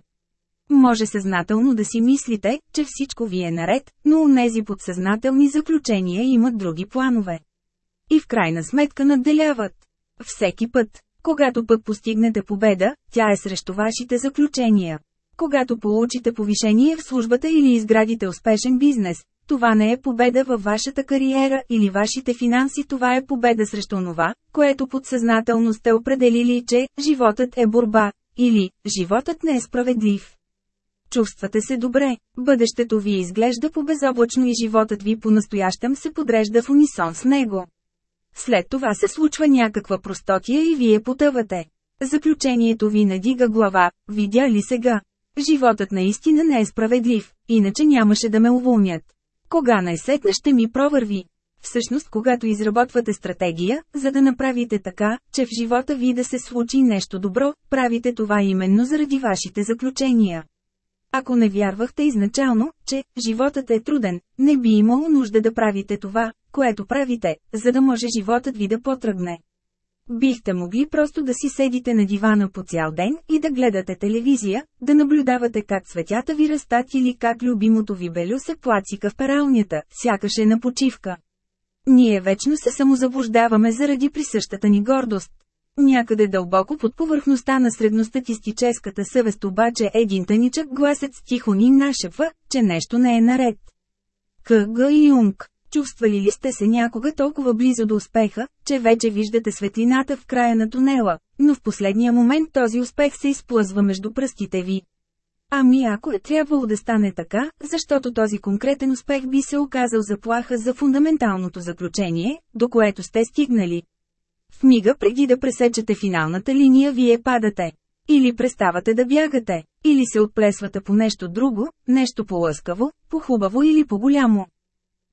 Може съзнателно да си мислите, че всичко ви е наред, но унези подсъзнателни заключения имат други планове. И в крайна сметка надделяват. Всеки път, когато пък постигнете победа, тя е срещу вашите заключения. Когато получите повишение в службата или изградите успешен бизнес, това не е победа във вашата кариера или вашите финанси, това е победа срещу това, което подсъзнателно сте определили, че животът е борба, или животът не е справедлив. Чувствате се добре, бъдещето ви изглежда по-безоблачно и животът ви по-настоящем се подрежда в унисон с него. След това се случва някаква простотия и вие потъвате. Заключението ви надига глава, видя ли сега? Животът наистина не е справедлив, иначе нямаше да ме уволнят. Кога най-сетне ще ми провърви? Всъщност, когато изработвате стратегия, за да направите така, че в живота ви да се случи нещо добро, правите това именно заради вашите заключения. Ако не вярвахте изначално, че животът е труден, не би имало нужда да правите това, което правите, за да може животът ви да потръгне. Бихте могли просто да си седите на дивана по цял ден и да гледате телевизия, да наблюдавате как цветята ви растат или как любимото ви белю се плацика в пералнята, сякаш е на почивка. Ние вечно се самозаблуждаваме заради присъщата ни гордост. Някъде дълбоко под повърхността на средностатистическата съвест обаче един тъничък гласец тихо ни нашепва, че нещо не е наред. К.Г. Юнг Чувствали ли сте се някога толкова близо до успеха, че вече виждате светлината в края на тунела, но в последния момент този успех се изплъзва между пръстите ви? Ами ако е трябвало да стане така, защото този конкретен успех би се оказал заплаха за фундаменталното заключение, до което сте стигнали. В мига преди да пресечете финалната линия вие падате. Или преставате да бягате, или се отплесвате по нещо друго, нещо по-лъскаво, по-хубаво или по-голямо.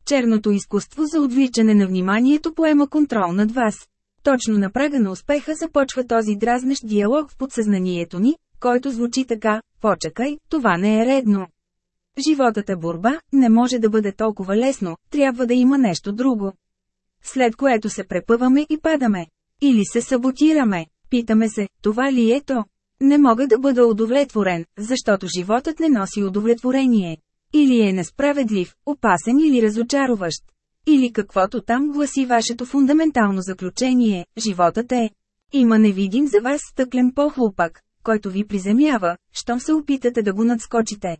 Черното изкуство за отвличане на вниманието поема контрол над вас. Точно на прага на успеха започва този дразнещ диалог в подсъзнанието ни, който звучи така, почакай, това не е редно. Животът е борба, не може да бъде толкова лесно, трябва да има нещо друго. След което се препъваме и падаме. Или се саботираме. Питаме се, това ли е то? Не мога да бъда удовлетворен, защото животът не носи удовлетворение. Или е несправедлив, опасен или разочароващ. Или каквото там гласи вашето фундаментално заключение, животът е. Има невидим за вас стъклен похлупак, който ви приземява, щом се опитате да го надскочите.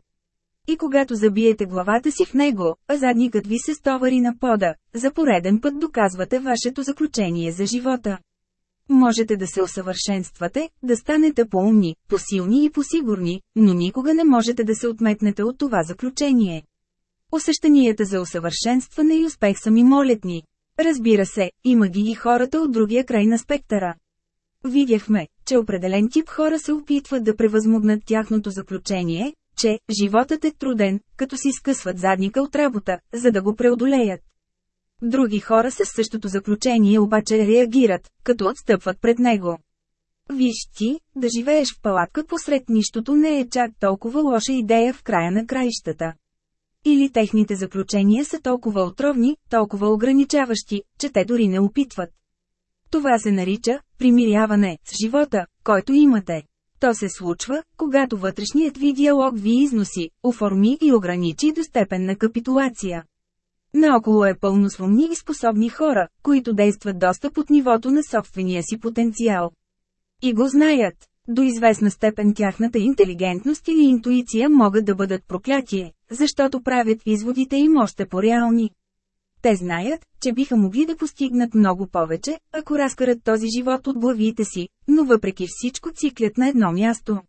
И когато забиете главата си в него, а задникът ви се стовари на пода, за пореден път доказвате вашето заключение за живота. Можете да се усъвършенствате, да станете по-умни, по-силни и по-сигурни, но никога не можете да се отметнете от това заключение. Усещанията за усъвършенстване и успех са мимолетни. Разбира се, има ги и хората от другия край на спектъра. Видяхме, че определен тип хора се опитват да превъзмогнат тяхното заключение, че животът е труден, като си скъсват задника от работа, за да го преодолеят. Други хора с същото заключение обаче реагират, като отстъпват пред него. Виж ти, да живееш в палатка посред нищото не е чак толкова лоша идея в края на краищата. Или техните заключения са толкова отровни, толкова ограничаващи, че те дори не опитват. Това се нарича примиряване с живота, който имате. То се случва, когато вътрешният ви диалог ви износи, оформи и ограничи до степен на капитулация. Наоколо е пълно с умни и способни хора, които действат доста под нивото на собствения си потенциал. И го знаят. До известна степен тяхната интелигентност или интуиция могат да бъдат проклятие, защото правят изводите им още по-реални. Те знаят, че биха могли да постигнат много повече, ако разкарат този живот от главите си, но въпреки всичко циклят на едно място.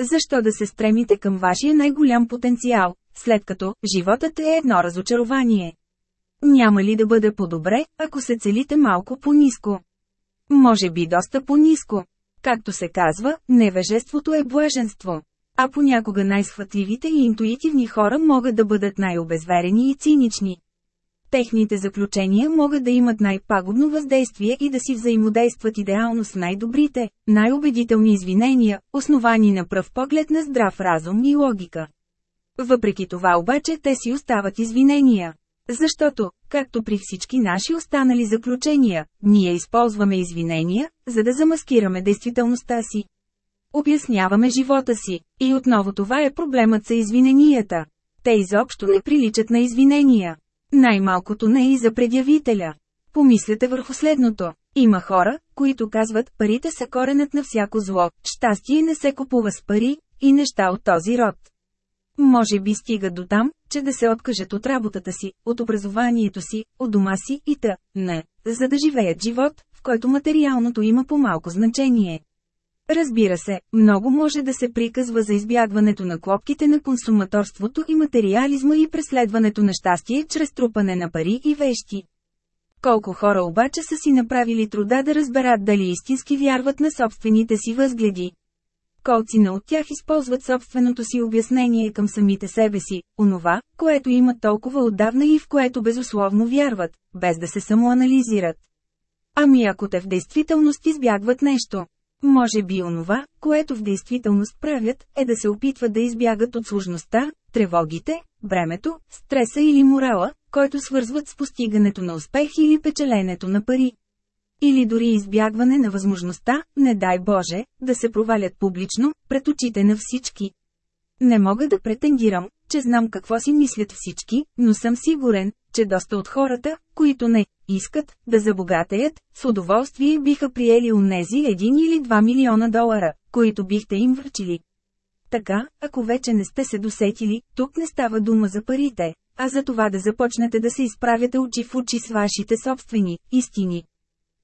Защо да се стремите към вашия най-голям потенциал, след като животът е едно разочарование? Няма ли да бъде по-добре, ако се целите малко по-низко? Може би доста по-низко. Както се казва, невежеството е блаженство. А понякога най-схватливите и интуитивни хора могат да бъдат най-обезверени и цинични. Техните заключения могат да имат най-пагубно въздействие и да си взаимодействат идеално с най-добрите, най-убедителни извинения, основани на пръв поглед на здрав разум и логика. Въпреки това обаче те си остават извинения. Защото, както при всички наши останали заключения, ние използваме извинения, за да замаскираме действителността си. Обясняваме живота си. И отново това е проблемът с извиненията. Те изобщо не приличат на извинения. Най-малкото не и за предявителя. Помислете върху следното. Има хора, които казват, парите са коренът на всяко зло, щастие не се купува с пари, и неща от този род. Може би стигат до там, че да се откажат от работата си, от образованието си, от дома си и т. не, за да живеят живот, в който материалното има по-малко значение. Разбира се, много може да се приказва за избягването на клопките на консуматорството и материализма и преследването на щастие чрез трупане на пари и вещи. Колко хора обаче са си направили труда да разберат дали истински вярват на собствените си възгледи. Колцина от тях използват собственото си обяснение към самите себе си, онова, което имат толкова отдавна и в което безусловно вярват, без да се самоанализират. Ами ако те в действителност избягват нещо, може би онова, което в действителност правят, е да се опитват да избягат от сложността, тревогите, бремето, стреса или морала, който свързват с постигането на успех или печеленето на пари. Или дори избягване на възможността, не дай Боже, да се провалят публично, пред очите на всички. Не мога да претендирам, че знам какво си мислят всички, но съм сигурен, че доста от хората, които не искат да забогатеят, с удоволствие биха приели унези 1 или 2 милиона долара, които бихте им връчили. Така, ако вече не сте се досетили, тук не става дума за парите, а за това да започнете да се изправяте очи в очи с вашите собствени истини.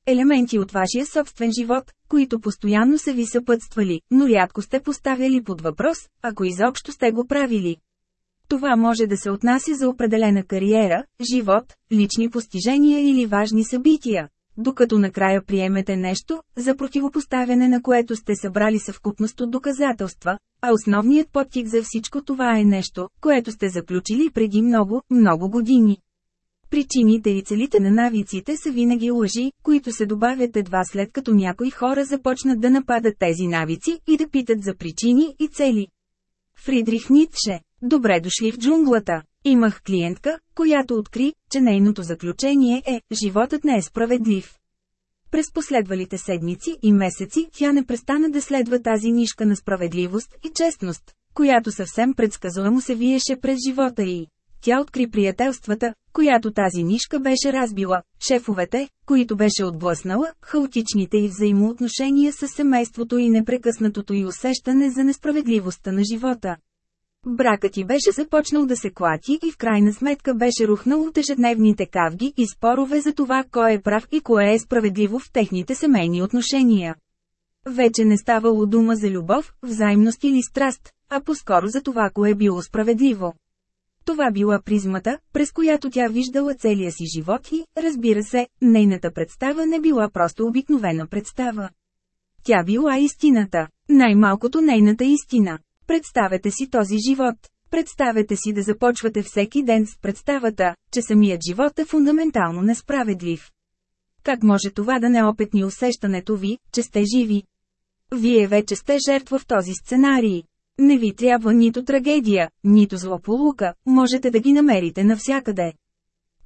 Елементи от вашия собствен живот, които постоянно са ви съпътствали, но рядко сте поставяли под въпрос, ако изобщо сте го правили. Това може да се отнася за определена кариера, живот, лични постижения или важни събития. Докато накрая приемете нещо, за противопоставяне на което сте събрали съвкупност от доказателства, а основният подтик за всичко това е нещо, което сте заключили преди много, много години. Причините и целите на навиците са винаги лъжи, които се добавят едва след като някои хора започнат да нападат тези навици и да питат за причини и цели. Фридрих Ницше Добре дошли в джунглата. Имах клиентка, която откри, че нейното заключение е «Животът не е справедлив». През последвалите седмици и месеци тя не престана да следва тази нишка на справедливост и честност, която съвсем предсказуемо се виеше през живота й. Тя откри приятелствата, която тази нишка беше разбила, шефовете, които беше отблъснала, хаотичните и взаимоотношения с семейството и непрекъснатото й усещане за несправедливостта на живота. Бракът ти беше започнал да се клати и в крайна сметка беше рухнал от ежедневните кавги и спорове за това кой е прав и кое е справедливо в техните семейни отношения. Вече не ставало дума за любов, взаимност или страст, а по-скоро за това кое е било справедливо. Това била призмата, през която тя виждала целия си живот и, разбира се, нейната представа не била просто обикновена представа. Тя била истината, най-малкото нейната истина. Представете си този живот. Представете си да започвате всеки ден с представата, че самият живот е фундаментално несправедлив. Как може това да не опетни усещането ви, че сте живи? Вие вече сте жертва в този сценарий. Не ви трябва нито трагедия, нито злополука, можете да ги намерите навсякъде.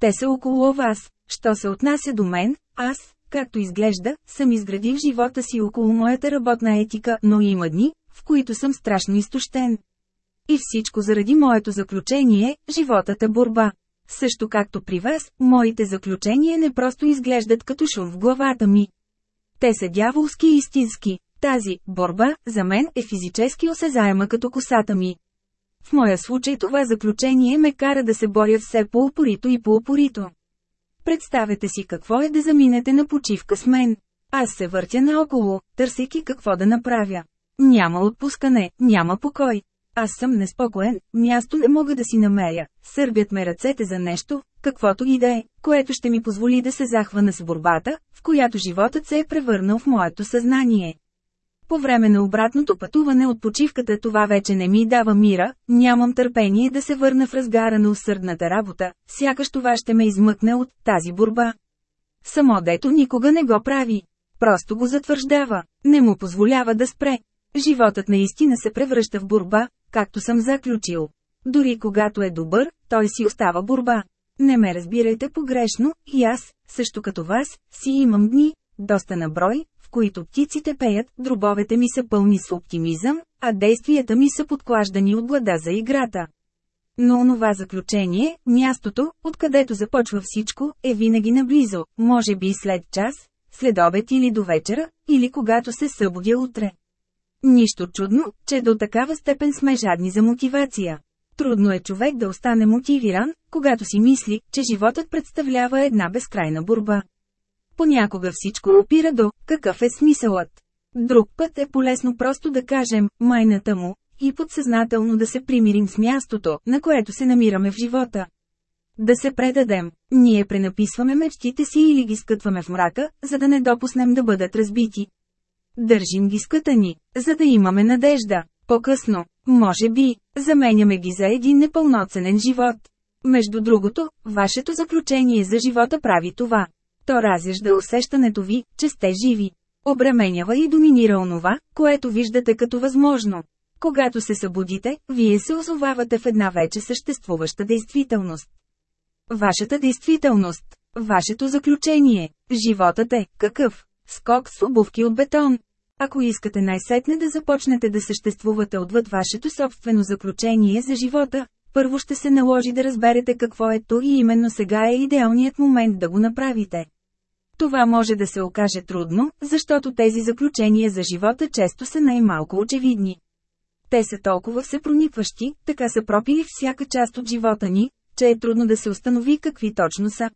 Те са около вас. Що се отнася до мен, аз, както изглежда, съм изградил живота си около моята работна етика, но има дни, в които съм страшно изтощен. И всичко заради моето заключение, животът е борба. Също както при вас, моите заключения не просто изглеждат като шум в главата ми. Те са дяволски истински. Тази борба, за мен, е физически осезаема като косата ми. В моя случай това заключение ме кара да се боря все по-упорито и по-упорито. Представете си какво е да заминете на почивка с мен. Аз се въртя наоколо, търсейки какво да направя. Няма отпускане, няма покой. Аз съм неспокоен, място не мога да си намеря, сърбят ме ръцете за нещо, каквото и да е, което ще ми позволи да се захвана с борбата, в която животът се е превърнал в моето съзнание. По време на обратното пътуване от почивката това вече не ми дава мира, нямам търпение да се върна в разгара на усърдната работа, сякаш това ще ме измъкне от тази борба. Само дето никога не го прави. Просто го затвърждава, не му позволява да спре. Животът наистина се превръща в борба, както съм заключил. Дори когато е добър, той си остава борба. Не ме разбирайте погрешно, и аз, също като вас, си имам дни, доста на брой, в които птиците пеят, дробовете ми са пълни с оптимизъм, а действията ми са подклаждани от глада за играта. Но онова заключение, мястото, откъдето започва всичко, е винаги наблизо, може би след час, след обед или до вечера, или когато се събудя утре. Нищо чудно, че до такава степен сме жадни за мотивация. Трудно е човек да остане мотивиран, когато си мисли, че животът представлява една безкрайна борба. Понякога всичко опира до какъв е смисълът. Друг път е полезно просто да кажем майната му и подсъзнателно да се примирим с мястото, на което се намираме в живота. Да се предадем. Ние пренаписваме мечтите си или ги скътваме в мрака, за да не допуснем да бъдат разбити. Държим ги скътани, за да имаме надежда. По-късно, може би, заменяме ги за един непълноценен живот. Между другото, вашето заключение за живота прави това. То разяжда усещането ви, че сте живи. Обременява и доминира онова, което виждате като възможно. Когато се събудите, вие се озовавате в една вече съществуваща действителност. Вашата действителност, вашето заключение, животът е, какъв? Скок с обувки от бетон. Ако искате най-сетне да започнете да съществувате отвъд вашето собствено заключение за живота, първо ще се наложи да разберете какво е то и именно сега е идеалният момент да го направите. Това може да се окаже трудно, защото тези заключения за живота често са най-малко очевидни. Те са толкова всепроникващи, така са пропили всяка част от живота ни, че е трудно да се установи какви точно са.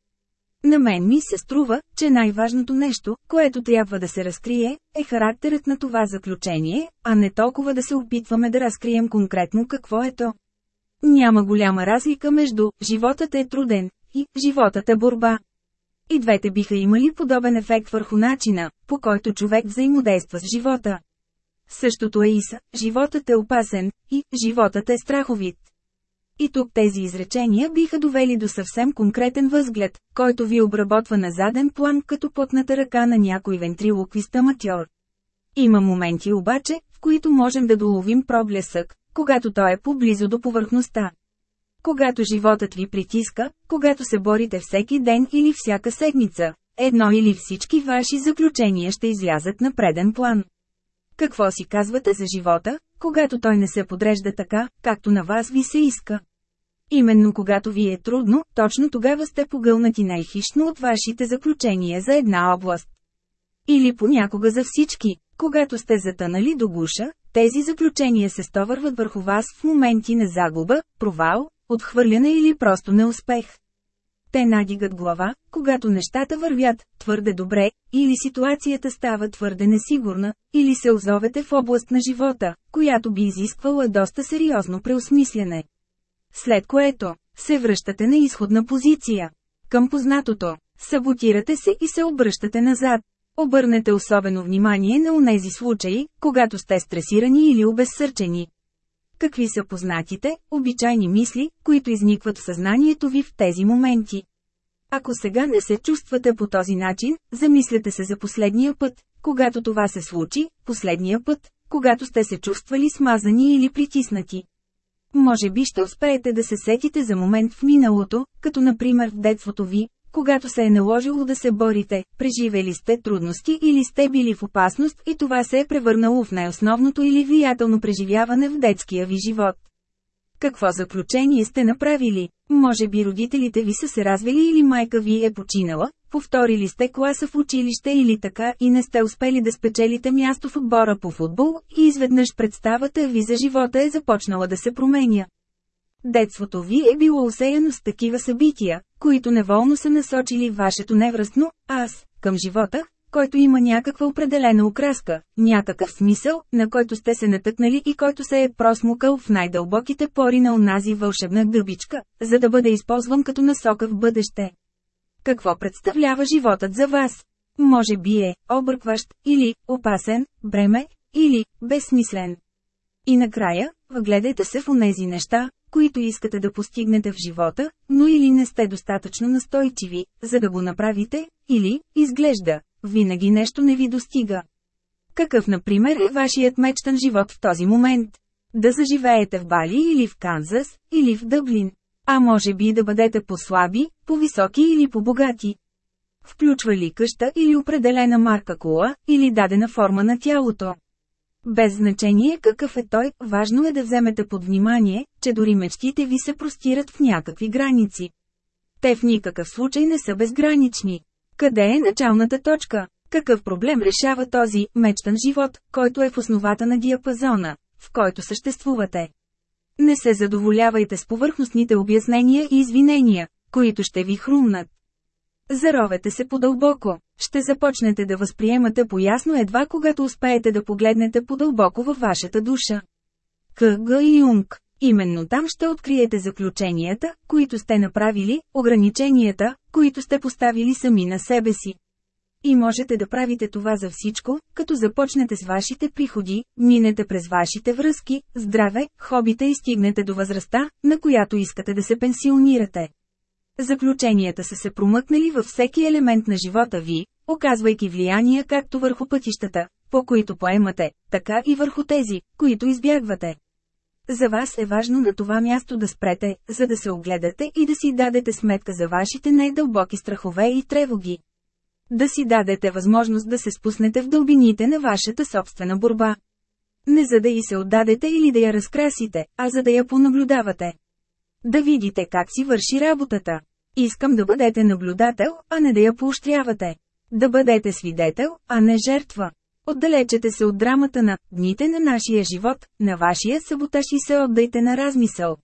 На мен ми се струва, че най-важното нещо, което трябва да се разкрие, е характерът на това заключение, а не толкова да се опитваме да разкрием конкретно какво е то. Няма голяма разлика между «животът е труден» и «животът е борба». И двете биха имали подобен ефект върху начина, по който човек взаимодейства с живота. Същото е и са, животът е опасен, и животът е страховит. И тук тези изречения биха довели до съвсем конкретен възглед, който ви обработва на заден план като потната ръка на някой вентрилоквист аматьор. Има моменти обаче, в които можем да доловим проблесък, когато той е поблизо до повърхността. Когато животът ви притиска, когато се борите всеки ден или всяка седмица, едно или всички ваши заключения ще излязат на преден план. Какво си казвате за живота, когато той не се подрежда така, както на вас ви се иска? Именно когато ви е трудно, точно тогава сте погълнати най-хищно от вашите заключения за една област. Или понякога за всички, когато сте затънали до гуша, тези заключения се стовърват върху вас в моменти на загуба, провал, отхвърляне или просто неуспех. Те надигат глава, когато нещата вървят твърде добре, или ситуацията става твърде несигурна, или се озовете в област на живота, която би изисквала доста сериозно преосмислене. След което, се връщате на изходна позиция. Към познатото, саботирате се и се обръщате назад. Обърнете особено внимание на онези случаи, когато сте стресирани или обезсърчени. Какви са познатите, обичайни мисли, които изникват в съзнанието ви в тези моменти? Ако сега не се чувствате по този начин, замислете се за последния път, когато това се случи, последния път, когато сте се чувствали смазани или притиснати. Може би ще успеете да се сетите за момент в миналото, като например в детството ви, когато се е наложило да се борите, преживели сте трудности или сте били в опасност и това се е превърнало в най-основното или влиятелно преживяване в детския ви живот. Какво заключение сте направили? Може би родителите ви са се развели или майка ви е починала, повторили сте класа в училище или така и не сте успели да спечелите място в отбора по футбол и изведнъж представата ви за живота е започнала да се променя. Детството ви е било усеяно с такива събития, които неволно са насочили вашето невръстно «аз» към живота, който има някаква определена окраска, някакъв смисъл, на който сте се натъкнали и който се е просмукал в най-дълбоките пори на онази вълшебна гъбичка, за да бъде използван като насока в бъдеще. Какво представлява животът за вас? Може би е объркващ, или опасен, бреме, или безсмислен. И накрая, въгледайте се в онези неща, които искате да постигнете в живота, но или не сте достатъчно настойчиви, за да го направите, или, изглежда, винаги нещо не ви достига. Какъв, например, е вашият мечтан живот в този момент? Да заживеете в Бали или в Канзас, или в Дъблин. А може би да бъдете по-слаби, по-високи или по-богати. Включва ли къща или определена марка кола, или дадена форма на тялото. Без значение какъв е той, важно е да вземете под внимание, че дори мечтите ви се простират в някакви граници. Те в никакъв случай не са безгранични. Къде е началната точка? Какъв проблем решава този мечтан живот, който е в основата на диапазона, в който съществувате? Не се задоволявайте с повърхностните обяснения и извинения, които ще ви хрумнат. Заровете се подълбоко. Ще започнете да възприемате поясно едва когато успеете да погледнете подълбоко във вашата душа. К.Г. Юнг. Именно там ще откриете заключенията, които сте направили, ограниченията, които сте поставили сами на себе си. И можете да правите това за всичко, като започнете с вашите приходи, минете през вашите връзки, здраве, хобите и стигнете до възрастта, на която искате да се пенсионирате. Заключенията са се промъкнали във всеки елемент на живота ви, оказвайки влияние както върху пътищата, по които поемате, така и върху тези, които избягвате. За вас е важно на това място да спрете, за да се огледате и да си дадете сметка за вашите най-дълбоки страхове и тревоги. Да си дадете възможност да се спуснете в дълбините на вашата собствена борба. Не за да и се отдадете или да я разкрасите, а за да я понаблюдавате. Да видите как си върши работата. Искам да бъдете наблюдател, а не да я поощрявате. Да бъдете свидетел, а не жертва. Отдалечете се от драмата на дните на нашия живот, на вашия саботаж и се отдайте на размисъл.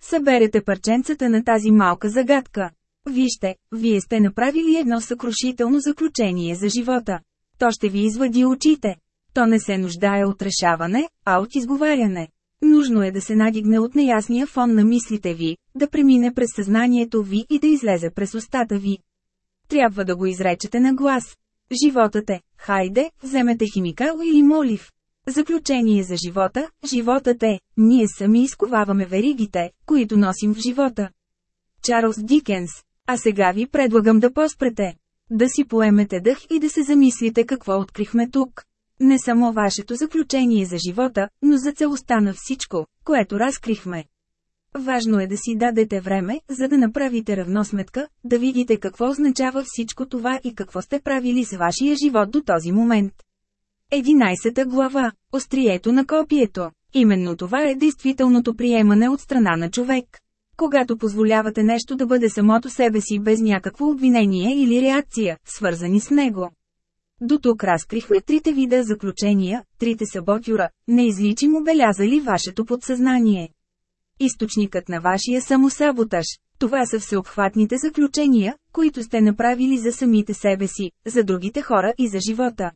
Съберете парченцата на тази малка загадка. Вижте, вие сте направили едно съкрушително заключение за живота. То ще ви извади очите. То не се нуждае от решаване, а от изговаряне. Нужно е да се надигне от неясния фон на мислите ви, да премине през съзнанието ви и да излезе през устата ви. Трябва да го изречете на глас. Животът е, хайде, вземете химикал или молив. Заключение за живота, животът е, ние сами изковаваме веригите, които носим в живота. Чарлз Дикенс. А сега ви предлагам да поспрете. Да си поемете дъх и да се замислите какво открихме тук. Не само вашето заключение за живота, но за целостта на всичко, което разкрихме. Важно е да си дадете време, за да направите равносметка, да видите какво означава всичко това и какво сте правили с вашия живот до този момент. 11 глава – Острието на копието. Именно това е действителното приемане от страна на човек. Когато позволявате нещо да бъде самото себе си без някакво обвинение или реакция, свързани с него. До тук разкрихме трите вида заключения, трите саботюра, неизличимо белязали вашето подсъзнание. Източникът на вашия самосаботаж. Това са всеобхватните заключения, които сте направили за самите себе си, за другите хора и за живота.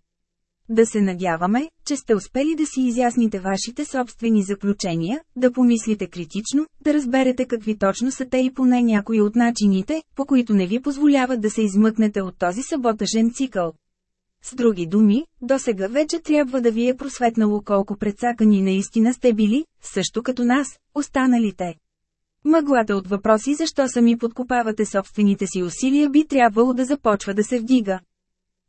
Да се надяваме, че сте успели да си изясните вашите собствени заключения, да помислите критично, да разберете какви точно са те и поне някои от начините, по които не ви позволяват да се измъкнете от този саботажен цикъл. С други думи, досега вече трябва да ви е просветнало колко предсакани наистина сте били, също като нас, останалите. Мъглата от въпроси защо сами подкопавате собствените си усилия би трябвало да започва да се вдига.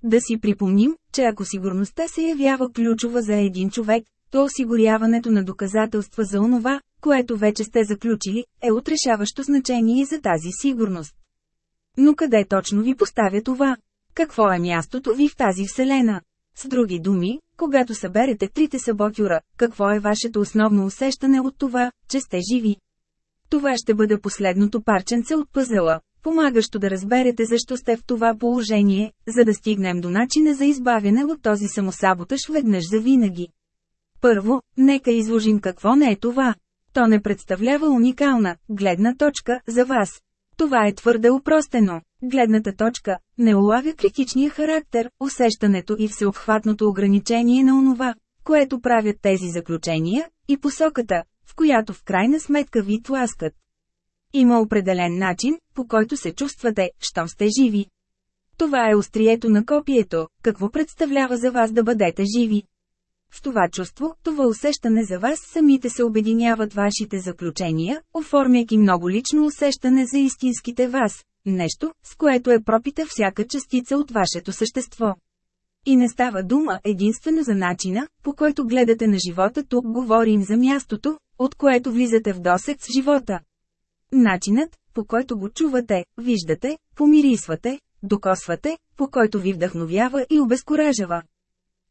Да си припомним, че ако сигурността се явява ключова за един човек, то осигуряването на доказателства за онова, което вече сте заключили, е отрешаващо значение за тази сигурност. Но къде точно ви поставя това? Какво е мястото ви в тази вселена? С други думи, когато съберете трите саботюра, какво е вашето основно усещане от това, че сте живи? Това ще бъде последното парченце от пъзела, помагащо да разберете защо сте в това положение, за да стигнем до начина за избавяне от този самосаботаж веднъж за винаги. Първо, нека изложим какво не е това. То не представлява уникална, гледна точка, за вас. Това е твърде упростено. Гледната точка не улавя критичния характер, усещането и всеобхватното ограничение на онова, което правят тези заключения, и посоката, в която в крайна сметка ви тласкат. Има определен начин, по който се чувствате, щом сте живи. Това е острието на копието, какво представлява за вас да бъдете живи. В това чувство, това усещане за вас самите се обединяват вашите заключения, оформяйки много лично усещане за истинските вас, нещо, с което е пропита всяка частица от вашето същество. И не става дума единствено за начина, по който гледате на живота тук говорим за мястото, от което влизате в досек с живота. Начинът, по който го чувате, виждате, помирисвате, докосвате, по който ви вдъхновява и обезкуражава.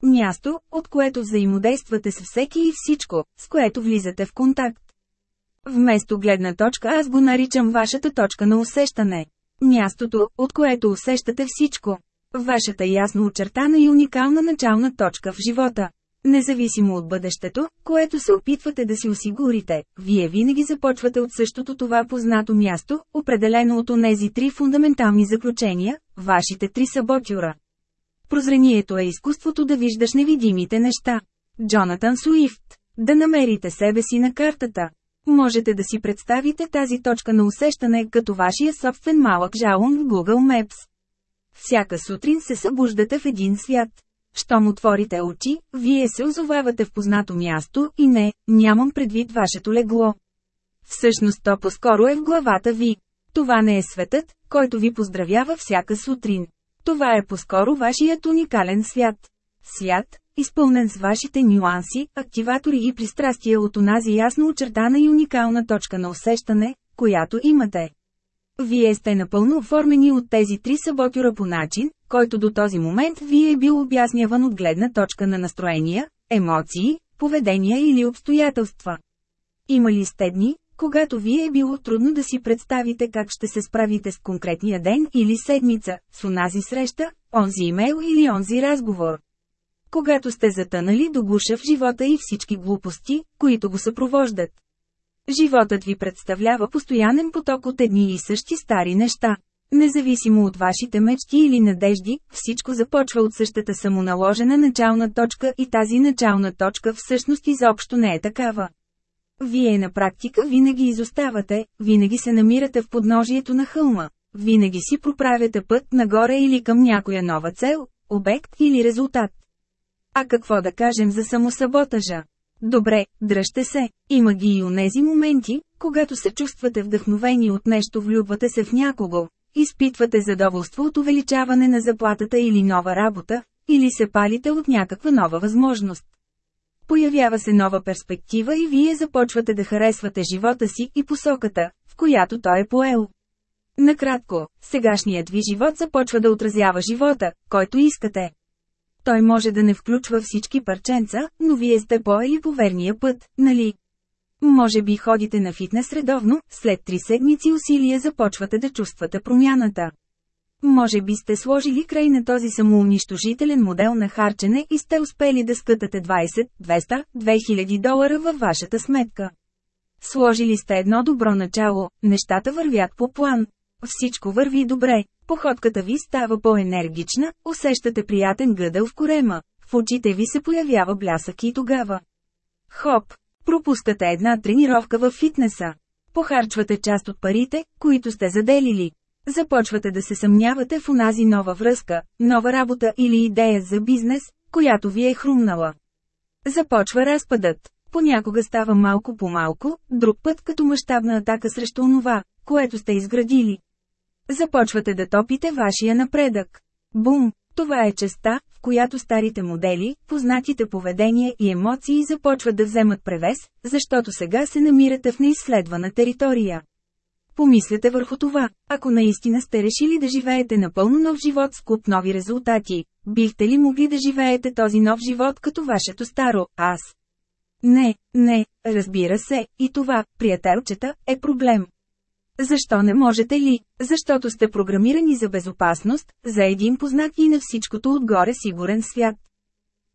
Място, от което взаимодействате с всеки и всичко, с което влизате в контакт. Вместо гледна точка аз го наричам вашата точка на усещане. Мястото, от което усещате всичко. Вашата ясно очертана и уникална начална точка в живота. Независимо от бъдещето, което се опитвате да си осигурите, вие винаги започвате от същото това познато място, определено от онези три фундаментални заключения, вашите три саботюра. Прозрението е изкуството да виждаш невидимите неща. Джонатан Суифт. Да намерите себе си на картата. Можете да си представите тази точка на усещане като вашия собствен малък жалон в Google Maps. Всяка сутрин се събуждате в един свят. Щом отворите очи, вие се озовавате в познато място и не, нямам предвид вашето легло. Всъщност то по-скоро е в главата ви. Това не е светът, който ви поздравява всяка сутрин. Това е по-скоро вашият уникален свят. Свят, изпълнен с вашите нюанси, активатори и пристрастия от онази ясно очертана и уникална точка на усещане, която имате. Вие сте напълно оформени от тези три саботюра по начин, който до този момент ви е бил обясняван от гледна точка на настроения, емоции, поведения или обстоятелства. Има ли сте дни, когато ви е било трудно да си представите как ще се справите с конкретния ден или седмица, с онази среща, онзи имейл или онзи разговор? Когато сте затънали до гуша в живота и всички глупости, които го съпровождат. Животът ви представлява постоянен поток от едни и същи стари неща. Независимо от вашите мечти или надежди, всичко започва от същата самоналожена начална точка и тази начална точка всъщност изобщо не е такава. Вие на практика винаги изоставате, винаги се намирате в подножието на хълма, винаги си проправяте път нагоре или към някоя нова цел, обект или резултат. А какво да кажем за самосаботажа? Добре, дръжте се. Има ги и онези моменти, когато се чувствате вдъхновени от нещо, влюбвате се в някого, изпитвате задоволство от увеличаване на заплатата или нова работа, или се палите от някаква нова възможност. Появява се нова перспектива и вие започвате да харесвате живота си и посоката, в която той е поел. Накратко, сегашният ви живот започва да отразява живота, който искате. Той може да не включва всички парченца, но вие сте поели по верния път, нали? Може би ходите на фитнес редовно, след три седмици усилия започвате да чувствате промяната. Може би сте сложили край на този самоунищожителен модел на харчене и сте успели да скътате 20, 200, 2000 долара във вашата сметка. Сложили сте едно добро начало, нещата вървят по план. Всичко върви добре, походката ви става по-енергична, усещате приятен гъдъл в корема, в очите ви се появява блясък и тогава. Хоп! Пропускате една тренировка в фитнеса. Похарчвате част от парите, които сте заделили. Започвате да се съмнявате в онази нова връзка, нова работа или идея за бизнес, която ви е хрумнала. Започва разпадът. Понякога става малко по малко, друг път като мащабна атака срещу онова, което сте изградили. Започвате да топите вашия напредък. Бум! Това е частта, в която старите модели, познатите поведения и емоции започват да вземат превес, защото сега се намирате в неизследвана територия. Помислете върху това, ако наистина сте решили да живеете напълно нов живот с куп нови резултати, бихте ли могли да живеете този нов живот като вашето старо «аз»? Не, не, разбира се, и това, приятелчета, е проблем. Защо не можете ли? Защото сте програмирани за безопасност, за един познат и на всичкото отгоре сигурен свят.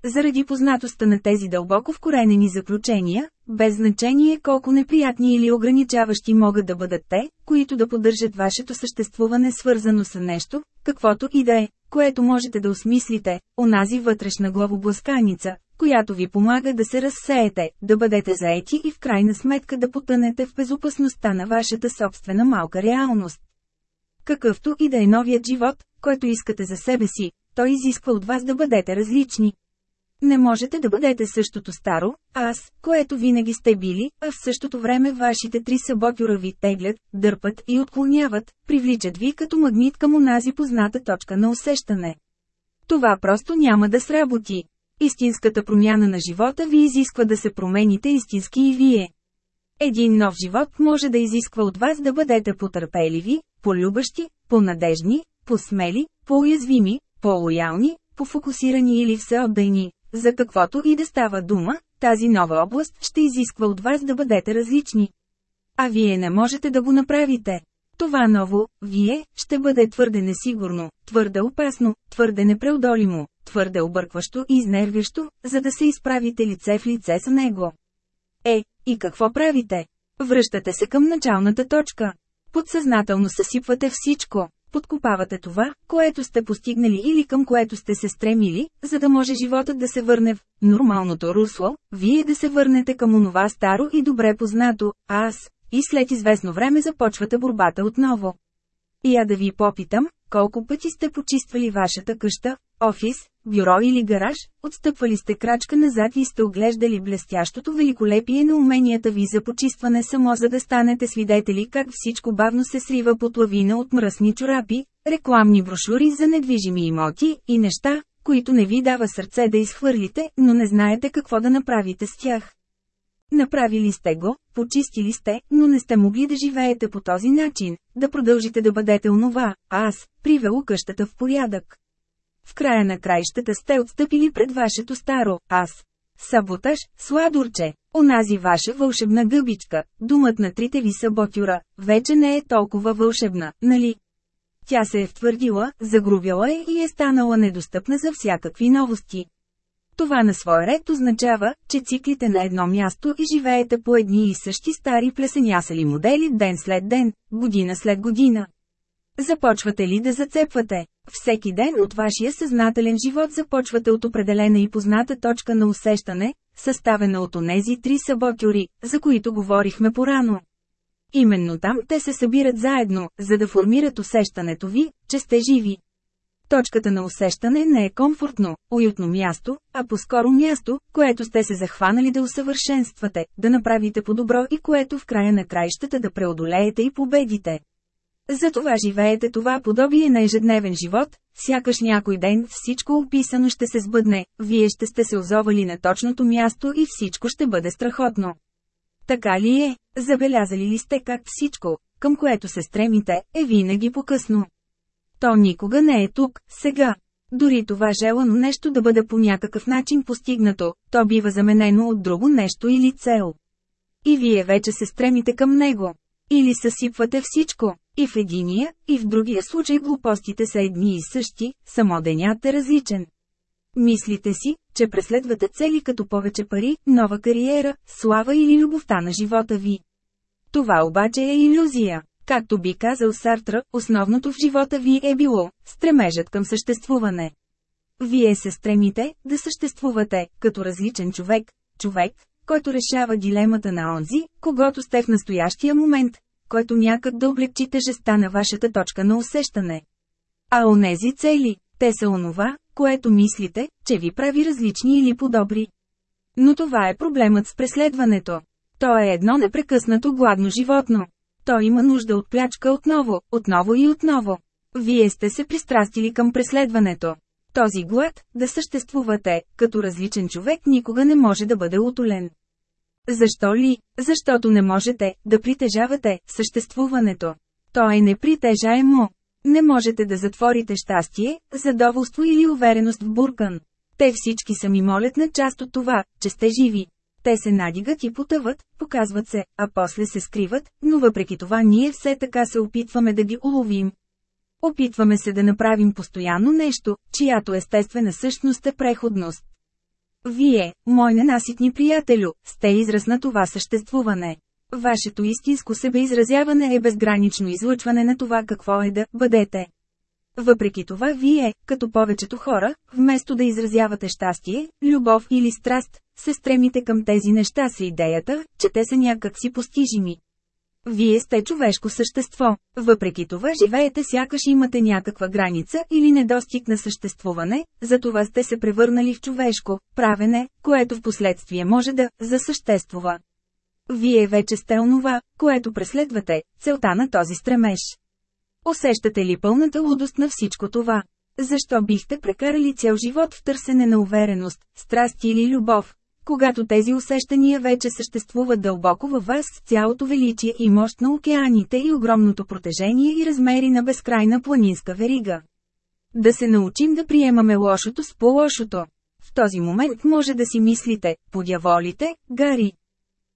Заради познатостта на тези дълбоко вкоренени заключения, без значение колко неприятни или ограничаващи могат да бъдат те, които да поддържат вашето съществуване свързано с нещо, каквото и да е, което можете да осмислите, онази вътрешна главобласканица, която ви помага да се разсеете, да бъдете заети и в крайна сметка да потънете в безопасността на вашата собствена малка реалност. Какъвто и да е новият живот, който искате за себе си, той изисква от вас да бъдете различни. Не можете да бъдете същото старо, аз, което винаги сте били, а в същото време вашите три съботюра ви теглят, дърпат и отклоняват, привличат ви като магнит към онази позната точка на усещане. Това просто няма да сработи. Истинската промяна на живота ви изисква да се промените истински и вие. Един нов живот може да изисква от вас да бъдете потърпеливи, полюбащи, понадежни, посмели, по-уязвими, по-лоялни, пофокусирани или всеотдайни, за каквото и да става дума, тази нова област ще изисква от вас да бъдете различни. А вие не можете да го направите. Това ново, вие, ще бъде твърде несигурно, твърде опасно, твърде непреодолимо, твърде объркващо и изнервящо, за да се изправите лице в лице с него. Е, и какво правите? Връщате се към началната точка. Подсъзнателно съсипвате всичко подкопавате това, което сте постигнали или към което сте се стремили, за да може животът да се върне в нормалното русло, вие да се върнете към онова старо и добре познато «аз», и след известно време започвате борбата отново. И я да ви попитам, колко пъти сте почиствали вашата къща, офис, бюро или гараж, отстъпвали сте крачка назад и сте оглеждали блестящото великолепие на уменията ви за почистване само за да станете свидетели как всичко бавно се срива под лавина от мръсни чорапи, рекламни брошури за недвижими имоти и неща, които не ви дава сърце да изхвърлите, но не знаете какво да направите с тях. Направили сте го, почистили сте, но не сте могли да живеете по този начин, да продължите да бъдете онова, аз, привело къщата в порядък. В края на краищата сте отстъпили пред вашето старо аз. Саботаж, сладурче, онази ваша вълшебна гъбичка, думът на трите ви саботюра, вече не е толкова вълшебна, нали? Тя се е втвърдила, загрубяла е и е станала недостъпна за всякакви новости. Това на свой ред означава, че циклите на едно място и живеете по едни и същи стари плесенясали модели ден след ден, година след година. Започвате ли да зацепвате? Всеки ден от вашия съзнателен живот започвате от определена и позната точка на усещане, съставена от онези три съботюри, за които говорихме порано. Именно там те се събират заедно, за да формират усещането ви, че сте живи. Точката на усещане не е комфортно, уютно място, а по-скоро място, което сте се захванали да усъвършенствате, да направите по-добро и което в края на краищата да преодолеете и победите. Затова живеете това подобие на ежедневен живот, сякаш някой ден всичко описано ще се сбъдне, вие ще сте се озовали на точното място и всичко ще бъде страхотно. Така ли е? Забелязали ли сте как всичко, към което се стремите, е винаги по-късно? То никога не е тук, сега. Дори това желано нещо да бъде по някакъв начин постигнато, то бива заменено от друго нещо или цел. И вие вече се стремите към него. Или съсипвате всичко. И в единия, и в другия случай глупостите са едни и същи, само денят е различен. Мислите си, че преследвате цели като повече пари, нова кариера, слава или любовта на живота ви. Това обаче е иллюзия. Както би казал Сартра, основното в живота ви е било стремежът към съществуване. Вие се стремите да съществувате като различен човек, човек, който решава дилемата на онзи, когато сте в настоящия момент, който някак да облегчи тежеста на вашата точка на усещане. А онези цели, те са онова, което мислите, че ви прави различни или подобри. Но това е проблемът с преследването. То е едно непрекъснато гладно животно. То има нужда от плячка отново, отново и отново. Вие сте се пристрастили към преследването. Този глад, да съществувате, като различен човек никога не може да бъде утолен. Защо ли? Защото не можете да притежавате съществуването. То е непритежаемо. Не можете да затворите щастие, задоволство или увереност в буркан. Те всички сами молят на част от това, че сте живи. Те се надигат и потъват, показват се, а после се скриват, но въпреки това ние все така се опитваме да ги уловим. Опитваме се да направим постоянно нещо, чиято естествена същност е преходност. Вие, мой ненаситни приятелю, сте израз на това съществуване. Вашето истинско себеизразяване е безгранично излъчване на това какво е да бъдете. Въпреки това вие, като повечето хора, вместо да изразявате щастие, любов или страст, се стремите към тези неща с идеята, че те са някак си постижими. Вие сте човешко същество, въпреки това живеете сякаш имате някаква граница или недостиг на съществуване, затова сте се превърнали в човешко правене, което в последствие може да засъществува. Вие вече сте онова, което преследвате, целта на този стремеж. Усещате ли пълната лудост на всичко това? Защо бихте прекарали цял живот в търсене на увереност, страст или любов, когато тези усещания вече съществуват дълбоко във вас с цялото величие и мощ на океаните и огромното протежение и размери на безкрайна планинска верига. Да се научим да приемаме лошото с по-лошото. В този момент може да си мислите, подяволите, Гари.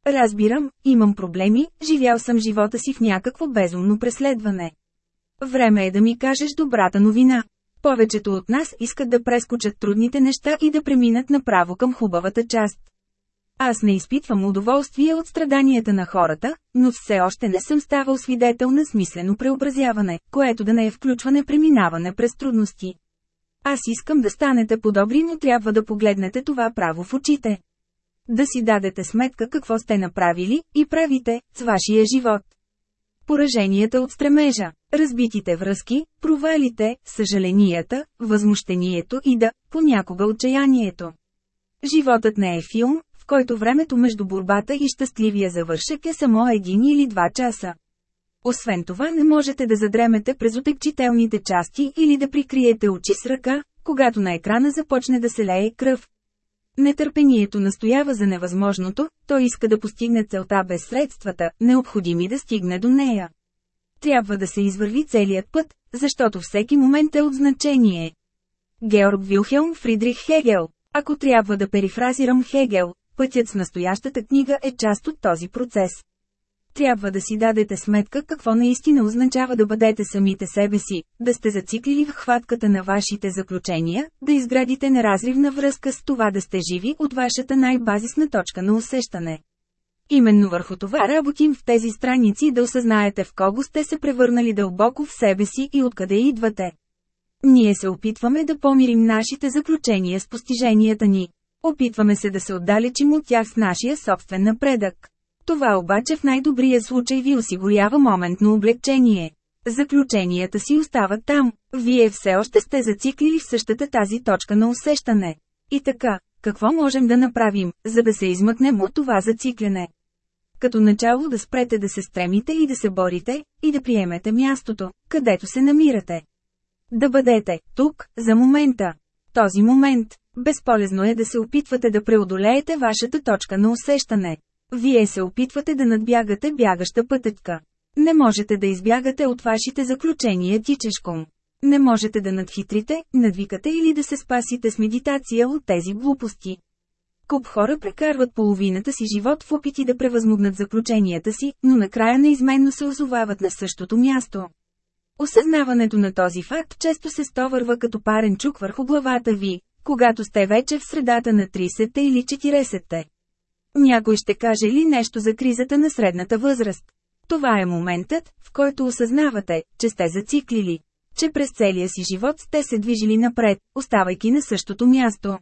Разбирам, имам проблеми, живял съм живота си в някакво безумно преследване. Време е да ми кажеш добрата новина. Повечето от нас искат да прескочат трудните неща и да преминат направо към хубавата част. Аз не изпитвам удоволствие от страданията на хората, но все още не съм ставал свидетел на смислено преобразяване, което да не е включване преминаване през трудности. Аз искам да станете подобри, но трябва да погледнете това право в очите. Да си дадете сметка какво сте направили и правите с вашия живот пораженията от стремежа, разбитите връзки, провалите, съжаленията, възмущението и да, понякога отчаянието. Животът не е филм, в който времето между борбата и щастливия завършък е само един или два часа. Освен това не можете да задремете през отекчителните части или да прикриете очи с ръка, когато на екрана започне да се лее кръв. Нетърпението настоява за невъзможното, той иска да постигне целта без средствата, необходими да стигне до нея. Трябва да се извърви целият път, защото всеки момент е от значение. Георг Вилхелм Фридрих Хегел Ако трябва да перифразирам Хегел, пътят с настоящата книга е част от този процес. Трябва да си дадете сметка какво наистина означава да бъдете самите себе си, да сте зациклили в хватката на вашите заключения, да изградите неразривна връзка с това да сте живи от вашата най-базисна точка на усещане. Именно върху това работим в тези страници да осъзнаете в кого сте се превърнали дълбоко в себе си и откъде идвате. Ние се опитваме да помирим нашите заключения с постиженията ни. Опитваме се да се отдалечим от тях с нашия собствен напредък. Това обаче в най-добрия случай ви осигурява моментно облегчение. Заключенията си остават там, вие все още сте зациклили в същата тази точка на усещане. И така, какво можем да направим, за да се измъкнем от това зациклене? Като начало да спрете да се стремите и да се борите, и да приемете мястото, където се намирате. Да бъдете тук, за момента. Този момент, безполезно е да се опитвате да преодолеете вашата точка на усещане. Вие се опитвате да надбягате бягаща пътечка. Не можете да избягате от вашите заключения тичешком. Не можете да надхитрите, надвикате или да се спасите с медитация от тези глупости. Куп хора прекарват половината си живот в опити да превъзмогнат заключенията си, но накрая неизменно се озовават на същото място. Осъзнаването на този факт често се стовърва като парен чук върху главата ви, когато сте вече в средата на 30-те или 40-те. Някой ще каже ли нещо за кризата на средната възраст? Това е моментът, в който осъзнавате, че сте зациклили. Че през целия си живот сте се движили напред, оставайки на същото място.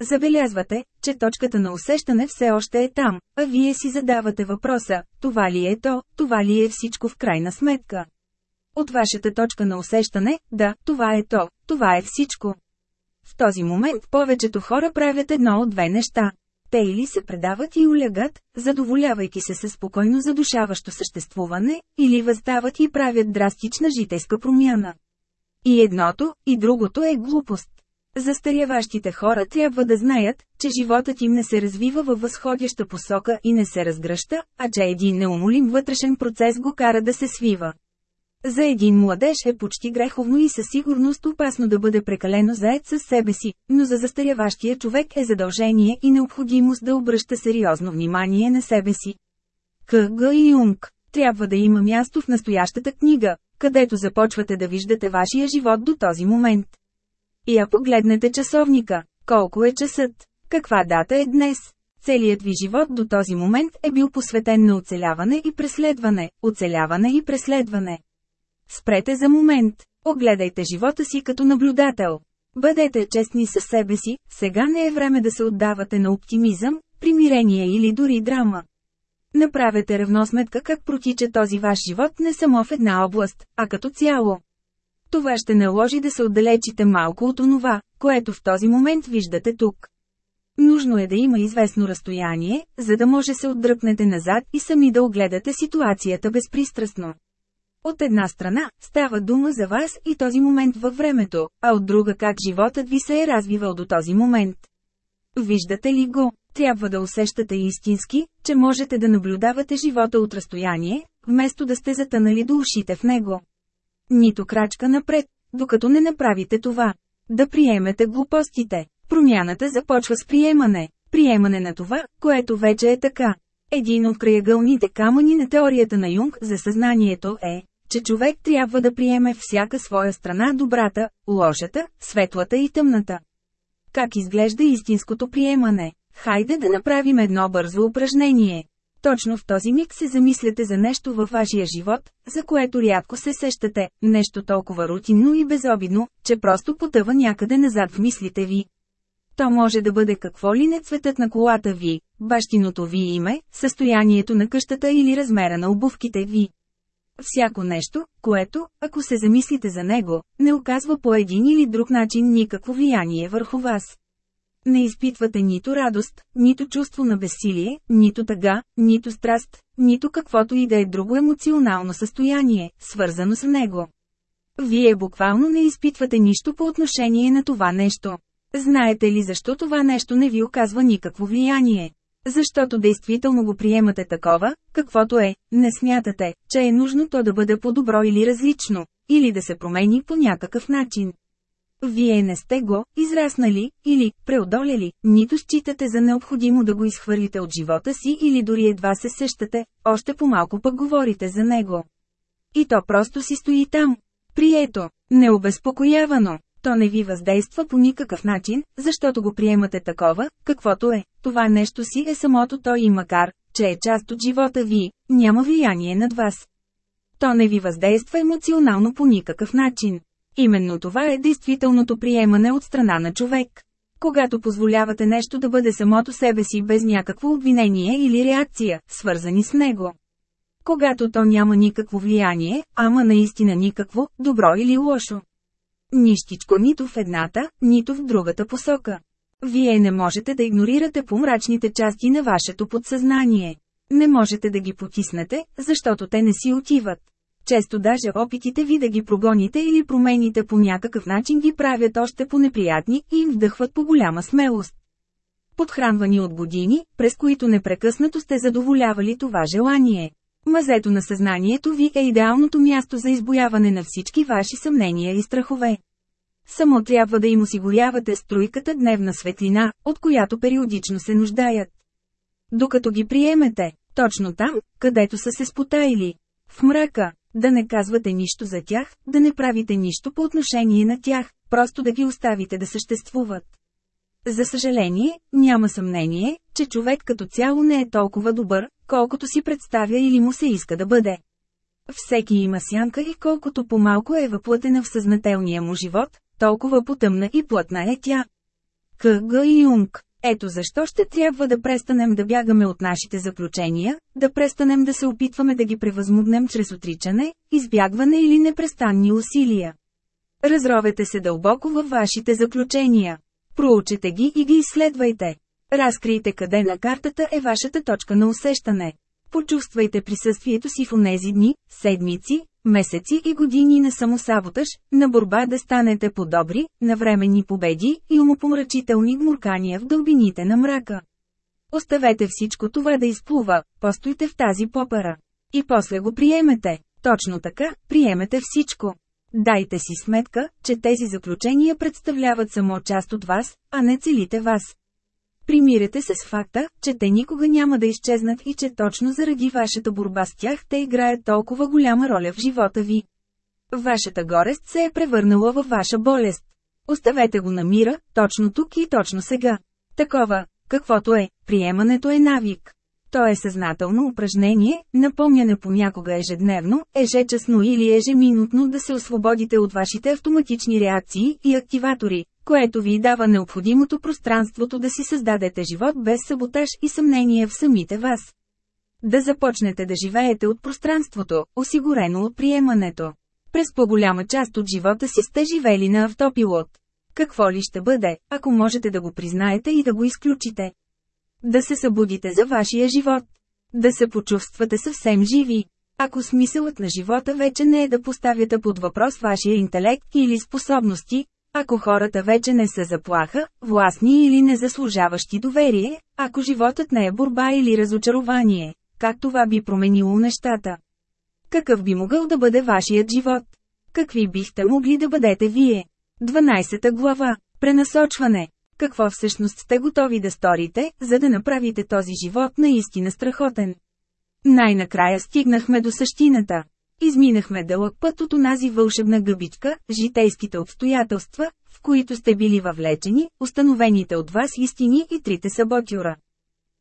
Забелязвате, че точката на усещане все още е там, а вие си задавате въпроса, това ли е то, това ли е всичко в крайна сметка. От вашата точка на усещане, да, това е то, това е всичко. В този момент повечето хора правят едно от две неща. Те или се предават и улягат, задоволявайки се със спокойно задушаващо съществуване, или възстават и правят драстична житейска промяна. И едното, и другото е глупост. Застаряващите хора трябва да знаят, че животът им не се развива във възходяща посока и не се разгръща, а че един неумолим вътрешен процес го кара да се свива. За един младеж е почти греховно и със сигурност опасно да бъде прекалено заед със себе си, но за застаряващия човек е задължение и необходимост да обръща сериозно внимание на себе си. К.Г. Юнг трябва да има място в настоящата книга, където започвате да виждате вашия живот до този момент. И я погледнете часовника. Колко е часът? Каква дата е днес? Целият ви живот до този момент е бил посветен на оцеляване и преследване, оцеляване и преследване. Спрете за момент, огледайте живота си като наблюдател. Бъдете честни със себе си, сега не е време да се отдавате на оптимизъм, примирение или дори драма. Направете равносметка как протича този ваш живот не само в една област, а като цяло. Това ще наложи да се отдалечите малко от онова, което в този момент виждате тук. Нужно е да има известно разстояние, за да може се отдръпнете назад и сами да огледате ситуацията безпристрастно. От една страна, става дума за вас и този момент във времето, а от друга как животът ви се е развивал до този момент. Виждате ли го? Трябва да усещате истински, че можете да наблюдавате живота от разстояние, вместо да сте затънали до ушите в него. Нито крачка напред, докато не направите това. Да приемете глупостите. Промяната започва с приемане. Приемане на това, което вече е така. Един от краягълните камъни на теорията на Юнг за съзнанието е, че човек трябва да приеме всяка своя страна добрата, лошата, светлата и тъмната. Как изглежда истинското приемане? Хайде да направим едно бързо упражнение. Точно в този миг се замисляте за нещо във вашия живот, за което рядко се сещате, нещо толкова рутинно и безобидно, че просто потъва някъде назад в мислите ви. То може да бъде какво ли не цветът на колата ви, бащиното ви име, състоянието на къщата или размера на обувките ви. Всяко нещо, което, ако се замислите за него, не оказва по един или друг начин никакво влияние върху вас. Не изпитвате нито радост, нито чувство на безсилие, нито тъга, нито страст, нито каквото и да е друго емоционално състояние, свързано с него. Вие буквално не изпитвате нищо по отношение на това нещо. Знаете ли защо това нещо не ви оказва никакво влияние? Защото действително го приемате такова, каквото е, не смятате, че е нужно то да бъде по-добро или различно, или да се промени по някакъв начин. Вие не сте го израснали или преодолели, нито считате за необходимо да го изхвърлите от живота си или дори едва се сещате, още по-малко пък говорите за него. И то просто си стои там. Прието, необезпокоявано. То не ви въздейства по никакъв начин, защото го приемате такова, каквото е. Това нещо си е самото то и макар, че е част от живота ви, няма влияние над вас. То не ви въздейства емоционално по никакъв начин. Именно това е действителното приемане от страна на човек. Когато позволявате нещо да бъде самото себе си без някакво обвинение или реакция, свързани с него. Когато то няма никакво влияние, ама наистина никакво, добро или лошо. Нищичко нито в едната, нито в другата посока. Вие не можете да игнорирате помрачните части на вашето подсъзнание. Не можете да ги потиснете, защото те не си отиват. Често даже опитите ви да ги прогоните или промените по някакъв начин ги правят още по-неприятни и им вдъхват по голяма смелост. Подхранвани от години, през които непрекъснато сте задоволявали това желание. Мазето на съзнанието ви е идеалното място за избояване на всички ваши съмнения и страхове. само трябва да им осигурявате струйката дневна светлина, от която периодично се нуждаят. Докато ги приемете, точно там, където са се спотаили. В мрака, да не казвате нищо за тях, да не правите нищо по отношение на тях, просто да ги оставите да съществуват. За съжаление, няма съмнение, че човек като цяло не е толкова добър, колкото си представя или му се иска да бъде. Всеки има сянка и колкото по-малко е въплътена в съзнателния му живот, толкова потъмна и плътна е тя. К.Г. Юнг ето защо ще трябва да престанем да бягаме от нашите заключения, да престанем да се опитваме да ги превъзмогнем чрез отричане, избягване или непрестанни усилия. Разровете се дълбоко във вашите заключения. Проучете ги и ги изследвайте. Разкрийте къде на картата е вашата точка на усещане. Почувствайте присъствието си в онези дни, седмици, месеци и години на самосаботаж, на борба да станете по-добри, на временни победи и умопомрачителни гмуркания в дълбините на мрака. Оставете всичко това да изплува, постойте в тази попара. И после го приемете. Точно така, приемете всичко. Дайте си сметка, че тези заключения представляват само част от вас, а не целите вас. Примирете се с факта, че те никога няма да изчезнат и че точно заради вашата борба с тях те играят толкова голяма роля в живота ви. Вашата горест се е превърнала във ваша болест. Оставете го на мира, точно тук и точно сега. Такова, каквото е, приемането е навик. То е съзнателно упражнение, напомняне понякога ежедневно, ежечасно или ежеминутно да се освободите от вашите автоматични реакции и активатори, което ви дава необходимото пространството да си създадете живот без саботаж и съмнение в самите вас. Да започнете да живеете от пространството, осигурено от приемането. През по-голяма част от живота си сте живели на автопилот. Какво ли ще бъде, ако можете да го признаете и да го изключите? Да се събудите за вашия живот. Да се почувствате съвсем живи. Ако смисълът на живота вече не е да поставяте под въпрос вашия интелект или способности, ако хората вече не са заплаха, властни или незаслужаващи доверие, ако животът не е борба или разочарование, как това би променило нещата? Какъв би могъл да бъде вашият живот? Какви бихте могли да бъдете вие? 12 глава. Пренасочване. Какво всъщност сте готови да сторите, за да направите този живот наистина страхотен? Най-накрая стигнахме до същината. Изминахме дълъг път от онази вълшебна гъбичка, житейските обстоятелства, в които сте били въвлечени, установените от вас истини и трите саботюра.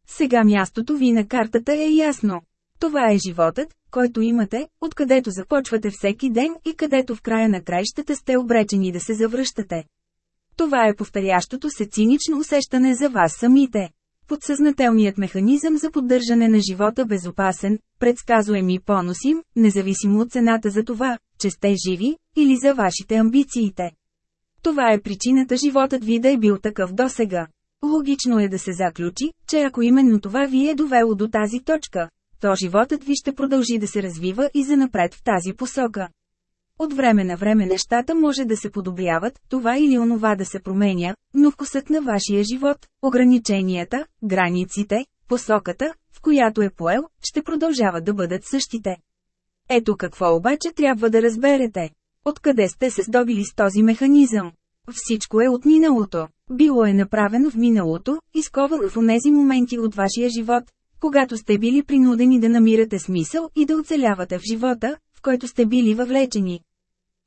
Сега мястото ви на картата е ясно. Това е животът, който имате, откъдето започвате всеки ден и където в края на краищата сте обречени да се завръщате. Това е повторящото се цинично усещане за вас самите. Подсъзнателният механизъм за поддържане на живота безопасен, предсказуем и поносим, независимо от цената за това, че сте живи, или за вашите амбициите. Това е причината животът ви да е бил такъв досега. Логично е да се заключи, че ако именно това ви е довело до тази точка, то животът ви ще продължи да се развива и занапред в тази посока. От време на време нещата може да се подобряват, това или онова да се променя, но вкусът на вашия живот, ограниченията, границите, посоката, в която е поел, ще продължават да бъдат същите. Ето какво обаче трябва да разберете. Откъде сте се здобили с този механизъм? Всичко е от миналото. Било е направено в миналото, изковано в онези моменти от вашия живот, когато сте били принудени да намирате смисъл и да оцелявате в живота, в който сте били въвлечени.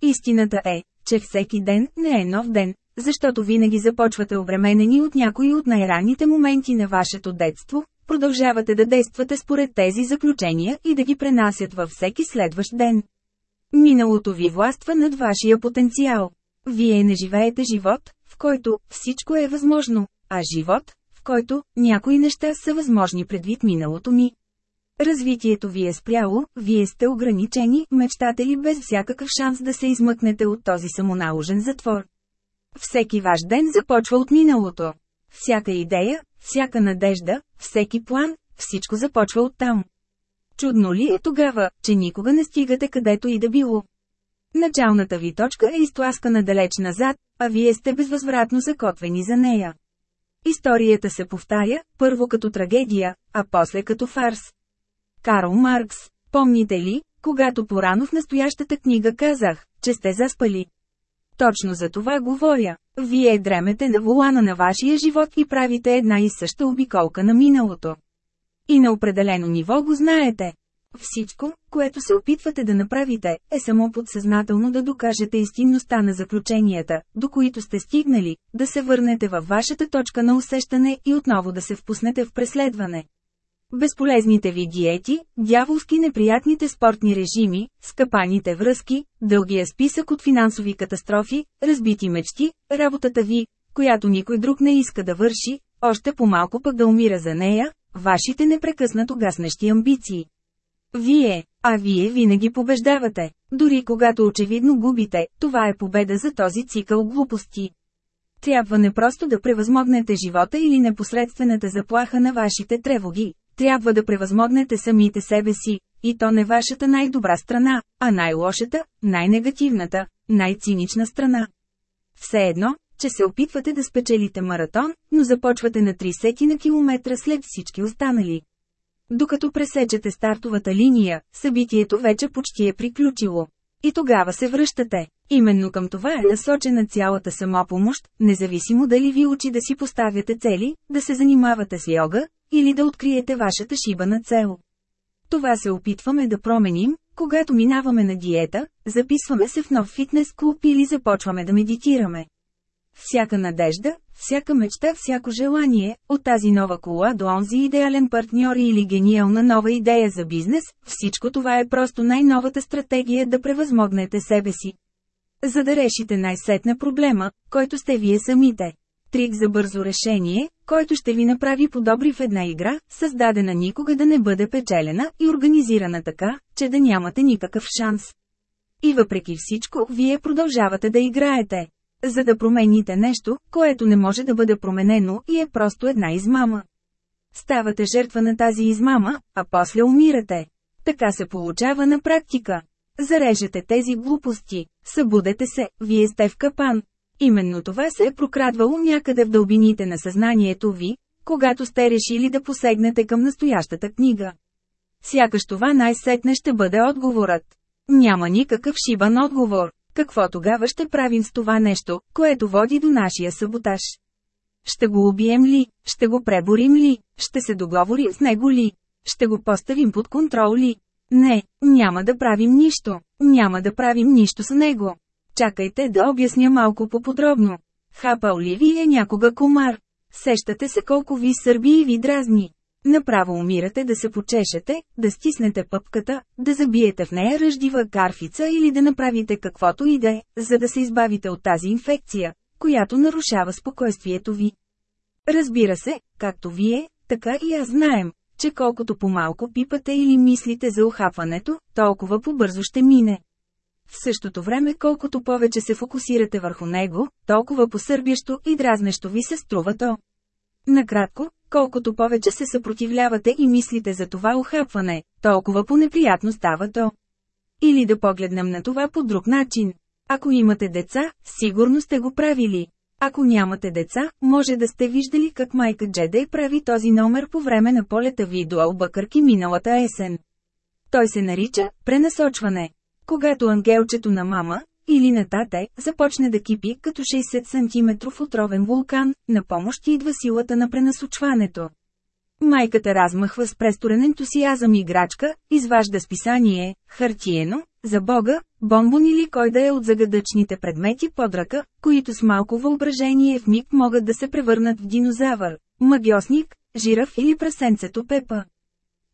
Истината е, че всеки ден не е нов ден, защото винаги започвате обременени от някои от най-ранните моменти на вашето детство, продължавате да действате според тези заключения и да ги пренасят във всеки следващ ден. Миналото ви властва над вашия потенциал. Вие не живеете живот, в който всичко е възможно, а живот, в който някои неща са възможни предвид миналото ми. Развитието ви е спряло, вие сте ограничени, мечтате ли без всякакъв шанс да се измъкнете от този самоналожен затвор. Всеки ваш ден започва от миналото. Всяка идея, всяка надежда, всеки план, всичко започва оттам. Чудно ли е тогава, че никога не стигате където и да било? Началната ви точка е изтласкана далеч назад, а вие сте безвъзвратно закотвени за нея. Историята се повтаря, първо като трагедия, а после като фарс. Карл Маркс, помните ли, когато порано в настоящата книга казах, че сте заспали? Точно за това говоря. Вие дремете на волана на вашия живот и правите една и съща обиколка на миналото. И на определено ниво го знаете. Всичко, което се опитвате да направите, е само подсъзнателно да докажете истинността на заключенията, до които сте стигнали, да се върнете във вашата точка на усещане и отново да се впуснете в преследване. Безполезните ви диети, дяволски неприятните спортни режими, скъпаните връзки, дългия списък от финансови катастрофи, разбити мечти, работата ви, която никой друг не иска да върши, още по-малко пък да умира за нея, вашите непрекъснато гаснещи амбиции. Вие, а вие винаги побеждавате. Дори когато очевидно губите, това е победа за този цикъл глупости. Трябва не просто да превъзмогнете живота или непосредствената заплаха на вашите тревоги, трябва да превъзмогнете самите себе си, и то не вашата най-добра страна, а най-лошата, най-негативната, най-цинична страна. Все едно, че се опитвате да спечелите маратон, но започвате на 30 на километра след всички останали. Докато пресечете стартовата линия, събитието вече почти е приключило. И тогава се връщате. Именно към това е насочена цялата самопомощ, независимо дали ви учи да си поставяте цели, да се занимавате с йога, или да откриете вашата шибана цел. Това се опитваме да променим, когато минаваме на диета, записваме се в нов фитнес клуб или започваме да медитираме. Всяка надежда, всяка мечта, всяко желание, от тази нова кола до онзи идеален партньор или гениална нова идея за бизнес, всичко това е просто най-новата стратегия да превъзмогнете себе си. За да решите най-сетне проблема, който сте вие самите. Трик за бързо решение, който ще ви направи подобри в една игра, създадена никога да не бъде печелена и организирана така, че да нямате никакъв шанс. И въпреки всичко, вие продължавате да играете. За да промените нещо, което не може да бъде променено и е просто една измама. Ставате жертва на тази измама, а после умирате. Така се получава на практика. Зарежете тези глупости, събудете се, вие сте в капан. Именно това се е прокрадвало някъде в дълбините на съзнанието ви, когато сте решили да посегнете към настоящата книга. Сякаш това най-сетне ще бъде отговорът. Няма никакъв шибан отговор. Какво тогава ще правим с това нещо, което води до нашия саботаж? Ще го убием ли? Ще го преборим ли? Ще се договорим с него ли? Ще го поставим под контрол ли? Не, няма да правим нищо. Няма да правим нищо с него. Чакайте да обясня малко по-подробно. Хапал ли ви е някога комар? Сещате се колко ви сърби и ви дразни. Направо умирате да се почешете, да стиснете пъпката, да забиете в нея ръждива карфица или да направите каквото и да е, за да се избавите от тази инфекция, която нарушава спокойствието ви. Разбира се, както вие, така и аз знаем, че колкото по-малко пипате или мислите за ухапването, толкова по-бързо ще мине. В същото време колкото повече се фокусирате върху него, толкова посърбящо и дразнещо ви се струва то. Накратко, колкото повече се съпротивлявате и мислите за това ухапване, толкова по-неприятно става то. Или да погледнем на това по друг начин. Ако имате деца, сигурно сте го правили. Ако нямате деца, може да сте виждали как майка Джедей прави този номер по време на полета ви до Албакърки миналата есен. Той се нарича «пренасочване». Когато ангелчето на мама, или на тате, започне да кипи като 60 см отровен вулкан, на помощ идва силата на пренасочването. Майката размахва с престорен ентусиазъм играчка, изважда списание, хартиено, за Бога, бомбон или кой да е от загадъчните предмети под ръка, които с малко въображение в миг могат да се превърнат в динозавър, магиосник, жираф или прасенцето Пепа.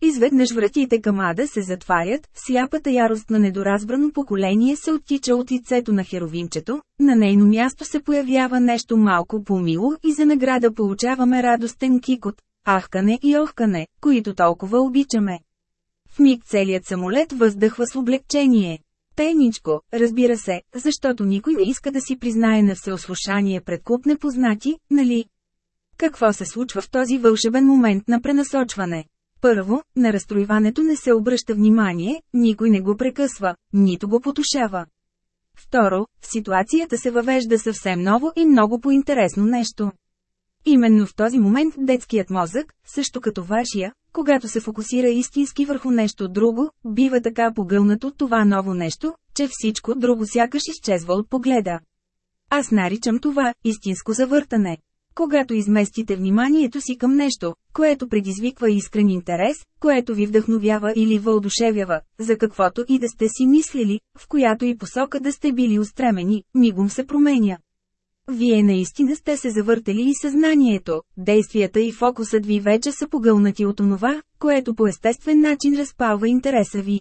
Изведнъж вратите към Ада се затварят, сляпата ярост на недоразбрано поколение се оттича от лицето на херовимчето, на нейно място се появява нещо малко помило и за награда получаваме радостен кикот, ахкане и охкане, които толкова обичаме. В миг целият самолет въздъхва с облегчение. Тайничко, разбира се, защото никой не иска да си признае на всеослушание пред куп непознати, нали? Какво се случва в този вълшебен момент на пренасочване? Първо, на разстройването не се обръща внимание, никой не го прекъсва, нито го потушава. Второ, в ситуацията се въвежда съвсем ново и много по-интересно нещо. Именно в този момент детският мозък, също като вашия, когато се фокусира истински върху нещо друго, бива така погълнат от това ново нещо, че всичко друго сякаш изчезва от погледа. Аз наричам това истинско завъртане. Когато изместите вниманието си към нещо, което предизвиква искрен интерес, което ви вдъхновява или въодушевява, за каквото и да сте си мислили, в която и посока да сте били устремени, мигом се променя. Вие наистина сте се завъртели и съзнанието, действията и фокусът ви вече са погълнати от онова, което по естествен начин разпалва интереса ви.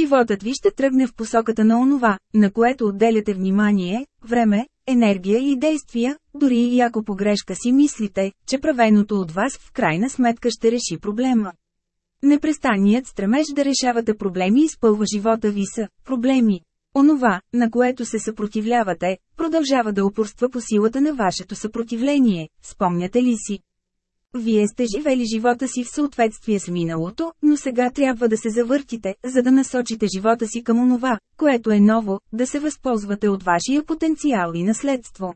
Животът ви ще тръгне в посоката на онова, на което отделяте внимание, време, енергия и действия, дори и ако погрешка си мислите, че правеното от вас в крайна сметка ще реши проблема. Непрестанният стремеж да решавате проблеми изпълва живота ви са проблеми. Онова, на което се съпротивлявате, продължава да упорства по силата на вашето съпротивление, спомняте ли си? Вие сте живели живота си в съответствие с миналото, но сега трябва да се завъртите, за да насочите живота си към онова, което е ново, да се възползвате от вашия потенциал и наследство.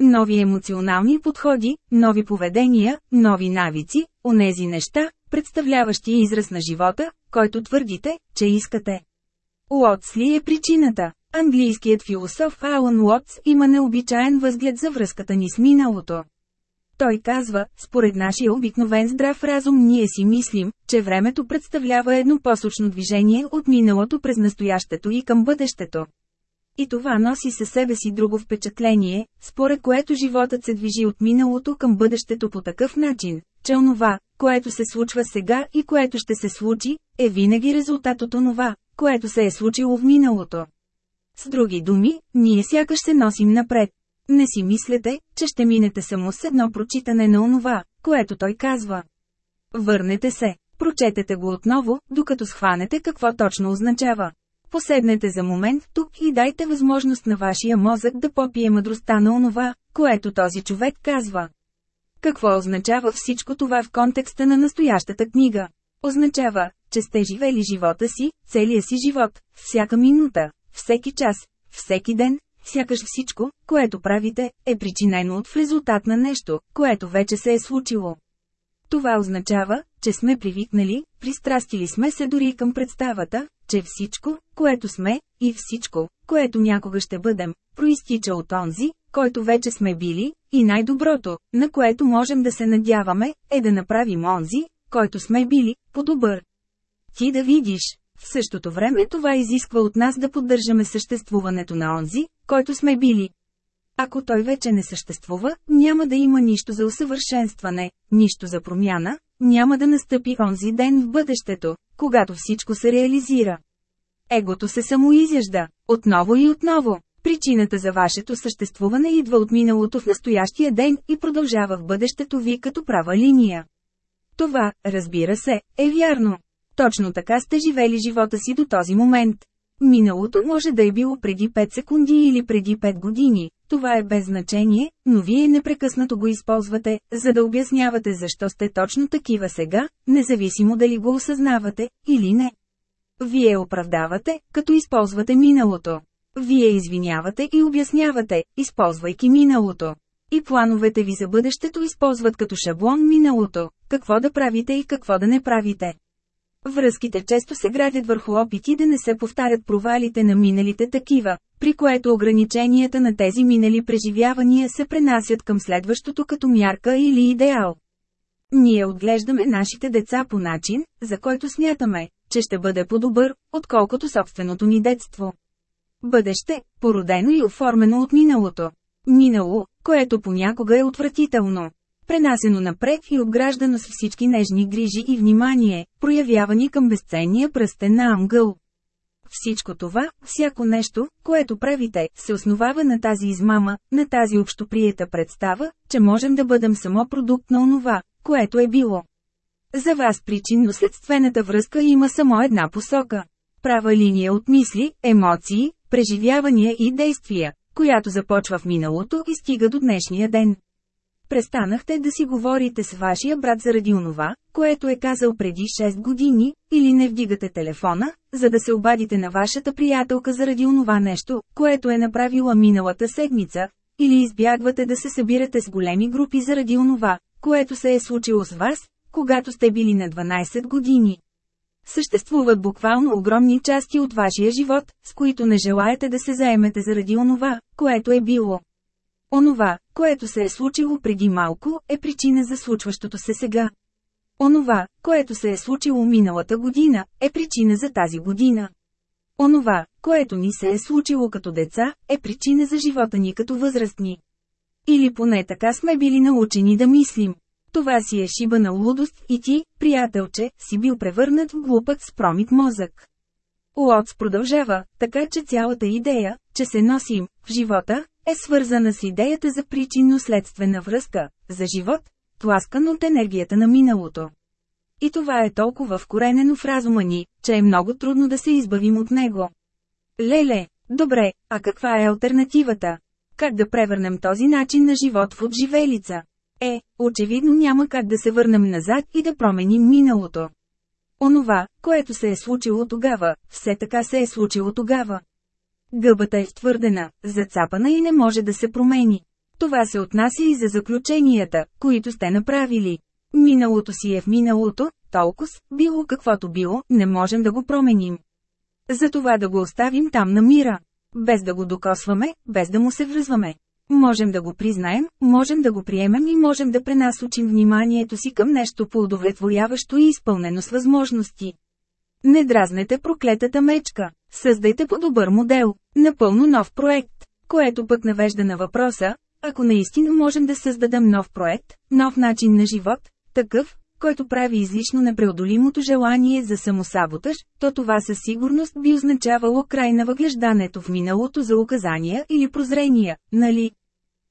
Нови емоционални подходи, нови поведения, нови навици, онези неща, представляващи израз на живота, който твърдите, че искате. Уотс ли е причината? Английският философ Алан Уотс има необичаен възглед за връзката ни с миналото. Той казва, според нашия обикновен здрав разум ние си мислим, че времето представлява едно посочно движение от миналото през настоящето и към бъдещето. И това носи със себе си друго впечатление, според което животът се движи от миналото към бъдещето по такъв начин, че онова, което се случва сега и което ще се случи, е винаги резултат от онова, което се е случило в миналото. С други думи, ние сякаш се носим напред. Не си мислете, че ще минете само с едно прочитане на онова, което той казва. Върнете се, прочетете го отново, докато схванете какво точно означава. Поседнете за момент тук и дайте възможност на вашия мозък да попие мъдростта на онова, което този човек казва. Какво означава всичко това в контекста на настоящата книга? Означава, че сте живели живота си, целия си живот, всяка минута, всеки час, всеки ден, сякаш всичко, което правите, е причинено от в резултат на нещо, което вече се е случило. Това означава, че сме привикнали, пристрастили сме се дори към представата, че всичко, което сме, и всичко, което някога ще бъдем, проистича от онзи, който вече сме били, и най-доброто, на което можем да се надяваме, е да направим онзи, който сме били, по-добър. Ти да видиш. В същото време това изисква от нас да поддържаме съществуването на онзи, който сме били. Ако той вече не съществува, няма да има нищо за усъвършенстване, нищо за промяна, няма да настъпи онзи ден в бъдещето, когато всичко се реализира. Егото се самоизяжда, отново и отново. Причината за вашето съществуване идва от миналото в настоящия ден и продължава в бъдещето ви като права линия. Това, разбира се, е вярно. Точно така сте живели живота си до този момент. Миналото може да е било преди 5 секунди или преди 5 години, това е без значение, но вие непрекъснато го използвате, за да обяснявате защо сте точно такива сега, независимо дали го осъзнавате или не. Вие оправдавате, като използвате миналото. Вие извинявате и обяснявате, използвайки миналото. И плановете ви за бъдещето използват като шаблон миналото, какво да правите и какво да не правите. Връзките често се градят върху опити да не се повтарят провалите на миналите такива, при което ограниченията на тези минали преживявания се пренасят към следващото като мярка или идеал. Ние отглеждаме нашите деца по начин, за който смятаме, че ще бъде по-добър, отколкото собственото ни детство. Бъдеще, породено и оформено от миналото. Минало, което понякога е отвратително пренасено напред и обграждано с всички нежни грижи и внимание, проявявани към безценния пръстен на Амгъл. Всичко това, всяко нещо, което правите, се основава на тази измама, на тази общоприета представа, че можем да бъдем само продукт на онова, което е било. За вас причинно-следствената връзка има само една посока. Права линия от мисли, емоции, преживявания и действия, която започва в миналото и стига до днешния ден. Престанахте да си говорите с вашия брат заради онова, което е казал преди 6 години, или не вдигате телефона, за да се обадите на вашата приятелка заради онова нещо, което е направила миналата седмица, или избягвате да се събирате с големи групи заради онова, което се е случило с вас, когато сте били на 12 години. Съществуват буквално огромни части от вашия живот, с които не желаете да се заемете заради онова, което е било. Онова, което се е случило преди малко, е причина за случващото се сега. Онова, което се е случило миналата година, е причина за тази година. Онова, което ни се е случило като деца, е причина за живота ни като възрастни. Или поне така сме били научени да мислим. Това си е шиба на лудост и ти, приятелче, си бил превърнат в глупък с промит мозък. Уотс продължава, така че цялата идея, че се носим в живота, е свързана с идеята за причинно-следствена връзка, за живот, тласкан от енергията на миналото. И това е толкова вкоренено в разума ни, че е много трудно да се избавим от него. Леле, добре, а каква е альтернативата? Как да превърнем този начин на живот в отживелица? Е, очевидно няма как да се върнем назад и да променим миналото. Онова, което се е случило тогава, все така се е случило тогава. Гъбата е втвърдена, зацапана и не може да се промени. Това се отнася и за заключенията, които сте направили. Миналото си е в миналото, толкова, било каквото било, не можем да го променим. Затова да го оставим там на мира. Без да го докосваме, без да му се връзваме. Можем да го признаем, можем да го приемем и можем да пренасочим вниманието си към нещо по-удовлетворяващо и изпълнено с възможности. Не дразнете проклетата мечка, създайте по-добър модел, напълно нов проект, което пък навежда на въпроса, ако наистина можем да създадем нов проект, нов начин на живот, такъв, който прави излишно непреодолимото желание за самосаботаж, то това със сигурност би означавало край на въглеждането в миналото за указания или прозрения, нали?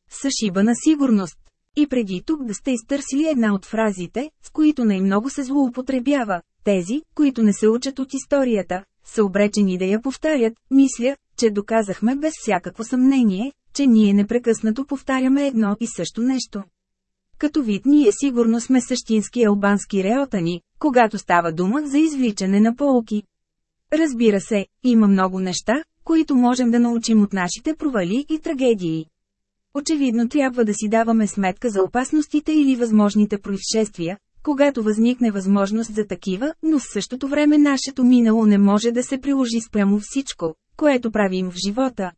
Съшиба на сигурност. И преди тук да сте изтърсили една от фразите, с които най-много се злоупотребява, тези, които не се учат от историята, са обречени да я повтарят, мисля, че доказахме без всякакво съмнение, че ние непрекъснато повтаряме едно и също нещо. Като вид ние сигурно сме същински албански реотани, когато става дума за извличане на полки. Разбира се, има много неща, които можем да научим от нашите провали и трагедии. Очевидно трябва да си даваме сметка за опасностите или възможните происшествия, когато възникне възможност за такива, но в същото време нашето минало не може да се приложи спрямо всичко, което правим в живота.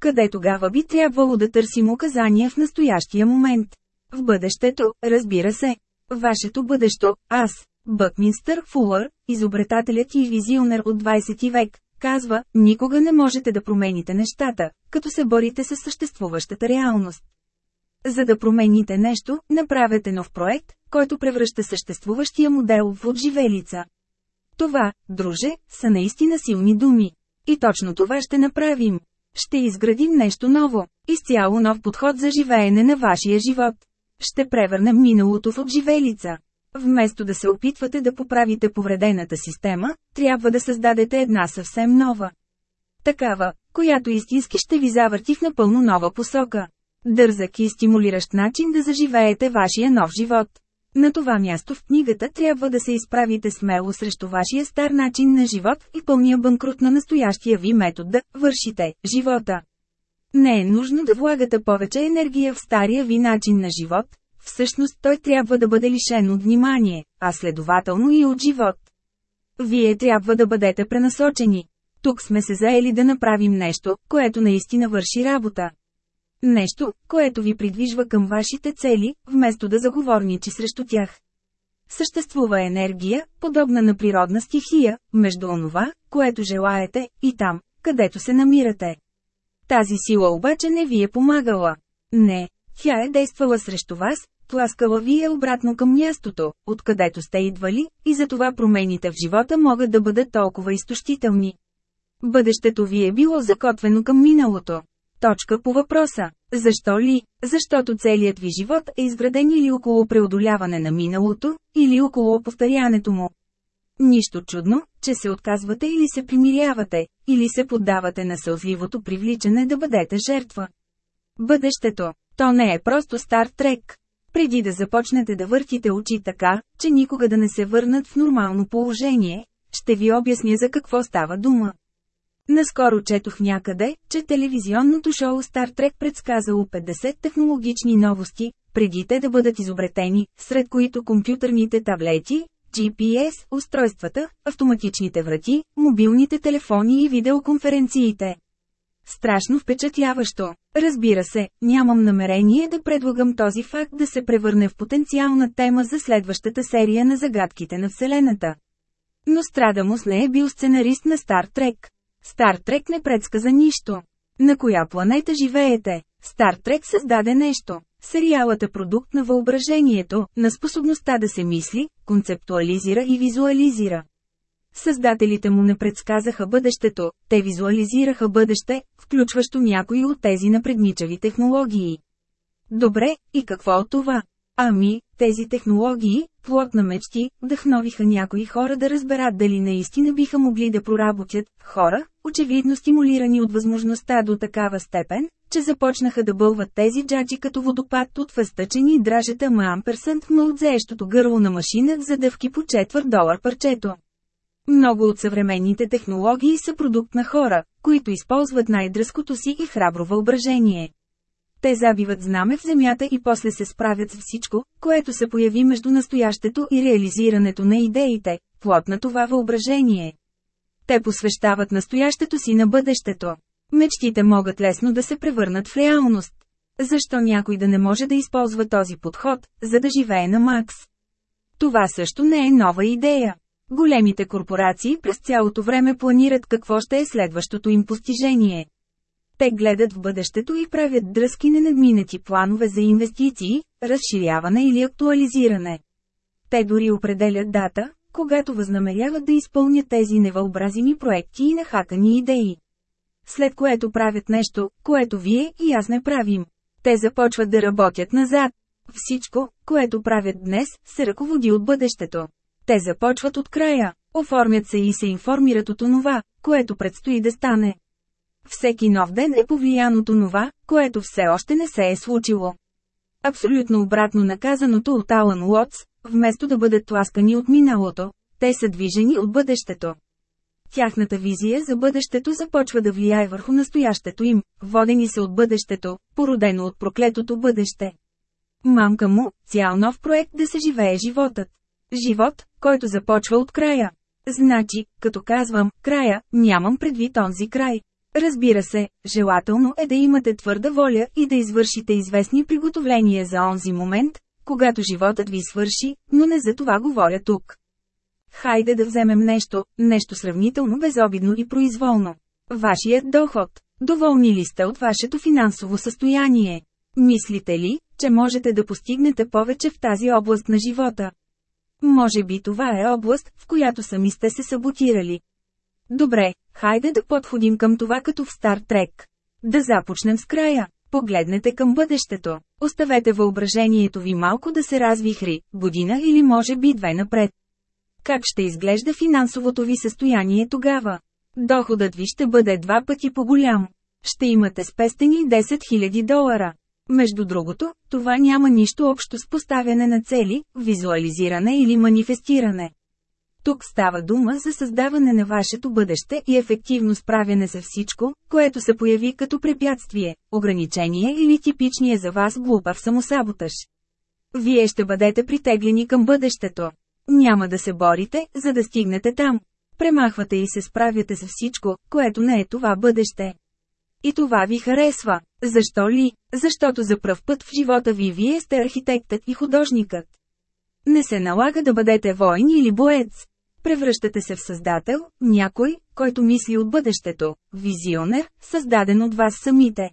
Къде тогава би трябвало да търсим указания в настоящия момент? В бъдещето, разбира се. Вашето бъдещо, аз, Бъкминстър Фулър, изобретателят и визионер от 20 век, казва, никога не можете да промените нещата, като се борите с съществуващата реалност. За да промените нещо, направете нов проект, който превръща съществуващия модел в отживелица. Това, друже, са наистина силни думи. И точно това ще направим. Ще изградим нещо ново, изцяло нов подход за живеене на вашия живот. Ще превърнем миналото в отживелица. Вместо да се опитвате да поправите повредената система, трябва да създадете една съвсем нова. Такава, която истински ще ви завърти в напълно нова посока. Дързък и стимулиращ начин да заживеете вашия нов живот. На това място в книгата трябва да се изправите смело срещу вашия стар начин на живот и пълния банкрут на настоящия ви метод да вършите живота. Не е нужно да влагате повече енергия в стария ви начин на живот, всъщност той трябва да бъде лишен от внимание, а следователно и от живот. Вие трябва да бъдете пренасочени. Тук сме се заели да направим нещо, което наистина върши работа. Нещо, което ви придвижва към вашите цели, вместо да заговорничи срещу тях. Съществува енергия, подобна на природна стихия, между онова, което желаете, и там, където се намирате. Тази сила обаче не ви е помагала. Не, тя е действала срещу вас, тласкала ви е обратно към мястото, откъдето сте идвали, и затова промените в живота могат да бъдат толкова изтощителни. Бъдещето ви е било закотвено към миналото. Точка по въпроса. Защо ли? Защото целият ви живот е изграден или около преодоляване на миналото, или около повторянето му. Нищо чудно, че се отказвате или се примирявате, или се поддавате на сълзливото привличане да бъдете жертва. Бъдещето, то не е просто стар трек. Преди да започнете да въртите очи така, че никога да не се върнат в нормално положение, ще ви обясня за какво става дума. Наскоро четох някъде, че телевизионното шоу Star Trek предсказало 50 технологични новости, преди те да бъдат изобретени, сред които компютърните таблети, GPS, устройствата, автоматичните врати, мобилните телефони и видеоконференциите. Страшно впечатляващо. Разбира се, нямам намерение да предлагам този факт да се превърне в потенциална тема за следващата серия на загадките на Вселената. Но Страдамус не е бил сценарист на Стар Трек. Стар Трек не предсказа нищо. На коя планета живеете? Стар Трек създаде нещо. Сериалът е продукт на въображението, на способността да се мисли, концептуализира и визуализира. Създателите му не предсказаха бъдещето, те визуализираха бъдеще, включващо някои от тези напредничави технологии. Добре, и какво от това? Ами, тези технологии, плод на мечти, вдъхновиха някои хора да разберат дали наистина биха могли да проработят, хора, очевидно стимулирани от възможността до такава степен, че започнаха да бълват тези джаджи като водопад от възтъчени дражета ма амперсант ма от заещото гърло на машина за дъвки по четвърт долар парчето. Много от съвременните технологии са продукт на хора, които използват най-дръското си и храбро въображение. Те забиват знаме в земята и после се справят с всичко, което се появи между настоящето и реализирането на идеите, плод на това въображение. Те посвещават настоящето си на бъдещето. Мечтите могат лесно да се превърнат в реалност. Защо някой да не може да използва този подход, за да живее на Макс? Това също не е нова идея. Големите корпорации през цялото време планират какво ще е следващото им постижение. Те гледат в бъдещето и правят дръзки ненадминати планове за инвестиции, разширяване или актуализиране. Те дори определят дата, когато възнамеряват да изпълнят тези невъобразими проекти и нахакани идеи. След което правят нещо, което вие и аз не правим. Те започват да работят назад. Всичко, което правят днес, се ръководи от бъдещето. Те започват от края, оформят се и се информират от онова, което предстои да стане. Всеки нов ден е повлиян от онова, което все още не се е случило. Абсолютно обратно наказаното от Алан Уотс, вместо да бъдат тласкани от миналото, те са движени от бъдещето. Тяхната визия за бъдещето започва да влияе върху настоящето им, водени се от бъдещето, породено от проклетото бъдеще. Мамка му, цял нов проект да се живее животът. Живот, който започва от края. Значи, като казвам «края», нямам предвид онзи край. Разбира се, желателно е да имате твърда воля и да извършите известни приготовления за онзи момент, когато животът ви свърши, но не за това говоря тук. Хайде да вземем нещо, нещо сравнително безобидно и произволно. Вашият доход. Доволни ли сте от вашето финансово състояние? Мислите ли, че можете да постигнете повече в тази област на живота? Може би това е област, в която сами сте се саботирали. Добре, хайде да подходим към това като в Стар Трек. Да започнем с края. Погледнете към бъдещето. Оставете въображението ви малко да се развихри, година или може би две напред. Как ще изглежда финансовото ви състояние тогава? Доходът ви ще бъде два пъти по-голям. Ще имате спестени 10 000 долара. Между другото, това няма нищо общо с поставяне на цели, визуализиране или манифестиране. Тук става дума за създаване на вашето бъдеще и ефективно справяне с всичко, което се появи като препятствие, ограничение или типичния за вас глупав самосаботаж. Вие ще бъдете притеглени към бъдещето. Няма да се борите, за да стигнете там. Премахвате и се справяте с всичко, което не е това бъдеще. И това ви харесва. Защо ли? Защото за пръв път в живота ви вие сте архитектът и художникът. Не се налага да бъдете воин или боец. Превръщате се в създател, някой, който мисли от бъдещето, визионер, създаден от вас самите.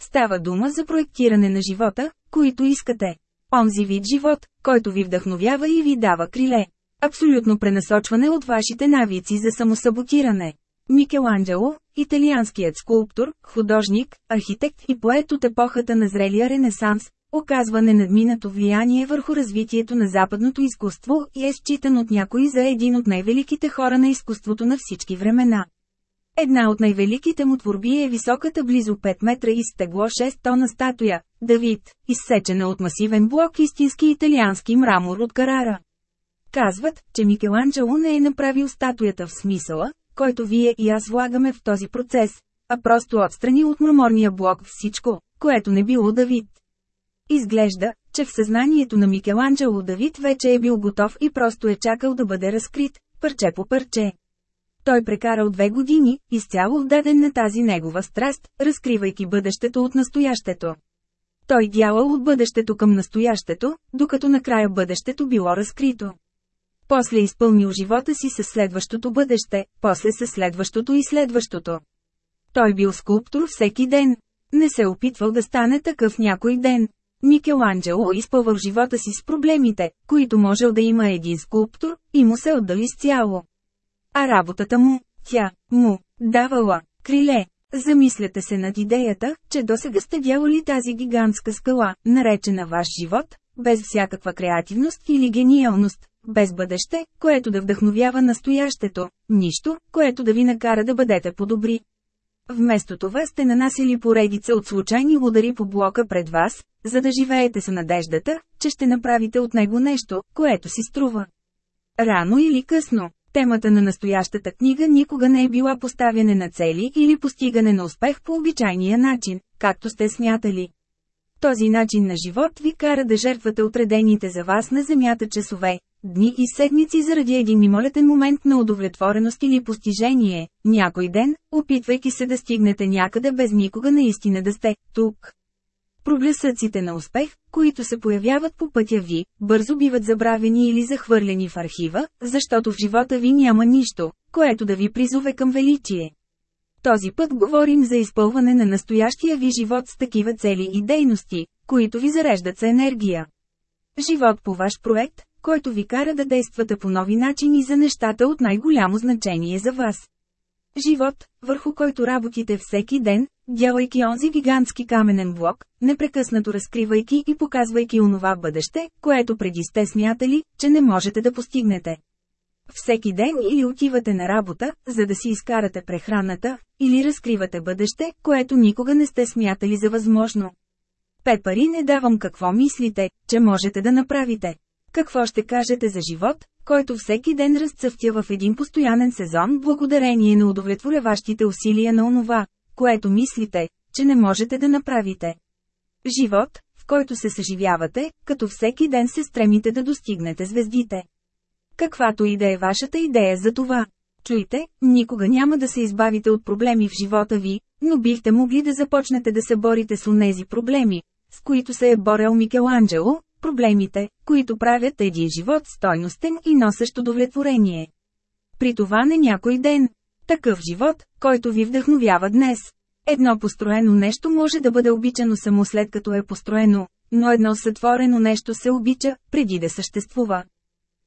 Става дума за проектиране на живота, който искате. Онзи вид живот, който ви вдъхновява и ви дава криле. Абсолютно пренасочване от вашите навици за самосаботиране. Микеланджело, италианският скулптор, художник, архитект и поет от епохата на зрелия ренесанс, оказва ненадминато влияние върху развитието на западното изкуство и е считан от някои за един от най-великите хора на изкуството на всички времена. Една от най-великите му творби е високата близо 5 метра и стегло 6 тона статуя – Давид, изсечена от масивен блок истински италиански мрамор от Карара. Казват, че Микеланджело не е направил статуята в смисъла, който вие и аз влагаме в този процес, а просто отстрани от мраморния блок всичко, което не било Давид. Изглежда, че в съзнанието на Микеланджело Давид вече е бил готов и просто е чакал да бъде разкрит, парче по парче. Той прекарал две години, изцяло отдаден на тази негова страст, разкривайки бъдещето от настоящето. Той дялал от бъдещето към настоящето, докато накрая бъдещето било разкрито. После изпълнил живота си със следващото бъдеще, после със следващото и следващото. Той бил скулптор всеки ден. Не се опитвал да стане такъв някой ден. Микеланджело изпълвал живота си с проблемите, които можел да има един скулптор, и му се отдал изцяло. А работата му, тя, му, давала, криле. Замисляте се над идеята, че досега сте дявали тази гигантска скала, наречена ваш живот, без всякаква креативност или гениалност, без бъдеще, което да вдъхновява настоящето, нищо, което да ви накара да бъдете по-добри. Вместо това сте нанасили поредица от случайни удари по блока пред вас, за да живеете с надеждата, че ще направите от него нещо, което си струва. Рано или късно, темата на настоящата книга никога не е била поставяне на цели или постигане на успех по обичайния начин, както сте смятали. Този начин на живот ви кара да жертвате отредените за вас на земята часове, дни и седмици заради един мимолетен момент на удовлетвореност или постижение, някой ден, опитвайки се да стигнете някъде без никога наистина да сте тук. Проблесъците на успех, които се появяват по пътя ви, бързо биват забравени или захвърлени в архива, защото в живота ви няма нищо, което да ви призове към величие. Този път говорим за изпълване на настоящия ви живот с такива цели и дейности, които ви зареждат с енергия. Живот по ваш проект, който ви кара да действате по нови начини за нещата от най-голямо значение за вас. Живот, върху който работите всеки ден, дялайки онзи гигантски каменен блок, непрекъснато разкривайки и показвайки онова бъдеще, което преди сте смятали, че не можете да постигнете. Всеки ден или отивате на работа, за да си изкарате прехраната, или разкривате бъдеще, което никога не сте смятали за възможно. Пет пари не давам какво мислите, че можете да направите. Какво ще кажете за живот, който всеки ден разцъфтя в един постоянен сезон благодарение на удовлетворяващите усилия на онова, което мислите, че не можете да направите? Живот, в който се съживявате, като всеки ден се стремите да достигнете звездите. Каквато и да е вашата идея за това. Чуйте, никога няма да се избавите от проблеми в живота ви, но бихте могли да започнете да се борите с онези проблеми, с които се е борел Микеланджело, проблемите, които правят един живот стойностен и носещ удовлетворение. При това не някой ден. Такъв живот, който ви вдъхновява днес. Едно построено нещо може да бъде обичано само след като е построено, но едно сътворено нещо се обича, преди да съществува.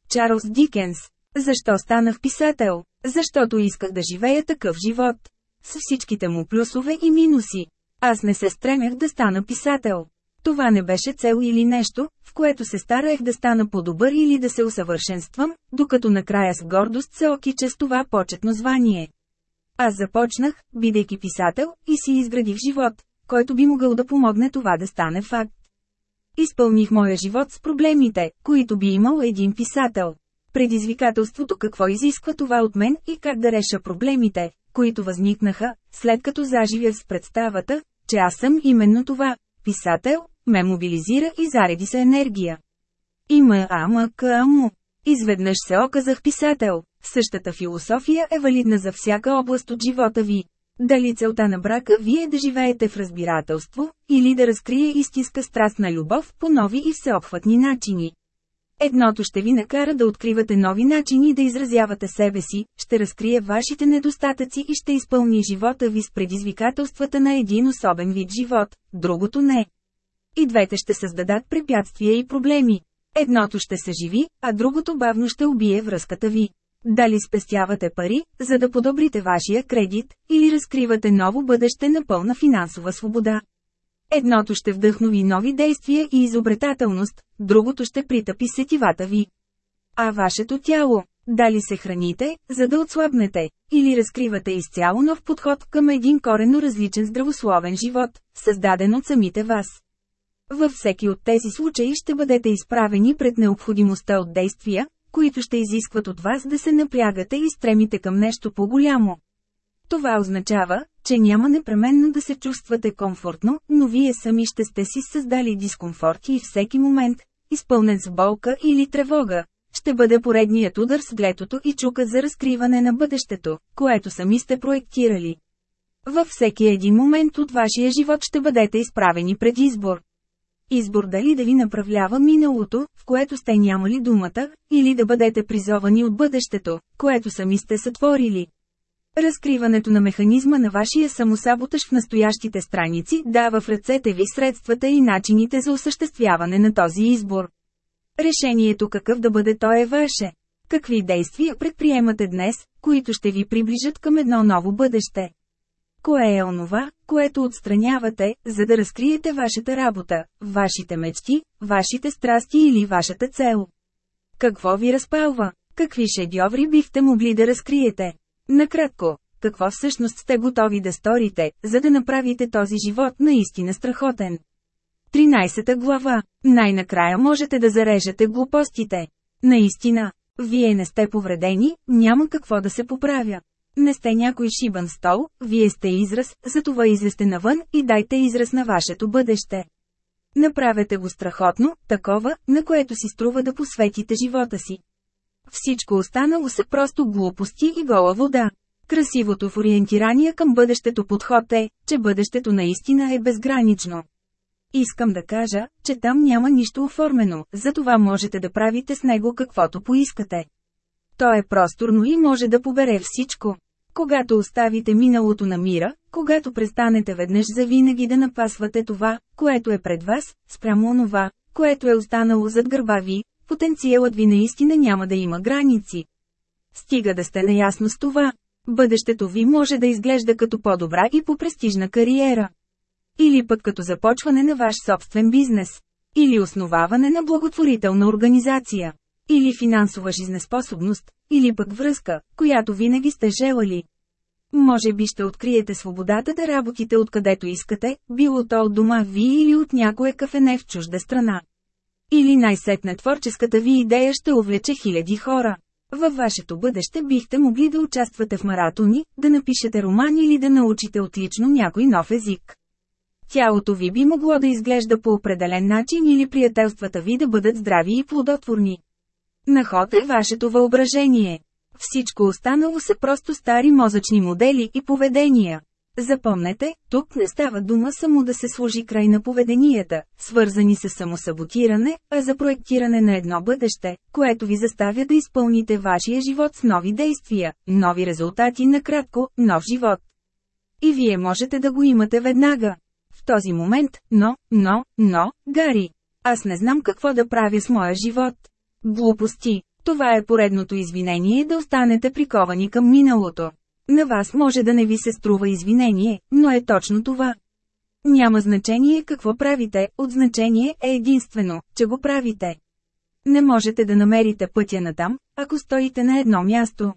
Чарлз Дикенс. Защо станах писател? Защото исках да живея такъв живот. С всичките му плюсове и минуси. Аз не се стремях да стана писател. Това не беше цел или нещо, в което се стараех да стана по-добър или да се усъвършенствам, докато накрая с гордост се окича с това почетно звание. Аз започнах, бидейки писател, и си изградих живот, който би могъл да помогне това да стане факт. Изпълних моя живот с проблемите, които би имал един писател. Предизвикателството какво изисква това от мен и как да реша проблемите, които възникнаха, след като заживях с представата, че аз съм именно това, писател, ме мобилизира и зареди се енергия. Има ама му. Изведнъж се оказах писател. Същата философия е валидна за всяка област от живота ви. Дали целта на брака ви е да живеете в разбирателство, или да разкрие истинска страстна любов по нови и всеобхватни начини. Едното ще ви накара да откривате нови начини да изразявате себе си, ще разкрие вашите недостатъци и ще изпълни живота ви с предизвикателствата на един особен вид живот, другото не. И двете ще създадат препятствия и проблеми. Едното ще се живи, а другото бавно ще убие връзката ви. Дали спестявате пари, за да подобрите вашия кредит, или разкривате ново бъдеще на пълна финансова свобода. Едното ще вдъхнови нови действия и изобретателност, другото ще притъпи сетивата ви. А вашето тяло, дали се храните, за да отслабнете, или разкривате изцяло нов подход към един коренно различен здравословен живот, създаден от самите вас. Във всеки от тези случаи ще бъдете изправени пред необходимостта от действия, които ще изискват от вас да се напрягате и стремите към нещо по-голямо. Това означава, че няма непременно да се чувствате комфортно, но вие сами ще сте си създали дискомфорт и всеки момент, изпълнен с болка или тревога, ще бъде поредният удар с глетото и чука за разкриване на бъдещето, което сами сте проектирали. Във всеки един момент от вашия живот ще бъдете изправени пред избор. Избор дали да ви направлява миналото, в което сте нямали думата, или да бъдете призовани от бъдещето, което сами сте сътворили. Разкриването на механизма на вашия самосаботаж в настоящите страници дава в ръцете ви средствата и начините за осъществяване на този избор. Решението какъв да бъде то е ваше. Какви действия предприемате днес, които ще ви приближат към едно ново бъдеще? Кое е онова, което отстранявате, за да разкриете вашата работа, вашите мечти, вашите страсти или вашата цел? Какво ви разпалва? Какви шедьоври бихте могли да разкриете? Накратко, какво всъщност сте готови да сторите, за да направите този живот наистина страхотен? 13 глава. Най-накрая можете да зарежете глупостите. Наистина, вие не сте повредени, няма какво да се поправя. Не сте някой шибан стол, вие сте израз, затова излезте навън и дайте израз на вашето бъдеще. Направете го страхотно, такова, на което си струва да посветите живота си. Всичко останало са просто глупости и гола вода. Красивото в ориентирания към бъдещето подход е, че бъдещето наистина е безгранично. Искам да кажа, че там няма нищо оформено, затова можете да правите с него каквото поискате. То е просторно и може да побере всичко. Когато оставите миналото на мира, когато престанете веднъж за винаги да напасвате това, което е пред вас, спрямо онова, което е останало зад гърба ви, потенциалът ви наистина няма да има граници. Стига да сте наясно с това. Бъдещето ви може да изглежда като по-добра и по-престижна кариера. Или пък като започване на ваш собствен бизнес. Или основаване на благотворителна организация. Или финансова жизнеспособност. Или пък връзка, която винаги сте желали. Може би ще откриете свободата да работите откъдето искате, било то от дома ви или от някое кафене в чужда страна. Или най-сетне творческата ви идея ще увлече хиляди хора. Във вашето бъдеще бихте могли да участвате в маратони, да напишете роман или да научите отлично някой нов език. Тялото ви би могло да изглежда по определен начин или приятелствата ви да бъдат здрави и плодотворни. На ход е вашето въображение. Всичко останало са просто стари мозъчни модели и поведения. Запомнете, тук не става дума само да се сложи край на поведенията, свързани с самосаботиране, а за проектиране на едно бъдеще, което ви заставя да изпълните вашия живот с нови действия, нови резултати накратко, нов живот. И вие можете да го имате веднага. В този момент, но, но, но, Гари. Аз не знам какво да правя с моя живот. Глупости. Това е поредното извинение да останете приковани към миналото. На вас може да не ви се струва извинение, но е точно това. Няма значение какво правите, от значение е единствено, че го правите. Не можете да намерите пътя натам, ако стоите на едно място.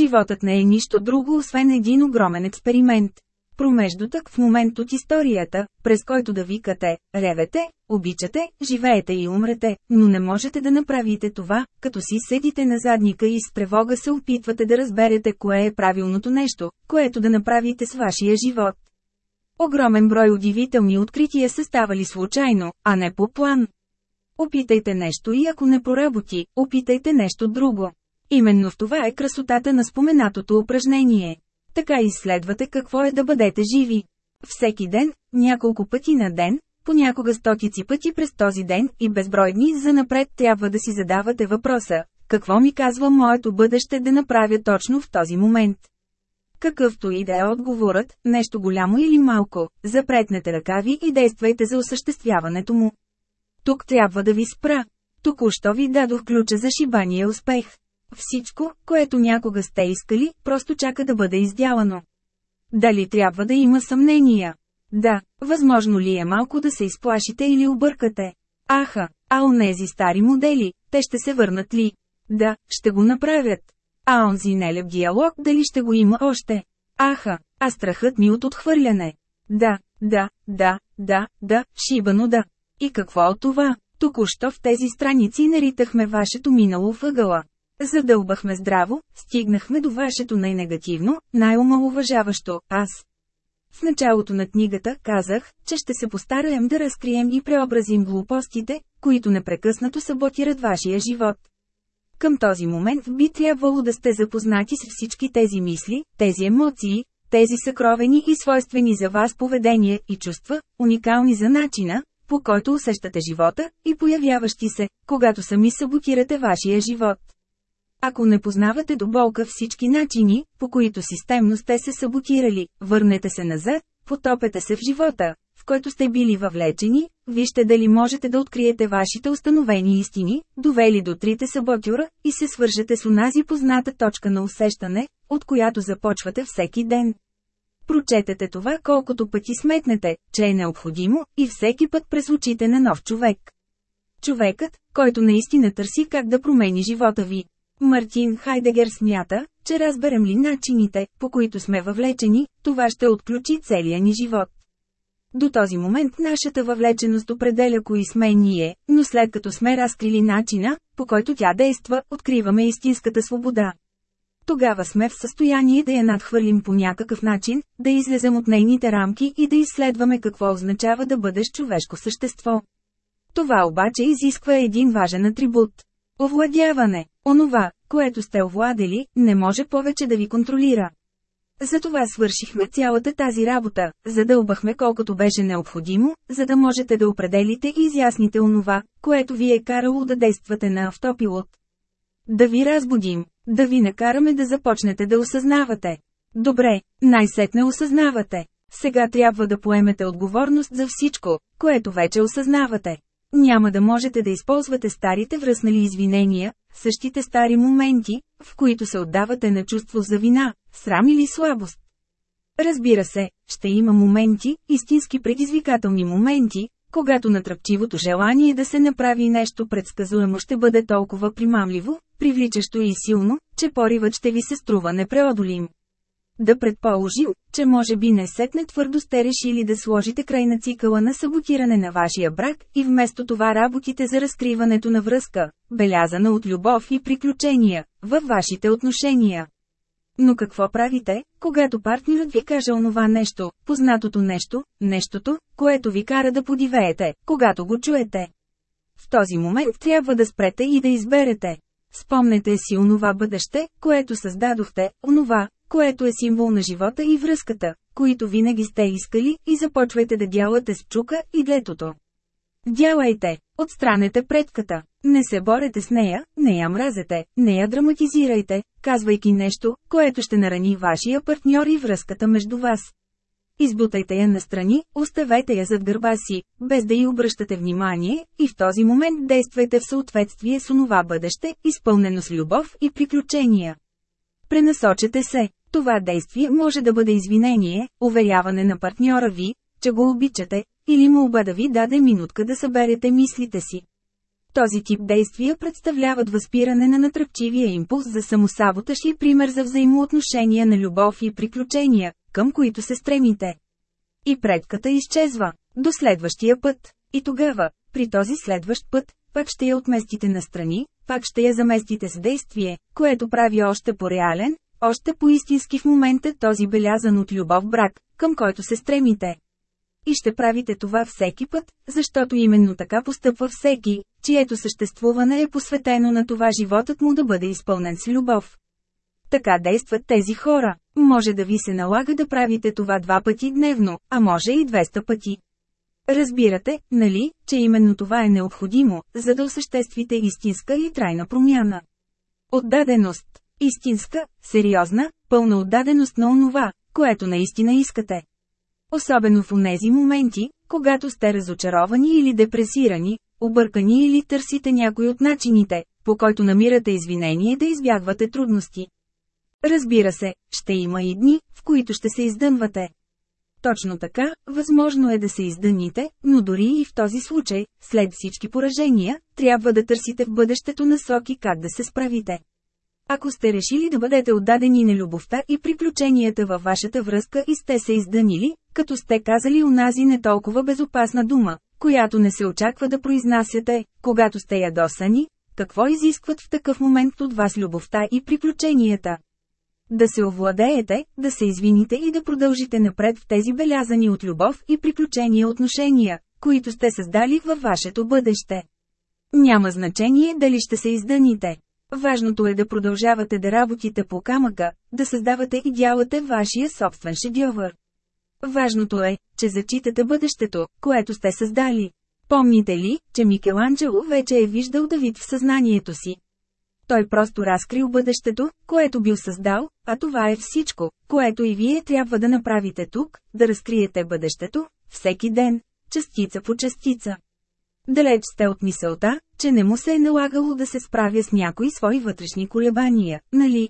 Животът не е нищо друго освен един огромен експеримент промеждутък в момент от историята, през който да викате, ревете, обичате, живеете и умрете, но не можете да направите това, като си седите на задника и с тревога се опитвате да разберете кое е правилното нещо, което да направите с вашия живот. Огромен брой удивителни открития са ставали случайно, а не по план. Опитайте нещо и ако не поработи, опитайте нещо друго. Именно в това е красотата на споменатото упражнение. Така изследвате какво е да бъдете живи. Всеки ден, няколко пъти на ден, понякога стотици пъти през този ден и безброй дни за напред трябва да си задавате въпроса, какво ми казва моето бъдеще да направя точно в този момент. Какъвто и да е отговорът, нещо голямо или малко, запретнете ръкави и действайте за осъществяването му. Тук трябва да ви спра. Току-що ви дадох ключа за шибания успех. Всичко, което някога сте искали, просто чака да бъде издялано. Дали трябва да има съмнения? Да, възможно ли е малко да се изплашите или объркате? Аха, а онези стари модели, те ще се върнат ли? Да, ще го направят. А онзи нелеп диалог дали ще го има още? Аха, а страхът ми от отхвърляне. Да, да, да, да, да, шибано да. И какво от това? Току-що в тези страници наритахме вашето минало въгъла. Задълбахме здраво, стигнахме до вашето най-негативно, най-омалуважаващо «аз». В началото на книгата казах, че ще се постараем да разкрием и преобразим глупостите, които непрекъснато саботират вашия живот. Към този момент би трябвало да сте запознати с всички тези мисли, тези емоции, тези съкровени и свойствени за вас поведения и чувства, уникални за начина, по който усещате живота, и появяващи се, когато сами саботирате вашия живот. Ако не познавате до болка всички начини, по които системно сте се саботирали, върнете се назад, потопете се в живота, в който сте били въвлечени, вижте дали можете да откриете вашите установени истини, довели до трите саботюра, и се свържете с унази позната точка на усещане, от която започвате всеки ден. Прочетете това колкото пъти сметнете, че е необходимо, и всеки път през очите на нов човек. Човекът, който наистина търси как да промени живота ви. Мартин Хайдегер смята, че разберем ли начините, по които сме въвлечени, това ще отключи целия ни живот. До този момент нашата въвлеченост определя кои сме ние, но след като сме разкрили начина, по който тя действа, откриваме истинската свобода. Тогава сме в състояние да я надхвърлим по някакъв начин, да излезем от нейните рамки и да изследваме какво означава да бъдеш човешко същество. Това обаче изисква един важен атрибут. Овладяване. Онова, което сте овладели, не може повече да ви контролира. Затова свършихме цялата тази работа, задълбахме колкото беше необходимо, за да можете да определите и изясните онова, което ви е карало да действате на автопилот. Да ви разбудим, да ви накараме да започнете да осъзнавате. Добре, най-сетне осъзнавате. Сега трябва да поемете отговорност за всичко, което вече осъзнавате. Няма да можете да използвате старите връзнали извинения, същите стари моменти, в които се отдавате на чувство за вина, срам или слабост. Разбира се, ще има моменти, истински предизвикателни моменти, когато натръпчивото желание да се направи нещо предсказуемо ще бъде толкова примамливо, привличащо и силно, че поривът ще ви се струва непреодолим. Да предположим, че може би не сетне твърдо сте решили да сложите край на цикъла на саботиране на вашия брак и вместо това работите за разкриването на връзка, белязана от любов и приключения, във вашите отношения. Но какво правите, когато партнерът ви каже онова нещо, познатото нещо, нещото, което ви кара да подивеете, когато го чуете? В този момент трябва да спрете и да изберете. Спомнете си онова бъдеще, което създадохте, онова, което е символ на живота и връзката, които винаги сте искали, и започвайте да дялате с чука и длетото. Дялайте, отстранете предката, не се борете с нея, не я мразете, не я драматизирайте, казвайки нещо, което ще нарани вашия партньор и връзката между вас. Избутайте я настрани, оставете я зад гърба си, без да й обръщате внимание, и в този момент действайте в съответствие с онова бъдеще, изпълнено с любов и приключения. Пренасочете се. Това действие може да бъде извинение, уверяване на партньора ви, че го обичате, или молба да ви даде минутка да съберете мислите си. Този тип действия представляват възпиране на натръпчивия импулс за самосаботаж и пример за взаимоотношения на любов и приключения, към които се стремите. И предката изчезва. До следващия път. И тогава, при този следващ път, пак ще я отместите настрани, пак ще я заместите с действие, което прави още по-реален, още по-истински в момента този белязан от любов брак, към който се стремите. И ще правите това всеки път, защото именно така постъпва всеки, чието съществуване е посветено на това животът му да бъде изпълнен с любов. Така действат тези хора. Може да ви се налага да правите това два пъти дневно, а може и 200 пъти. Разбирате, нали, че именно това е необходимо, за да осъществите истинска и трайна промяна. Отдаденост. Истинска, сериозна, пълна отдаденост на онова, което наистина искате. Особено в онези моменти, когато сте разочаровани или депресирани, объркани или търсите някой от начините, по който намирате извинение да избягвате трудности. Разбира се, ще има и дни, в които ще се издънвате. Точно така, възможно е да се издъните, но дори и в този случай, след всички поражения, трябва да търсите в бъдещето насоки как да се справите. Ако сте решили да бъдете отдадени на любовта и приключенията във вашата връзка и сте се издънили, като сте казали унази не толкова безопасна дума, която не се очаква да произнасяте, когато сте ядосани, какво изискват в такъв момент от вас любовта и приключенията. Да се овладеете, да се извините и да продължите напред в тези белязани от любов и приключения отношения, които сте създали във вашето бъдеще. Няма значение дали ще се издъните. Важното е да продължавате да работите по камъка, да създавате идеалът вашия собствен шедьовър. Важното е, че зачитате бъдещето, което сте създали. Помните ли, че Микеланджело вече е виждал Давид в съзнанието си? Той просто разкрил бъдещето, което бил създал, а това е всичко, което и вие трябва да направите тук, да разкриете бъдещето, всеки ден, частица по частица. Далеч сте от мисълта, че не му се е налагало да се справя с някои свои вътрешни колебания, нали?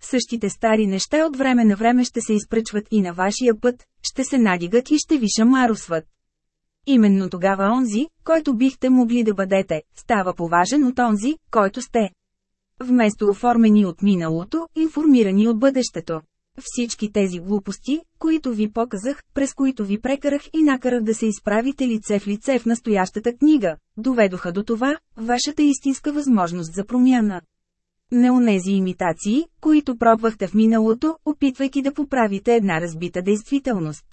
Същите стари неща от време на време ще се изпръчват и на вашия път, ще се надигат и ще ви шамаросват. Именно тогава онзи, който бихте могли да бъдете, става поважен от онзи, който сте. Вместо оформени от миналото, информирани от бъдещето. Всички тези глупости, които ви показах, през които ви прекарах и накарах да се изправите лице в лице в настоящата книга, доведоха до това, вашата истинска възможност за промяна. Не онези имитации, които пробвахте в миналото, опитвайки да поправите една разбита действителност.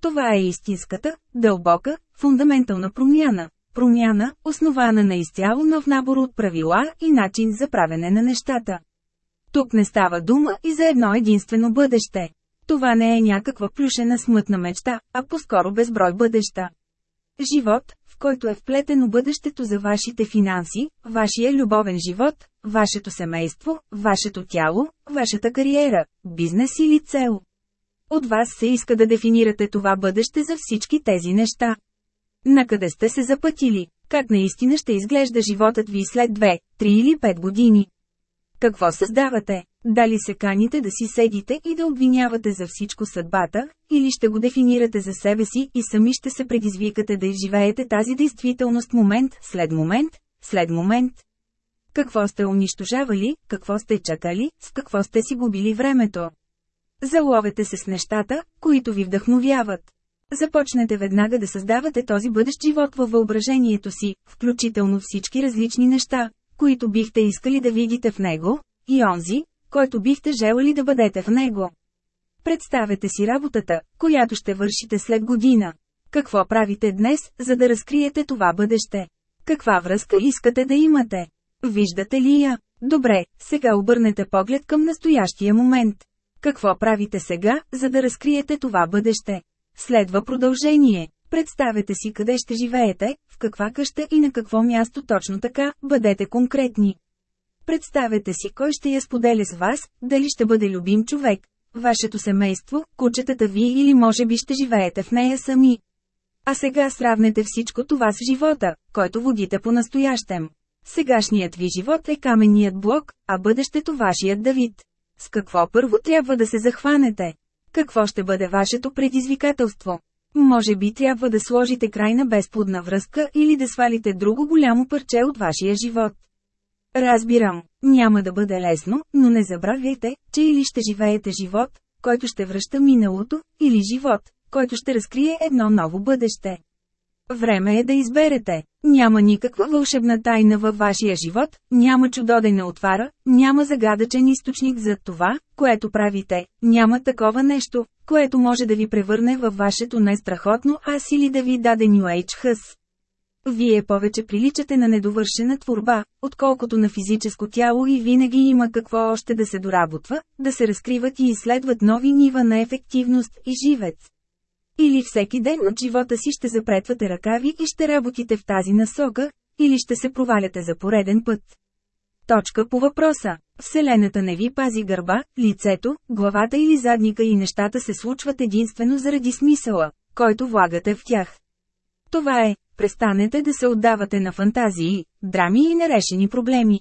Това е истинската, дълбока, фундаментална промяна. Промяна, основана на изцяло нов набор от правила и начин за правене на нещата. Тук не става дума и за едно единствено бъдеще. Това не е някаква плюшена смътна мечта, а по-скоро безброй бъдеща. Живот, в който е вплетено бъдещето за вашите финанси, вашия любовен живот, вашето семейство, вашето тяло, вашата кариера, бизнес или цел. От вас се иска да дефинирате това бъдеще за всички тези неща. Накъде сте се запътили? Как наистина ще изглежда животът ви след 2, 3 или 5 години? Какво създавате? Дали се каните да си седите и да обвинявате за всичко съдбата, или ще го дефинирате за себе си и сами ще се предизвикате да изживеете тази действителност момент след момент, след момент? Какво сте унищожавали, какво сте чакали, с какво сте си губили времето? Заловете се с нещата, които ви вдъхновяват. Започнете веднага да създавате този бъдещ живот във въображението си, включително всички различни неща, които бихте искали да видите в него, и онзи, който бихте желали да бъдете в него. Представете си работата, която ще вършите след година. Какво правите днес, за да разкриете това бъдеще? Каква връзка искате да имате? Виждате ли я? Добре, сега обърнете поглед към настоящия момент. Какво правите сега, за да разкриете това бъдеще? Следва продължение. Представете си къде ще живеете, в каква къща и на какво място точно така, бъдете конкретни. Представете си кой ще я споделя с вас, дали ще бъде любим човек, вашето семейство, кучетата ви или може би ще живеете в нея сами. А сега сравнете всичко това с живота, който водите по-настоящем. Сегашният ви живот е каменният блок, а бъдещето вашият Давид. С какво първо трябва да се захванете? Какво ще бъде вашето предизвикателство? Може би трябва да сложите край на безплодна връзка или да свалите друго голямо парче от вашия живот. Разбирам, няма да бъде лесно, но не забравяйте, че или ще живеете живот, който ще връща миналото, или живот, който ще разкрие едно ново бъдеще. Време е да изберете. Няма никаква вълшебна тайна във вашия живот, няма чудодена отвара, няма загадъчен източник за това, което правите, няма такова нещо, което може да ви превърне във вашето най-страхотно аз или да ви даде New Age хъс. Вие повече приличате на недовършена творба, отколкото на физическо тяло и винаги има какво още да се доработва, да се разкриват и изследват нови нива на ефективност и живец. Или всеки ден от живота си ще запретвате ръкави и ще работите в тази насока, или ще се проваляте за пореден път. Точка по въпроса. Вселената не ви пази гърба, лицето, главата или задника и нещата се случват единствено заради смисъла, който влагате в тях. Това е, престанете да се отдавате на фантазии, драми и нерешени проблеми.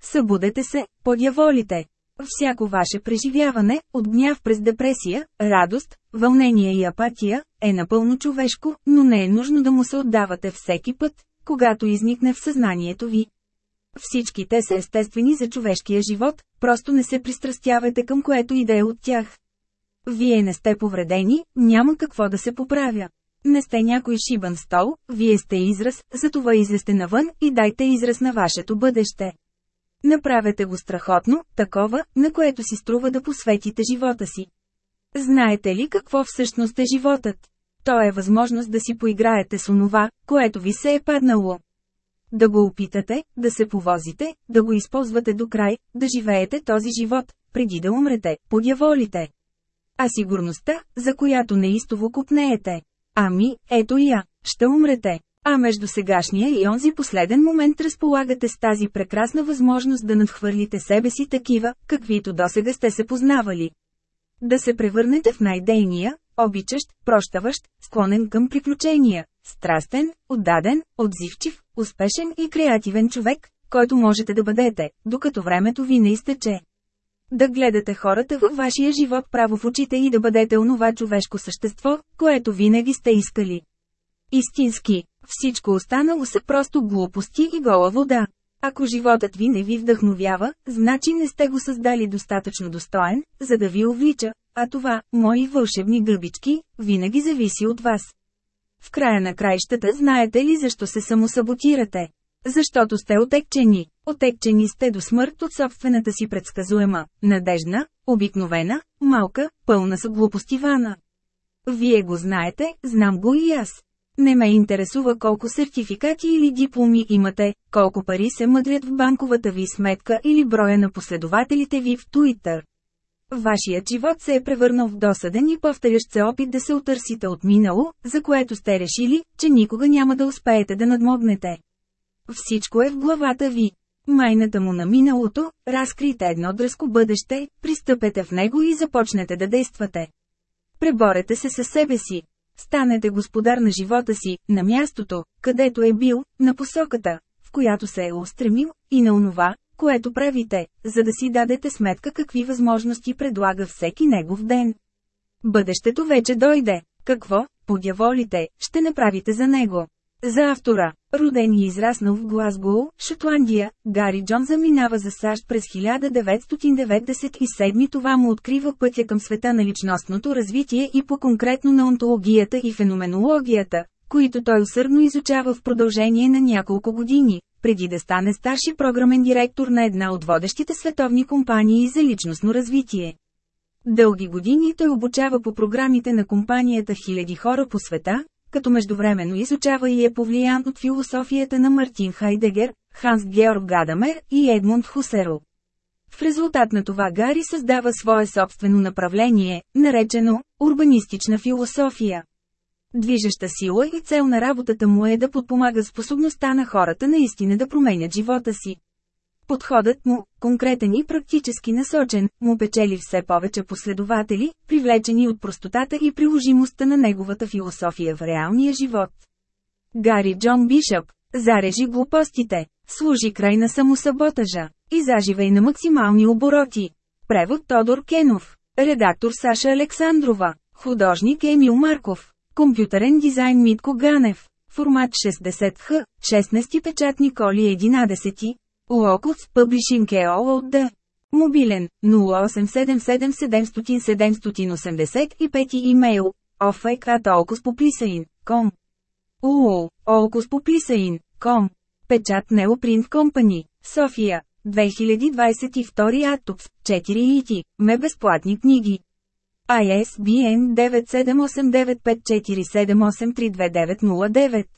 Събудете се, подяволите. Всяко ваше преживяване, от гняв през депресия, радост, вълнение и апатия, е напълно човешко, но не е нужно да му се отдавате всеки път, когато изникне в съзнанието ви. Всички те са естествени за човешкия живот, просто не се пристрастявайте към което и да е от тях. Вие не сте повредени, няма какво да се поправя. Не сте някой шибан стол, вие сте израз, затова излезте навън и дайте израз на вашето бъдеще. Направете го страхотно, такова, на което си струва да посветите живота си. Знаете ли какво всъщност е животът? То е възможност да си поиграете с онова, което ви се е паднало. Да го опитате, да се повозите, да го използвате до край, да живеете този живот, преди да умрете, подяволите. А сигурността, за която неистово купнеете. Ами, ето и я, ще умрете. А между сегашния и онзи последен момент разполагате с тази прекрасна възможност да надхвърлите себе си такива, каквито досега сте се познавали. Да се превърнете в най-дейния, обичащ, прощаващ, склонен към приключения, страстен, отдаден, отзивчив, успешен и креативен човек, който можете да бъдете, докато времето ви не изтече. Да гледате хората във вашия живот право в очите и да бъдете онова човешко същество, което винаги сте искали. Истински, всичко останало са просто глупости и гола вода. Ако животът ви не ви вдъхновява, значи не сте го създали достатъчно достоен, за да ви увлича, а това, мои вълшебни гъбички, винаги зависи от вас. В края на краищата знаете ли защо се самосаботирате? Защото сте отекчени. Отекчени сте до смърт от собствената си предсказуема, надежна, обикновена, малка, пълна с глупости вана. Вие го знаете, знам го и аз. Не ме интересува колко сертификати или дипломи имате, колко пари се мъдрят в банковата ви сметка или броя на последователите ви в Twitter. Вашият живот се е превърнал в досаден и повторящ се опит да се отърсите от минало, за което сте решили, че никога няма да успеете да надмогнете. Всичко е в главата ви. Майната му на миналото, разкрите едно дръско бъдеще, пристъпете в него и започнете да действате. Преборете се със себе си. Станете господар на живота си, на мястото, където е бил, на посоката, в която се е устремил, и на онова, което правите, за да си дадете сметка какви възможности предлага всеки негов ден. Бъдещето вече дойде. Какво, подяволите, ще направите за него? За автора, роден и израснал в Глазгоу, Шотландия, Гари Джон заминава за САЩ през 1997 това му открива пътя към света на личностното развитие и по-конкретно на онтологията и феноменологията, които той усърдно изучава в продължение на няколко години, преди да стане старши програмен директор на една от водещите световни компании за личностно развитие. Дълги години той обучава по програмите на компанията хиляди хора по света, като междувременно изучава и е повлиян от философията на Мартин Хайдегер, Ханс Георг Гадамер и Едмунд Хусерл. В резултат на това Гари създава свое собствено направление, наречено «урбанистична философия». Движеща сила и цел на работата му е да подпомага способността на хората наистина да променят живота си. Подходът му, конкретен и практически насочен, му печели все повече последователи, привлечени от простотата и приложимостта на неговата философия в реалния живот. Гари Джон Бишъп Зарежи глупостите, служи край на самосаботажа и заживей на максимални обороти. Превод Тодор Кенов. Редактор Саша Александрова. Художник Емил Марков. Компютърен дизайн Митко Ганев. Формат 60Х, 16 печатни коли 11. Локус Publishing ЕОЛД. Мобилен 0877 имейл. Офек Олкус Поплисаин. Ком. УОЛ Олкус Поплисаин. Ком. Печат Неопринт Компани. София. 2022 Атупс. 4 ити. Ме безплатни книги. ISBN 9789547832909